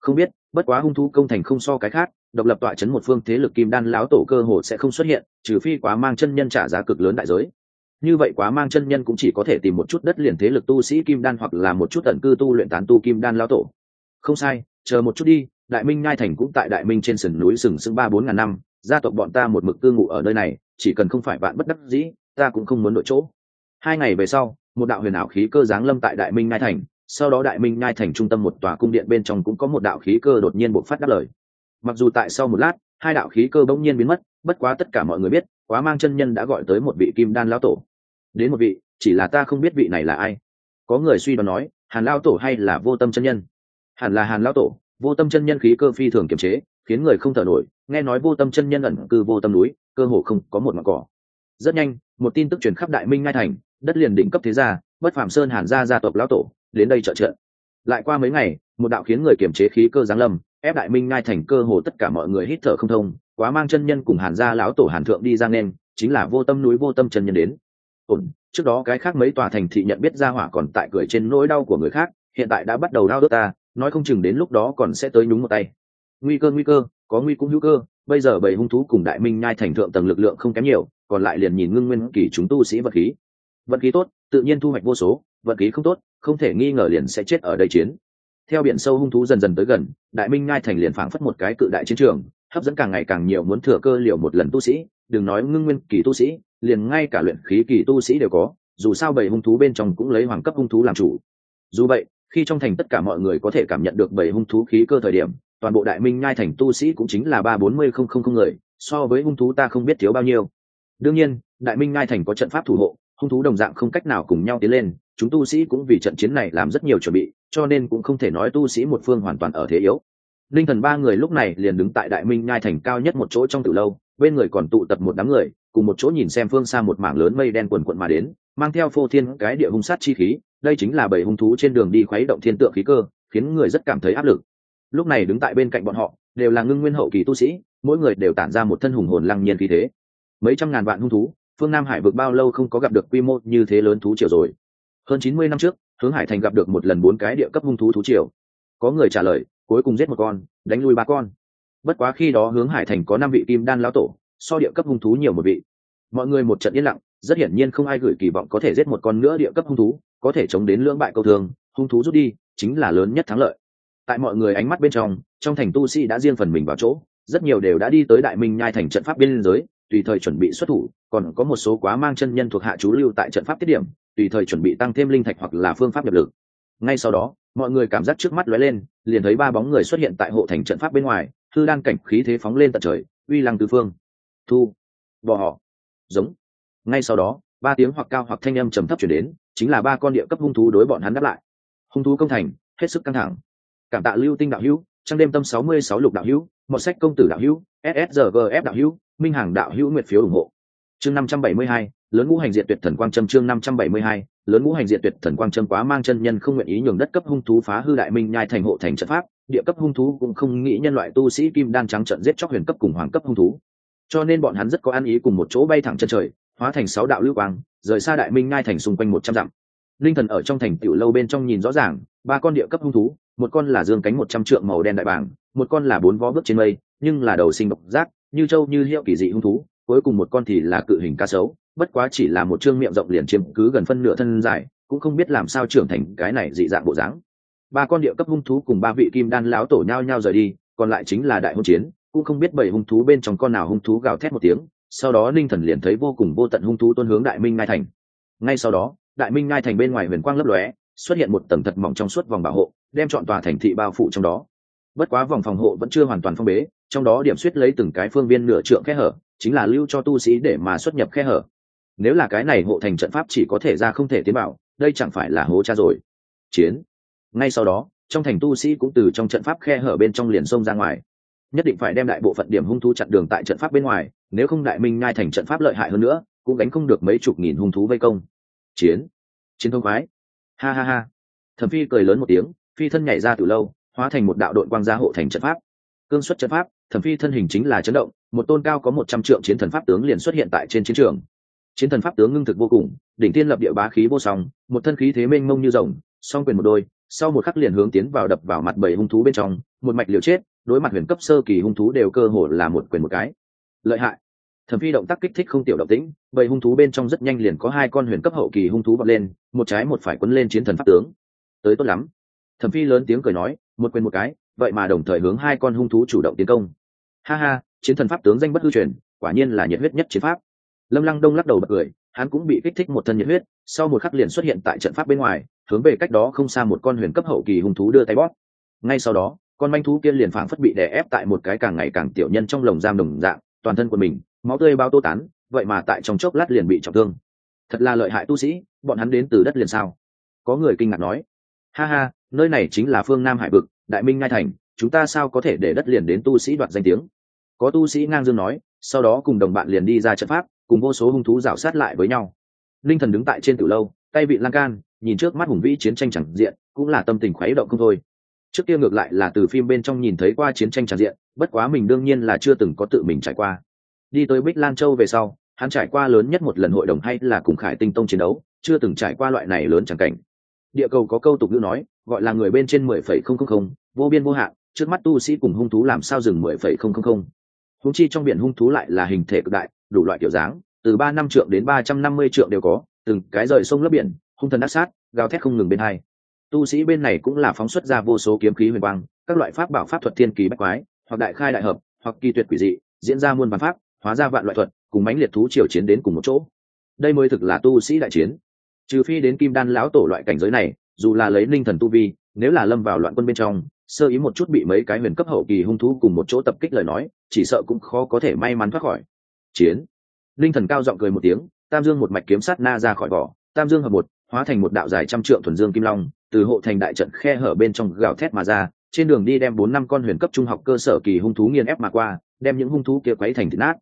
Không biết, bất quá hung thú công thành không so cái khác, độc lập tọa chấn một phương thế lực kim đan lão tổ cơ hồ sẽ không xuất hiện, trừ phi quá mang chân nhân trả giá cực lớn đại giới như vậy quá mang chân nhân cũng chỉ có thể tìm một chút đất liền thế lực tu sĩ kim đan hoặc là một chút tận cư tu luyện tán tu kim đan lão tổ. Không sai, chờ một chút đi, đại minh ngai thành cũng tại đại minh trên sườn núi sừng sững ba bốn ngàn năm, gia tộc bọn ta một mực cư ngụ ở nơi này, chỉ cần không phải bạn bất đắc dĩ, ta cũng không muốn đổi chỗ. Hai ngày về sau, một đạo huyền ảo khí cơ giáng lâm tại đại minh ngai thành, sau đó đại minh ngai thành trung tâm một tòa cung điện bên trong cũng có một đạo khí cơ đột nhiên bộc phát đáp lời. Mặc dù tại sau một lát, hai đạo khí cơ bỗng nhiên biến mất, bất quá tất cả mọi người biết, quá mang chân nhân đã gọi tới một vị kim đan lão tổ đến một vị, chỉ là ta không biết vị này là ai. Có người suy đoán nói, hàn lao tổ hay là vô tâm chân nhân? Hẳn là hàn lao tổ, vô tâm chân nhân khí cơ phi thường kiềm chế, khiến người không thở nổi, nghe nói vô tâm chân nhân ẩn cư vô tâm núi, cơ hồ không có một mặt cỏ. Rất nhanh, một tin tức truyền khắp đại minh ngai thành, đất liền đỉnh cấp thế gia, bất phạm sơn hàn gia gia tộc lão tổ, đến đây trợ trợ. Lại qua mấy ngày, một đạo khiến người kiểm chế khí cơ giáng lâm, ép đại minh ngai thành cơ hồ tất cả mọi người hít thở không thông, quá mang chân nhân cùng hàn gia lão tổ hàn thượng đi ra nên, chính là vô tâm núi vô tâm chân nhân đến ổn, trước đó cái khác mấy tòa thành thị nhận biết ra hỏa còn tại cười trên nỗi đau của người khác, hiện tại đã bắt đầu đau đớt ta, nói không chừng đến lúc đó còn sẽ tới nhúng một tay. Nguy cơ nguy cơ, có nguy cũng hữu cơ, bây giờ bảy hung thú cùng đại minh nhai thành thượng tầng lực lượng không kém nhiều, còn lại liền nhìn ngưng nguyên kỳ chúng tu sĩ vật khí. Vật khí tốt, tự nhiên thu hoạch vô số, vật khí không tốt, không thể nghi ngờ liền sẽ chết ở đây chiến. Theo biển sâu hung thú dần dần tới gần, đại minh nhai thành liền phảng phất một cái cự đại chiến trường, hấp dẫn càng ngày càng nhiều muốn thừa cơ liều một lần tu sĩ, đừng nói ngưng nguyên kỳ tu sĩ liền ngay cả luyện khí kỳ tu sĩ đều có, dù sao bảy hung thú bên trong cũng lấy hoàng cấp hung thú làm chủ. Dù vậy, khi trong thành tất cả mọi người có thể cảm nhận được bảy hung thú khí cơ thời điểm, toàn bộ đại minh nhai thành tu sĩ cũng chính là ba bốn mươi không không không người, so với hung thú ta không biết thiếu bao nhiêu. Đương nhiên, đại minh nhai thành có trận pháp thủ hộ, hung thú đồng dạng không cách nào cùng nhau tiến lên, chúng tu sĩ cũng vì trận chiến này làm rất nhiều chuẩn bị, cho nên cũng không thể nói tu sĩ một phương hoàn toàn ở thế yếu. Linh thần ba người lúc này liền đứng tại đại minh nhai thành cao nhất một chỗ trong từ lâu, bên người còn tụ tập một đám người cùng một chỗ nhìn xem phương xa một mảng lớn mây đen quần quận mà đến, mang theo phô thiên cái địa hung sát chi khí, đây chính là bảy hung thú trên đường đi khuấy động thiên tượng khí cơ, khiến người rất cảm thấy áp lực. Lúc này đứng tại bên cạnh bọn họ, đều là ngưng nguyên hậu kỳ tu sĩ, mỗi người đều tản ra một thân hùng hồn lăng nhiên khí thế. Mấy trăm ngàn vạn hung thú, phương nam hải vực bao lâu không có gặp được quy mô như thế lớn thú triều rồi. Hơn chín mươi năm trước, hướng hải thành gặp được một lần bốn cái địa cấp hung thú thú triều. Có người trả lời, cuối cùng giết một con, đánh lui ba con. Bất quá khi đó hướng hải thành có năm vị kim đan lão tổ so địa cấp hung thú nhiều một vị. Mọi người một trận yên lặng, rất hiển nhiên không ai gửi kỳ vọng có thể giết một con nữa địa cấp hung thú, có thể chống đến lưỡng bại câu thường hung thú rút đi, chính là lớn nhất thắng lợi. Tại mọi người ánh mắt bên trong trong thành tu sĩ đã riêng phần mình vào chỗ, rất nhiều đều đã đi tới đại minh nhai thành trận pháp biên giới, tùy thời chuẩn bị xuất thủ, còn có một số quá mang chân nhân thuộc hạ chú lưu tại trận pháp tiết điểm, tùy thời chuẩn bị tăng thêm linh thạch hoặc là phương pháp nhập lực. Ngay sau đó, mọi người cảm giác trước mắt lóe lên, liền thấy ba bóng người xuất hiện tại hộ thành trận pháp bên ngoài thư đan cảnh khí thế phóng lên tận trời, uy lăng tứ phương thu, bò họ giống. Ngay sau đó, ba tiếng hoặc cao hoặc thanh âm trầm thấp chuyển đến, chính là ba con địa cấp hung thú đối bọn hắn đáp lại. Hung thú công thành, hết sức căng thẳng. Cảm tạ lưu tinh đạo hữu, trăng đêm tâm sáu mươi sáu lục đạo hữu một sách công tử đạo hữu ssgf đạo hữu, minh hàng đạo hữu nguyệt phiếu ủng hộ. Chương năm trăm bảy mươi hai, lớn ngũ hành diện tuyệt thần quang trâm chương năm trăm bảy mươi hai, lớn ngũ hành diện tuyệt thần quang trâm quá mang chân nhân không nguyện ý nhường đất cấp hung thú phá hư đại minh nhai thành hộ thành trận pháp, địa cấp hung thú cũng không nghĩ nhân loại tu sĩ kim đan trắng trận giết chóc huyền cấp cùng hoàng cấp hung thú cho nên bọn hắn rất có ăn ý cùng một chỗ bay thẳng chân trời, hóa thành sáu đạo lưu quang, rời xa đại minh ngai thành xung quanh một trăm dặm. Linh thần ở trong thành tiểu lâu bên trong nhìn rõ ràng, ba con địa cấp hung thú, một con là dương cánh một trăm trượng màu đen đại bảng một con là bốn vó bước trên mây, nhưng là đầu sinh độc giác, như châu như hiệu kỳ dị hung thú, cuối cùng một con thì là cự hình ca sấu, bất quá chỉ là một chương miệng rộng liền chiếm cứ gần phân nửa thân dài, cũng không biết làm sao trưởng thành cái này dị dạng bộ dáng. Ba con địa cấp hung thú cùng ba vị kim đan lão tổ nhau nhau rời đi, còn lại chính là đại hung chiến cũng không biết bảy hung thú bên trong con nào hung thú gào thét một tiếng, sau đó ninh thần liền thấy vô cùng vô tận hung thú tôn hướng đại minh ngai thành. Ngay sau đó, đại minh ngai thành bên ngoài huyền quang lấp lóe, xuất hiện một tầng thật mỏng trong suốt vòng bảo hộ, đem chọn tòa thành thị bao phủ trong đó. Bất quá vòng phòng hộ vẫn chưa hoàn toàn phong bế, trong đó điểm suýt lấy từng cái phương viên nửa trượng khe hở, chính là lưu cho tu sĩ để mà xuất nhập khe hở. Nếu là cái này hộ thành trận pháp chỉ có thể ra không thể tiến bảo, đây chẳng phải là hố cha rồi. Chiến. Ngay sau đó, trong thành tu sĩ cũng từ trong trận pháp khe hở bên trong liền sông ra ngoài nhất định phải đem đại bộ phận điểm hung thú chặn đường tại trận pháp bên ngoài, nếu không đại minh ngai thành trận pháp lợi hại hơn nữa, cũng đánh không được mấy chục nghìn hung thú vây công. Chiến. Chiến thông khoái. Ha ha ha. Thẩm phi cười lớn một tiếng, phi thân nhảy ra từ lâu, hóa thành một đạo đội quang gia hộ thành trận pháp. Cương xuất trận pháp, thẩm phi thân hình chính là chấn động, một tôn cao có một trăm trượng chiến thần pháp tướng liền xuất hiện tại trên chiến trường. Chiến thần pháp tướng ngưng thực vô cùng, đỉnh tiên lập địa bá khí vô song, một thân khí thế mênh mông như rồng, song quyền một đôi, sau một khắc liền hướng tiến vào đập vào mặt bảy hung thú bên trong, một mạch liều chết đối mặt huyền cấp sơ kỳ hung thú đều cơ hồ là một quyền một cái. Lợi hại. Thẩm phi động tác kích thích không tiểu động tĩnh vậy hung thú bên trong rất nhanh liền có hai con huyền cấp hậu kỳ hung thú bật lên, một trái một phải quấn lên chiến thần pháp tướng. Tới tốt lắm. Thẩm phi lớn tiếng cười nói, một quyền một cái, vậy mà đồng thời hướng hai con hung thú chủ động tiến công. Ha ha, chiến thần pháp tướng danh bất hư truyền, quả nhiên là nhiệt huyết nhất chiến pháp. Lâm lăng đông lắc đầu bật cười, hắn cũng bị kích thích một thân nhiệt huyết, sau một khắc liền xuất hiện tại trận pháp bên ngoài, hướng về cách đó không xa một con huyền cấp hậu kỳ hung thú đưa tay bóp. Ngay sau đó con manh thú kia liền phảng phất bị đè ép tại một cái càng ngày càng tiểu nhân trong lồng giam đồng dạng, toàn thân của mình, máu tươi bao tô tán, vậy mà tại trong chốc lát liền bị trọng thương. Thật là lợi hại tu sĩ, bọn hắn đến từ đất liền sao? Có người kinh ngạc nói. Ha ha, nơi này chính là phương nam hải vực, đại minh ngai thành, chúng ta sao có thể để đất liền đến tu sĩ đoạt danh tiếng? Có tu sĩ ngang dương nói, sau đó cùng đồng bạn liền đi ra trận pháp, cùng vô số hung thú rào sát lại với nhau. Linh thần đứng tại trên tử lâu, tay vị lan can, nhìn trước mắt hùng vĩ chiến tranh chẳng diện, cũng là tâm tình khuấy động không thôi trước kia ngược lại là từ phim bên trong nhìn thấy qua chiến tranh tràn diện, bất quá mình đương nhiên là chưa từng có tự mình trải qua. Đi tới bích lan châu về sau, hắn trải qua lớn nhất một lần hội đồng hay là cùng khải tinh tông chiến đấu, chưa từng trải qua loại này lớn chẳng cảnh. Địa cầu có câu tục ngữ nói, gọi là người bên trên mười phẩy không không không, vô biên vô hạn, trước mắt tu sĩ cùng hung thú làm sao dừng mười phẩy không không không. Húng chi trong biển hung thú lại là hình thể cực đại, đủ loại kiểu dáng, từ ba năm trượng đến ba trăm năm mươi trượng đều có, từng cái rời sông lấp biển, hung thần đắc sát, gào thét không ngừng bên hai tu sĩ bên này cũng là phóng xuất ra vô số kiếm khí huyền quang, các loại pháp bảo pháp thuật thiên kỳ bách quái, hoặc đại khai đại hợp, hoặc kỳ tuyệt quỷ dị, diễn ra muôn văn pháp, hóa ra vạn loại thuật, cùng mãnh liệt thú triều chiến đến cùng một chỗ. Đây mới thực là tu sĩ đại chiến. Trừ phi đến kim đan lão tổ loại cảnh giới này, dù là lấy linh thần tu vi, nếu là lâm vào loạn quân bên trong, sơ ý một chút bị mấy cái huyền cấp hậu kỳ hung thú cùng một chỗ tập kích lời nói, chỉ sợ cũng khó có thể may mắn thoát khỏi. Chiến. Linh thần cao giọng cười một tiếng, tam dương một mạch kiếm sát na ra khỏi vỏ, tam dương hợp một, hóa thành một đạo dài trăm trượng thuần dương kim long từ hộ thành đại trận khe hở bên trong gào thét mà ra, trên đường đi đem bốn năm con huyền cấp trung học cơ sở kỳ hung thú nghiền ép mà qua, đem những hung thú kia quấy thành thịt nát.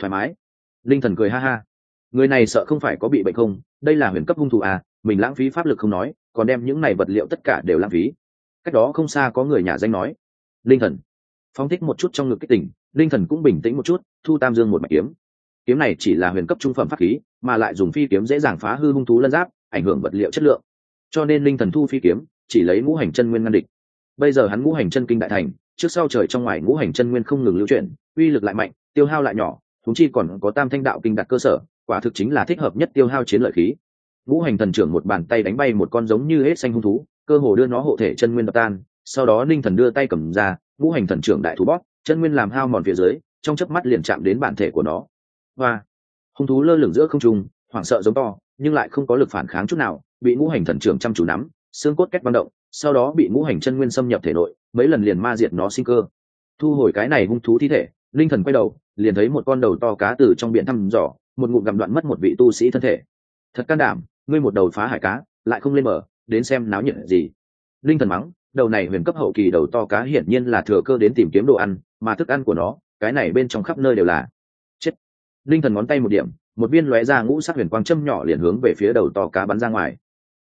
Thoải mái. Linh thần cười ha ha. Người này sợ không phải có bị bệnh không? Đây là huyền cấp hung thú à? Mình lãng phí pháp lực không nói, còn đem những này vật liệu tất cả đều lãng phí. Cách đó không xa có người nhà danh nói. Linh thần. Phóng thích một chút trong ngực kích tỉnh, linh thần cũng bình tĩnh một chút, thu tam dương một mạch kiếm. Kiếm này chỉ là huyền cấp trung phẩm pháp khí, mà lại dùng phi kiếm dễ dàng phá hư hung thú lân giáp, ảnh hưởng vật liệu chất lượng cho nên linh thần thu phi kiếm, chỉ lấy ngũ hành chân nguyên ngăn địch. Bây giờ hắn ngũ hành chân kinh đại thành, trước sau trời trong ngoài ngũ hành chân nguyên không ngừng lưu chuyển, uy lực lại mạnh, tiêu hao lại nhỏ thúng chi còn có tam thanh đạo kinh đặt cơ sở, quả thực chính là thích hợp nhất tiêu hao chiến lợi khí. Ngũ hành thần trưởng một bàn tay đánh bay một con giống như hết xanh hung thú, cơ hồ đưa nó hộ thể chân nguyên đập tan, sau đó ninh thần đưa tay cầm ra, ngũ hành thần trưởng đại thú bóp, chân nguyên làm hao mòn phía dưới, trong chớp mắt liền chạm đến bản thể của nó. Và hung thú lơ lửng giữa không trung, hoảng sợ giống to, nhưng lại không có lực phản kháng chút nào bị ngũ hành thần trưởng chăm chú nắm, xương cốt kết băng động, sau đó bị ngũ hành chân nguyên xâm nhập thể nội, mấy lần liền ma diệt nó sinh cơ. Thu hồi cái này hung thú thi thể, linh thần quay đầu, liền thấy một con đầu to cá từ trong biển thăm dò, một ngụm gặm đoạn mất một vị tu sĩ thân thể. Thật can đảm, ngươi một đầu phá hải cá, lại không lên mở đến xem náo nhiệt gì. Linh thần mắng, đầu này huyền cấp hậu kỳ đầu to cá hiển nhiên là thừa cơ đến tìm kiếm đồ ăn, mà thức ăn của nó, cái này bên trong khắp nơi đều là. Chết. Linh thần ngón tay một điểm, một viên lóe ra ngũ sắc huyền quang châm nhỏ liền hướng về phía đầu to cá bắn ra ngoài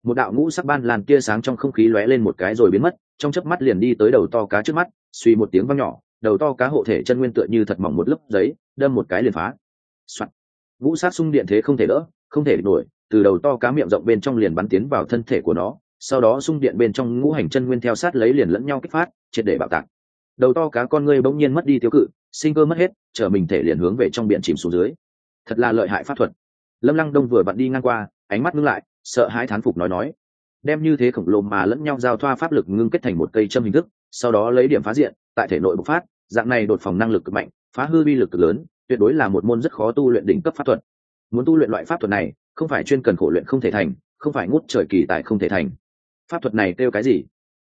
một đạo ngũ sắc ban làn tia sáng trong không khí lóe lên một cái rồi biến mất, trong chớp mắt liền đi tới đầu to cá trước mắt, suy một tiếng vang nhỏ, đầu to cá hộ thể chân nguyên tựa như thật mỏng một lớp giấy, đâm một cái liền phá. Soạn. ngũ sát xung điện thế không thể đỡ, không thể nổi, từ đầu to cá miệng rộng bên trong liền bắn tiến vào thân thể của nó, sau đó xung điện bên trong ngũ hành chân nguyên theo sát lấy liền lẫn nhau kích phát, triệt để bạo tạc. Đầu to cá con ngươi bỗng nhiên mất đi tiêu cự, sinh cơ mất hết chờ mình thể liền hướng về trong biển chìm xuống dưới. Thật là lợi hại pháp thuật. Lâm lăng đông vừa vặn đi ngang qua, ánh mắt ngưng lại sợ hãi thán phục nói nói. Đem như thế khổng lồ mà lẫn nhau giao thoa pháp lực ngưng kết thành một cây châm hình thức, sau đó lấy điểm phá diện, tại thể nội bộc phát, dạng này đột phòng năng lực cực mạnh, phá hư vi lực cực lớn, tuyệt đối là một môn rất khó tu luyện đỉnh cấp pháp thuật. Muốn tu luyện loại pháp thuật này, không phải chuyên cần khổ luyện không thể thành, không phải ngút trời kỳ tại không thể thành. Pháp thuật này kêu cái gì?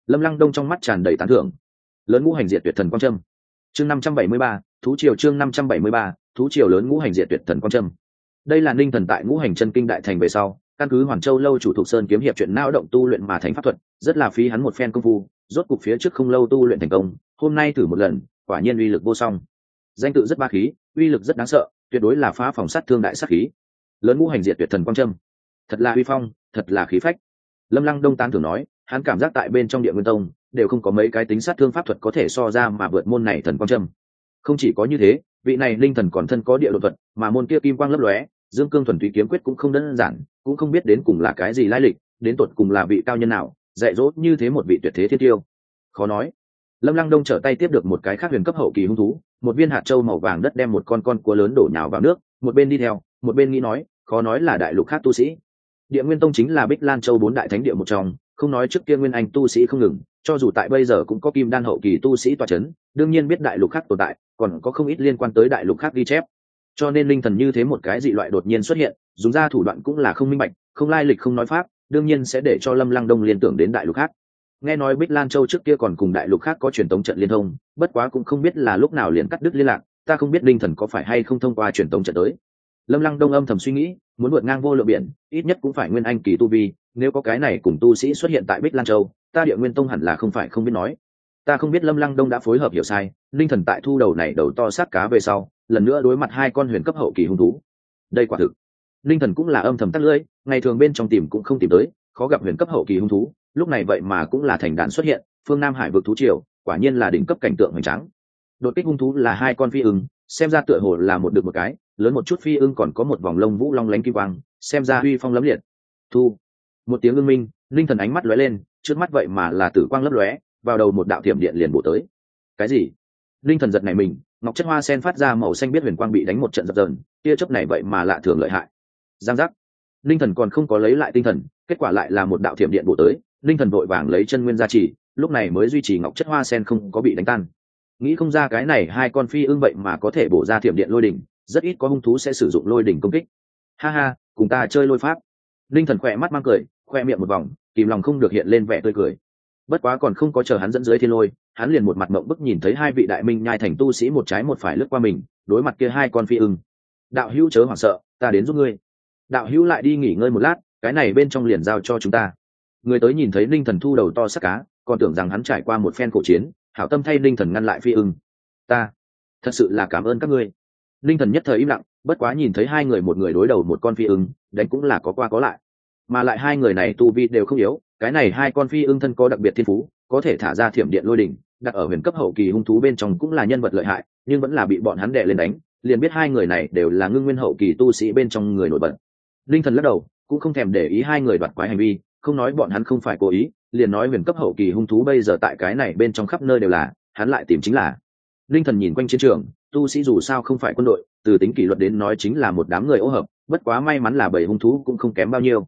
Lâm lăng đông trong mắt tràn đầy tán thưởng. Lớn ngũ hành diệt tuyệt thần quang trâm chương năm trăm bảy mươi ba, thú triều chương năm trăm bảy mươi ba, thú triều lớn ngũ hành diệt tuyệt thần quang trâm đây là ninh thần tại ngũ hành chân kinh đại thành về sau căn cứ hoàn châu lâu chủ thuộc sơn kiếm hiệp chuyện não động tu luyện mà thành pháp thuật, rất là phí hắn một phen công phu, rốt cục phía trước không lâu tu luyện thành công, hôm nay thử một lần, quả nhiên uy lực vô song. Danh tự rất ba khí, uy lực rất đáng sợ, tuyệt đối là phá phòng sát thương đại sát khí. Lớn ngũ hành diệt tuyệt thần quang trâm thật là uy phong, thật là khí phách. Lâm lăng đông tán thường nói, hắn cảm giác tại bên trong địa nguyên tông, đều không có mấy cái tính sát thương pháp thuật có thể so ra mà vượt môn này thần quang trâm không chỉ có như thế, vị này linh thần còn thân có địa đột thuật, mà môn kia kim quang lấp lóe, dương cương thuần túy kiếm quyết cũng không đơn giản cũng không biết đến cùng là cái gì lai lịch, đến tột cùng là vị cao nhân nào, dạy dỗ như thế một vị tuyệt thế thiên tiêu. Khó nói. Lâm lăng đông trở tay tiếp được một cái khác huyền cấp hậu kỳ hung thú, một viên hạt trâu màu vàng đất đem một con con cua lớn đổ nhào vào nước, một bên đi theo, một bên nghĩ nói, khó nói là đại lục khác tu sĩ. Địa nguyên tông chính là bích lan châu bốn đại thánh địa một trong, không nói trước kia nguyên anh tu sĩ không ngừng, cho dù tại bây giờ cũng có kim đan hậu kỳ tu sĩ toa c h ấ n đương nhiên biết đại lục khác tồn tại, còn có không ít liên quan tới đại lục khác ghi chép. Cho nên linh thần như thế một cái dị loại đột nhiên xuất hiện dùng ra thủ đoạn cũng là không minh bạch, không lai lịch, không nói pháp, đương nhiên sẽ để cho lâm lăng đông liên tưởng đến đại lục khác. Nghe nói bích lan châu trước kia còn cùng đại lục khác có truyền tống trận liên thông, bất quá cũng không biết là lúc nào liền cắt đứt liên lạc, ta không biết linh thần có phải hay không thông qua truyền tống trận tới. Lâm lăng đông âm thầm suy nghĩ, muốn vượt ngang vô lượng biển, ít nhất cũng phải nguyên anh kỳ tu vi, nếu có cái này cùng tu sĩ xuất hiện tại bích lan châu, ta địa nguyên tông hẳn là không phải không biết nói. Ta không biết lâm lăng đông đã phối hợp hiểu sai linh thần tại thu đầu này đầu to sát cá về sau, lần nữa đối mặt hai con huyền cấp hậu kỳ hung thú. Đây quả thực linh thần cũng là âm thầm tắt lưỡi, ngày thường bên trong tìm cũng không tìm tới, khó gặp huyền cấp hậu kỳ hung thú, lúc này vậy mà cũng là thành đàn xuất hiện, phương nam hải vực thú triều, quả nhiên là đỉnh cấp cảnh tượng hoành tráng. Đột kích hung thú là hai con phi ưng, xem ra tựa hồ là một được một cái, lớn một chút phi ưng còn có một vòng lông vũ long lánh kim quang, xem ra uy phong lấm liệt. Thu. Một tiếng ưng minh, linh thần ánh mắt lóe lên, trước mắt vậy mà là tử quang lấp lóe, vào đầu một đạo thiểm điện liền bổ tới. Cái gì? Linh thần giật này mình, ngọc chất hoa sen phát ra màu xanh biết huyền quang bị đánh một trận dập dờn, tia chớp này vậy mà lạ thường lợi hại giang giác. Linh thần còn không có lấy lại tinh thần, kết quả lại là một đạo thiểm điện bổ tới, linh thần vội vàng lấy chân nguyên gia trì, lúc này mới duy trì ngọc chất hoa sen không có bị đánh tan. Nghĩ không ra cái này hai con phi ưng vậy mà có thể bổ ra thiểm điện lôi đỉnh, rất ít có hung thú sẽ sử dụng lôi đỉnh công kích. Ha ha, cùng ta chơi lôi pháp. Linh thần khỏe mắt mang cười, khoe miệng một vòng, kìm lòng không được hiện lên vẻ tươi cười. Bất quá còn không có chờ hắn dẫn dưới thiên lôi, hắn liền một mặt mộng bức nhìn thấy hai vị đại minh nhai thành tu sĩ một trái một phải lướt qua mình, đối mặt kia hai con phi ưng. Đạo hữu chớ hoảng sợ, ta đến giúp ngươi đạo hữu lại đi nghỉ ngơi một lát, cái này bên trong liền giao cho chúng ta. Người tới nhìn thấy linh thần thu đầu to sắc cá, còn tưởng rằng hắn trải qua một phen cổ chiến, hảo tâm thay linh thần ngăn lại phi ưng. Ta, thật sự là cảm ơn các ngươi. Linh thần nhất thời im lặng, bất quá nhìn thấy hai người một người đối đầu một con phi ưng, đánh cũng là có qua có lại. Mà lại hai người này tu vi đều không yếu, cái này hai con phi ưng thân có đặc biệt thiên phú, có thể thả ra thiểm điện lôi đỉnh, đặt ở huyền cấp hậu kỳ hung thú bên trong cũng là nhân vật lợi hại, nhưng vẫn là bị bọn hắn đệ lên đánh, liền biết hai người này đều là ngưng nguyên hậu kỳ tu sĩ bên trong người nổi bật linh thần lắc đầu, cũng không thèm để ý hai người đoạt quái hành vi, không nói bọn hắn không phải cố ý, liền nói huyền cấp hậu kỳ hung thú bây giờ tại cái này bên trong khắp nơi đều là, hắn lại tìm chính là. Linh thần nhìn quanh chiến trường, tu sĩ dù sao không phải quân đội, từ tính kỷ luật đến nói chính là một đám người ô hợp, bất quá may mắn là bảy hung thú cũng không kém bao nhiêu.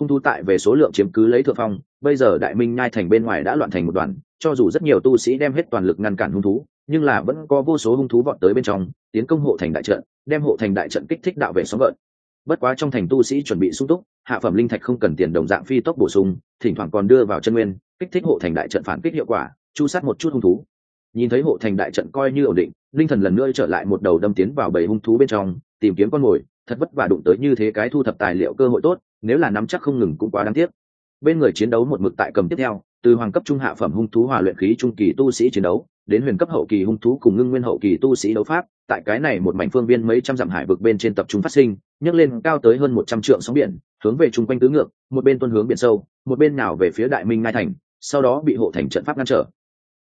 Hung thú tại về số lượng chiếm cứ lấy thượng phong, bây giờ đại minh nhai thành bên ngoài đã loạn thành một đoàn, cho dù rất nhiều tu sĩ đem hết toàn lực ngăn cản hung thú, nhưng là vẫn có vô số hung thú vọt tới bên trong, tiến công hộ thành đại trận, đem hộ thành đại trận kích thích đạo về sóng gợn bất quá trong thành tu sĩ chuẩn bị sung túc, hạ phẩm linh thạch không cần tiền đồng dạng phi tốc bổ sung, thỉnh thoảng còn đưa vào chân nguyên, kích thích hộ thành đại trận phản kích hiệu quả, chu sát một chút hung thú. Nhìn thấy hộ thành đại trận coi như ổn định, linh thần lần nữa trở lại một đầu đâm tiến vào bầy hung thú bên trong, tìm kiếm con mồi, thật vất vả đụng tới như thế cái thu thập tài liệu cơ hội tốt, nếu là nắm chắc không ngừng cũng quá đáng tiếc. Bên người chiến đấu một mực tại cầm tiếp theo từ hoàng cấp trung hạ phẩm hung thú hòa luyện khí trung kỳ tu sĩ chiến đấu, đến huyền cấp hậu kỳ hung thú cùng ngưng nguyên hậu kỳ tu sĩ đấu pháp, tại cái này một mảnh phương viên mấy trăm dặm hải vực bên trên tập trung phát sinh, nhấc lên cao tới hơn một trăm trượng sóng biển, hướng về chung quanh tứ ngược, một bên tuân hướng biển sâu, một bên nào về phía đại minh ngai thành, sau đó bị hộ thành trận pháp ngăn trở.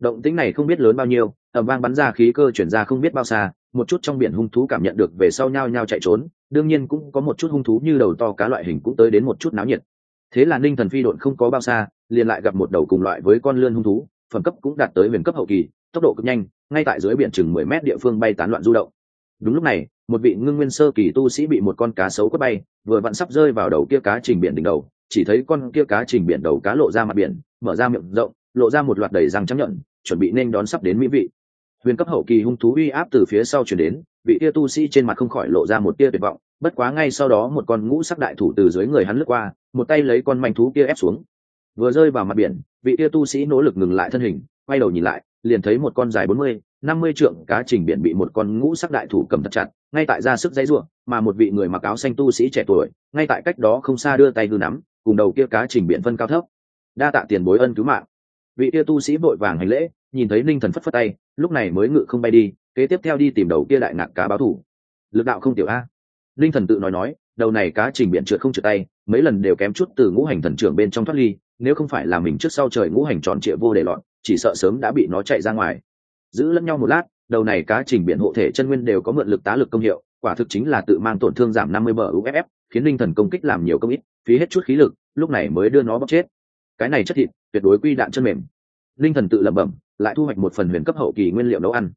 Động tĩnh này không biết lớn bao nhiêu ẩm vang bắn ra khí cơ chuyển ra không biết bao xa, một chút trong biển hung thú cảm nhận được về sau nhau nhau chạy trốn, đương nhiên cũng có một chút hung thú như đầu to cá loại hình cũng tới đến một chút náo nhiệt. Thế là ninh thần phi độn không có bao xa liền lại gặp một đầu cùng loại với con lươn hung thú phẩm cấp cũng đạt tới huyền cấp hậu kỳ tốc độ cực nhanh ngay tại dưới biển chừng mười mét địa phương bay tán loạn du động. Đúng lúc này một vị ngưng nguyên sơ kỳ tu sĩ bị một con cá sấu quất bay vừa vặn sắp rơi vào đầu kia cá trình biển đỉnh đầu chỉ thấy con kia cá trình biển đầu cá lộ ra mặt biển mở ra miệng rộng lộ ra một loạt đầy răng trắng nhọn, chuẩn bị nên đón sắp đến mỹ vị. Huyền cấp hậu kỳ hung thú uy áp từ phía sau chuyển đến vị tia tu sĩ trên mặt không khỏi lộ ra một tia tuyệt vọng bất quá ngay sau đó một con ngũ sắc đại thủ từ dưới người hắn lướt qua một tay lấy con manh thú kia ép xuống vừa rơi vào mặt biển, vị tia tu sĩ nỗ lực ngừng lại thân hình, quay đầu nhìn lại, liền thấy một con dài bốn mươi, năm mươi trượng cá trình biển bị một con ngũ sắc đại thủ cầm thật chặt, ngay tại ra sức dãy ruộng mà một vị người mặc áo xanh tu sĩ trẻ tuổi, ngay tại cách đó không xa đưa tay hư nắm, cùng đầu kia cá trình biển phân cao thấp. Đa tạ tiền bối ân cứu mạng. Vị kia tu sĩ vội vàng hành lễ, nhìn thấy ninh thần phất phất tay, lúc này mới ngự không bay đi, kế tiếp theo đi tìm đầu kia đại ngạc cá báo thủ. Lực đạo không tiểu a. Ninh thần tự nói nói, đầu này cá trình biện trượt không trượt tay, mấy lần đều kém chút từ ngũ hành thần trưởng bên trong thoát ly nếu không phải là mình trước sau trời ngũ hành tròn trịa vô để lọt, chỉ sợ sớm đã bị nó chạy ra ngoài. Giữ lẫn nhau một lát, đầu này cá trình biện hộ thể chân nguyên đều có mượn lực tá lực công hiệu, quả thực chính là tự mang tổn thương giảm năm mươi bờ uff khiến linh thần công kích làm nhiều công ít, phí hết chút khí lực, lúc này mới đưa nó bóc chết. Cái này chất thịt, tuyệt đối quy đạn chân mềm. Linh thần tự lẩm bẩm, lại thu hoạch một phần huyền cấp hậu kỳ nguyên liệu nấu ăn.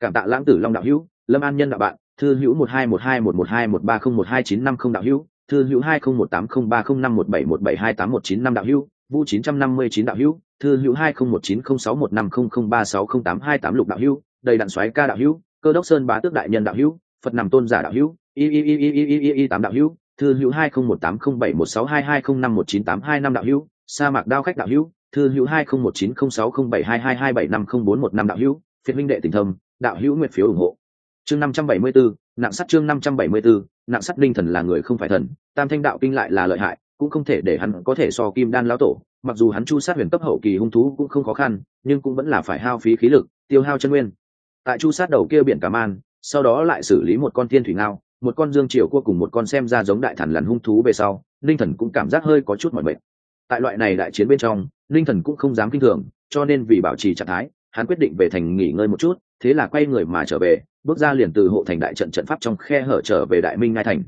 Cảm tạ lãng tử long đạo hữu, lâm an nhân đạo bạn, thư hữu một hai một hai một một hai một ba không một hai chín năm không đạo hữu, thư hữu hai không một tám không ba không năm một bảy một bảy hai tám một chín năm đạo hữu vu chín trăm năm mươi chín đạo hữu, thư hữu hai không một chín không sáu một năm không không ba sáu không tám hai tám lục đạo hữu, đầy đạn xoáy ca đạo hữu, cơ đốc sơn bá tước đại nhân đạo hữu, phật nằm tôn giả đạo hữu, y y y y y y y y tám đạo hữu, thư hữu hai không một tám không bảy một sáu hai hai không năm một chín tám hai năm đạo hữu, sa mạc đao khách đạo hữu, thư hữu hai không một chín không sáu không bảy hai hai hai bảy năm không bốn một năm đạo hữu, phiệt minh đệ tình thâm đạo hữu nguyện phiếu ủng hộ. Chương năm trăm bảy mươi bốn nặng sắt chương năm trăm bảy mươi bốn nặng sắt linh thần là người không phải thần, tam thanh đạo kinh lại là lợi hại cũng không thể để hắn có thể so kim đan lão tổ, mặc dù hắn chu sát huyền cấp hậu kỳ hung thú cũng không khó khăn, nhưng cũng vẫn là phải hao phí khí lực, tiêu hao chân nguyên. Tại chu sát đầu kia biển cà man, sau đó lại xử lý một con thiên thủy ngao, một con dương triều cua cùng một con xem ra giống đại thần lằn hung thú về sau, linh thần cũng cảm giác hơi có chút mỏi mệt. Tại loại này đại chiến bên trong, linh thần cũng không dám kinh thường, cho nên vì bảo trì trạng thái, hắn quyết định về thành nghỉ ngơi một chút, thế là quay người mà trở về, bước ra liền từ hộ thành đại trận trận pháp trong khe hở trở về đại minh ngai thành.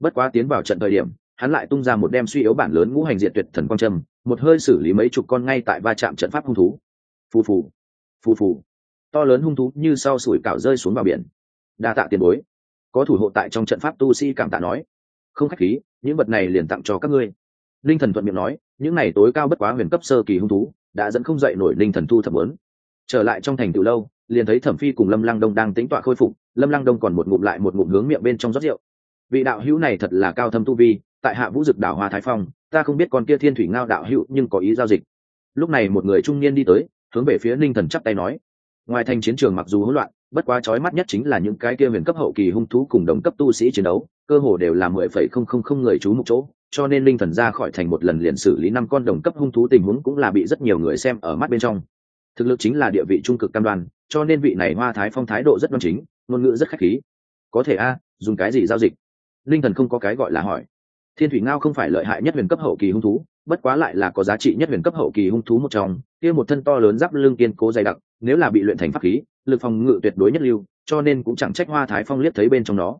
Bất quá tiến vào trận thời điểm hắn lại tung ra một đem suy yếu bản lớn ngũ hành diện tuyệt thần quang trâm một hơi xử lý mấy chục con ngay tại va chạm trận pháp hung thú. Phù phù phù phù. To lớn hung thú như sau sủi cảo rơi xuống vào biển. Đa tạ tiền bối. Có thủ hộ tại trong trận pháp tu sĩ cảm tạ nói. Không khách khí, những vật này liền tặng cho các ngươi. Linh thần thuận miệng nói, những này tối cao bất quá huyền cấp sơ kỳ hung thú, đã dẫn không dậy nổi linh thần thu thập lớn. Trở lại trong thành từ lâu, liền thấy thẩm phi cùng lâm lăng đông đang tính tọa khôi phục, lâm lăng đông còn một ngụm lại một ngụm hướng miệng bên trong rót rượu. Vị đạo hữu này thật là cao thâm tu vi tại hạ vũ dực đảo hoa thái phong, ta không biết con kia thiên thủy ngao đạo hữu nhưng có ý giao dịch. Lúc này một người trung niên đi tới, hướng về phía ninh thần chắp tay nói. Ngoài thành chiến trường mặc dù hỗn loạn, bất quá trói mắt nhất chính là những cái kia huyền cấp hậu kỳ hung thú cùng đồng cấp tu sĩ chiến đấu, cơ hồ đều là mười phẩy không không không người trú một chỗ, cho nên linh thần ra khỏi thành một lần liền xử lý năm con đồng cấp hung thú tình huống cũng là bị rất nhiều người xem ở mắt bên trong. Thực lực chính là địa vị trung cực cam đoan, cho nên vị này hoa thái phong thái độ rất đoan chính, ngôn ngữ rất khách khí. Có thể a, dùng cái gì giao dịch? Linh thần không có cái gọi là hỏi thiên thủy ngao không phải lợi hại nhất huyền cấp hậu kỳ hung thú, bất quá lại là có giá trị nhất huyền cấp hậu kỳ hung thú một trong, kia một thân to lớn giáp lưng kiên cố dày đặc, nếu là bị luyện thành pháp khí, lực phòng ngự tuyệt đối nhất lưu, cho nên cũng chẳng trách hoa thái phong liếc thấy bên trong nó.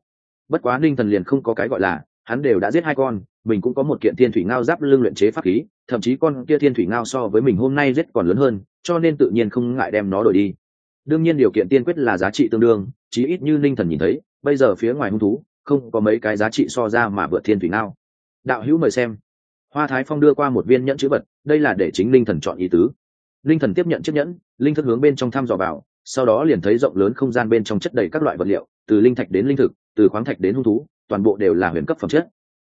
Bất quá ninh thần liền không có cái gọi là, hắn đều đã giết hai con, mình cũng có một kiện thiên thủy ngao giáp lưng luyện chế pháp khí, thậm chí con kia thiên thủy ngao so với mình hôm nay giết còn lớn hơn, cho nên tự nhiên không ngại đem nó đổi đi. Đương nhiên điều kiện tiên quyết là giá trị tương đương, chí ít như ninh thần nhìn thấy, bây giờ phía ngoài hung thú, không có mấy cái giá trị so ra mà vượt thiên thủy ngao đạo hữu mời xem. Hoa thái phong đưa qua một viên nhẫn chữ vật, đây là để chính linh thần chọn ý tứ. Linh thần tiếp nhận chiếc nhẫn, linh thức hướng bên trong thăm dò vào, sau đó liền thấy rộng lớn không gian bên trong chất đầy các loại vật liệu, từ linh thạch đến linh thực, từ khoáng thạch đến hung thú, toàn bộ đều là huyền cấp phẩm chất.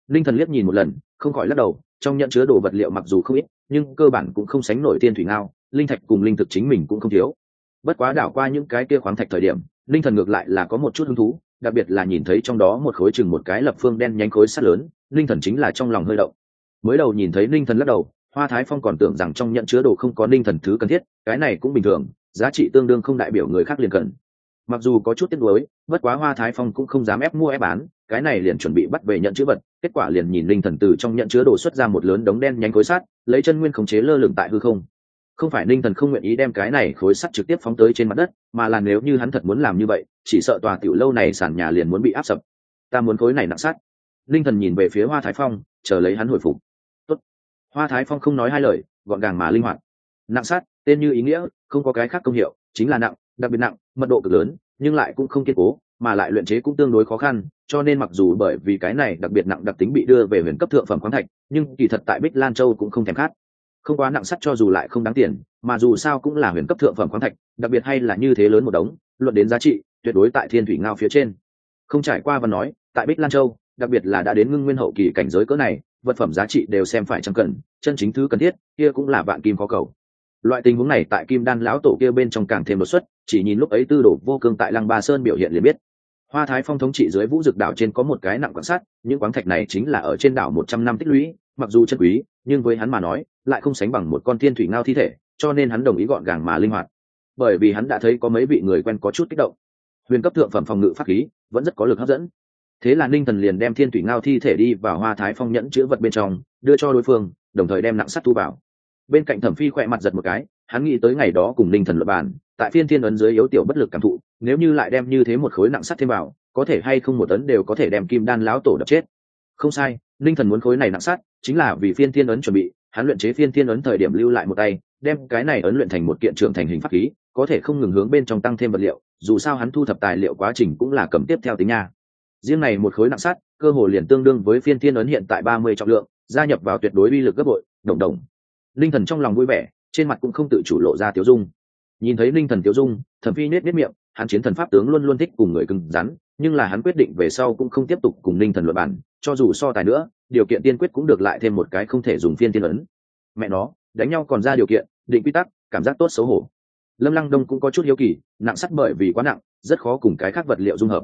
Linh thần liếc nhìn một lần, không khỏi lắc đầu, trong nhận chứa đồ vật liệu mặc dù không ít, nhưng cơ bản cũng không sánh nổi tiên thủy ngao, linh thạch cùng linh thực chính mình cũng không thiếu. Bất quá đảo qua những cái kia khoáng thạch thời điểm, linh thần ngược lại là có một chút hứng thú, đặc biệt là nhìn thấy trong đó một khối chừng một cái lập phương đen nhánh khối sắt lớn linh thần chính là trong lòng hơi động. Mới đầu nhìn thấy linh thần lắc đầu, hoa thái phong còn tưởng rằng trong nhận chứa đồ không có linh thần thứ cần thiết, cái này cũng bình thường, giá trị tương đương không đại biểu người khác liền cần. Mặc dù có chút tiếc nuối, bất quá hoa thái phong cũng không dám ép mua ép bán, cái này liền chuẩn bị bắt về nhận chữ vật, kết quả liền nhìn linh thần từ trong nhận chứa đồ xuất ra một lớn đống đen nhánh khối sắt, lấy chân nguyên khống chế lơ lửng tại hư không. Không phải ninh thần không nguyện ý đem cái này khối sắt trực tiếp phóng tới trên mặt đất, mà là nếu như hắn thật muốn làm như vậy, chỉ sợ tòa tiểu lâu này sàn nhà liền muốn bị áp sập. Ta muốn khối này nặng sắt. Linh thần nhìn về phía hoa thái phong, chờ lấy hắn hồi phục. Tốt. hoa thái phong không nói hai lời, gọn gàng mà linh hoạt. Nặng sắt tên như ý nghĩa, không có cái khác công hiệu, chính là nặng, đặc biệt nặng, mật độ cực lớn, nhưng lại cũng không kiên cố, mà lại luyện chế cũng tương đối khó khăn, cho nên mặc dù bởi vì cái này đặc biệt nặng đặc tính bị đưa về huyền cấp thượng phẩm khoáng thạch, nhưng kỳ thật tại bích lan châu cũng không thèm khát. Không quá nặng sắt cho dù lại không đáng tiền, mà dù sao cũng là huyền cấp thượng phẩm khoáng thạch, đặc biệt hay là như thế lớn một đống, luận đến giá trị, tuyệt đối tại thiên thủy ngao phía trên. Không trải qua và nói, tại bích lan châu đặc biệt là đã đến ngưng nguyên hậu kỳ cảnh giới cỡ này, vật phẩm giá trị đều xem phải chẳng cần, chân chính thứ cần thiết, kia cũng là vạn kim khó cầu. Loại tình huống này tại kim đan lão tổ kia bên trong càng thêm đột xuất, chỉ nhìn lúc ấy tư đồ vô cương tại lăng ba sơn biểu hiện liền biết. Hoa thái phong thống trị dưới vũ dực đảo trên có một cái nặng quan sát, những quán thạch này chính là ở trên đảo một trăm năm tích lũy, mặc dù chân quý, nhưng với hắn mà nói, lại không sánh bằng một con thiên thủy ngao thi thể, cho nên hắn đồng ý gọn gàng mà linh hoạt. Bởi vì hắn đã thấy có mấy vị người quen có chút kích động. Huyền cấp thượng phẩm phòng ngự pháp khí vẫn rất có lực hấp dẫn thế là ninh thần liền đem thiên thủy ngao thi thể đi vào hoa thái phong nhẫn chữ vật bên trong, đưa cho đối phương, đồng thời đem nặng sắt thu vào. Bên cạnh thẩm phi khỏe mặt giật một cái, hắn nghĩ tới ngày đó cùng ninh thần luật bàn, tại phiên thiên ấn dưới yếu tiểu bất lực cảm thụ, nếu như lại đem như thế một khối nặng sắt thêm vào, có thể hay không một ấn đều có thể đem kim đan lão tổ đập chết. Không sai, ninh thần muốn khối này nặng sắt, chính là vì phiên thiên ấn chuẩn bị, hắn luyện chế phiên thiên ấn thời điểm lưu lại một tay, đem cái này ấn luyện thành một kiện trưởng thành hình pháp khí, có thể không ngừng hướng bên trong tăng thêm vật liệu, dù sao hắn thu thập tài liệu quá trình cũng là cầm tiếp theo tính nha riêng này một khối nặng sắt, cơ hồ liền tương đương với phiên thiên ấn hiện tại ba mươi trọng lượng, gia nhập vào tuyệt đối uy lực gấp bội, đồng đồng. Linh thần trong lòng vui vẻ, trên mặt cũng không tự chủ lộ ra tiếu dung. Nhìn thấy linh thần tiếu dung, thẩm phi nết nết miệng, hắn chiến thần pháp tướng luôn luôn thích cùng người cứng rắn, nhưng là hắn quyết định về sau cũng không tiếp tục cùng linh thần luận bản cho dù so tài nữa, điều kiện tiên quyết cũng được lại thêm một cái không thể dùng phiên tiên ấn. Mẹ nó, đánh nhau còn ra điều kiện, định quy tắc, cảm giác tốt xấu hổ. Lâm lăng đông cũng có chút hiếu kỳ, nặng sắt bởi vì quá nặng, rất khó cùng cái khác vật liệu dung hợp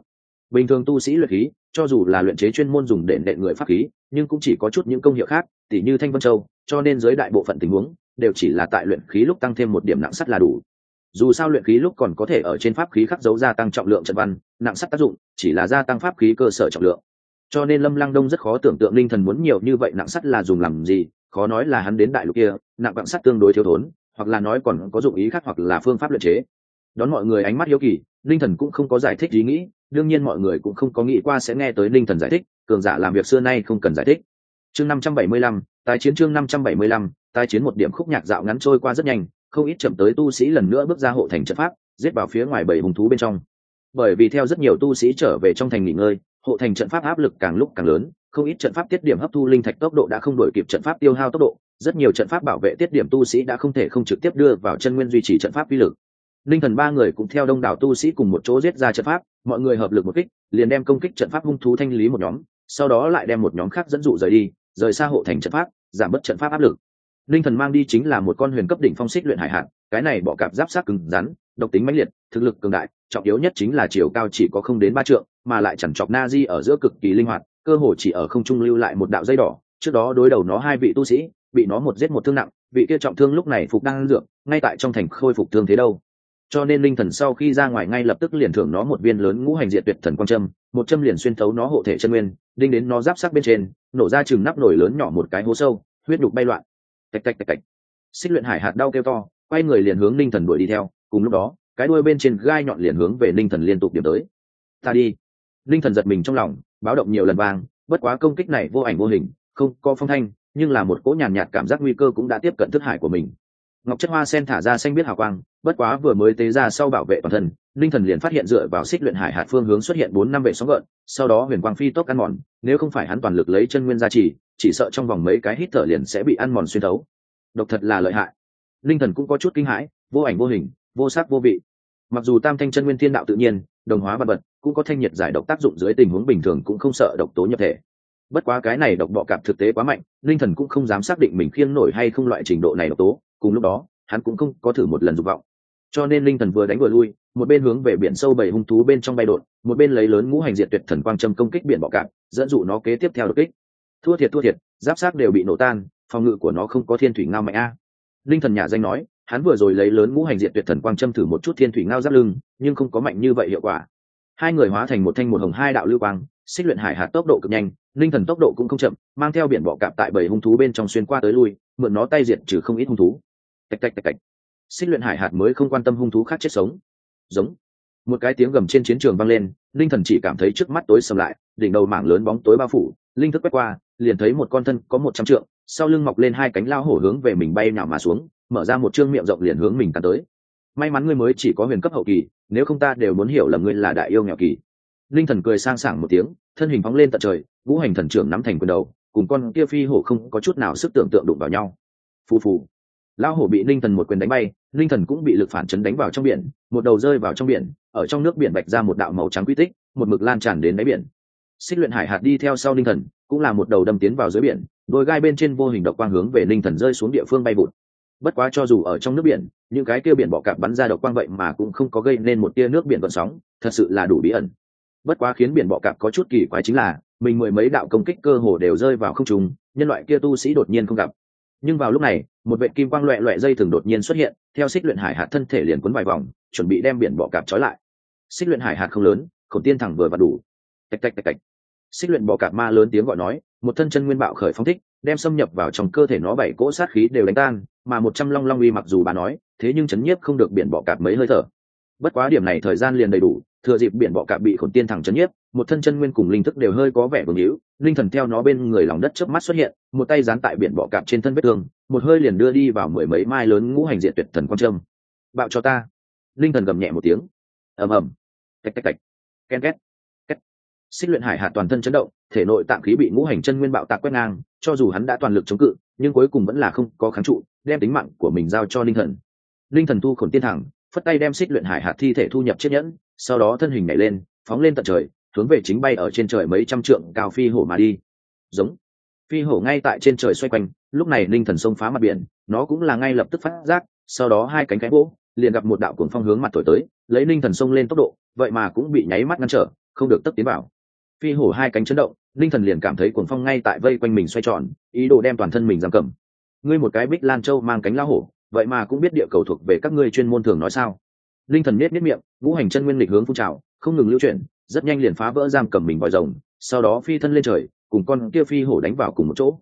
bình thường tu sĩ luyện khí, cho dù là luyện chế chuyên môn dùng để nện người pháp khí, nhưng cũng chỉ có chút những công hiệu khác, tỉ như thanh vân châu, cho nên dưới đại bộ phận tình huống đều chỉ là tại luyện khí lúc tăng thêm một điểm nặng sắt là đủ. Dù sao luyện khí lúc còn có thể ở trên pháp khí khắc dấu gia tăng trọng lượng trận văn, nặng sắt tác dụng chỉ là gia tăng pháp khí cơ sở trọng lượng. Cho nên lâm lăng đông rất khó tưởng tượng linh thần muốn nhiều như vậy nặng sắt là dùng làm gì, khó nói là hắn đến đại lục kia, nặng vặng sắt tương đối thiếu thốn, hoặc là nói còn có dụng ý khác hoặc là phương pháp luyện chế. Đón mọi người ánh mắt hiếu kỳ linh thần cũng không có giải thích ý nghĩ đương nhiên mọi người cũng không có nghĩ qua sẽ nghe tới linh thần giải thích, cường giả làm việc xưa nay không cần giải thích. Chương năm trăm bảy mươi lăm, tái chiến chương năm trăm bảy mươi lăm, tái chiến một điểm khúc nhạc dạo ngắn trôi qua rất nhanh, không ít chậm tới tu sĩ lần nữa bước ra hộ thành trận pháp, giết vào phía ngoài bảy hùng thú bên trong. Bởi vì theo rất nhiều tu sĩ trở về trong thành nghỉ ngơi, hộ thành trận pháp áp lực càng lúc càng lớn, không ít trận pháp tiết điểm hấp thu linh thạch tốc độ đã không đổi kịp trận pháp tiêu hao tốc độ, rất nhiều trận pháp bảo vệ tiết điểm tu sĩ đã không thể không trực tiếp đưa vào chân nguyên duy trì trận pháp uy lực. Linh thần ba người cũng theo đông đảo tu sĩ cùng một chỗ giết ra trận pháp mọi người hợp lực một kích, liền đem công kích trận pháp hung thú thanh lý một nhóm, sau đó lại đem một nhóm khác dẫn dụ rời đi, rời xa hộ thành trận pháp, giảm bớt trận pháp áp lực. Linh thần mang đi chính là một con huyền cấp đỉnh phong xích luyện hải hạn cái này bọ cạp giáp sát cứng rắn, độc tính mãnh liệt, thực lực cường đại, trọng yếu nhất chính là chiều cao chỉ có không đến ba trượng, mà lại chẳng chọc na di ở giữa cực kỳ linh hoạt, cơ hồ chỉ ở không trung lưu lại một đạo dây đỏ, trước đó đối đầu nó hai vị tu sĩ, bị nó một giết một thương nặng, vị kia trọng thương lúc này phục đang dược, ngay tại trong thành khôi phục thương thế đâu cho nên linh thần sau khi ra ngoài ngay lập tức liền thưởng nó một viên lớn ngũ hành diệt tuyệt thần quang trâm một châm liền xuyên thấu nó hộ thể chân nguyên đinh đến nó giáp sắc bên trên nổ ra chừng nắp nổi lớn nhỏ một cái hố sâu huyết đục bay loạn. Tạch tạch tạch tạch. Xích luyện hải hạt đau kêu to quay người liền hướng linh thần đuổi đi theo cùng lúc đó cái đuôi bên trên gai nhọn liền hướng về linh thần liên tục điểm tới. Ta đi. Linh thần giật mình trong lòng báo động nhiều lần vang bất quá công kích này vô ảnh vô hình không có phong thanh nhưng là một cỗ nhàn nhạt, nhạt cảm giác nguy cơ cũng đã tiếp cận thức hải của mình. Ngọc chất hoa sen thả ra xanh biết hào quang bất quá vừa mới tế ra sau bảo vệ toàn thân, linh thần liền phát hiện dựa vào xích luyện hải hạt phương hướng xuất hiện bốn năm vệ sóng gợn, sau đó huyền quang phi tốc ăn mòn, nếu không phải hắn toàn lực lấy chân nguyên gia trì, chỉ sợ trong vòng mấy cái hít thở liền sẽ bị ăn mòn xuyên thấu. Độc thật là lợi hại. Linh thần cũng có chút kinh hãi, vô ảnh vô hình, vô sắc vô vị. Mặc dù tam thanh chân nguyên thiên đạo tự nhiên, đồng hóa vật vật, cũng có thanh nhiệt giải độc tác dụng dưới tình huống bình thường cũng không sợ độc tố nhập thể. Bất quá cái này độc bọ cạp thực tế quá mạnh, linh thần cũng không dám xác định mình khiêng nổi hay không loại trình độ này độc tố, cùng lúc đó, hắn cũng không có thử một lần dục vọng cho nên linh thần vừa đánh vừa lui, một bên hướng về biển sâu bảy hung thú bên trong bay đột, một bên lấy lớn ngũ hành diệt tuyệt thần quang châm công kích biển bọ cạp, dẫn dụ nó kế tiếp theo đột kích. Thua thiệt thua thiệt, giáp sát đều bị nổ tan, phòng ngự của nó không có thiên thủy ngao mạnh a. Linh thần nhà danh nói, hắn vừa rồi lấy lớn ngũ hành diệt tuyệt thần quang châm thử một chút thiên thủy ngao giáp lưng, nhưng không có mạnh như vậy hiệu quả. Hai người hóa thành một thanh một hồng hai đạo lưu quang, xích luyện hải hạt tốc độ cực nhanh, linh thần tốc độ cũng không chậm, mang theo biển bọ cạp tại bảy hung thú bên trong xuyên qua tới lui, mượn nó tay diệt trừ không ít hung thú. Tạch tạch tạch tạch xích luyện hải hạt mới không quan tâm hung thú khác chết sống. Giống. Một cái tiếng gầm trên chiến trường vang lên, linh thần chỉ cảm thấy trước mắt tối sầm lại, đỉnh đầu mảng lớn bóng tối bao phủ, linh thức quét qua, liền thấy một con thân có một trăm trượng, sau lưng mọc lên hai cánh lao hổ hướng về mình bay nào mà xuống, mở ra một chương miệng rộng liền hướng mình tàn tới. May mắn ngươi mới chỉ có huyền cấp hậu kỳ, nếu không ta đều muốn hiểu là ngươi là đại yêu nghèo kỳ. Linh thần cười sang sảng một tiếng, thân hình phóng lên tận trời, ngũ hành thần trưởng nắm thành quyền đầu, cùng con kia phi hổ không có chút nào sức tưởng tượng đụng vào nhau. Phù phù lão hổ bị linh thần một quyền đánh bay linh thần cũng bị lực phản chấn đánh vào trong biển, một đầu rơi vào trong biển, ở trong nước biển bạch ra một đạo màu trắng quy tích, một mực lan tràn đến đáy biển. Xích luyện hải hạt đi theo sau linh thần, cũng là một đầu đâm tiến vào dưới biển, đôi gai bên trên vô hình độc quang hướng về linh thần rơi xuống địa phương bay vụt. Bất quá cho dù ở trong nước biển, những cái kia biển bọ cạp bắn ra độc quang vậy mà cũng không có gây nên một tia nước biển vận sóng, thật sự là đủ bí ẩn. Bất quá khiến biển bọ cạp có chút kỳ quái chính là, mình mười mấy đạo công kích cơ hồ đều rơi vào không trùng nhân loại kia tu sĩ đột nhiên không gặp nhưng vào lúc này, một vệ kim quang loẹ loẹ dây thường đột nhiên xuất hiện, theo xích luyện hải hạt thân thể liền quấn vài vòng, chuẩn bị đem biển bọ cạp trói lại. Xích luyện hải hạt không lớn, khổng tiên thẳng vừa và đủ. Tạch tạch tạch tạch. Xích luyện bọ cạp ma lớn tiếng gọi nói, một thân chân nguyên bạo khởi phong thích, đem xâm nhập vào trong cơ thể nó bảy cỗ sát khí đều đánh tan, mà một trăm long long uy mặc dù bà nói, thế nhưng chấn nhiếp không được biển bọ cạp mấy hơi thở. Bất quá điểm này thời gian liền đầy đủ, thừa dịp biển bọ cạp bị khổn tiên thẳng chấn nhiếp một thân chân nguyên cùng linh thức đều hơi có vẻ vương hữu linh thần theo nó bên người lòng đất chớp mắt xuất hiện, một tay dán tại biển bọ cạp trên thân vết thương, một hơi liền đưa đi vào mười mấy mai lớn ngũ hành diện tuyệt thần quan trâm. Bạo cho ta! Linh thần gầm nhẹ một tiếng. Ầm ầm. Tạch tạch tạch ken két. Két. Xích luyện hải hạt toàn thân chấn động, thể nội tạng khí bị ngũ hành chân nguyên bạo tạc quét ngang, cho dù hắn đã toàn lực chống cự, nhưng cuối cùng vẫn là không có kháng trụ, đem tính mạng của mình giao cho linh thần. Linh thần thu khổn tiên thẳng, phất tay đem xích luyện hải hạt thi thể thu nhập chiếc nhẫn, sau đó thân hình nhảy lên, phóng lên tận trời hướng về chính bay ở trên trời mấy trăm trượng cao phi hổ mà đi. Giống. Phi hổ ngay tại trên trời xoay quanh, lúc này linh thần sông phá mặt biển, nó cũng là ngay lập tức phát giác, sau đó hai cánh cánh gỗ liền gặp một đạo cuồng phong hướng mặt thổi tới, lấy linh thần sông lên tốc độ, vậy mà cũng bị nháy mắt ngăn trở, không được tấp tiến vào. Phi hổ hai cánh chấn động linh thần liền cảm thấy cuồng phong ngay tại vây quanh mình xoay tròn, ý đồ đem toàn thân mình giam cầm. Ngươi một cái bích lan châu mang cánh lao hổ, vậy mà cũng biết địa cầu thuộc về các ngươi chuyên môn thường nói sao? Linh thần nết nết miệng, ngũ hành chân nguyên lịch hướng phun trào, không ngừng lưu chuyển rất nhanh liền phá vỡ giam cầm mình vòi rồng, sau đó phi thân lên trời, cùng con kia phi hổ đánh vào cùng một chỗ.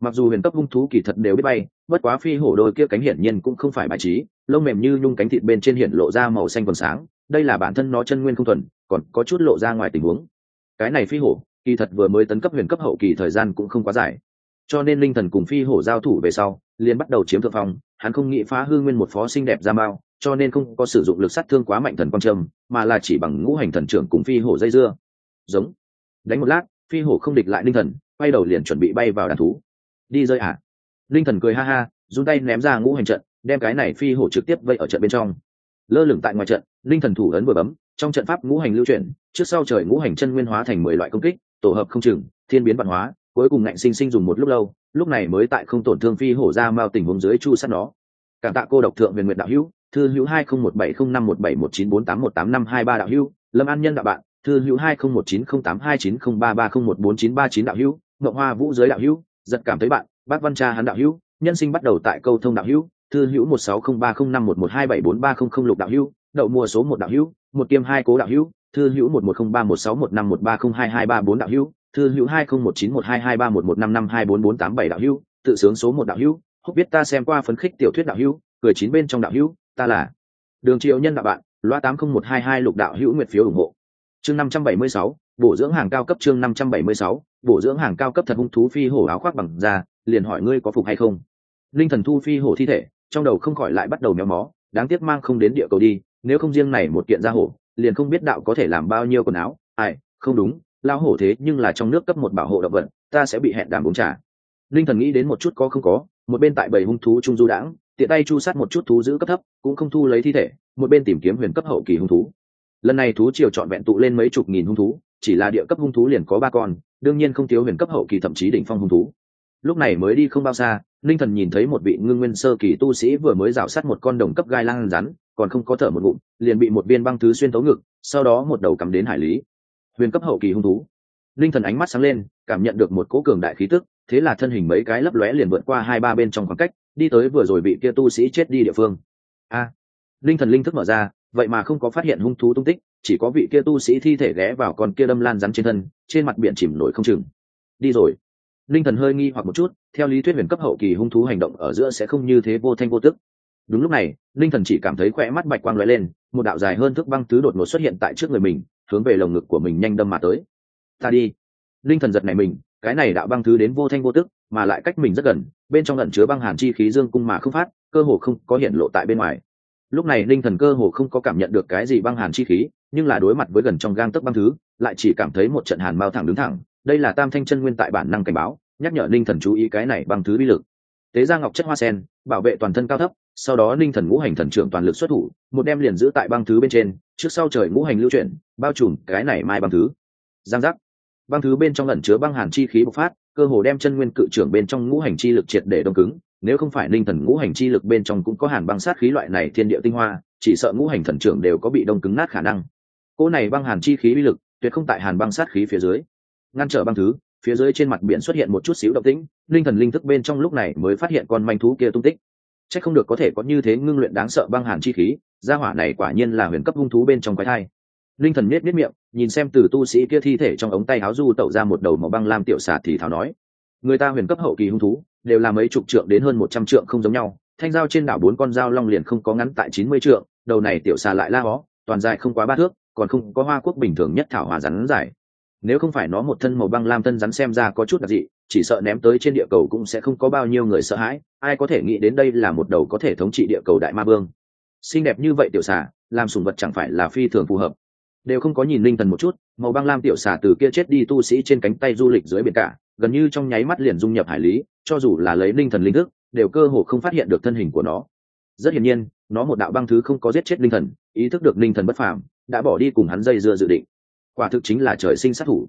Mặc dù huyền cấp hung thú kỳ thật đều biết bay, bất quá phi hổ đôi kia cánh hiển nhiên cũng không phải bài trí, lông mềm như nhung cánh thịt bên trên hiện lộ ra màu xanh còn sáng, đây là bản thân nó chân nguyên không thuần, còn có chút lộ ra ngoài tình huống. Cái này phi hổ, kỳ thật vừa mới tấn cấp huyền cấp hậu kỳ thời gian cũng không quá dài. Cho nên linh thần cùng phi hổ giao thủ về sau, liền bắt đầu chiếm thượng phong, hắn không nghĩ phá hư nguyên một phó xinh đẹp ra mao cho nên không có sử dụng lực sát thương quá mạnh thần quang trâm, mà là chỉ bằng ngũ hành thần trưởng cùng phi hổ dây dưa. Giống. Đánh một lát, phi hổ không địch lại linh thần, quay đầu liền chuẩn bị bay vào đàn thú. Đi rơi ạ. À? linh thần cười ha ha, run tay ném ra ngũ hành trận, đem cái này phi hổ trực tiếp vây ở trận bên trong. Lơ lửng tại ngoài trận, linh thần thủ ấn vừa bấm, trong trận pháp ngũ hành lưu chuyển, trước sau trời ngũ hành chân nguyên hóa thành mười loại công kích, tổ hợp không chừng, thiên biến văn hóa, cuối cùng ngạnh sinh sinh dùng một lúc lâu, lúc này mới tại không tổn thương phi hổ ra mao tình huống dưới chu sát nó. Cảm tạ cô độc thượng huyền nguyện đạo hữu thư hữu hai không một bảy không năm một bảy một chín bốn tám một tám năm hai ba đạo hữu lâm an nhân đạo bạn thư hữu hai không một chín không tám hai chín không ba ba không một bốn chín ba chín đạo hữu ngọc hoa vũ giới đạo hữu giật cảm thấy bạn bác văn cha hắn đạo hữu nhân sinh bắt đầu tại câu thông đạo hữu thư hữu một sáu không ba không năm một một hai bảy bốn ba không không lục đạo hữu đậu mùa số một đạo hữu một kiêm hai cố đạo hữu thư hữu một một không ba một sáu một năm một ba không hai hai ba bốn đạo hữu thư hữu hai không một chín một hai hai ba một một năm năm hai bốn bốn tám bảy đạo hữu tự sướng số một đạo hữu húc biết ta xem qua phấn khích tiểu thuyết đạo hữu cười chín bên trong đạo hữu ta là đường triệu nhân đạo bạn, loa tám không một hai hai lục đạo hữu nguyệt phiếu ủng hộ. Chương năm trăm bảy mươi sáu, bổ dưỡng hàng cao cấp chương năm trăm bảy mươi sáu, bổ dưỡng hàng cao cấp thật hung thú phi hổ áo khoác bằng da, liền hỏi ngươi có phục hay không? Linh thần thu phi hổ thi thể, trong đầu không khỏi lại bắt đầu méo mó, đáng tiếc mang không đến địa cầu đi, nếu không riêng này một kiện ra hổ, liền không biết đạo có thể làm bao nhiêu quần áo. Ai, không đúng lao hổ thế nhưng là trong nước cấp một bảo hộ động vật, ta sẽ bị hẹn đàm uống trà. Linh thần nghĩ đến một chút có không có, một bên tại bảy hung thú trung du đãng tiện tay chu sát một chút thú giữ cấp thấp, cũng không thu lấy thi thể, một bên tìm kiếm huyền cấp hậu kỳ hung thú. Lần này thú triều trọn vẹn tụ lên mấy chục nghìn hung thú, chỉ là địa cấp hung thú liền có ba con, đương nhiên không thiếu huyền cấp hậu kỳ thậm chí đỉnh phong hung thú. Lúc này mới đi không bao xa, linh thần nhìn thấy một vị ngưng nguyên sơ kỳ tu sĩ vừa mới rào sát một con đồng cấp gai lang rắn, còn không có thở một ngụm, liền bị một viên băng thứ xuyên tấu ngực, sau đó một đầu cắm đến hải lý. Huyền cấp hậu kỳ hung thú. Linh thần ánh mắt sáng lên, cảm nhận được một cỗ cường đại khí tức, thế là thân hình mấy cái lấp lóe liền vượt qua hai ba bên trong khoảng cách đi tới vừa rồi bị kia tu sĩ chết đi địa phương. A à, linh thần linh thức mở ra vậy mà không có phát hiện hung thú tung tích chỉ có vị kia tu sĩ thi thể ghé vào con kia đâm lan rắn trên thân trên mặt biển chìm nổi không chừng. Đi rồi. Linh thần hơi nghi hoặc một chút theo lý thuyết huyền cấp hậu kỳ hung thú hành động ở giữa sẽ không như thế vô thanh vô tức. Đúng lúc này linh thần chỉ cảm thấy khỏe mắt bạch quang lóe lên một đạo dài hơn thước băng tứ đột ngột xuất hiện tại trước người mình hướng về lồng ngực của mình nhanh đâm mà tới. Ta đi. Linh thần giật này mình cái này đạo băng thứ đến vô thanh vô tức, mà lại cách mình rất gần, bên trong lẩn chứa băng hàn chi khí dương cung mà không phát, cơ hồ không có hiện lộ tại bên ngoài. Lúc này linh thần cơ hồ không có cảm nhận được cái gì băng hàn chi khí, nhưng là đối mặt với gần trong gang tấc băng thứ, lại chỉ cảm thấy một trận hàn mao thẳng đứng thẳng. Đây là tam thanh chân nguyên tại bản năng cảnh báo, nhắc nhở linh thần chú ý cái này băng thứ bi lực. Tế ra ngọc chất hoa sen, bảo vệ toàn thân cao thấp, sau đó linh thần ngũ hành thần trưởng toàn lực xuất thủ, một đem liền giữ tại băng thứ bên trên, trước sau trời ngũ hành lưu chuyển, bao trùm cái này mai băng thứ. Giang giác băng thứ bên trong lẩn chứa băng hàn chi khí bộc phát, cơ hồ đem chân nguyên cự trưởng bên trong ngũ hành chi lực triệt để đông cứng. Nếu không phải linh thần ngũ hành chi lực bên trong cũng có hàn băng sát khí loại này thiên địa tinh hoa, chỉ sợ ngũ hành thần trưởng đều có bị đông cứng nát khả năng. Cỗ này băng hàn chi khí uy lực tuyệt không tại hàn băng sát khí phía dưới. Ngăn trở băng thứ, phía dưới trên mặt biển xuất hiện một chút xíu động tĩnh, linh thần linh thức bên trong lúc này mới phát hiện con manh thú kia tung tích. C h ắ c không được có thể có như thế ngưng luyện đáng sợ băng hàn chi khí, gia hỏa này quả nhiên là huyền cấp hung thú bên trong quái thai. Linh thần nết nết miệng nhìn xem từ tu sĩ kia thi thể trong ống tay áo du tẩu ra một đầu màu băng lam tiểu xà thì thảo nói, người ta huyền cấp hậu kỳ hung thú, đều là mấy chục trượng đến hơn một trăm trượng không giống nhau, thanh dao trên đảo bốn con dao long liền không có ngắn tại chín mươi trượng, đầu này tiểu xà lại la hó, toàn dài không quá ba thước, còn không có hoa quốc bình thường nhất thảo hòa rắn dài. Nếu không phải nó một thân màu băng lam thân rắn xem ra có chút đặc dị, chỉ sợ ném tới trên địa cầu cũng sẽ không có bao nhiêu người sợ hãi, ai có thể nghĩ đến đây là một đầu có thể thống trị địa cầu đại ma vương. Xinh đẹp như vậy tiểu xà, làm sùng vật chẳng phải là phi thường phù hợp đều không có nhìn linh thần một chút, màu băng lam tiểu xà từ kia chết đi tu sĩ trên cánh tay du lịch dưới biển cả, gần như trong nháy mắt liền dung nhập hải lý, cho dù là lấy linh thần linh thức, đều cơ hồ không phát hiện được thân hình của nó. Rất hiển nhiên, nó một đạo băng thứ không có giết chết linh thần, ý thức được linh thần bất phàm, đã bỏ đi cùng hắn dây dưa dự định. Quả thực chính là trời sinh sát thủ.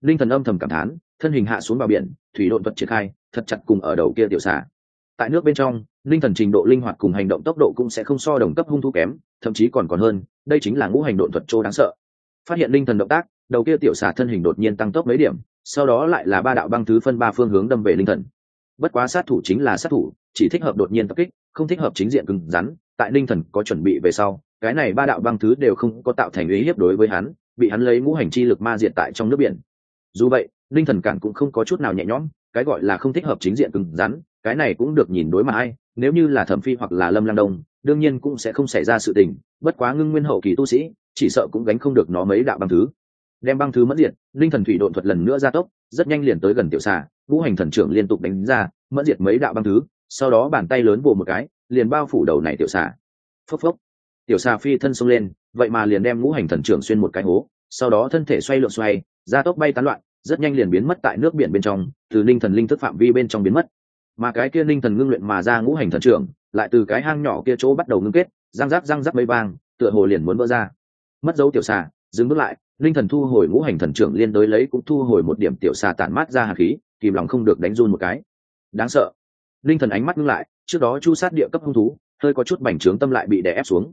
Linh thần âm thầm cảm thán, thân hình hạ xuống vào biển, thủy độn vật triển khai, thật chặt cùng ở đầu kia tiểu xà. Tại nước bên trong linh thần trình độ linh hoạt cùng hành động tốc độ cũng sẽ không so đồng cấp hung thú kém, thậm chí còn còn hơn, đây chính là ngũ hành độn thuật châu đáng sợ phát hiện linh thần động tác, đầu kia tiểu xà thân hình đột nhiên tăng tốc mấy điểm, sau đó lại là ba đạo băng thứ phân ba phương hướng đâm về linh thần. Bất quá sát thủ chính là sát thủ, chỉ thích hợp đột nhiên tập kích, không thích hợp chính diện cứng rắn, tại linh thần có chuẩn bị về sau, cái này ba đạo băng thứ đều không có tạo thành ý hiếp đối với hắn, bị hắn lấy ngũ hành chi lực ma diện tại trong nước biển. Dù vậy, linh thần cản cũng không có chút nào nhẹ nhõm, cái gọi là không thích hợp chính diện cứng rắn, cái này cũng được nhìn đối mà ai, nếu như là thẩm phi hoặc là lâm lang đông đương nhiên cũng sẽ không xảy ra sự tình, bất quá ngưng nguyên hậu kỳ tu sĩ, chỉ sợ cũng gánh không được nó mấy đạo băng thứ. Đem băng thứ mất diệt, linh thần thủy độn thuật lần nữa ra tốc, rất nhanh liền tới gần tiểu xà, ngũ hành thần trưởng liên tục đánh ra, mất diệt mấy đạo băng thứ, sau đó bàn tay lớn vồ một cái, liền bao phủ đầu này tiểu xà. Phốc phốc. Tiểu xà phi thân xông lên, vậy mà liền đem ngũ hành thần trưởng xuyên một cái hố, sau đó thân thể xoay lượn xoay ra tốc bay tán loạn, rất nhanh liền biến mất tại nước biển bên trong, từ linh thần linh thức phạm vi bên trong biến mất mà cái kia linh thần ngưng luyện mà ra ngũ hành thần trưởng, lại từ cái hang nhỏ kia chỗ bắt đầu ngưng kết, răng rác răng rác mây vang, tựa hồ liền muốn vỡ ra. Mất dấu tiểu xà, dừng bước lại linh thần thu hồi ngũ hành thần trưởng liên đối lấy cũng thu hồi một điểm tiểu xà tản mát ra hạt khí, kìm lòng không được đánh run một cái. Đáng sợ. Linh thần ánh mắt ngưng lại, trước đó chu sát địa cấp hung thú, hơi có chút bành trướng tâm lại bị đè ép xuống.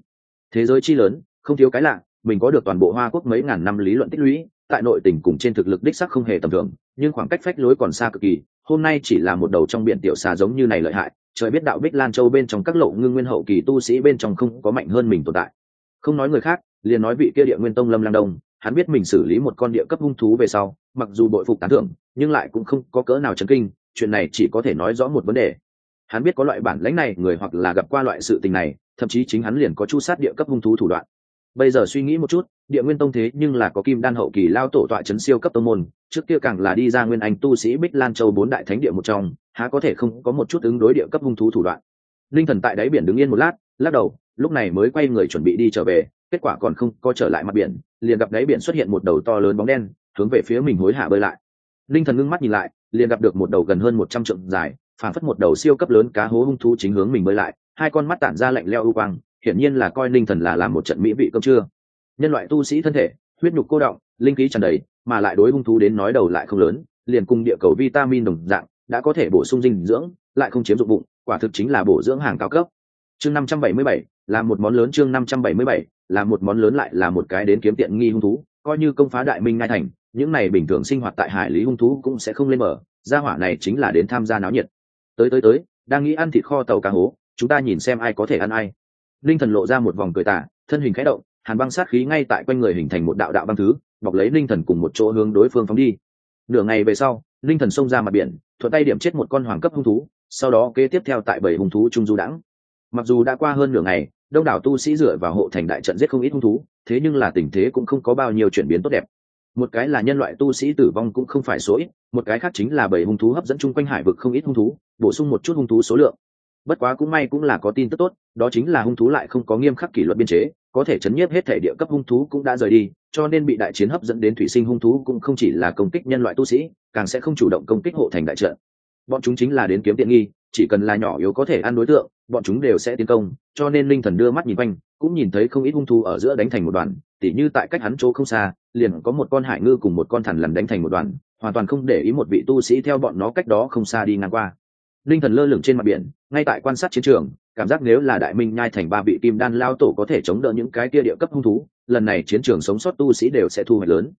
Thế giới chi lớn, không thiếu cái lạ, mình có được toàn bộ hoa quốc mấy ngàn năm lý luận tích lũy, tại nội tình cùng trên thực lực đích sắc không hề tầm thường, nhưng khoảng cách phách lối còn xa cực kỳ hôm nay chỉ là một đầu trong biển tiểu xà giống như này lợi hại, trời biết đạo bích lan châu bên trong các lộ ngưng nguyên hậu kỳ tu sĩ bên trong không có mạnh hơn mình tồn tại. Không nói người khác, liền nói vị kia địa nguyên tông lâm lang đông, hắn biết mình xử lý một con địa cấp hung thú về sau, mặc dù bội phục tán thưởng, nhưng lại cũng không có cỡ nào chấn kinh, chuyện này chỉ có thể nói rõ một vấn đề. Hắn biết có loại bản lãnh này, người hoặc là gặp qua loại sự tình này, thậm chí chính hắn liền có chu sát địa cấp hung thú thủ đoạn bây giờ suy nghĩ một chút, địa nguyên tông thế nhưng là có kim đan hậu kỳ lao tổ tọa chấn siêu cấp tông môn, trước kia càng là đi ra nguyên anh tu sĩ bích lan châu bốn đại thánh địa một trong, há có thể không có một chút ứng đối địa cấp hung thú thủ đoạn. Linh thần tại đáy biển đứng yên một lát, lắc đầu, lúc này mới quay người chuẩn bị đi trở về, kết quả còn không có trở lại mặt biển, liền gặp đáy biển xuất hiện một đầu to lớn bóng đen, hướng về phía mình hối hả bơi lại. Linh thần ngưng mắt nhìn lại, liền gặp được một đầu gần hơn một trăm trượng dài phản phất một đầu siêu cấp lớn cá hố hung thú chính hướng mình bơi lại, hai con mắt tản ra lạnh leo ưu quang hiển nhiên là coi linh thần là làm một trận mỹ vị cơm trưa. Nhân loại tu sĩ thân thể, huyết nhục cô động, linh khí tràn đầy, mà lại đối hung thú đến nói đầu lại không lớn, liền cùng địa cầu vitamin đồng dạng, đã có thể bổ sung dinh dưỡng, lại không chiếm dụng bụng, quả thực chính là bổ dưỡng hàng cao cấp. Chương năm trăm bảy mươi bảy, là một món lớn, chương năm trăm bảy mươi bảy, là một món lớn lại là một cái đến kiếm tiện nghi hung thú, coi như công phá đại minh ngai thành, những này bình thường sinh hoạt tại hải lý hung thú cũng sẽ không lên mở, gia hỏa này chính là đến tham gia náo nhiệt. Tới tới tới, đang nghĩ ăn thịt kho tàu cá hố, chúng ta nhìn xem ai có thể ăn ai linh thần lộ ra một vòng cười tả thân hình khẽ động, hàn băng sát khí ngay tại quanh người hình thành một đạo đạo băng thứ, bọc lấy linh thần cùng một chỗ hướng đối phương phóng đi. Nửa ngày về sau, linh thần xông ra mặt biển, thuận tay điểm chết một con hoàng cấp hung thú, sau đó kế tiếp theo tại bảy hung thú trung du đãng. Mặc dù đã qua hơn nửa ngày, đông đảo tu sĩ dựa vào hộ thành đại trận giết không ít hung thú, thế nhưng là tình thế cũng không có bao nhiêu chuyển biến tốt đẹp. Một cái là nhân loại tu sĩ tử vong cũng không phải số ít, một cái khác chính là bảy hung thú hấp dẫn chung quanh hải vực không ít hung thú, bổ sung một chút hung thú số lượng bất quá cũng may cũng là có tin tức tốt, đó chính là hung thú lại không có nghiêm khắc kỷ luật biên chế, có thể chấn nhiếp hết thể địa cấp hung thú cũng đã rời đi, cho nên bị đại chiến hấp dẫn đến thủy sinh hung thú cũng không chỉ là công kích nhân loại tu sĩ, càng sẽ không chủ động công kích hộ thành đại trận. Bọn chúng chính là đến kiếm tiện nghi, chỉ cần là nhỏ yếu có thể ăn đối tượng, bọn chúng đều sẽ tiến công, cho nên linh thần đưa mắt nhìn quanh, cũng nhìn thấy không ít hung thú ở giữa đánh thành một đoàn, tỉ như tại cách hắn chỗ không xa, liền có một con hải ngư cùng một con thằn lằn đánh thành một đoàn, hoàn toàn không để ý một vị tu sĩ theo bọn nó cách đó không xa đi ngang qua linh thần lơ lửng trên mặt biển, ngay tại quan sát chiến trường, cảm giác nếu là đại minh nhai thành ba vị kim đan lao tổ có thể chống đỡ những cái kia địa cấp hung thú, lần này chiến trường sống sót tu sĩ đều sẽ thu hoạch lớn.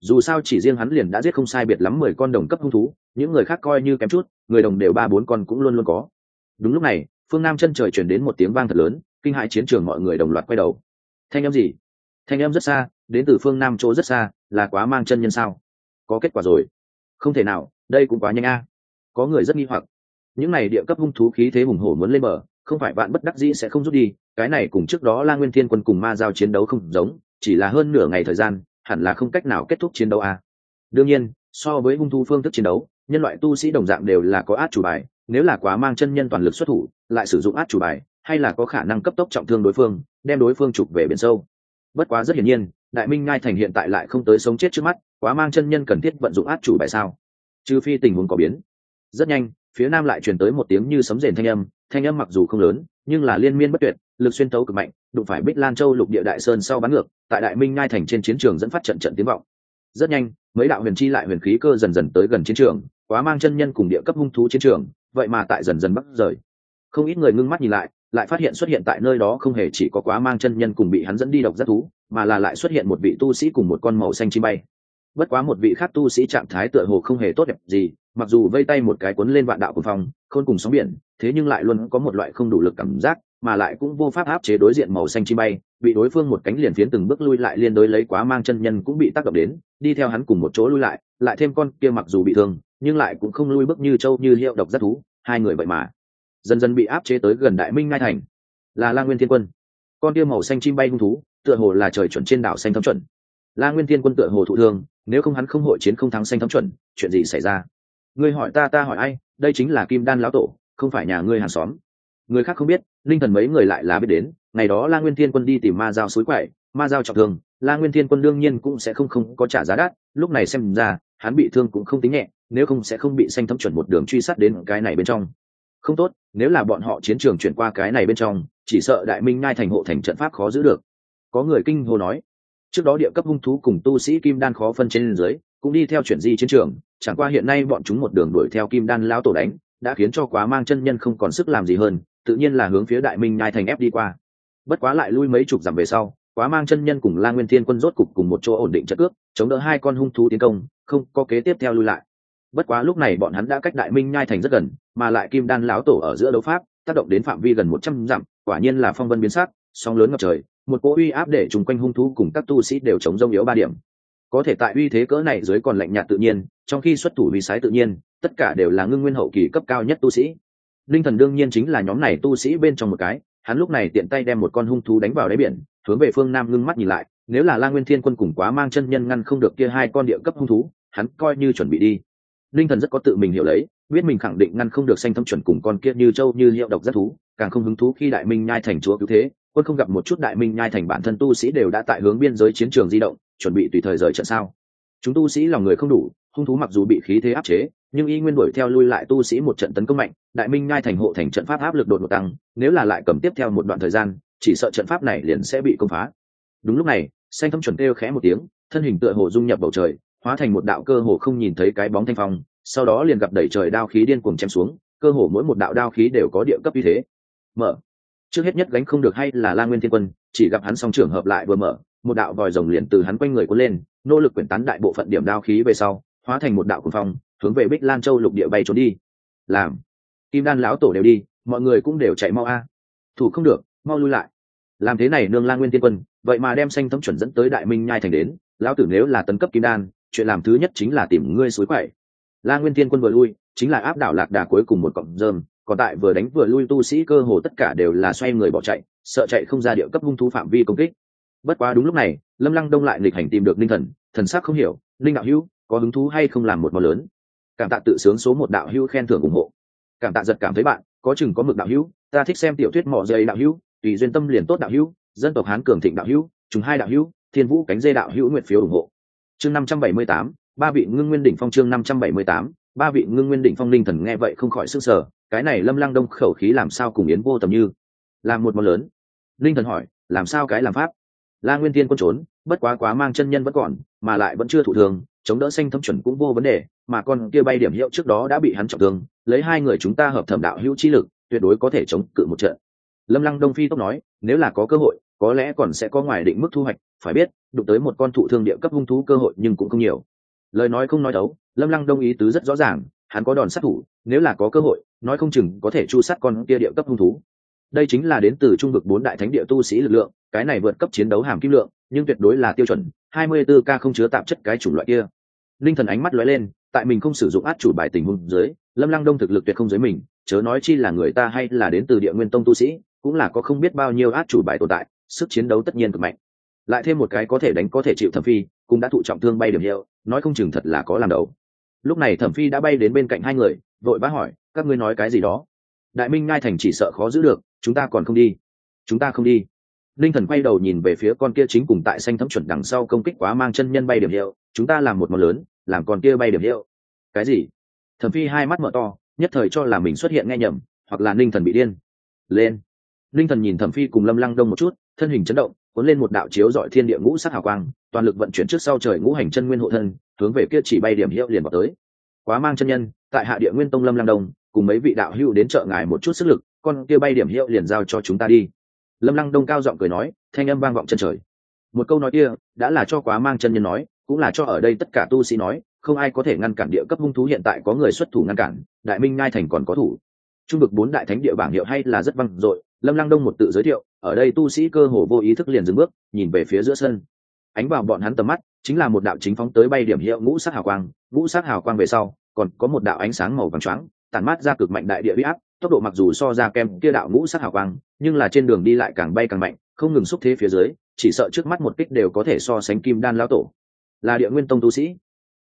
Dù sao chỉ riêng hắn liền đã giết không sai biệt lắm mười con đồng cấp hung thú, những người khác coi như kém chút, người đồng đều ba bốn con cũng luôn luôn có. Đúng lúc này, phương nam chân trời chuyển đến một tiếng vang thật lớn, kinh hại chiến trường mọi người đồng loạt quay đầu. Thanh em gì? Thanh em rất xa, đến từ phương nam chỗ rất xa, là quá mang chân nhân sao? Có kết quả rồi. Không thể nào, đây cũng quá nhanh a. Có người rất nghi hoặc những này địa cấp hung thú khí thế hùng hổ muốn lên bờ, không phải bạn bất đắc dĩ sẽ không rút đi, cái này cùng trước đó la nguyên thiên quân cùng ma giao chiến đấu không giống, chỉ là hơn nửa ngày thời gian, hẳn là không cách nào kết thúc chiến đấu à. Đương nhiên, so với hung thú phương thức chiến đấu, nhân loại tu sĩ đồng dạng đều là có át chủ bài, nếu là quá mang chân nhân toàn lực xuất thủ, lại sử dụng át chủ bài, hay là có khả năng cấp tốc trọng thương đối phương, đem đối phương trục về biển sâu. Bất quá rất hiển nhiên, đại minh ngai thành hiện tại lại không tới sống chết trước mắt, quá mang chân nhân cần thiết vận dụng át chủ bài sao? Trừ phi tình huống có biến. Rất nhanh phía nam lại truyền tới một tiếng như sấm rền thanh âm thanh âm mặc dù không lớn, nhưng là liên miên bất tuyệt, lực xuyên tấu cực mạnh, đụng phải bích lan châu lục địa đại sơn sau bắn ngược, tại đại minh ngai thành trên chiến trường dẫn phát trận trận tiếng vọng. Rất nhanh, mấy đạo huyền chi lại huyền khí cơ dần dần tới gần chiến trường, quá mang chân nhân cùng địa cấp hung thú chiến trường, vậy mà tại dần dần bắc rời. Không ít người ngưng mắt nhìn lại lại phát hiện xuất hiện tại nơi đó không hề chỉ có quá mang chân nhân cùng bị hắn dẫn đi độc giác thú, mà là lại xuất hiện một vị tu sĩ cùng một con màu xanh chim bay bất quá một vị khác tu sĩ trạng thái tựa hồ không hề tốt đẹp gì, mặc dù vây tay một cái cuốn lên vạn đạo của phòng khôn cùng sóng biển, thế nhưng lại luôn có một loại không đủ lực cảm giác, mà lại cũng vô pháp áp chế đối diện màu xanh chi bay, bị đối phương một cánh liền phiến từng bước lui lại liên đối lấy quá mang chân nhân cũng bị tác động đến, đi theo hắn cùng một chỗ lui lại lại thêm con kia mặc dù bị thương, nhưng lại cũng không lui bước như châu như hiệu độc rất thú, hai người vậy mà dần dần bị áp chế tới gần đại minh ngai thành. Là la nguyên thiên quân. Con kia màu xanh chim bay hung thú, tựa hồ là trời chuẩn trên đảo xanh thấm chuẩn la nguyên thiên quân tựa hồ thụ thương, nếu không hắn không hội chiến không thắng xanh thấm chuẩn, chuyện gì xảy ra? Ngươi hỏi ta ta hỏi ai? Đây chính là kim đan lão tổ, không phải nhà ngươi hàng xóm. Người khác không biết, linh thần mấy người lại là biết đến, ngày đó la nguyên thiên quân đi tìm ma giao suối quậy, ma giao trọng thương, la nguyên thiên quân đương nhiên cũng sẽ không không có trả giá đắt, lúc này xem ra, hắn bị thương cũng không tính nhẹ, nếu không sẽ không bị xanh thấm chuẩn một đường truy sát đến cái này bên trong. Không tốt, nếu là bọn họ chiến trường chuyển qua cái này bên trong, chỉ sợ đại minh ngai thành hộ thành trận pháp khó giữ được. Có người kinh hô nói trước đó địa cấp hung thú cùng tu sĩ kim đan khó phân trên dưới, cũng đi theo chuyển di chiến trường, chẳng qua hiện nay bọn chúng một đường đuổi theo kim đan lao tổ đánh, đã khiến cho quá mang chân nhân không còn sức làm gì hơn, tự nhiên là hướng phía đại minh nhai thành ép đi qua. Bất quá lại lui mấy chục dặm về sau, quá mang chân nhân cùng la nguyên thiên quân rốt cục cùng một chỗ ổn định chất cước, chống đỡ hai con hung thú tiến công, không có kế tiếp theo lui lại. Bất quá lúc này bọn hắn đã cách đại minh nhai thành rất gần, mà lại kim đan lão tổ ở giữa đấu pháp, tác động đến phạm vi gần một trăm dặm, quả nhiên là phong vân biến sắc, sóng lớn ngập trời một cỗ uy áp để chung quanh hung thú cùng các tu sĩ đều chống rông yếu ba điểm. Có thể tại uy thế cỡ này dưới còn lạnh nhạt tự nhiên, trong khi xuất thủ uy sái tự nhiên, tất cả đều là ngưng nguyên hậu kỳ cấp cao nhất tu sĩ. Linh thần đương nhiên chính là nhóm này tu sĩ bên trong một cái, hắn lúc này tiện tay đem một con hung thú đánh vào đáy biển, hướng về phương nam ngưng mắt nhìn lại, nếu là la nguyên thiên quân cùng quá mang chân nhân ngăn không được kia hai con địa cấp hung thú, hắn coi như chuẩn bị đi. Linh thần rất có tự mình hiểu lấy, biết mình khẳng định ngăn không được sanh thâm chuẩn cùng con kia như châu như hiệu độc rất thú, càng không hứng thú khi đại minh nhai thành chúa cứu thế quân không gặp một chút đại minh nhai thành bản thân tu sĩ đều đã tại hướng biên giới chiến trường di động, chuẩn bị tùy thời rời trận sao? Chúng tu sĩ lòng người không đủ, hung thú mặc dù bị khí thế áp chế, nhưng y nguyên đuổi theo lui lại tu sĩ một trận tấn công mạnh, đại minh nhai thành hộ thành trận pháp áp lực đột ngột tăng, nếu là lại cầm tiếp theo một đoạn thời gian, chỉ sợ trận pháp này liền sẽ bị công phá. Đúng lúc này, xanh thâm chuẩn kêu khẽ một tiếng, thân hình tựa hồ dung nhập bầu trời, hóa thành một đạo cơ hồ không nhìn thấy cái bóng thanh phong, sau đó liền gặp đẩy trời đao khí điên cuồng chém xuống, cơ hồ mỗi một đạo đao khí đều có địa cấp như thế. Mở trước hết nhất gánh không được hay là la nguyên thiên quân, chỉ gặp hắn song trưởng hợp lại vừa mở, một đạo vòi rồng liền từ hắn quanh người cuốn lên, nỗ lực quyển tán đại bộ phận điểm đao khí về sau, hóa thành một đạo cuồng phong, hướng về bích lan châu lục địa bay trốn đi. Làm. Kim đan lão tổ đều đi, mọi người cũng đều chạy mau a. Thủ không được, mau lui lại. Làm thế này nương La nguyên tiên quân, vậy mà đem xanh thấm chuẩn dẫn tới đại minh nhai thành đến, lão tử nếu là tấn cấp kim đan, chuyện làm thứ nhất chính là tìm ngươi suối quậy. La nguyên tiên quân vừa lui, chính là áp đảo lạc đà cuối cùng một cọng rơm còn tại vừa đánh vừa lui tu sĩ cơ hồ tất cả đều là xoay người bỏ chạy, sợ chạy không ra địa cấp hung thú phạm vi công kích. Bất quá đúng lúc này, lâm lăng đông lại nghịch hành tìm được linh thần thần sắc không hiểu linh đạo hữu, có hứng thú hay không làm một món lớn? Cảm tạ tự sướng số một đạo hữu khen thưởng ủng hộ. Cảm tạ giật cảm thấy bạn, có chừng có mực đạo hữu, ta thích xem tiểu thuyết mỏ dây đạo hữu, tùy duyên tâm liền tốt đạo hữu, dân tộc hán cường thịnh đạo hữu chúng hai đạo hữu, thiên vũ cánh dê đạo hữu nguyện phiếu ủng hộ. Chương năm trăm bảy mươi tám, ba vị ngưng nguyên đỉnh phong chương năm trăm bảy mươi tám, ba vị ngưng nguyên đỉnh phong linh thần nghe vậy không khỏi sức sở cái này lâm lăng đông khẩu khí làm sao cùng yến vô tầm như? Làm một món lớn. Linh thần hỏi, làm sao cái làm pháp? La nguyên tiên quân trốn, bất quá quá mang chân nhân vẫn còn, mà lại vẫn chưa thủ thường, chống đỡ xanh thâm chuẩn cũng vô vấn đề, mà con kia bay điểm hiệu trước đó đã bị hắn trọng thương, lấy hai người chúng ta hợp thẩm đạo hữu chi lực, tuyệt đối có thể chống cự một trận. Lâm lăng đông phi tốc nói, nếu là có cơ hội, có lẽ còn sẽ có ngoài định mức thu hoạch, phải biết, đụng tới một con thụ thương địa cấp hung thú cơ hội nhưng cũng không nhiều. Lời nói không nói đấu, lâm lăng đông ý tứ rất rõ ràng hắn có đòn sát thủ, nếu là có cơ hội, nói không chừng có thể chu sát con kia địa cấp hung thú. Đây chính là đến từ trung vực bốn đại thánh địa tu sĩ lực lượng, cái này vượt cấp chiến đấu hàm kim lượng, nhưng tuyệt đối là tiêu chuẩn, hai mươi 24 k không chứa tạp chất cái chủng loại kia. Linh thần ánh mắt lóe lên, tại mình không sử dụng át chủ bài tình huống dưới, lâm lăng đông thực lực tuyệt không dưới mình, chớ nói chi là người ta hay là đến từ địa nguyên tông tu sĩ, cũng là có không biết bao nhiêu át chủ bài tồn tại, sức chiến đấu tất nhiên cực mạnh. Lại thêm một cái có thể đánh có thể chịu thẩm phi, cũng đã thụ trọng thương bay điểm hiệu, nói không chừng thật là có làm đầu lúc này thẩm phi đã bay đến bên cạnh hai người, vội bác hỏi, các ngươi nói cái gì đó? Đại minh ngai thành chỉ sợ khó giữ được, chúng ta còn không đi, chúng ta không đi. Linh thần quay đầu nhìn về phía con kia chính cùng tại xanh thấm chuẩn đằng sau công kích quá mang chân nhân bay điểm hiệu, chúng ta làm một món lớn, làm con kia bay điểm hiệu. Cái gì? Thẩm phi hai mắt mở to, nhất thời cho là mình xuất hiện nghe nhầm, hoặc là ninh thần bị điên. Lên. Ninh thần nhìn thẩm phi cùng lâm lăng đông một chút, thân hình chấn động, cuốn lên một đạo chiếu dọi thiên địa ngũ sắc hào quang, toàn lực vận chuyển trước sau trời ngũ hành chân nguyên hộ thân hướng về kia chỉ bay điểm hiệu liền vào tới. Quá mang chân nhân, tại hạ địa nguyên tông lâm lăng đông, cùng mấy vị đạo hữu đến chợ ngài một chút sức lực, con kia bay điểm hiệu liền giao cho chúng ta đi. Lâm lăng đông cao giọng cười nói, thanh âm vang vọng chân trời. Một câu nói kia, đã là cho quá mang chân nhân nói, cũng là cho ở đây tất cả tu sĩ nói, không ai có thể ngăn cản địa cấp hung thú hiện tại có người xuất thủ ngăn cản, đại minh ngai thành còn có thủ. Trung vực bốn đại thánh địa bảng hiệu hay là rất văng dội, lâm lăng đông một tự giới thiệu, ở đây tu sĩ cơ hồ vô ý thức liền dừng bước, nhìn về phía giữa sân ánh vào bọn hắn tầm mắt, chính là một đạo chính phóng tới bay điểm hiệu ngũ sát hào quang. Ngũ sát hào quang về sau, còn có một đạo ánh sáng màu vàng choáng, tản mát ra cực mạnh đại địa huy áp, tốc độ mặc dù so ra kem kia đạo ngũ sát hào quang, nhưng là trên đường đi lại càng bay càng mạnh, không ngừng xúc thế phía dưới, chỉ sợ trước mắt một kích đều có thể so sánh kim đan lão tổ. Là địa nguyên tông tu sĩ.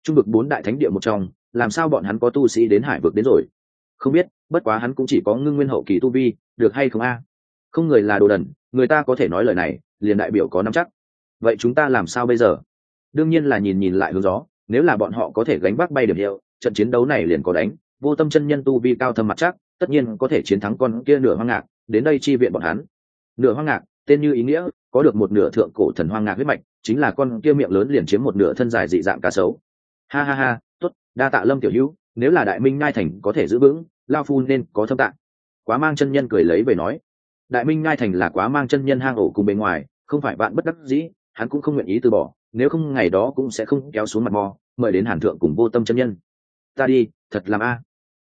Trung vực bốn đại thánh địa một trong, làm sao bọn hắn có tu sĩ đến hải vực đến rồi? Không biết, bất quá hắn cũng chỉ có ngưng nguyên hậu kỳ tu vi, được hay không a? Không người là đồ đần, người ta có thể nói lời này, liền đại biểu có nắm chắc vậy chúng ta làm sao bây giờ? Đương nhiên là nhìn nhìn lại hướng gió, nếu là bọn họ có thể gánh vác bay điểm hiệu, trận chiến đấu này liền có đánh, vô tâm chân nhân tu vi cao thâm mặt chắc, tất nhiên có thể chiến thắng con kia nửa hoang ngạc, đến đây chi viện bọn hắn. Nửa hoang ngạc, tên như ý nghĩa, có được một nửa thượng cổ thần hoang ngạc huyết mạch, chính là con kia miệng lớn liền chiếm một nửa thân dài dị dạng cá sấu. Ha ha ha, tốt, đa tạ lâm tiểu hữu, nếu là đại minh ngai thành có thể giữ vững, lao phu nên có thâm tạng. Quá mang chân nhân cười lấy về nói, đại minh ngai thành là quá mang chân nhân hang ổ cùng bề ngoài, không phải bạn bất đắc dĩ hắn cũng không nguyện ý từ bỏ, nếu không ngày đó cũng sẽ không kéo xuống mặt mò, mời đến hàn thượng cùng vô tâm chân nhân. Ta đi, thật làm a.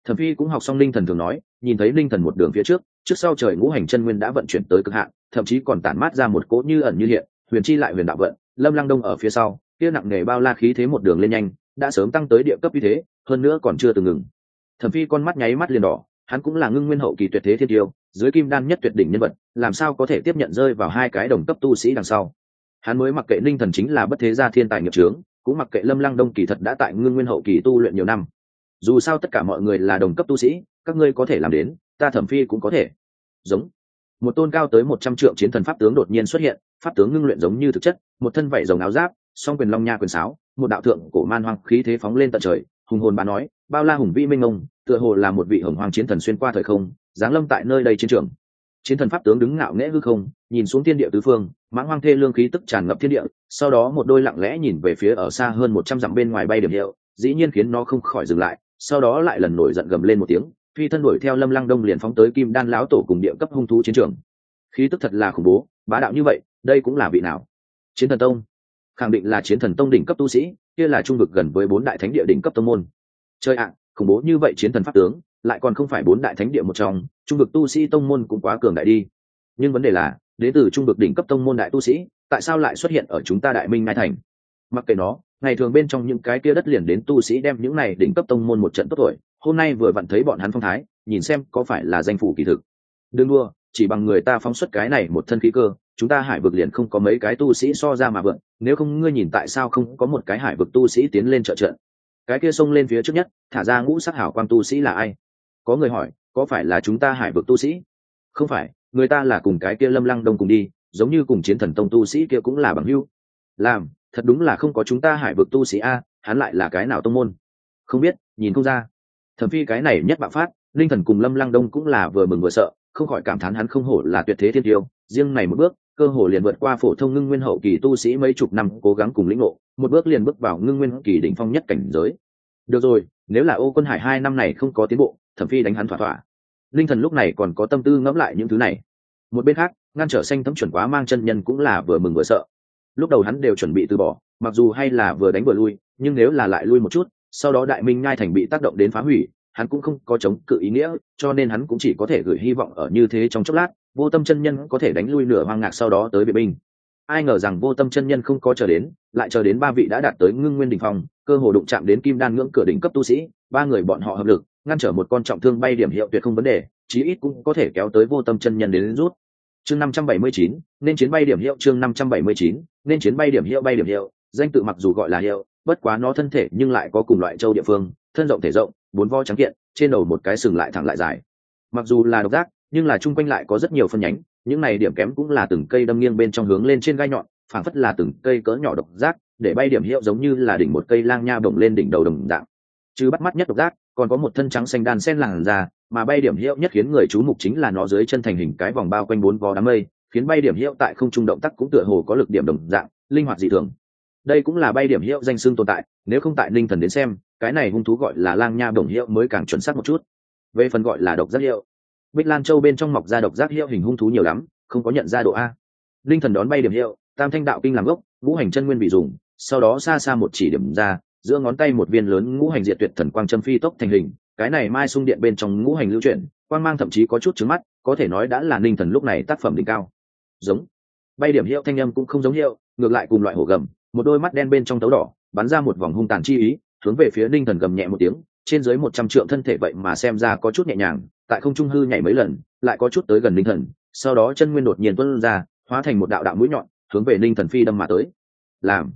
Thẩm phi cũng học xong linh thần thường nói, nhìn thấy linh thần một đường phía trước trước sau trời ngũ hành chân nguyên đã vận chuyển tới cực hạn, thậm chí còn tản mát ra một cỗ như ẩn như hiện, huyền chi lại huyền đạo vận, lâm lăng đông ở phía sau, kia nặng nề bao la khí thế một đường lên nhanh, đã sớm tăng tới địa cấp như thế, hơn nữa còn chưa từng ngừng. Thẩm phi con mắt nháy mắt liền đỏ, hắn cũng là ngưng nguyên hậu kỳ tuyệt thế thiên tiêu, dưới kim đan nhất tuyệt đỉnh nhân vật, làm sao có thể tiếp nhận rơi vào hai cái đồng cấp tu sĩ đằng sau? Hắn mới mặc kệ linh thần chính là bất thế gia thiên tài nghiệp trướng cũng mặc kệ lâm lăng đông kỳ thật đã tại ngưng nguyên hậu kỳ tu luyện nhiều năm. Dù sao tất cả mọi người là đồng cấp tu sĩ, các ngươi có thể làm đến, ta thẩm phi cũng có thể. Giống. Một tôn cao tới một trăm triệu chiến thần pháp tướng đột nhiên xuất hiện, pháp tướng ngưng luyện giống như thực chất, một thân vảy rồng áo giáp, song quyền long nha quyền sáo, một đạo thượng cổ man hoang khí thế phóng lên tận trời, hùng hồn bà nói, bao la hùng vĩ minh ông, tựa hồ là một vị hồng hoàng chiến thần xuyên qua thời không, giáng lâm tại nơi đây chiến trường chiến thần pháp tướng đứng ngạo nghễ hư không, nhìn xuống thiên địa tứ phương, mãng hoang thê lương khí tức tràn ngập thiên địa, sau đó một đôi lặng lẽ nhìn về phía ở xa hơn một trăm dặm bên ngoài bay điểm hiệu, dĩ nhiên khiến nó không khỏi dừng lại, sau đó lại lần nổi giận gầm lên một tiếng, phi thân đuổi theo lâm lăng đông liền phóng tới kim đan lão tổ cùng địa cấp hung thú chiến trường. Khí tức thật là khủng bố, bá đạo như vậy, đây cũng là vị nào? Chiến thần tông. Khẳng định là chiến thần tông đỉnh cấp tu sĩ, kia là trung vực gần với bốn đại thánh địa đỉnh cấp tông môn. Chơi ạ, khủng bố như vậy chiến thần pháp tướng lại còn không phải bốn đại thánh địa một trong, trung vực tu sĩ tông môn cũng quá cường đại đi. Nhưng vấn đề là, đến từ trung vực đỉnh cấp tông môn đại tu sĩ, tại sao lại xuất hiện ở chúng ta đại minh ngai thành? Mặc kệ nó, ngày thường bên trong những cái kia đất liền đến tu sĩ đem những này đỉnh cấp tông môn một trận tốt tuổi, hôm nay vừa vặn thấy bọn hắn phong thái, nhìn xem có phải là danh phủ kỳ thực. Đương đua chỉ bằng người ta phóng xuất cái này một thân khí cơ, chúng ta hải vực liền không có mấy cái tu sĩ so ra mà vượn, nếu không ngươi nhìn tại sao không có một cái hải vực tu sĩ tiến lên trợ trận cái kia xông lên phía trước nhất, thả ra ngũ sắc hảo quan tu sĩ là ai? Có người hỏi, có phải là chúng ta hải vực tu sĩ? Không phải, người ta là cùng cái kia lâm lăng đông cùng đi, giống như cùng chiến thần tông tu sĩ kia cũng là bằng hưu làm, thật đúng là không có chúng ta hải vực tu sĩ a, hắn lại là cái nào tông môn? Không biết, nhìn không ra. Thẩm phi cái này nhất bạo phát, linh thần cùng lâm lăng đông cũng là vừa mừng vừa sợ, không khỏi cảm thán hắn không hổ là tuyệt thế thiên tiêu, riêng này một bước, cơ hồ liền vượt qua phổ thông ngưng nguyên hậu kỳ tu sĩ mấy chục năm cố gắng cùng lĩnh ngộ, một bước liền bước vào ngưng nguyên kỳ đỉnh phong nhất cảnh giới. Được rồi, nếu là ô quân hải hai năm này không có tiến bộ thẩm phi đánh hắn thỏa thỏa. Linh thần lúc này còn có tâm tư ngẫm lại những thứ này. Một bên khác, ngăn trở xanh thấm chuẩn quá mang chân nhân cũng là vừa mừng vừa sợ. Lúc đầu hắn đều chuẩn bị từ bỏ, mặc dù hay là vừa đánh vừa lui, nhưng nếu là lại lui một chút, sau đó đại minh nhai thành bị tác động đến phá hủy, hắn cũng không có chống cự ý nghĩa, cho nên hắn cũng chỉ có thể gửi hy vọng ở như thế trong chốc lát, vô tâm chân nhân có thể đánh lui nửa hoang ngạc sau đó tới vệ binh. Ai ngờ rằng vô tâm chân nhân không có chờ đến, lại chờ đến ba vị đã đạt tới ngưng nguyên đình phong, cơ hồ đụng chạm đến kim đan ngưỡng cửa đỉnh cấp tu sĩ, ba người bọn họ hợp lực ngăn trở một con trọng thương bay điểm hiệu tuyệt không vấn đề, chí ít cũng có thể kéo tới vô tâm chân nhân đến rút. Chương năm trăm bảy mươi chín, nên chiến bay điểm hiệu, chương năm trăm bảy mươi chín, nên chiến bay điểm hiệu, bay điểm hiệu. Danh tự mặc dù gọi là hiệu, bất quá nó thân thể nhưng lại có cùng loại châu địa phương, thân rộng thể rộng, bốn vo trắng kiện, trên đầu một cái sừng lại thẳng lại dài. Mặc dù là độc giác, nhưng là chung quanh lại có rất nhiều phân nhánh, những này điểm kém cũng là từng cây đâm nghiêng bên trong hướng lên trên gai nhọn, phảng phất là từng cây cỡ nhỏ độc giác, để bay điểm hiệu giống như là đỉnh một cây lang nha bổng lên đỉnh đầu đồng dạng. Chứ bắt mắt nhất độc giác còn có một thân trắng xanh đan sen làn ra mà bay điểm hiệu nhất khiến người chú mục chính là nó dưới chân thành hình cái vòng bao quanh bốn vó đám mây, khiến bay điểm hiệu tại không trung động tác cũng tựa hồ có lực điểm đồng dạng, linh hoạt dị thường. Đây cũng là bay điểm hiệu danh xưng tồn tại, nếu không tại linh thần đến xem, cái này hung thú gọi là lang nha đồng hiệu mới càng chuẩn xác một chút. Về phần gọi là độc giác hiệu, bích lan châu bên trong mọc ra độc giác hiệu hình hung thú nhiều lắm, không có nhận ra độ a. Linh thần đón bay điểm hiệu, tam thanh đạo kinh làm gốc, ngũ hành chân nguyên bị dùng, sau đó xa xa một chỉ điểm ra giữa ngón tay một viên lớn ngũ hành diệt tuyệt thần quang châm phi tốc thành hình, cái này mai sung điện bên trong ngũ hành lưu chuyển, quang mang thậm chí có chút trứng mắt, có thể nói đã là ninh thần lúc này tác phẩm đỉnh cao. Giống. Bay điểm hiệu thanh âm cũng không giống hiệu, ngược lại cùng loại hổ gầm, một đôi mắt đen bên trong tấu đỏ, bắn ra một vòng hung tàn chi ý, hướng về phía ninh thần gầm nhẹ một tiếng, trên dưới một trăm triệu thân thể vậy mà xem ra có chút nhẹ nhàng, tại không trung hư nhảy mấy lần, lại có chút tới gần ninh thần, sau đó chân nguyên đột nhiên tuân ra, hóa thành một đạo đạo mũi nhọn, hướng về ninh thần phi đâm mà tới. Làm.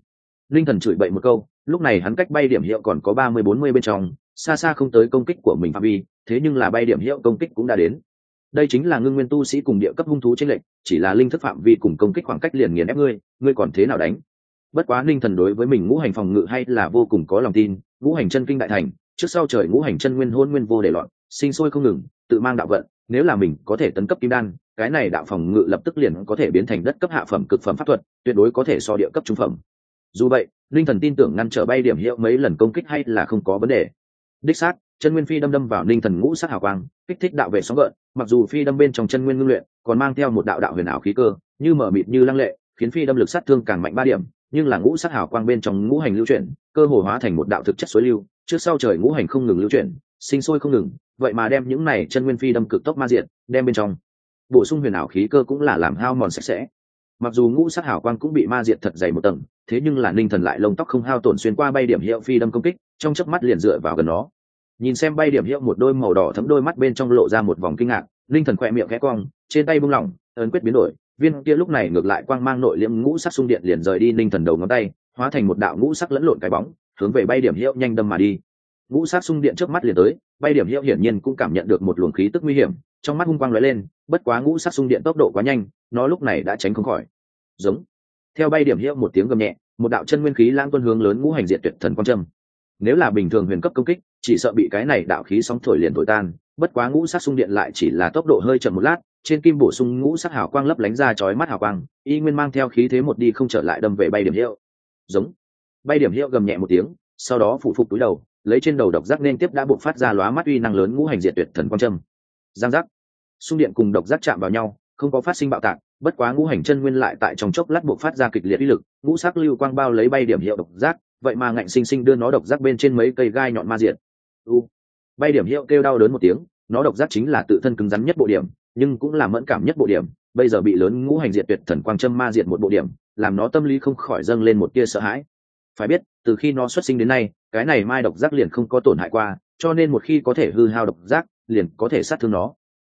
Ninh thần chửi bậy một câu lúc này hắn cách bay điểm hiệu còn có ba mươi bốn mươi bên trong, xa xa không tới công kích của mình phạm vi, thế nhưng là bay điểm hiệu công kích cũng đã đến. Đây chính là ngưng nguyên tu sĩ cùng địa cấp hung thú tranh lệch, chỉ là linh thức phạm vi cùng công kích khoảng cách liền nghiền ép ngươi ngươi còn thế nào đánh? Bất quá linh thần đối với mình ngũ hành phòng ngự hay là vô cùng có lòng tin, ngũ hành chân kinh đại thành, trước sau trời ngũ hành chân nguyên hôn nguyên vô để loạn, sinh sôi không ngừng, tự mang đạo vận, nếu là mình có thể tấn cấp kim đan, cái này đạo phòng ngự lập tức liền có thể biến thành đất cấp hạ phẩm cực phẩm pháp thuật, tuyệt đối có thể so địa cấp trung phẩm dù vậy, linh thần tin tưởng ngăn trở bay điểm hiệu mấy lần công kích hay là không có vấn đề. Đích xác, chân nguyên phi đâm đâm vào linh thần ngũ sát hào quang, kích thích đạo vệ sóng gợn, mặc dù phi đâm bên trong chân nguyên ngưng luyện, còn mang theo một đạo đạo huyền ảo khí cơ, như mở mịt như lăng lệ, khiến phi đâm lực sát thương càng mạnh ba điểm, nhưng là ngũ sát hào quang bên trong ngũ hành lưu chuyển, cơ hồ hóa thành một đạo thực chất suối lưu, trước sau trời ngũ hành không ngừng lưu chuyển, sinh sôi không ngừng, vậy mà đem những này chân nguyên phi đâm cực tốc ma diện đem bên trong. Bổ sung huyền ảo khí cơ cũng là làm hao mòn sạch sẽ mặc dù ngũ sát hảo quang cũng bị ma diệt thật dày một tầng, thế nhưng là ninh thần lại lông tóc không hao tổn xuyên qua bay điểm hiệu phi đâm công kích, trong chớp mắt liền dựa vào gần nó. Nhìn xem bay điểm hiệu một đôi màu đỏ thấm đôi mắt bên trong lộ ra một vòng kinh ngạc, ninh thần khỏe miệng khẽ cong, trên tay bung lỏng, ấn quyết biến đổi, viên kia lúc này ngược lại quang mang nội liễm ngũ sắc xung điện liền rời đi ninh thần đầu ngón tay, hóa thành một đạo ngũ sắc lẫn lộn cái bóng, hướng về bay điểm hiệu nhanh đâm mà đi ngũ sát sung điện trước mắt liền tới, bay điểm hiệu hiển nhiên cũng cảm nhận được một luồng khí tức nguy hiểm, trong mắt hung quang lóe lên, bất quá ngũ sát sung điện tốc độ quá nhanh, nó lúc này đã tránh không khỏi. Giống. Theo bay điểm hiệu một tiếng gầm nhẹ, một đạo chân nguyên khí lãng tuân hướng lớn ngũ hành diện tuyệt thần quan trâm nếu là bình thường huyền cấp công kích, chỉ sợ bị cái này đạo khí sóng thổi liền thổi tan, bất quá ngũ sát sung điện lại chỉ là tốc độ hơi chậm một lát, trên kim bổ sung ngũ sắc hào quang lấp lánh ra chói mắt hào quang, y nguyên mang theo khí thế một đi không trở lại đâm về bay điểm hiệu. Giống. Bay điểm hiệu gầm nhẹ một tiếng, sau đó phụ phục túi đầu lấy trên đầu độc giác nên tiếp đã buộc phát ra lóa mắt uy năng lớn ngũ hành diệt tuyệt thần quang trâm giang giác. Xung điện cùng độc giác chạm vào nhau, không có phát sinh bạo tạc, bất quá ngũ hành chân nguyên lại tại trong chốc lát buộc phát ra kịch liệt uy lực, ngũ sắc lưu quang bao lấy bay điểm hiệu độc giác, vậy mà ngạnh sinh sinh đưa nó độc giác bên trên mấy cây gai nhọn ma diện u. Bay điểm hiệu kêu đau đớn một tiếng, nó độc giác chính là tự thân cứng rắn nhất bộ điểm, nhưng cũng là mẫn cảm nhất bộ điểm, bây giờ bị lớn ngũ hành diệt tuyệt thần quang châm ma diệt một bộ điểm, làm nó tâm lý không khỏi dâng lên một tia sợ hãi phải biết, từ khi nó xuất sinh đến nay, cái này mai độc giác liền không có tổn hại qua, cho nên một khi có thể hư hao độc giác, liền có thể sát thương nó.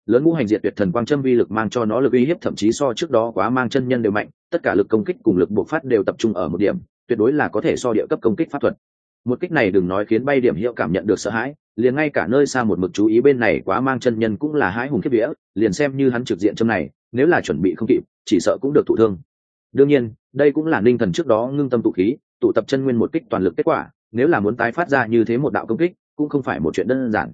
Lớn ngũ hành diệt tuyệt thần quang châm vi lực mang cho nó lực uy hiếp, thậm chí so trước đó quá mang chân nhân đều mạnh, tất cả lực công kích cùng lực bộc phát đều tập trung ở một điểm, tuyệt đối là có thể so địa cấp công kích pháp thuật. Một kích này đừng nói khiến bay điểm hiệu cảm nhận được sợ hãi, liền ngay cả nơi xa một mực chú ý bên này quá mang chân nhân cũng là hãi hùng kiếp vía, liền xem như hắn trực diện châm này, nếu là chuẩn bị không kịp, chỉ sợ cũng được thụ thương. Đương nhiên, đây cũng là ninh thần trước đó ngưng tâm tụ khí tụ tập chân nguyên một kích toàn lực kết quả, nếu là muốn tái phát ra như thế một đạo công kích, cũng không phải một chuyện đơn giản.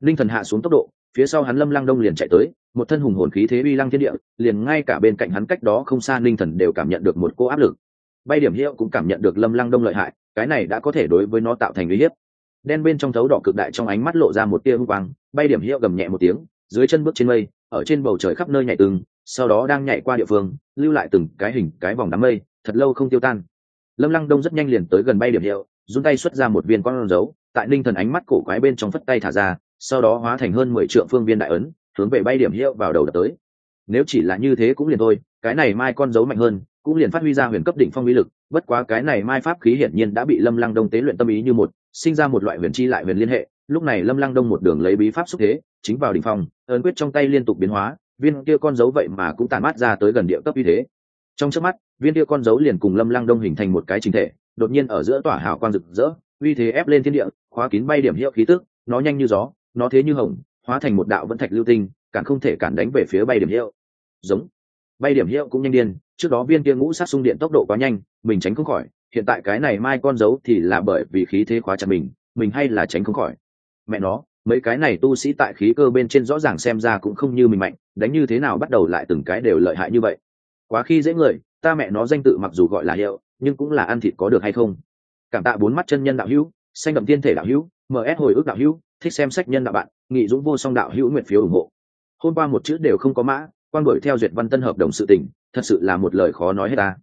Linh thần hạ xuống tốc độ, phía sau hắn lâm lăng đông liền chạy tới, một thân hùng hồn khí thế uy lăng thiên địa, liền ngay cả bên cạnh hắn cách đó không xa linh thần đều cảm nhận được một cô áp lực. Bay điểm hiệu cũng cảm nhận được lâm lăng đông lợi hại, cái này đã có thể đối với nó tạo thành uy hiếp. Đen bên trong thấu đỏ cực đại trong ánh mắt lộ ra một tia hung quang, bay điểm hiệu gầm nhẹ một tiếng, dưới chân bước trên mây, ở trên bầu trời khắp nơi nhảy từng, sau đó đang nhảy qua địa phương, lưu lại từng cái hình, cái vòng đám mây, thật lâu không tiêu tan lâm lăng đông rất nhanh liền tới gần bay điểm hiệu, run tay xuất ra một viên con dấu, tại ninh thần ánh mắt cổ quái bên trong phất tay thả ra, sau đó hóa thành hơn mười triệu phương viên đại ấn, hướng về bay điểm hiệu vào đầu đập tới. Nếu chỉ là như thế cũng liền thôi, cái này mai con dấu mạnh hơn, cũng liền phát huy ra huyền cấp đỉnh phong uy lực, bất quá cái này mai pháp khí hiển nhiên đã bị lâm lăng đông tế luyện tâm ý như một, sinh ra một loại huyền chi lại huyền liên hệ, lúc này lâm lăng đông một đường lấy bí pháp xúc thế, chính vào đỉnh phong, ấn quyết trong tay liên tục biến hóa, viên kia con dấu vậy mà cũng tàn mát ra tới gần địa cấp uy thế trong trước mắt, viên tia con dấu liền cùng lâm lăng đông hình thành một cái chính thể, đột nhiên ở giữa tỏa hào quang rực rỡ, uy thế ép lên thiên địa, khóa kín bay điểm hiệu khí tức, nó nhanh như gió, nó thế như hồng, hóa thành một đạo vẫn thạch lưu tinh cản không thể cản đánh về phía bay điểm hiệu. Giống. Bay điểm hiệu cũng nhanh điên, trước đó viên kia ngũ sát xung điện tốc độ quá nhanh, mình tránh không khỏi, hiện tại cái này mai con dấu thì là bởi vì khí thế khóa chặt mình mình hay là tránh không khỏi. Mẹ nó, mấy cái này tu sĩ tại khí cơ bên trên rõ ràng xem ra cũng không như mình mạnh, đánh như thế nào bắt đầu lại từng cái đều lợi hại như vậy quá khi dễ người, ta mẹ nó danh tự mặc dù gọi là hiệu, nhưng cũng là ăn thịt có được hay không? Cảm tạ bốn mắt chân nhân đạo hữu, xanh đậm thiên thể đạo hữu ms hồi ức đạo hữu, thích xem sách nhân đạo bạn nghị dũng vô song đạo hữu nguyện phiếu ủng hộ. Hôm qua một chữ đều không có mã, quan bởi theo duyệt văn tân hợp đồng sự tình, thật sự là một lời khó nói hết ta.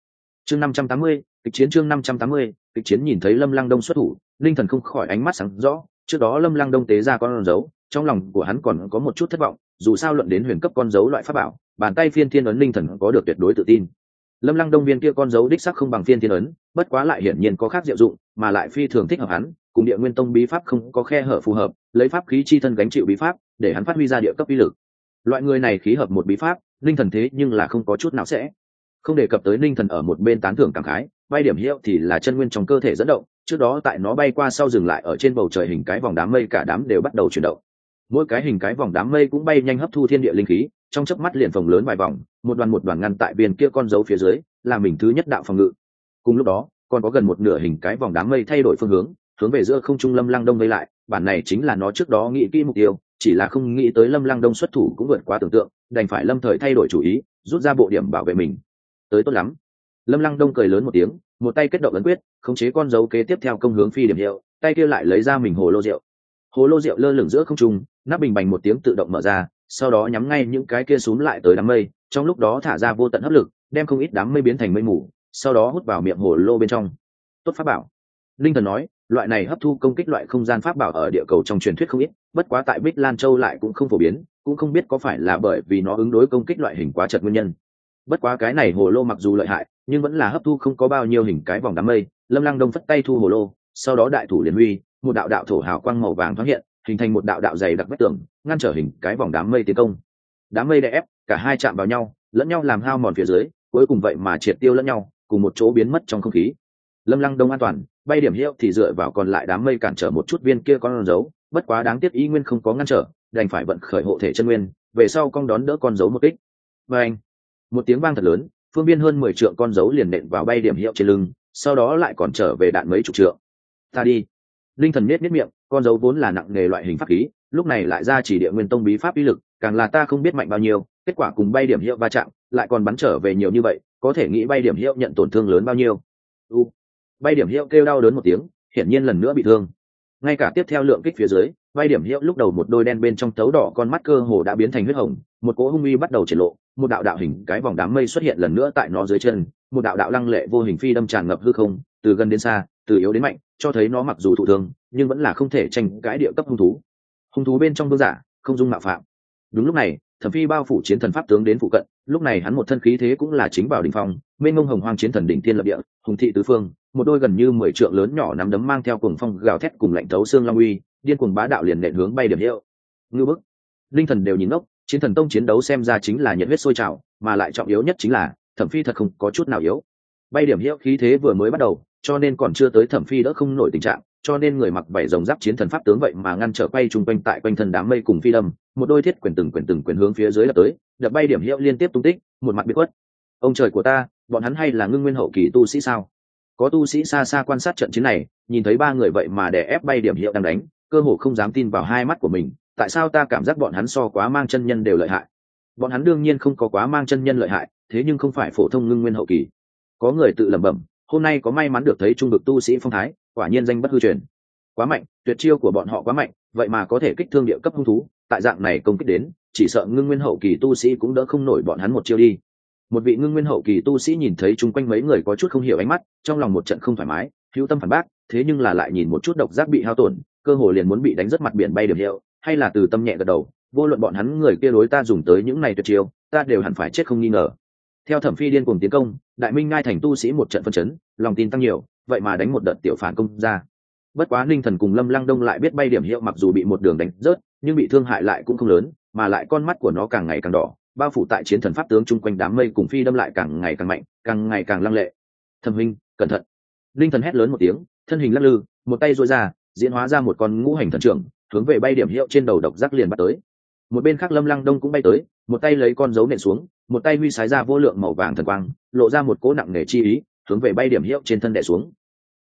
Chương năm trăm tám mươi, kịch chiến chương năm trăm tám mươi, kịch chiến nhìn thấy lâm lăng đông xuất thủ linh thần không khỏi ánh mắt sáng rõ, trước đó lâm lăng đông tế ra con dấu, trong lòng của hắn còn có một chút thất vọng, dù sao luận đến huyền cấp con dấu loại pháp bảo bàn tay phiên thiên ấn linh thần có được tuyệt đối tự tin. Lâm lăng đông viên kia con dấu đích sắc không bằng phiên thiên ấn, bất quá lại hiển nhiên có khác diệu dụng, mà lại phi thường thích hợp hắn, cùng địa nguyên tông bí pháp không có khe hở phù hợp, lấy pháp khí chi thân gánh chịu bí pháp, để hắn phát huy ra địa cấp uy lực. Loại người này khí hợp một bí pháp, linh thần thế nhưng là không có chút nào sẽ. Không đề cập tới linh thần ở một bên tán thưởng cảm khái, bay điểm hiệu thì là chân nguyên trong cơ thể dẫn động, trước đó tại nó bay qua sau dừng lại ở trên bầu trời hình cái vòng đám mây cả đám đều bắt đầu chuyển động mỗi cái hình cái vòng đám mây cũng bay nhanh hấp thu thiên địa linh khí, trong chớp mắt liền phồng lớn vài vòng, một đoàn một đoàn ngăn tại biên kia con dấu phía dưới, là mình thứ nhất đạo phòng ngự. Cùng lúc đó, còn có gần một nửa hình cái vòng đám mây thay đổi phương hướng hướng về giữa không trung lâm lăng đông vây lại, bản này chính là nó trước đó nghĩ kỹ mục tiêu, chỉ là không nghĩ tới lâm lăng đông xuất thủ cũng vượt quá tưởng tượng, đành phải lâm thời thay đổi chủ ý, rút ra bộ điểm bảo vệ mình. Tới tốt lắm. Lâm lăng đông cười lớn một tiếng, một tay kết động ấn quyết, khống chế con dấu kế tiếp theo công hướng phi điểm hiệu, tay kia lại lấy ra mình hồ lô rượu. Hồ lô rượu lơ lửng giữa không trung nắp bình bành một tiếng tự động mở ra, sau đó nhắm ngay những cái kia xúm lại tới đám mây, trong lúc đó thả ra vô tận hấp lực, đem không ít đám mây biến thành mây mù, sau đó hút vào miệng hồ lô bên trong. Tốt pháp bảo. Linh thần nói, loại này hấp thu công kích loại không gian pháp bảo ở địa cầu trong truyền thuyết không ít, bất quá tại bích lan châu lại cũng không phổ biến, cũng không biết có phải là bởi vì nó ứng đối công kích loại hình quá chật nguyên nhân. Bất quá cái này hồ lô mặc dù lợi hại, nhưng vẫn là hấp thu không có bao nhiêu hình cái vòng đám mây, lâm lăng đông phất tay thu hồ lô, sau đó đại thủ liền huy, một đạo đạo thổ hào quang màu vàng thoáng hiện hình thành một đạo đạo dày đặc vách tường, ngăn trở hình cái vòng đám mây tiến công. Đám mây đè ép, cả hai chạm vào nhau, lẫn nhau làm hao mòn phía dưới, cuối cùng vậy mà triệt tiêu lẫn nhau, cùng một chỗ biến mất trong không khí. Lâm lăng đông an toàn, bay điểm hiệu thì dựa vào còn lại đám mây cản trở một chút viên kia con dấu bất quá đáng tiếc ý nguyên không có ngăn trở, đành phải vận khởi hộ thể chân nguyên, về sau con đón đỡ con dấu một kích. Và anh, một tiếng vang thật lớn, phương biên hơn mười trượng con dấu liền nện vào bay điểm hiệu trên lưng, sau đó lại còn trở về đạn mấy chục trượng. Ta đi linh thần nết nết miệng, con dấu vốn là nặng nghề loại hình pháp khí, lúc này lại ra chỉ địa nguyên tông bí pháp uy lực, càng là ta không biết mạnh bao nhiêu, kết quả cùng bay điểm hiệu va chạm, lại còn bắn trở về nhiều như vậy, có thể nghĩ bay điểm hiệu nhận tổn thương lớn bao nhiêu. U, bay điểm hiệu kêu đau đớn một tiếng, hiển nhiên lần nữa bị thương. Ngay cả tiếp theo lượng kích phía dưới, bay điểm hiệu lúc đầu một đôi đen bên trong tấu đỏ con mắt cơ hồ đã biến thành huyết hồng, một cỗ hung uy bắt đầu triển lộ, một đạo đạo hình cái vòng đám mây xuất hiện lần nữa tại nó dưới chân, một đạo đạo lăng lệ vô hình phi đâm tràn ngập hư không, từ gần đến xa, từ yếu đến mạnh cho thấy nó mặc dù thụ thương, nhưng vẫn là không thể tranh cãi địa cấp hung thú. Hung thú bên trong vương giả, không dung mạo phạm. Đúng lúc này, thẩm phi bao phủ chiến thần pháp tướng đến phụ cận, lúc này hắn một thân khí thế cũng là chính bảo đình phong, mênh mông hồng hoang chiến thần đỉnh thiên lập địa, hùng thị tứ phương, một đôi gần như mười trượng lớn nhỏ nắm đấm mang theo cuồng phong gào thét cùng lạnh thấu xương long uy, điên cuồng bá đạo liền nện hướng bay điểm hiệu. Ngư bức. Linh thần đều nhìn ngốc, chiến thần tông chiến đấu xem ra chính là nhiệt huyết sôi trào, mà lại trọng yếu nhất chính là, thẩm phi thật không có chút nào yếu bay điểm hiệu khí thế vừa mới bắt đầu, cho nên còn chưa tới thẩm phi đỡ không nổi tình trạng, cho nên người mặc bảy dòng giáp chiến thần pháp tướng vậy mà ngăn trở quay chung quanh tại quanh thân đám mây cùng phi đâm, một đôi thiết quyền từng quyền từng quyền hướng phía dưới đập tới, đập bay điểm hiệu liên tiếp tung tích, một mặt bị quất ông trời của ta, bọn hắn hay là ngưng nguyên hậu kỳ tu sĩ sao? Có tu sĩ xa xa quan sát trận chiến này, nhìn thấy ba người vậy mà để ép bay điểm hiệu đang đánh, cơ hồ không dám tin vào hai mắt của mình, tại sao ta cảm giác bọn hắn so quá mang chân nhân đều lợi hại? Bọn hắn đương nhiên không có quá mang chân nhân lợi hại, thế nhưng không phải phổ thông ngưng nguyên hậu kỳ có người tự lẩm bẩm, hôm nay có may mắn được thấy trung vực tu sĩ phong thái, quả nhiên danh bất hư truyền. Quá mạnh, tuyệt chiêu của bọn họ quá mạnh, vậy mà có thể kích thương địa cấp hung thú, tại dạng này công kích đến, chỉ sợ ngưng nguyên hậu kỳ tu sĩ cũng đỡ không nổi bọn hắn một chiêu đi. Một vị ngưng nguyên hậu kỳ tu sĩ nhìn thấy chung quanh mấy người có chút không hiểu ánh mắt, trong lòng một trận không thoải mái, hữu tâm phản bác, thế nhưng là lại nhìn một chút độc giác bị hao tổn, cơ hồ liền muốn bị đánh rất mặt biển bay điểm hiệu, hay là từ tâm nhẹ gật đầu, vô luận bọn hắn người kia đối ta dùng tới những này tuyệt chiêu, ta đều hẳn phải chết không nghi ngờ theo thẩm phi điên cuồng tiến công, đại minh ngai thành tu sĩ một trận phân chấn, lòng tin tăng nhiều, vậy mà đánh một đợt tiểu phản công ra. Bất quá ninh thần cùng lâm lăng đông lại biết bay điểm hiệu mặc dù bị một đường đánh rớt, nhưng bị thương hại lại cũng không lớn, mà lại con mắt của nó càng ngày càng đỏ, bao phủ tại chiến thần pháp tướng chung quanh đám mây cùng phi đâm lại càng ngày càng mạnh, càng ngày càng lăng lệ. Thẩm huynh, cẩn thận. Ninh thần hét lớn một tiếng, thân hình lắc lư, một tay dội ra, diễn hóa ra một con ngũ hành thần trưởng, hướng về bay điểm hiệu trên đầu độc giác liền bắt tới một bên khác lâm lăng đông cũng bay tới, một tay lấy con dấu nện xuống, một tay huy sái ra vô lượng màu vàng thần quang, lộ ra một cỗ nặng nề chi ý, hướng về bay điểm hiệu trên thân đẻ xuống.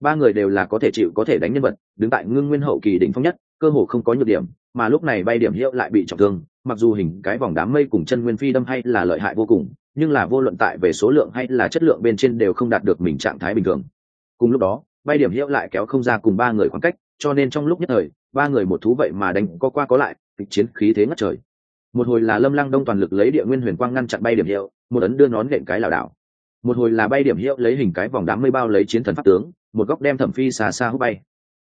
Ba người đều là có thể chịu, có thể đánh nhân vật, đứng tại ngưng nguyên hậu kỳ đỉnh phong nhất, cơ hồ không có nhược điểm, mà lúc này bay điểm hiệu lại bị trọng thương, mặc dù hình cái vòng đám mây cùng chân nguyên phi đâm hay là lợi hại vô cùng, nhưng là vô luận tại về số lượng hay là chất lượng bên trên đều không đạt được mình trạng thái bình thường. Cùng lúc đó, bay điểm hiệu lại kéo không ra cùng ba người khoảng cách, cho nên trong lúc nhất thời, ba người một thú vậy mà đánh có qua có lại kịch chiến khí thế ngất trời. Một hồi là lâm lăng đông toàn lực lấy địa nguyên huyền quang ngăn chặn bay điểm hiệu, một ấn đưa nón đệm cái lảo đảo. Một hồi là bay điểm hiệu lấy hình cái vòng đám mây bao lấy chiến thần pháp tướng, một góc đem thẩm phi xa xa hút bay.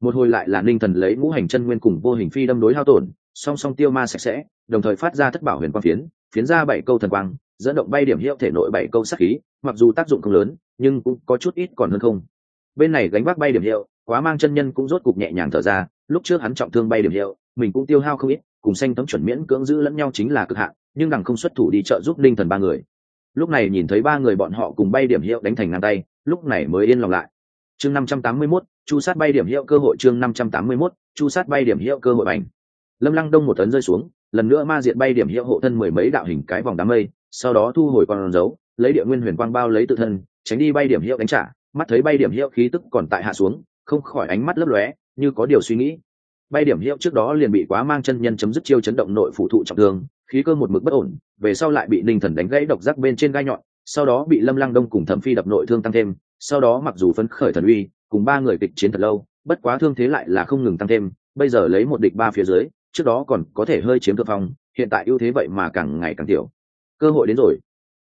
Một hồi lại là ninh thần lấy ngũ hành chân nguyên cùng vô hình phi đâm đối hao tổn, song song tiêu ma sạch sẽ, đồng thời phát ra thất bảo huyền quang phiến phiến ra bảy câu thần quang, dẫn động bay điểm hiệu thể nội bảy câu sắc khí, mặc dù tác dụng không lớn, nhưng cũng có chút ít còn hơn không. Bên này gánh vác bay điểm hiệu, quá mang chân nhân cũng rốt cục nhẹ nhàng thở ra, lúc trước hắn trọng thương bay điểm hiệu, mình cũng tiêu hao không ít cùng xanh tấm chuẩn miễn cưỡng giữ lẫn nhau chính là cực hạn nhưng đằng không xuất thủ đi trợ giúp linh thần ba người. Lúc này nhìn thấy ba người bọn họ cùng bay điểm hiệu đánh thành ngang tay lúc này mới yên lòng lại. Chương năm trăm tám mươi 581, chu sát bay điểm hiệu cơ hội chương năm trăm tám mươi 581, chu sát bay điểm hiệu cơ hội bành. Lâm lăng đông một tấn rơi xuống lần nữa ma diện bay điểm hiệu hộ thân mười mấy đạo hình cái vòng đám mây sau đó thu hồi con dấu lấy địa nguyên huyền quang bao lấy tự thân tránh đi bay điểm hiệu đánh trả mắt thấy bay điểm hiệu khí tức còn tại hạ xuống không khỏi ánh mắt lấp lóe như có điều suy nghĩ bay điểm hiệu trước đó liền bị quá mang chân nhân chấm dứt chiêu chấn động nội phụ thụ trọng thương, khí cơ một mực bất ổn, về sau lại bị ninh thần đánh gãy độc giác bên trên gai nhọn, sau đó bị lâm lăng đông cùng thẩm phi đập nội thương tăng thêm, sau đó mặc dù phấn khởi thần uy, cùng ba người kịch chiến thật lâu, bất quá thương thế lại là không ngừng tăng thêm, bây giờ lấy một địch ba phía dưới, trước đó còn có thể hơi chiếm thượng phong, hiện tại ưu thế vậy mà càng ngày càng tiểu. Cơ hội đến rồi.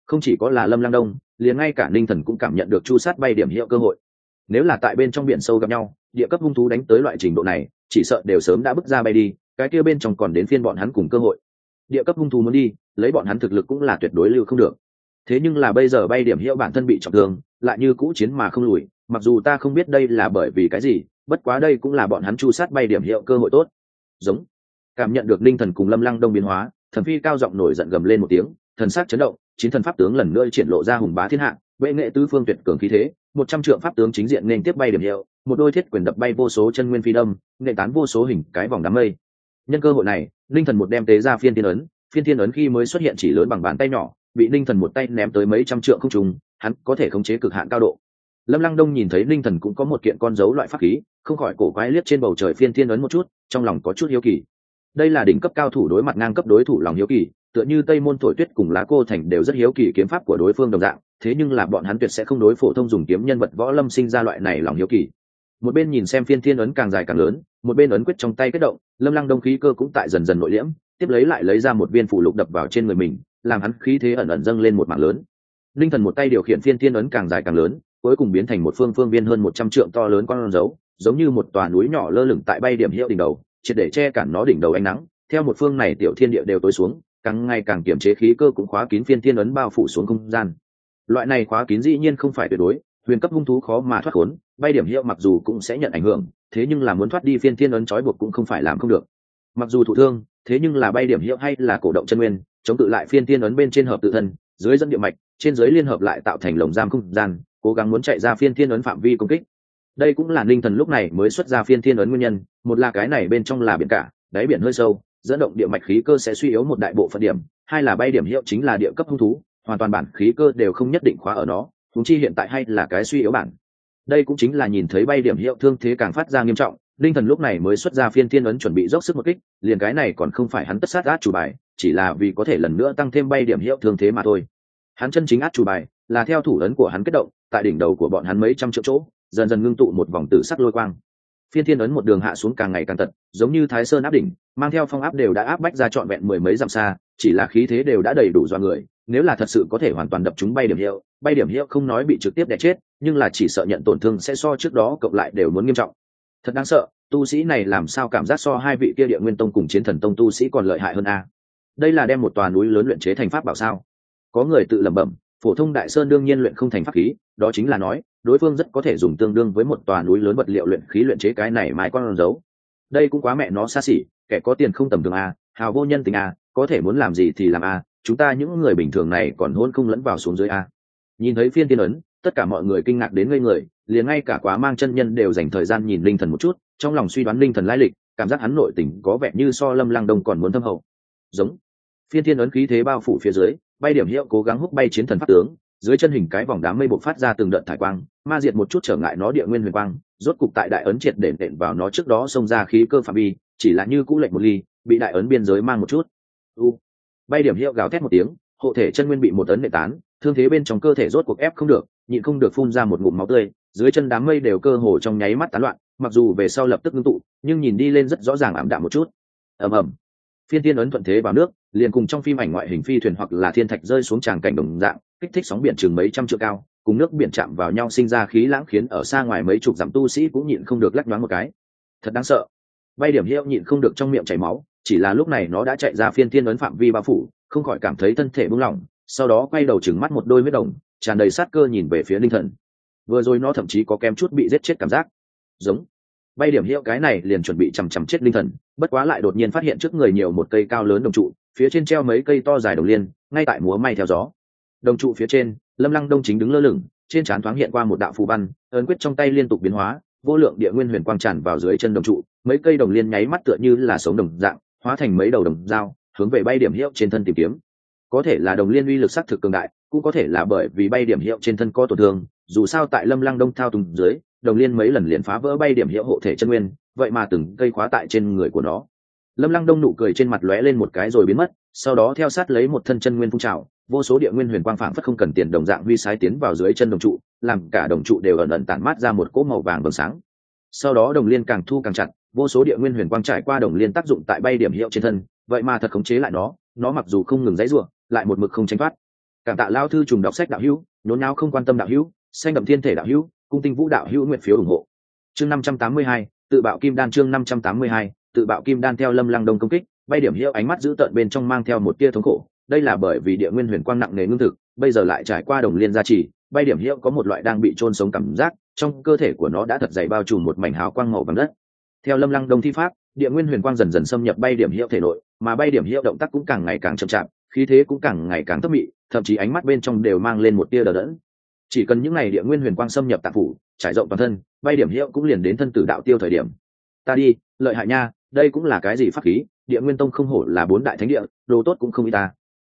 Không chỉ có là lâm lang đông, liền ngay cả ninh thần cũng cảm nhận được chu sát bay điểm hiệu cơ hội. Nếu là tại bên trong biển sâu gặp nhau, địa cấp hung thú đánh tới loại trình độ này chỉ sợ đều sớm đã bước ra bay đi, cái kia bên trong còn đến phiên bọn hắn cùng cơ hội. Địa cấp hung thú muốn đi, lấy bọn hắn thực lực cũng là tuyệt đối lưu không được. Thế nhưng là bây giờ bay điểm hiệu bản thân bị trọng thương, lại như cũ chiến mà không lùi, mặc dù ta không biết đây là bởi vì cái gì, bất quá đây cũng là bọn hắn chu sát bay điểm hiệu cơ hội tốt. Giống. Cảm nhận được linh thần cùng lâm lăng đông biến hóa, thần phi cao giọng nổi giận gầm lên một tiếng, thần sắc chấn động chín thần pháp tướng lần nữa triển lộ ra hùng bá thiên hạ vệ nghệ tứ phương tuyệt cường khí thế, một trăm trượng pháp tướng chính diện nên tiếp bay điểm hiệu, một đôi thiết quyền đập bay vô số chân nguyên phi đâm nệ tán vô số hình cái vòng đám mây. Nhân cơ hội này, linh thần một đem tế ra phiên thiên ấn, phiên thiên ấn khi mới xuất hiện chỉ lớn bằng bàn tay nhỏ, bị linh thần một tay ném tới mấy trăm trượng không trùng hắn có thể khống chế cực hạn cao độ. Lâm lăng đông nhìn thấy linh thần cũng có một kiện con dấu loại pháp khí, không khỏi cổ quái liếc trên bầu trời phiên thiên ấn một chút, trong lòng có chút hiếu kỳ. Đây là đỉnh cấp cao thủ đối mặt ngang cấp đối thủ lòng hiếu kỳ tựa như tây môn thổi tuyết cùng lá cô thành đều rất hiếu kỳ kiếm pháp của đối phương đồng dạng, thế nhưng là bọn hắn tuyệt sẽ không đối phổ thông dùng kiếm nhân vật võ lâm sinh ra loại này lòng hiếu kỳ. Một bên nhìn xem phiên thiên ấn càng dài càng lớn, một bên ấn quyết trong tay kết động, lâm lăng đông khí cơ cũng tại dần dần nội liễm, tiếp lấy lại lấy ra một viên phụ lục đập vào trên người mình, làm hắn khí thế ẩn ẩn dâng lên một mảng lớn. Linh thần một tay điều khiển phiên thiên ấn càng dài càng lớn, cuối cùng biến thành một phương phương viên hơn một trăm trượng to lớn con dấu, giống như một tòa núi nhỏ lơ lửng tại bay điểm hiệu đỉnh đầu, triệt để che cản nó đỉnh đầu ánh nắng, theo một phương này tiểu thiên địa đều tối xuống càng ngày càng kiểm chế khí cơ cũng khóa kín phiên thiên ấn bao phủ xuống không gian. Loại này khóa kín dĩ nhiên không phải tuyệt đối, huyền cấp hung thú khó mà thoát khốn, bay điểm hiệu mặc dù cũng sẽ nhận ảnh hưởng, thế nhưng là muốn thoát đi phiên thiên ấn trói buộc cũng không phải làm không được. Mặc dù thụ thương, thế nhưng là bay điểm hiệu hay là cổ động chân nguyên, chống tự lại phiên thiên ấn bên trên hợp tự thân, dưới dẫn địa mạch, trên dưới liên hợp lại tạo thành lồng giam không gian, cố gắng muốn chạy ra phiên thiên ấn phạm vi công kích. Đây cũng là ninh thần lúc này mới xuất ra phiên thiên ấn nguyên nhân, một là cái này bên trong là biển cả, đáy biển hơi sâu dẫn động địa mạch khí cơ sẽ suy yếu một đại bộ phận điểm, hai là bay điểm hiệu chính là địa cấp hung thú, hoàn toàn bản khí cơ đều không nhất định khóa ở nó thúng chi hiện tại hay là cái suy yếu bản. Đây cũng chính là nhìn thấy bay điểm hiệu thương thế càng phát ra nghiêm trọng, linh thần lúc này mới xuất ra phiên thiên ấn chuẩn bị dốc sức một kích, liền cái này còn không phải hắn tất sát át chủ bài, chỉ là vì có thể lần nữa tăng thêm bay điểm hiệu thương thế mà thôi. Hắn chân chính át chủ bài là theo thủ ấn của hắn kết động, tại đỉnh đầu của bọn hắn mấy trăm triệu chỗ, dần dần ngưng tụ một vòng tử sắc lôi quang phiên thiên ấn một đường hạ xuống càng ngày càng tận, giống như thái sơn áp đỉnh, mang theo phong áp đều đã áp bách ra trọn vẹn mười mấy dặm xa, chỉ là khí thế đều đã đầy đủ do người, nếu là thật sự có thể hoàn toàn đập chúng bay điểm hiệu, bay điểm hiệu không nói bị trực tiếp đẻ chết, nhưng là chỉ sợ nhận tổn thương sẽ so trước đó cộng lại đều muốn nghiêm trọng. Thật đáng sợ, tu sĩ này làm sao cảm giác so hai vị kia địa nguyên tông cùng chiến thần tông tu sĩ còn lợi hại hơn a? Đây là đem một tòa núi lớn luyện chế thành pháp bảo sao? Có người tự lẩm bẩm, phổ thông đại sơn đương nhiên luyện không thành pháp khí, đó chính là nói đối phương rất có thể dùng tương đương với một tòa núi lớn vật liệu luyện khí luyện chế cái này mãi con giấu đây cũng quá mẹ nó xa xỉ, kẻ có tiền không tầm thường a hào vô nhân tình a có thể muốn làm gì thì làm a chúng ta những người bình thường này còn hôn không lẫn vào xuống dưới a nhìn thấy phiên tiên ấn, tất cả mọi người kinh ngạc đến ngây người, liền ngay cả quá mang chân nhân đều dành thời gian nhìn linh thần một chút, trong lòng suy đoán linh thần lai lịch, cảm giác hắn nội tình có vẻ như so lâm lăng đông còn muốn thâm hậu. Giống. Phiên thiên ấn khí thế bao phủ phía dưới, bay điểm hiệu cố gắng hút bay chiến thần pháp tướng dưới chân hình cái vòng đám mây bộc phát ra từng đợt thải quang, ma diệt một chút trở ngại nó địa nguyên huyền quang, rốt cục tại đại ấn triệt đền đệm vào nó trước đó xông ra khí cơ phạm vi, chỉ là như cũ lệnh một ly, bị đại ấn biên giới mang một chút. U. Bay điểm hiệu gào thét một tiếng, hộ thể chân nguyên bị một ấn nệ tán, thương thế bên trong cơ thể rốt cuộc ép không được, nhịn không được phun ra một ngụm máu tươi, dưới chân đám mây đều cơ hồ trong nháy mắt tán loạn, mặc dù về sau lập tức ngưng tụ, nhưng nhìn đi lên rất rõ ràng ảm đạm một chút. Ầm ầm. Phiên tiên ấn thuận thế vào nước liền cùng trong phim ảnh ngoại hình phi thuyền hoặc là thiên thạch rơi xuống tràng cảnh đồng dạng, kích thích sóng biển chừng mấy trăm triệu cao, cùng nước biển chạm vào nhau sinh ra khí lãng khiến ở xa ngoài mấy chục dặm tu sĩ cũng nhịn không được lắc nhoáng một cái. Thật đáng sợ. Bay điểm hiệu nhịn không được trong miệng chảy máu, chỉ là lúc này nó đã chạy ra phiên thiên ấn phạm vi bao phủ, không khỏi cảm thấy thân thể buông lỏng, sau đó quay đầu chừng mắt một đôi huyết đồng, tràn đầy sát cơ nhìn về phía linh thần. Vừa rồi nó thậm chí có kém chút bị giết chết cảm giác. Giống. Bay điểm hiệu cái này liền chuẩn bị chằm chằm chết linh thần, bất quá lại đột nhiên phát hiện trước người nhiều một cây cao lớn đồng trụ phía trên treo mấy cây to dài đồng liên, ngay tại múa may theo gió. Đồng trụ phía trên, lâm lăng đông chính đứng lơ lửng, trên trán thoáng hiện qua một đạo phù văn, ấn quyết trong tay liên tục biến hóa, vô lượng địa nguyên huyền quang tràn vào dưới chân đồng trụ, mấy cây đồng liên nháy mắt tựa như là sống đồng dạng, hóa thành mấy đầu đồng dao, hướng về bay điểm hiệu trên thân tìm kiếm. Có thể là đồng liên uy lực xác thực cường đại, cũng có thể là bởi vì bay điểm hiệu trên thân có tổn thương, dù sao tại lâm lăng đông thao tùng dưới, đồng liên mấy lần liền phá vỡ bay điểm hiệu hộ thể chân nguyên, vậy mà từng cây khóa tại trên người của nó lâm lăng đông nụ cười trên mặt lóe lên một cái rồi biến mất, sau đó theo sát lấy một thân chân nguyên phun trào, vô số địa nguyên huyền quang phảng phất không cần tiền đồng dạng huy sái tiến vào dưới chân đồng trụ, làm cả đồng trụ đều ẩn ẩn tản mát ra một cỗ màu vàng bừng sáng. Sau đó đồng liên càng thu càng chặt, vô số địa nguyên huyền quang trải qua đồng liên tác dụng tại bay điểm hiệu trên thân, vậy mà thật khống chế lại nó nó mặc dù không ngừng dãy ruộng lại một mực không tránh thoát. Cảm tạ lao thư trùng đọc sách đạo hữu, nhốn nao không quan tâm đạo hữu, xanh đậm thiên thể đạo hữu, cung tinh vũ đạo hữu nguyện phiếu ủng hộ. Chương năm trăm tám mươi hai, tự bạo kim đan chương năm trăm tám mươi hai tự bạo kim đan theo lâm lăng đông công kích, bay điểm hiệu ánh mắt giữ tợn bên trong mang theo một tia thống khổ. Đây là bởi vì địa nguyên huyền quang nặng nề ngưng thực, bây giờ lại trải qua đồng liên gia trì, bay điểm hiệu có một loại đang bị trôn sống cảm giác, trong cơ thể của nó đã thật dày bao trùm một mảnh hào quang màu vàng đất. Theo lâm lăng đông thi pháp, địa nguyên huyền quang dần dần xâm nhập bay điểm hiệu thể nội, mà bay điểm hiệu động tác cũng càng ngày càng chậm chạp, khí thế cũng càng ngày càng thấp mị, thậm chí ánh mắt bên trong đều mang lên một tia đờ đẫn. Chỉ cần những ngày địa nguyên huyền quang xâm nhập tạp phủ, trải rộng toàn thân, bay điểm hiệu cũng liền đến thân tử đạo tiêu thời điểm. Ta đi, lợi hại nha đây cũng là cái gì pháp khí? Địa nguyên tông không hổ là bốn đại thánh địa, đồ tốt cũng không y ta.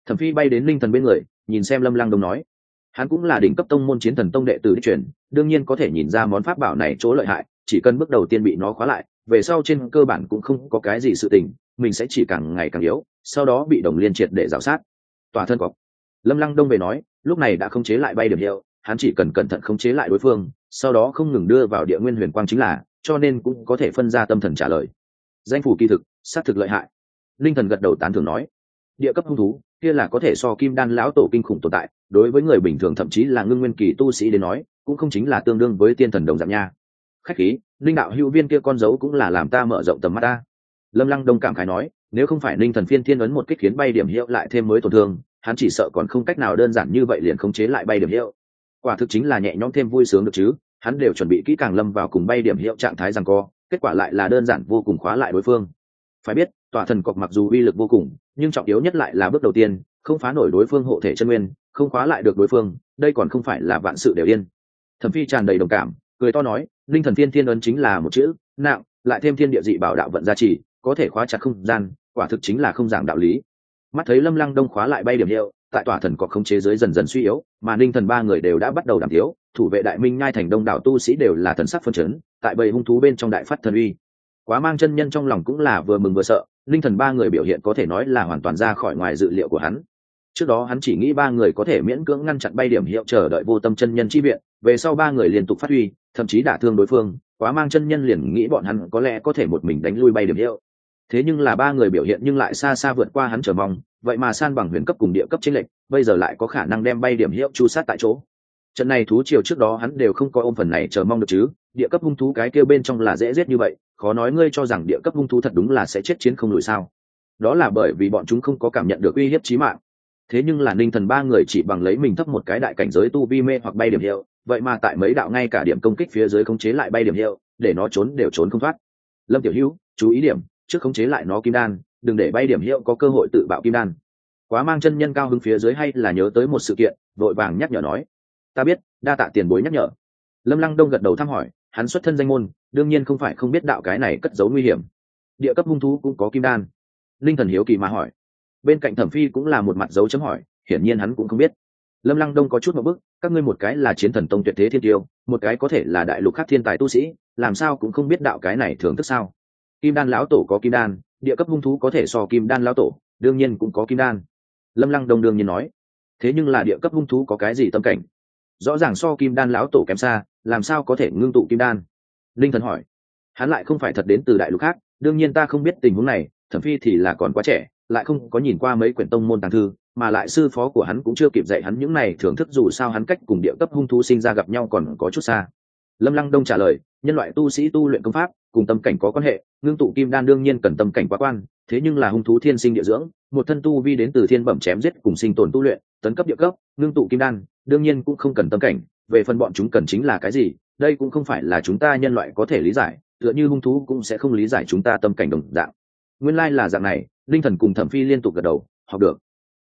Thẩm phi bay đến linh thần bên người, nhìn xem lâm lăng đông nói. Hắn cũng là đỉnh cấp tông môn chiến thần tông đệ tử đi truyền đương nhiên có thể nhìn ra món pháp bảo này chỗ lợi hại, chỉ cần bước đầu tiên bị nó khóa lại, về sau trên cơ bản cũng không có cái gì sự tình, mình sẽ chỉ càng ngày càng yếu, sau đó bị đồng liên triệt để rào sát. Tòa thân cọc lâm lăng đông về nói, lúc này đã không chế lại bay điểm hiệu, hắn chỉ cần cẩn thận khống chế lại đối phương, sau đó không ngừng đưa vào địa nguyên huyền quang chính là, cho nên cũng có thể phân ra tâm thần trả lời danh phủ kỳ thực, xác thực lợi hại. Linh thần gật đầu tán thường nói, địa cấp hung thú, kia là có thể so kim đan lão tổ kinh khủng tồn tại, đối với người bình thường thậm chí là ngưng nguyên kỳ tu sĩ đến nói, cũng không chính là tương đương với tiên thần đồng dạng nha. Khách khí, linh đạo hữu viên kia con dấu cũng là làm ta mở rộng tầm mắt ta. Lâm lăng đông cảm khái nói, nếu không phải linh thần phiên thiên ấn một kích khiến bay điểm hiệu lại thêm mới tổn thương, hắn chỉ sợ còn không cách nào đơn giản như vậy liền khống chế lại bay điểm hiệu. Quả thực chính là nhẹ nhõm thêm vui sướng được chứ, hắn đều chuẩn bị kỹ càng lâm vào cùng bay điểm hiệu trạng thái rằng co kết quả lại là đơn giản vô cùng khóa lại đối phương. Phải biết tòa thần cọc mặc dù uy lực vô cùng nhưng trọng yếu nhất lại là bước đầu tiên không phá nổi đối phương hộ thể chân nguyên không khóa lại được đối phương đây còn không phải là vạn sự đều yên. Thẩm phi tràn đầy đồng cảm cười to nói linh thần thiên thiên ấn chính là một chữ nạo, lại thêm thiên địa dị bảo đạo vận gia trì có thể khóa chặt không gian quả thực chính là không giảng đạo lý. Mắt thấy lâm lăng đông khóa lại bay điểm hiệu tại tòa thần có không chế giới dần dần suy yếu, mà ninh thần ba người đều đã bắt đầu đảm thiếu thủ vệ đại minh nhai thành đông đảo tu sĩ đều là thần sắc phân chấn, tại bầy hung thú bên trong đại phát thần uy. Quá mang chân nhân trong lòng cũng là vừa mừng vừa sợ, ninh thần ba người biểu hiện có thể nói là hoàn toàn ra khỏi ngoài dự liệu của hắn. Trước đó hắn chỉ nghĩ ba người có thể miễn cưỡng ngăn chặn bay điểm hiệu chờ đợi vô tâm chân nhân chi viện, về sau ba người liên tục phát huy thậm chí đả thương đối phương, quá mang chân nhân liền nghĩ bọn hắn có lẽ có thể một mình đánh lui bay điểm hiệu. Thế nhưng là ba người biểu hiện nhưng lại xa xa vượt qua hắn chờ mong vậy mà san bằng huyền cấp cùng địa cấp chính lệnh bây giờ lại có khả năng đem bay điểm hiệu chu sát tại chỗ. Trận này thú triều trước đó hắn đều không có ôm phần này chờ mong được chứ, địa cấp hung thú cái kêu bên trong là dễ giết như vậy, khó nói ngươi cho rằng địa cấp hung thú thật đúng là sẽ chết chiến không lùi sao. Đó là bởi vì bọn chúng không có cảm nhận được uy hiếp chí mạng. Thế nhưng là ninh thần ba người chỉ bằng lấy mình thấp một cái đại cảnh giới tu vi mê hoặc bay điểm hiệu, vậy mà tại mấy đạo ngay cả điểm công kích phía dưới khống chế lại bay điểm hiệu, để nó trốn đều trốn không thoát. Lâm tiểu hữu, chú ý điểm, trước khống chế lại nó kim đan đừng để bay điểm hiệu có cơ hội tự bạo kim đan. Quá mang chân nhân cao hứng phía dưới hay là nhớ tới một sự kiện, vội vàng nhắc nhở nói. Ta biết, đa tạ tiền bối nhắc nhở. Lâm lăng đông gật đầu thăm hỏi, hắn xuất thân danh môn, đương nhiên không phải không biết đạo cái này cất giấu nguy hiểm. Địa cấp hung thú cũng có kim đan. Linh thần hiếu kỳ mà hỏi. Bên cạnh thẩm phi cũng là một mặt dấu chấm hỏi, hiển nhiên hắn cũng không biết. Lâm lăng đông có chút một bức, các ngươi một cái là chiến thần tông tuyệt thế thiên tiêu, một cái có thể là đại lục khác thiên tài tu sĩ, làm sao cũng không biết đạo cái này thưởng thức sao? Kim đan lão tổ có kim đan địa cấp hung thú có thể so kim đan lão tổ, đương nhiên cũng có kim đan. Lâm lăng đông đương nhiên nói, thế nhưng là địa cấp hung thú có cái gì tâm cảnh? Rõ ràng so kim đan lão tổ kém xa, làm sao có thể ngưng tụ kim đan? Linh thần hỏi, hắn lại không phải thật đến từ đại lục khác, đương nhiên ta không biết tình huống này, thẩm phi thì là còn quá trẻ, lại không có nhìn qua mấy quyển tông môn tàng thư, mà lại sư phó của hắn cũng chưa kịp dạy hắn những này, thưởng thức dù sao hắn cách cùng địa cấp hung thú sinh ra gặp nhau còn có chút xa. Lâm lăng đông trả lời, nhân loại tu sĩ tu luyện công pháp cùng tâm cảnh có quan hệ, ngưng tụ kim đan đương nhiên cần tâm cảnh quá quan, thế nhưng là hung thú thiên sinh địa dưỡng, một thân tu vi đến từ thiên bẩm chém giết cùng sinh tồn tu luyện, tấn cấp địa cấp, ngưng tụ kim đan, đương nhiên cũng không cần tâm cảnh, về phần bọn chúng cần chính là cái gì, đây cũng không phải là chúng ta nhân loại có thể lý giải, tựa như hung thú cũng sẽ không lý giải chúng ta tâm cảnh đồng dạng. Nguyên lai là dạng này, linh thần cùng thẩm phi liên tục gật đầu, học được.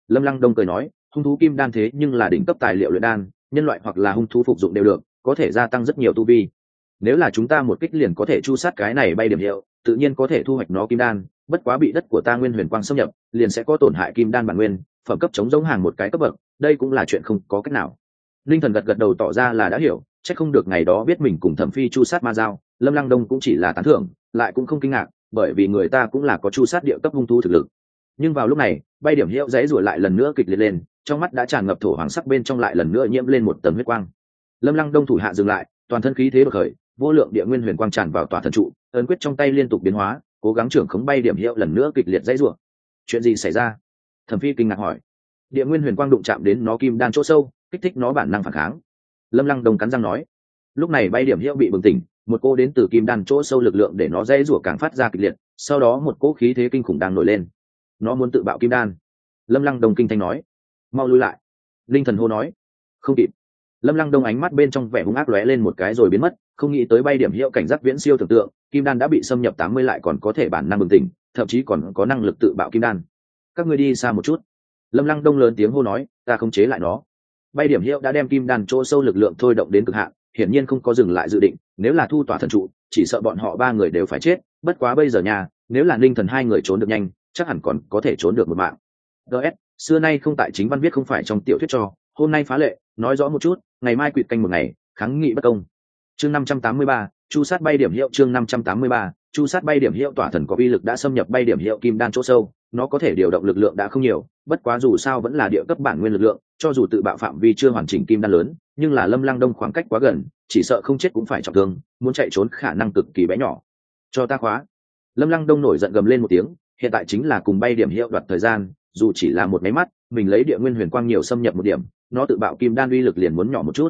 Lâm lăng đông cười nói, hung thú kim đan thế nhưng là đỉnh cấp tài liệu luyện đan, nhân loại hoặc là hung thú phục dụng đều được, có thể gia tăng rất nhiều tu vi nếu là chúng ta một kích liền có thể chu sát cái này bay điểm hiệu, tự nhiên có thể thu hoạch nó kim đan, bất quá bị đất của ta nguyên huyền quang xâm nhập, liền sẽ có tổn hại kim đan bản nguyên, phẩm cấp chống giống hàng một cái cấp bậc, đây cũng là chuyện không có cách nào. Linh thần gật gật đầu tỏ ra là đã hiểu c h ắ c không được ngày đó biết mình cùng thẩm phi chu sát ma giao, lâm lăng đông cũng chỉ là tán thưởng, lại cũng không kinh ngạc, bởi vì người ta cũng là có chu sát địa cấp hung thu thực lực. Nhưng vào lúc này, bay điểm hiệu dãy rủi lại lần nữa kịch liệt lên, trong mắt đã tràn ngập thổ hoàng sắc bên trong lại lần nữa nhiễm lên một tầng huyết quang. Lâm lăng đông thủ hạ dừng lại, toàn thân khí thế bậc khởi vô lượng địa nguyên huyền quang tràn vào tòa thần trụ, ấn quyết trong tay liên tục biến hóa, cố gắng trưởng khống bay điểm hiệu lần nữa kịch liệt dãy rủa. Chuyện gì xảy ra? Thẩm phi kinh ngạc hỏi. Địa nguyên huyền quang đụng chạm đến nó kim đan chỗ sâu, kích thích nó bản năng phản kháng. Lâm lăng đồng cắn răng nói. Lúc này bay điểm hiệu bị bừng tỉnh, một cô đến từ kim đan chỗ sâu lực lượng để nó dãy rủa càng phát ra kịch liệt, sau đó một cỗ khí thế kinh khủng đang nổi lên. Nó muốn tự bạo kim đan. Lâm lăng đồng kinh thanh nói. Mau lui lại. Linh thần hô nói. Không kịp lâm lăng đông ánh mắt bên trong vẻ hung ác lóe lên một cái rồi biến mất, không nghĩ tới bay điểm hiệu cảnh giác viễn siêu tưởng tượng, kim đan đã bị xâm nhập tám mươi lại còn có thể bản năng bừng tỉnh, thậm chí còn có năng lực tự bạo kim đan. Các ngươi đi xa một chút. Lâm lăng đông lớn tiếng hô nói, ta không chế lại nó. Bay điểm hiệu đã đem kim đan chỗ sâu lực lượng thôi động đến cực hạn, hiển nhiên không có dừng lại dự định, nếu là thu tỏa thần trụ, chỉ sợ bọn họ ba người đều phải chết, bất quá bây giờ nhà nếu là ninh thần hai người trốn được nhanh, chắc hẳn còn có thể trốn được một mạng. Ts xưa nay không tại chính văn viết không phải trong tiểu thuyết cho, hôm nay phá lệ nói rõ một chút, ngày mai quỵt canh một ngày, kháng nghị bất công. Chương năm trăm tám mươi ba, chu sát bay điểm hiệu chương năm trăm tám mươi ba, chu sát bay điểm hiệu tỏa thần có uy lực đã xâm nhập bay điểm hiệu kim đan chỗ sâu, nó có thể điều động lực lượng đã không nhiều, bất quá dù sao vẫn là địa cấp bản nguyên lực lượng, cho dù tự bạo phạm vi chưa hoàn chỉnh kim đan lớn, nhưng là lâm lăng đông khoảng cách quá gần, chỉ sợ không chết cũng phải trọng thương, muốn chạy trốn khả năng cực kỳ bé nhỏ. Cho ta khóa. Lâm lăng đông nổi giận gầm lên một tiếng, hiện tại chính là cùng bay điểm hiệu đoạt thời gian, dù chỉ là một máy mắt, mình lấy địa nguyên huyền quang nhiều xâm nhập một điểm nó tự bạo kim đan uy lực liền muốn nhỏ một chút.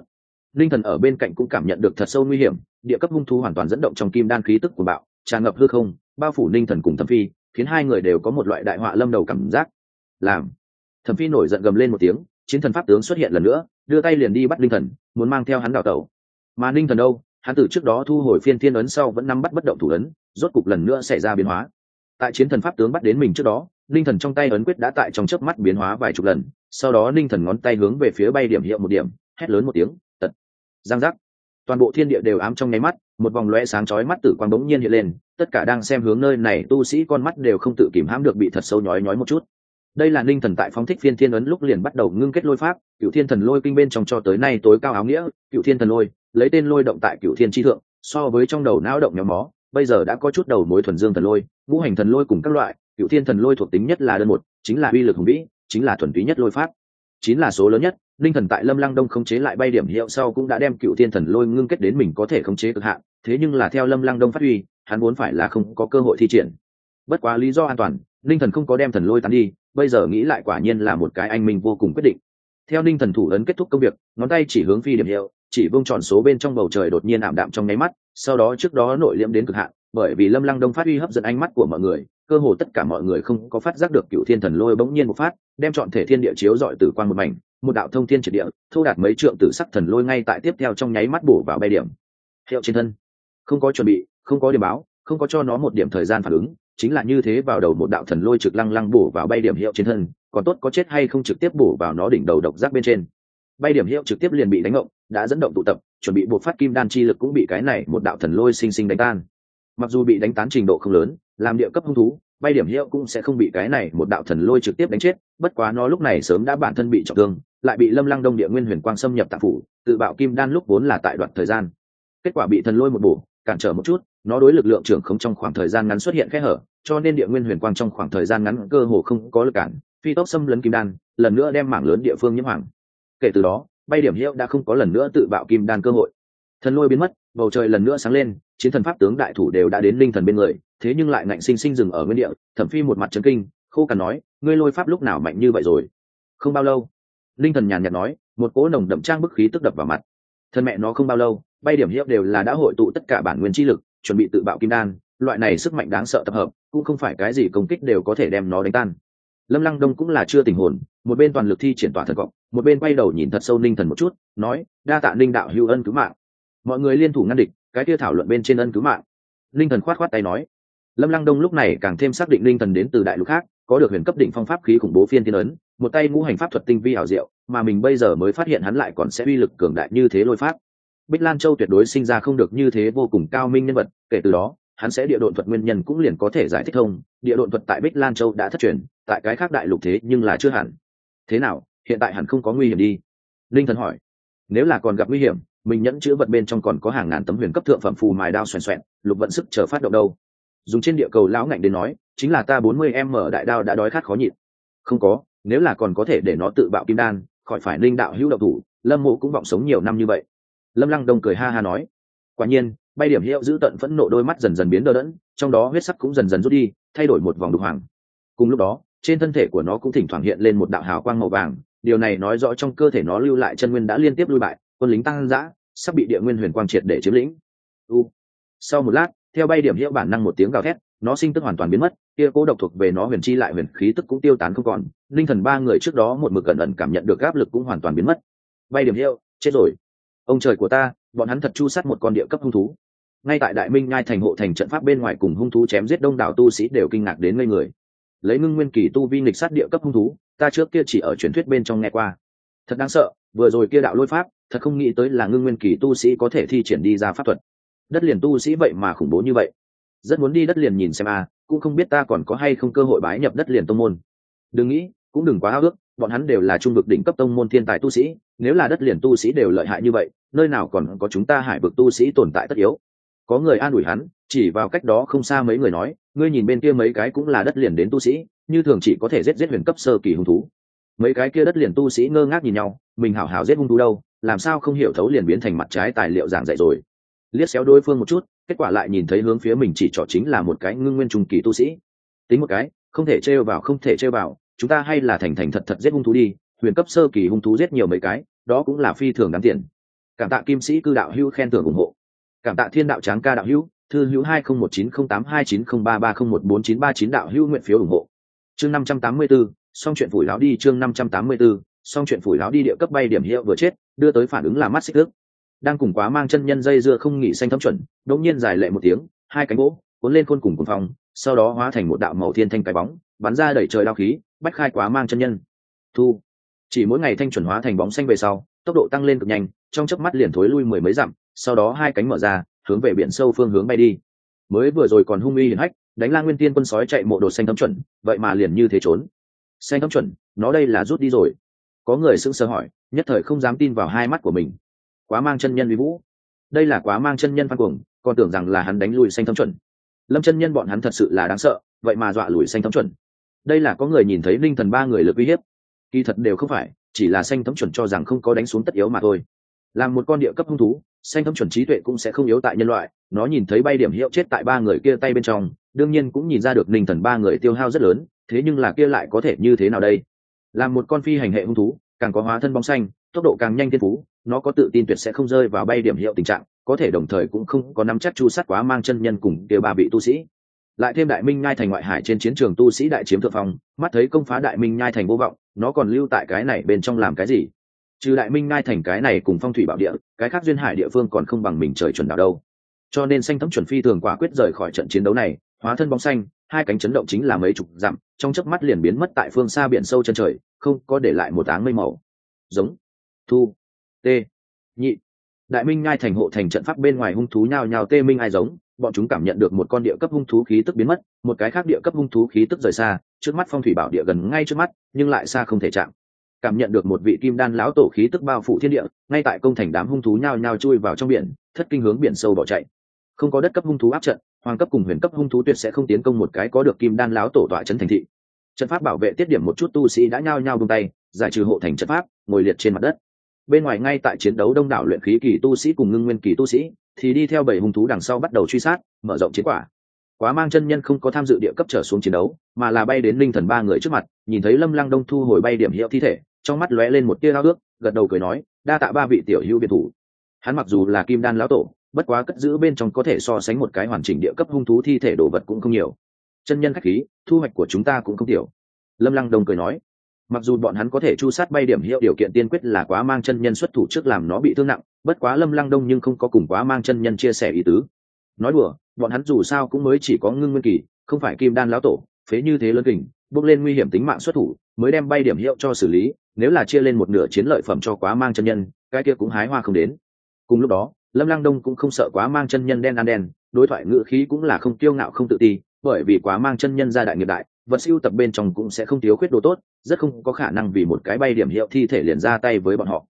Linh thần ở bên cạnh cũng cảm nhận được thật sâu nguy hiểm, địa cấp hung thú hoàn toàn dẫn động trong kim đan khí tức của bạo, tràn ngập hư không, bao phủ linh thần cùng thẩm phi, khiến hai người đều có một loại đại họa lâm đầu cảm giác. Làm. Thẩm phi nổi giận gầm lên một tiếng, chiến thần pháp tướng xuất hiện lần nữa, đưa tay liền đi bắt linh thần, muốn mang theo hắn đào tẩu. Mà linh thần đâu? Hắn từ trước đó thu hồi phiên thiên ấn sau vẫn nắm bắt bất động thủ ấn, rốt cục lần nữa xảy ra biến hóa. Tại chiến thần pháp tướng bắt đến mình trước đó, linh thần trong tay ấn quyết đã tại trong chớp mắt biến hóa vài chục lần sau đó linh thần ngón tay hướng về phía bay điểm hiệu một điểm, hét lớn một tiếng, tật, giang giác. Toàn bộ thiên địa đều ám trong nháy mắt, một vòng loe sáng chói mắt tử quang bỗng nhiên hiện lên, tất cả đang xem hướng nơi này tu sĩ con mắt đều không tự kìm hãm được bị thật sâu nhói nhói một chút. Đây là linh thần tại phóng thích phiên thiên ấn lúc liền bắt đầu ngưng kết lôi pháp cựu thiên thần lôi kinh bên trong cho tới nay tối cao áo nghĩa cựu thiên thần lôi, lấy tên lôi động tại cựu thiên tri thượng, so với trong đầu não động nhóm mó bây giờ đã có chút đầu mối thuần dương thần lôi, ngũ hành thần lôi cùng các loại cựu thiên thần lôi thuộc tính nhất là đơn một, chính là uy lực hùng vĩ chính là thuần túy nhất lôi pháp. Chính là số lớn nhất, linh thần tại lâm lăng đông khống chế lại bay điểm hiệu sau cũng đã đem cựu thiên thần lôi ngưng kết đến mình có thể khống chế cực hạn, thế nhưng là theo lâm lăng đông phát huy, hắn vốn phải là không có cơ hội thi triển. Bất quá lý do an toàn, linh thần không có đem thần lôi tán đi, bây giờ nghĩ lại quả nhiên là một cái anh minh vô cùng quyết định. Theo ninh thần thủ ấn kết thúc công việc, ngón tay chỉ hướng phi điểm hiệu, chỉ vung tròn số bên trong bầu trời đột nhiên ảm đạm trong nháy mắt, sau đó trước đó nội liễm đến cực hạn bởi vì lâm lăng đông phát huy hấp dẫn ánh mắt của mọi người, cơ hồ tất cả mọi người không có phát giác được cựu thiên thần lôi bỗng nhiên một phát, đem chọn thể thiên địa chiếu dọi từ quan một mảnh, một đạo thông thiên triệt địa, thô đạt mấy trượng tử sắc thần lôi ngay tại tiếp theo trong nháy mắt bổ vào bay điểm. Hiệu trên thân. Không có chuẩn bị, không có điểm báo, không có cho nó một điểm thời gian phản ứng, chính là như thế vào đầu một đạo thần lôi trực lăng lăng bổ vào bay điểm hiệu trên thân, còn tốt có chết hay không trực tiếp bổ vào nó đỉnh đầu độc giác bên trên. Bay điểm hiệu trực tiếp liền bị đánh ngộng, đã dẫn động tụ tập, chuẩn bị buộc phát kim đan chi lực cũng bị cái này một đạo thần lôi sinh sinh đánh tan mặc dù bị đánh tán trình độ không lớn, làm địa cấp hung thú, bay điểm hiệu cũng sẽ không bị cái này một đạo thần lôi trực tiếp đánh chết, bất quá nó lúc này sớm đã bản thân bị trọng thương, lại bị lâm lăng đông địa nguyên huyền quang xâm nhập tạp phủ, tự bạo kim đan lúc vốn là tại đoạn thời gian. Kết quả bị thần lôi một bổ, cản trở một chút, nó đối lực lượng trưởng không trong khoảng thời gian ngắn xuất hiện kẽ hở, cho nên địa nguyên huyền quang trong khoảng thời gian ngắn cơ hồ không có lực cản, phi tốc xâm lấn kim đan, lần nữa đem mảng lớn địa phương nhiễm hoàng. Kể từ đó, bay điểm hiệu đã không có lần nữa tự bạo kim đan cơ hội. Thần lôi biến mất, bầu trời lần nữa sáng lên chiến thần pháp tướng đại thủ đều đã đến linh thần bên người, thế nhưng lại ngạnh sinh sinh dừng ở nguyên địa, thẩm phi một mặt trấn kinh, khô cằn nói, ngươi lôi pháp lúc nào mạnh như vậy rồi? Không bao lâu. Linh thần nhàn nhạt nói, một cỗ nồng đậm trang bức khí tức đập vào mặt. Thân mẹ nó không bao lâu, bay điểm hiệu đều là đã hội tụ tất cả bản nguyên chi lực, chuẩn bị tự bạo kim đan, loại này sức mạnh đáng sợ tập hợp, cũng không phải cái gì công kích đều có thể đem nó đánh tan. Lâm lăng đông cũng là chưa tình hồn, một bên toàn lực thi triển tỏa thần vọng một bên quay đầu nhìn thật sâu ninh thần một chút, nói, đa tạ ninh đạo hữu ân cứu mạng. Mọi người liên thủ ngăn địch cái kia thảo luận bên trên ân cứu mạng. Linh thần khoát khoát tay nói. Lâm lăng đông lúc này càng thêm xác định linh thần đến từ đại lục khác, có được huyền cấp định phong pháp khí khủng bố phiên tiên ấn, một tay ngũ hành pháp thuật tinh vi hảo diệu, mà mình bây giờ mới phát hiện hắn lại còn sẽ uy lực cường đại như thế lôi pháp. Bích lan châu tuyệt đối sinh ra không được như thế vô cùng cao minh nhân vật, kể từ đó, hắn sẽ địa độn thuật nguyên nhân cũng liền có thể giải thích thông, địa độn thuật tại bích lan châu đã thất truyền, tại cái khác đại lục thế nhưng là chưa hẳn. Thế nào, hiện tại hẳn không có nguy hiểm đi? Linh thần hỏi. Nếu là còn gặp nguy hiểm mình nhẫn chữ vật bên trong còn có hàng ngàn tấm huyền cấp thượng phẩm phù mài đao xoèn xoẹn, lục vận sức chờ phát động đâu. Dùng trên địa cầu lão ngạnh đến nói, chính là ta bốn mươi em mở đại đao đã đói khát khó nhịn. Không có, nếu là còn có thể để nó tự bạo kim đan, khỏi phải linh đạo hữu độc thủ, lâm mộ cũng vọng sống nhiều năm như vậy. Lâm lăng đông cười ha ha nói, quả nhiên, bay điểm hiệu giữ tận phẫn nộ đôi mắt dần dần biến đờ đẫn, trong đó huyết sắc cũng dần dần rút đi, thay đổi một vòng đục hoàng. Cùng lúc đó, trên thân thể của nó cũng thỉnh thoảng hiện lên một đạo hào quang màu vàng, điều này nói rõ trong cơ thể nó lưu lại chân nguyên đã liên tiếp lui bại quân lính tăng giã, sắp bị địa nguyên huyền quang triệt để chiếm lĩnh. U. Sau một lát, theo bay điểm hiệu bản năng một tiếng gào thét, nó sinh tức hoàn toàn biến mất, kia cố độc thuộc về nó huyền chi lại huyền khí tức cũng tiêu tán không còn, linh thần ba người trước đó một mực cẩn ẩn cảm nhận được áp lực cũng hoàn toàn biến mất. Bay điểm hiệu, chết rồi. Ông trời của ta, bọn hắn thật chu sát một con địa cấp hung thú. Ngay tại đại minh ngai thành hộ thành trận pháp bên ngoài cùng hung thú chém giết đông đảo tu sĩ đều kinh ngạc đến ngây người. Lấy ngưng nguyên kỳ tu vi nghịch sát địa cấp hung thú, ta trước kia chỉ ở truyền thuyết bên trong nghe qua. Thật đáng sợ, vừa rồi kia đạo lôi pháp thật không nghĩ tới là ngưng nguyên kỳ tu sĩ có thể thi triển đi ra pháp thuật. Đất liền tu sĩ vậy mà khủng bố như vậy. Rất muốn đi đất liền nhìn xem a, cũng không biết ta còn có hay không cơ hội bái nhập đất liền tông môn. Đừng nghĩ, cũng đừng quá háo ước, bọn hắn đều là trung vực đỉnh cấp tông môn thiên tài tu sĩ, nếu là đất liền tu sĩ đều lợi hại như vậy, nơi nào còn có chúng ta hải vực tu sĩ tồn tại tất yếu. Có người an ủi hắn, chỉ vào cách đó không xa mấy người nói, ngươi nhìn bên kia mấy cái cũng là đất liền đến tu sĩ, như thường chỉ có thể giết giết huyền cấp sơ kỳ hung thú mấy cái kia đất liền tu sĩ ngơ ngác nhìn nhau, mình hảo hảo giết hung thú đâu, làm sao không hiểu thấu liền biến thành mặt trái tài liệu giảng dạy rồi. Liếc xéo đối phương một chút, kết quả lại nhìn thấy hướng phía mình chỉ trỏ chính là một cái ngưng nguyên trung kỳ tu sĩ. Tính một cái, không thể trêu vào, không thể trêu vào, chúng ta hay là thành thành thật thật giết hung thú đi, huyền cấp sơ kỳ hung thú giết nhiều mấy cái, đó cũng là phi thường đáng tiền. Cảm tạ kim sĩ cư đạo hữu khen thưởng ủng hộ. Cảm tạ thiên đạo tráng ca đạo hữu, thư hữu hai không một chín không tám hai chín không ba ba không một bốn chín ba chín đạo hữu nguyện phiếu ủng hộ. Chương năm trăm tám mươi bốn xong chuyện phủi láo đi chương năm trăm tám mươi bốn xong chuyện phủi láo đi địa cấp bay điểm hiệu vừa chết, đưa tới phản ứng là mắt xích ước. Đang cùng quá mang chân nhân dây dưa không nghỉ xanh thấm chuẩn, đột nhiên dài lệ một tiếng, hai cánh gỗ, cuốn lên khôn cùng cuồng phòng sau đó hóa thành một đạo màu thiên thanh cái bóng, bắn ra đẩy trời đao khí, bách khai quá mang chân nhân. Thu. Chỉ mỗi ngày thanh chuẩn hóa thành bóng xanh về sau, tốc độ tăng lên cực nhanh, trong chớp mắt liền thối lui mười mấy dặm, sau đó hai cánh mở ra, hướng về biển sâu phương hướng bay đi. Mới vừa rồi còn hung uy hiển hách, đánh la nguyên tiên quân sói chạy mộ đồ xanh thấm chuẩn, vậy mà liền như thế trốn xanh thấm chuẩn, nó đây là rút đi rồi. Có người sững sờ hỏi, nhất thời không dám tin vào hai mắt của mình. Quá mang chân nhân vi vũ. Đây là quá mang chân nhân phan cuồng, còn tưởng rằng là hắn đánh lùi xanh thấm chuẩn. Lâm chân nhân bọn hắn thật sự là đáng sợ, vậy mà dọa lùi xanh thấm chuẩn. Đây là có người nhìn thấy linh thần ba người lực uy hiếp. Kỳ thật đều không phải, chỉ là xanh thấm chuẩn cho rằng không có đánh xuống tất yếu mà thôi làm một con địa cấp hung thú, xanh thấm chuẩn trí tuệ cũng sẽ không yếu tại nhân loại. Nó nhìn thấy bay điểm hiệu chết tại ba người kia tay bên trong, đương nhiên cũng nhìn ra được ninh thần ba người tiêu hao rất lớn, thế nhưng là kia lại có thể như thế nào đây? Làm một con phi hành hệ hung thú, càng có hóa thân bóng xanh, tốc độ càng nhanh thiên phú, nó có tự tin tuyệt sẽ không rơi vào bay điểm hiệu tình trạng, có thể đồng thời cũng không có nắm chắc chu sát quá mang chân nhân cùng đều ba vị tu sĩ. Lại thêm đại minh nhai thành ngoại hải trên chiến trường tu sĩ đại chiếm thượng phong, mắt thấy công phá đại minh nhai thành vô vọng, nó còn lưu tại cái này bên trong làm cái gì? Trừ đại minh Ngai thành cái này cùng phong thủy bảo địa, cái khác duyên hải địa phương còn không bằng mình trời chuẩn đạo đâu. Cho nên xanh thấm chuẩn phi thường quả quyết rời khỏi trận chiến đấu này, hóa thân bóng xanh, hai cánh chấn động chính là mấy chục dặm, trong chớp mắt liền biến mất tại phương xa biển sâu chân trời, không có để lại một áng mây màu. Giống, thu t nhị. Đại minh ngai thành hộ thành trận pháp bên ngoài hung thú nhào nhào tê minh ai giống, bọn chúng cảm nhận được một con địa cấp hung thú khí tức biến mất, một cái khác địa cấp hung thú khí tức rời xa, trước mắt phong thủy bảo địa gần ngay trước mắt, nhưng lại xa không thể chạm cảm nhận được một vị kim đan lão tổ khí tức bao phủ thiên địa, ngay tại công thành đám hung thú nhao nhao chui vào trong biển, thất kinh hướng biển sâu bỏ chạy. Không có đất cấp hung thú áp trận, hoàng cấp cùng huyền cấp hung thú tuyệt sẽ không tiến công một cái có được kim đan lão tổ tọa trấn thành thị. Trận pháp bảo vệ tiết điểm một chút tu sĩ đã nhao nhao buông tay, giải trừ hộ thành trận pháp, ngồi liệt trên mặt đất. Bên ngoài ngay tại chiến đấu đông đảo luyện khí kỳ tu sĩ cùng ngưng nguyên kỳ tu sĩ, thì đi theo bảy hung thú đằng sau bắt đầu truy sát, mở rộng chiến quả. Quá mang chân nhân không có tham dự địa cấp trở xuống chiến đấu, mà là bay đến linh thần ba người trước mặt, nhìn thấy lâm lăng đông thu hồi bay điểm hiệu thi thể trong mắt lóe lên một tia lao ước, gật đầu cười nói, đa tạ ba vị tiểu hữu biệt thủ. Hắn mặc dù là kim đan lão tổ, bất quá cất giữ bên trong có thể so sánh một cái hoàn chỉnh địa cấp hung thú thi thể đồ vật cũng không nhiều. Chân nhân khách khí, thu hoạch của chúng ta cũng không tiểu. Lâm lăng đông cười nói, mặc dù bọn hắn có thể chu sát bay điểm hiệu điều kiện tiên quyết là quá mang chân nhân xuất thủ trước làm nó bị thương nặng, bất quá lâm lăng đông nhưng không có cùng quá mang chân nhân chia sẻ ý tứ. Nói đùa, bọn hắn dù sao cũng mới chỉ có ngưng nguyên kỳ, không phải kim đan lão tổ, phế như thế lớn kình, bước lên nguy hiểm tính mạng xuất thủ, mới đem bay điểm hiệu cho xử lý nếu là chia lên một nửa chiến lợi phẩm cho quá mang chân nhân, cái kia cũng hái hoa không đến. Cùng lúc đó, lâm lăng đông cũng không sợ quá mang chân nhân đen ăn đen, đối thoại ngữ khí cũng là không tiêu ngạo không tự ti, bởi vì quá mang chân nhân ra đại nghiệp đại, vật siêu tập bên trong cũng sẽ không thiếu khuyết đồ tốt, rất không có khả năng vì một cái bay điểm hiệu thi thể liền ra tay với bọn họ.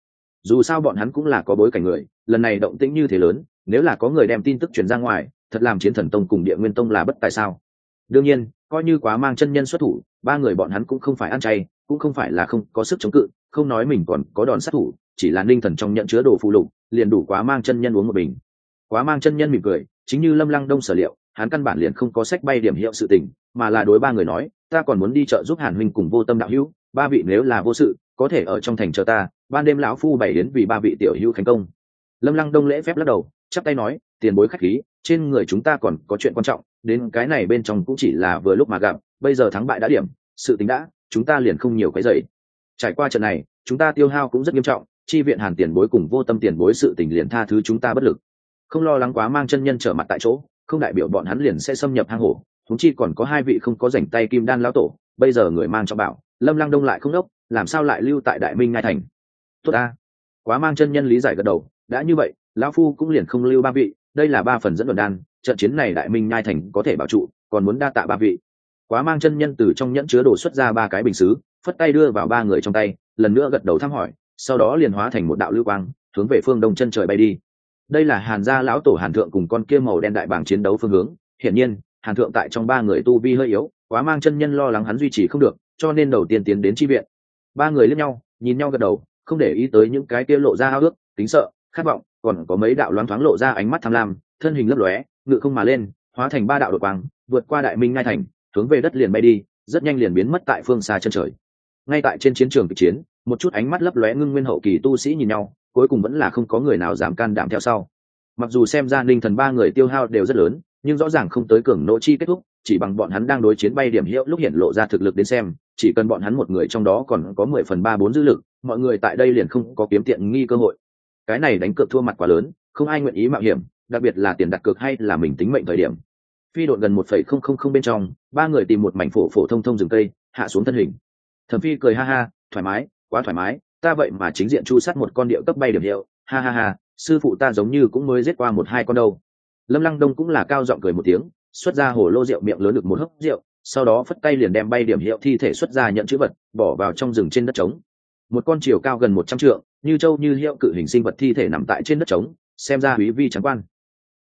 Dù sao bọn hắn cũng là có bối cảnh người, lần này động tĩnh như thế lớn, nếu là có người đem tin tức truyền ra ngoài, thật làm chiến thần tông cùng địa nguyên tông là bất tài sao. Đương nhiên, coi như quá mang chân nhân xuất thủ ba người bọn hắn cũng không phải ăn chay, cũng không phải là không có sức chống cự, không nói mình còn có đòn sát thủ, chỉ là ninh thần trong nhận chứa đồ phụ lục, liền đủ quá mang chân nhân uống một bình. Quá mang chân nhân mỉm cười, chính như lâm lăng đông sở liệu, hắn căn bản liền không có sách bay điểm hiệu sự tình, mà là đối ba người nói, ta còn muốn đi chợ giúp hàn huynh cùng vô tâm đạo hữu, ba vị nếu là vô sự, có thể ở trong thành chờ ta, ban đêm lão phu bày đến vì ba vị tiểu hữu thành công. Lâm lăng đông lễ phép lắc đầu, chắp tay nói, tiền bối khách khí, trên người chúng ta còn có chuyện quan trọng, đến cái này bên trong cũng chỉ là vừa lúc mà gặp bây giờ thắng bại đã điểm, sự tính đã, chúng ta liền không nhiều cái dậy trải qua trận này, chúng ta tiêu hao cũng rất nghiêm trọng, chi viện hàn tiền bối cùng vô tâm tiền bối sự tình liền tha thứ chúng ta bất lực. Không lo lắng quá mang chân nhân trở mặt tại chỗ, không đại biểu bọn hắn liền sẽ xâm nhập hang hổ. Thúng chi còn có hai vị không có rảnh tay kim đan lão tổ, bây giờ người mang cho bảo, lâm lăng đông lại không đốc, làm sao lại lưu tại đại minh ngai thành? Tốt ta. Quá mang chân nhân lý giải gật đầu, đã như vậy, lão phu cũng liền không lưu ba vị, đây là ba phần dẫn luận đan, trận chiến này đại minh nhai thành có thể bảo trụ, còn muốn đa tạ ba vị quá mang chân nhân từ trong nhẫn chứa đồ xuất ra ba cái bình xứ, phất tay đưa vào ba người trong tay, lần nữa gật đầu thăm hỏi, sau đó liền hóa thành một đạo lưu quang, hướng về phương đông chân trời bay đi. Đây là hàn gia lão tổ hàn thượng cùng con kia màu đen đại bảng chiến đấu phương hướng. Hiển nhiên, hàn thượng tại trong ba người tu vi hơi yếu, quá mang chân nhân lo lắng hắn duy trì không được, cho nên đầu tiên tiến đến tri viện. Ba người lẫn nhau, nhìn nhau gật đầu, không để ý tới những cái kia lộ ra ao ước tính sợ, khát vọng, còn có mấy đạo loáng thoáng lộ ra ánh mắt tham lam, thân hình lấp lóe, ngự không mà lên, hóa thành ba đạo đội quang, vượt qua đại minh ngai thành hướng về đất liền bay đi, rất nhanh liền biến mất tại phương xa chân trời. Ngay tại trên chiến trường kịch chiến, một chút ánh mắt lấp lóe ngưng nguyên hậu kỳ tu sĩ nhìn nhau, cuối cùng vẫn là không có người nào dám can đảm theo sau. Mặc dù xem ra ninh thần ba người tiêu hao đều rất lớn, nhưng rõ ràng không tới cường nỗ chi kết thúc, chỉ bằng bọn hắn đang đối chiến bay điểm hiệu lúc hiện lộ ra thực lực đến xem, chỉ cần bọn hắn một người trong đó còn có mười phần ba bốn dư lực, mọi người tại đây liền không có kiếm tiện nghi cơ hội. Cái này đánh cược thua mặt quá lớn, không ai nguyện ý mạo hiểm, đặc biệt là tiền đặt cược hay là mình tính mệnh thời điểm phi đội gần một phẩy không không không bên trong, ba người tìm một mảnh phổ phổ thông thông rừng cây, hạ xuống thân hình. Thẩm phi cười ha ha, thoải mái, quá thoải mái, ta vậy mà chính diện chu sát một con điệu cấp bay điểm hiệu, ha ha ha, sư phụ ta giống như cũng mới giết qua một hai con đâu. Lâm lăng đông cũng là cao giọng cười một tiếng, xuất ra hồ lô rượu miệng lớn được một hớp rượu, sau đó phất tay liền đem bay điểm hiệu thi thể xuất ra nhận chữ vật, bỏ vào trong rừng trên đất trống. Một con chiều cao gần một trăm trượng, như châu như hiệu cự hình sinh vật thi thể nằm tại trên đất trống, xem ra quý vi trắng quan.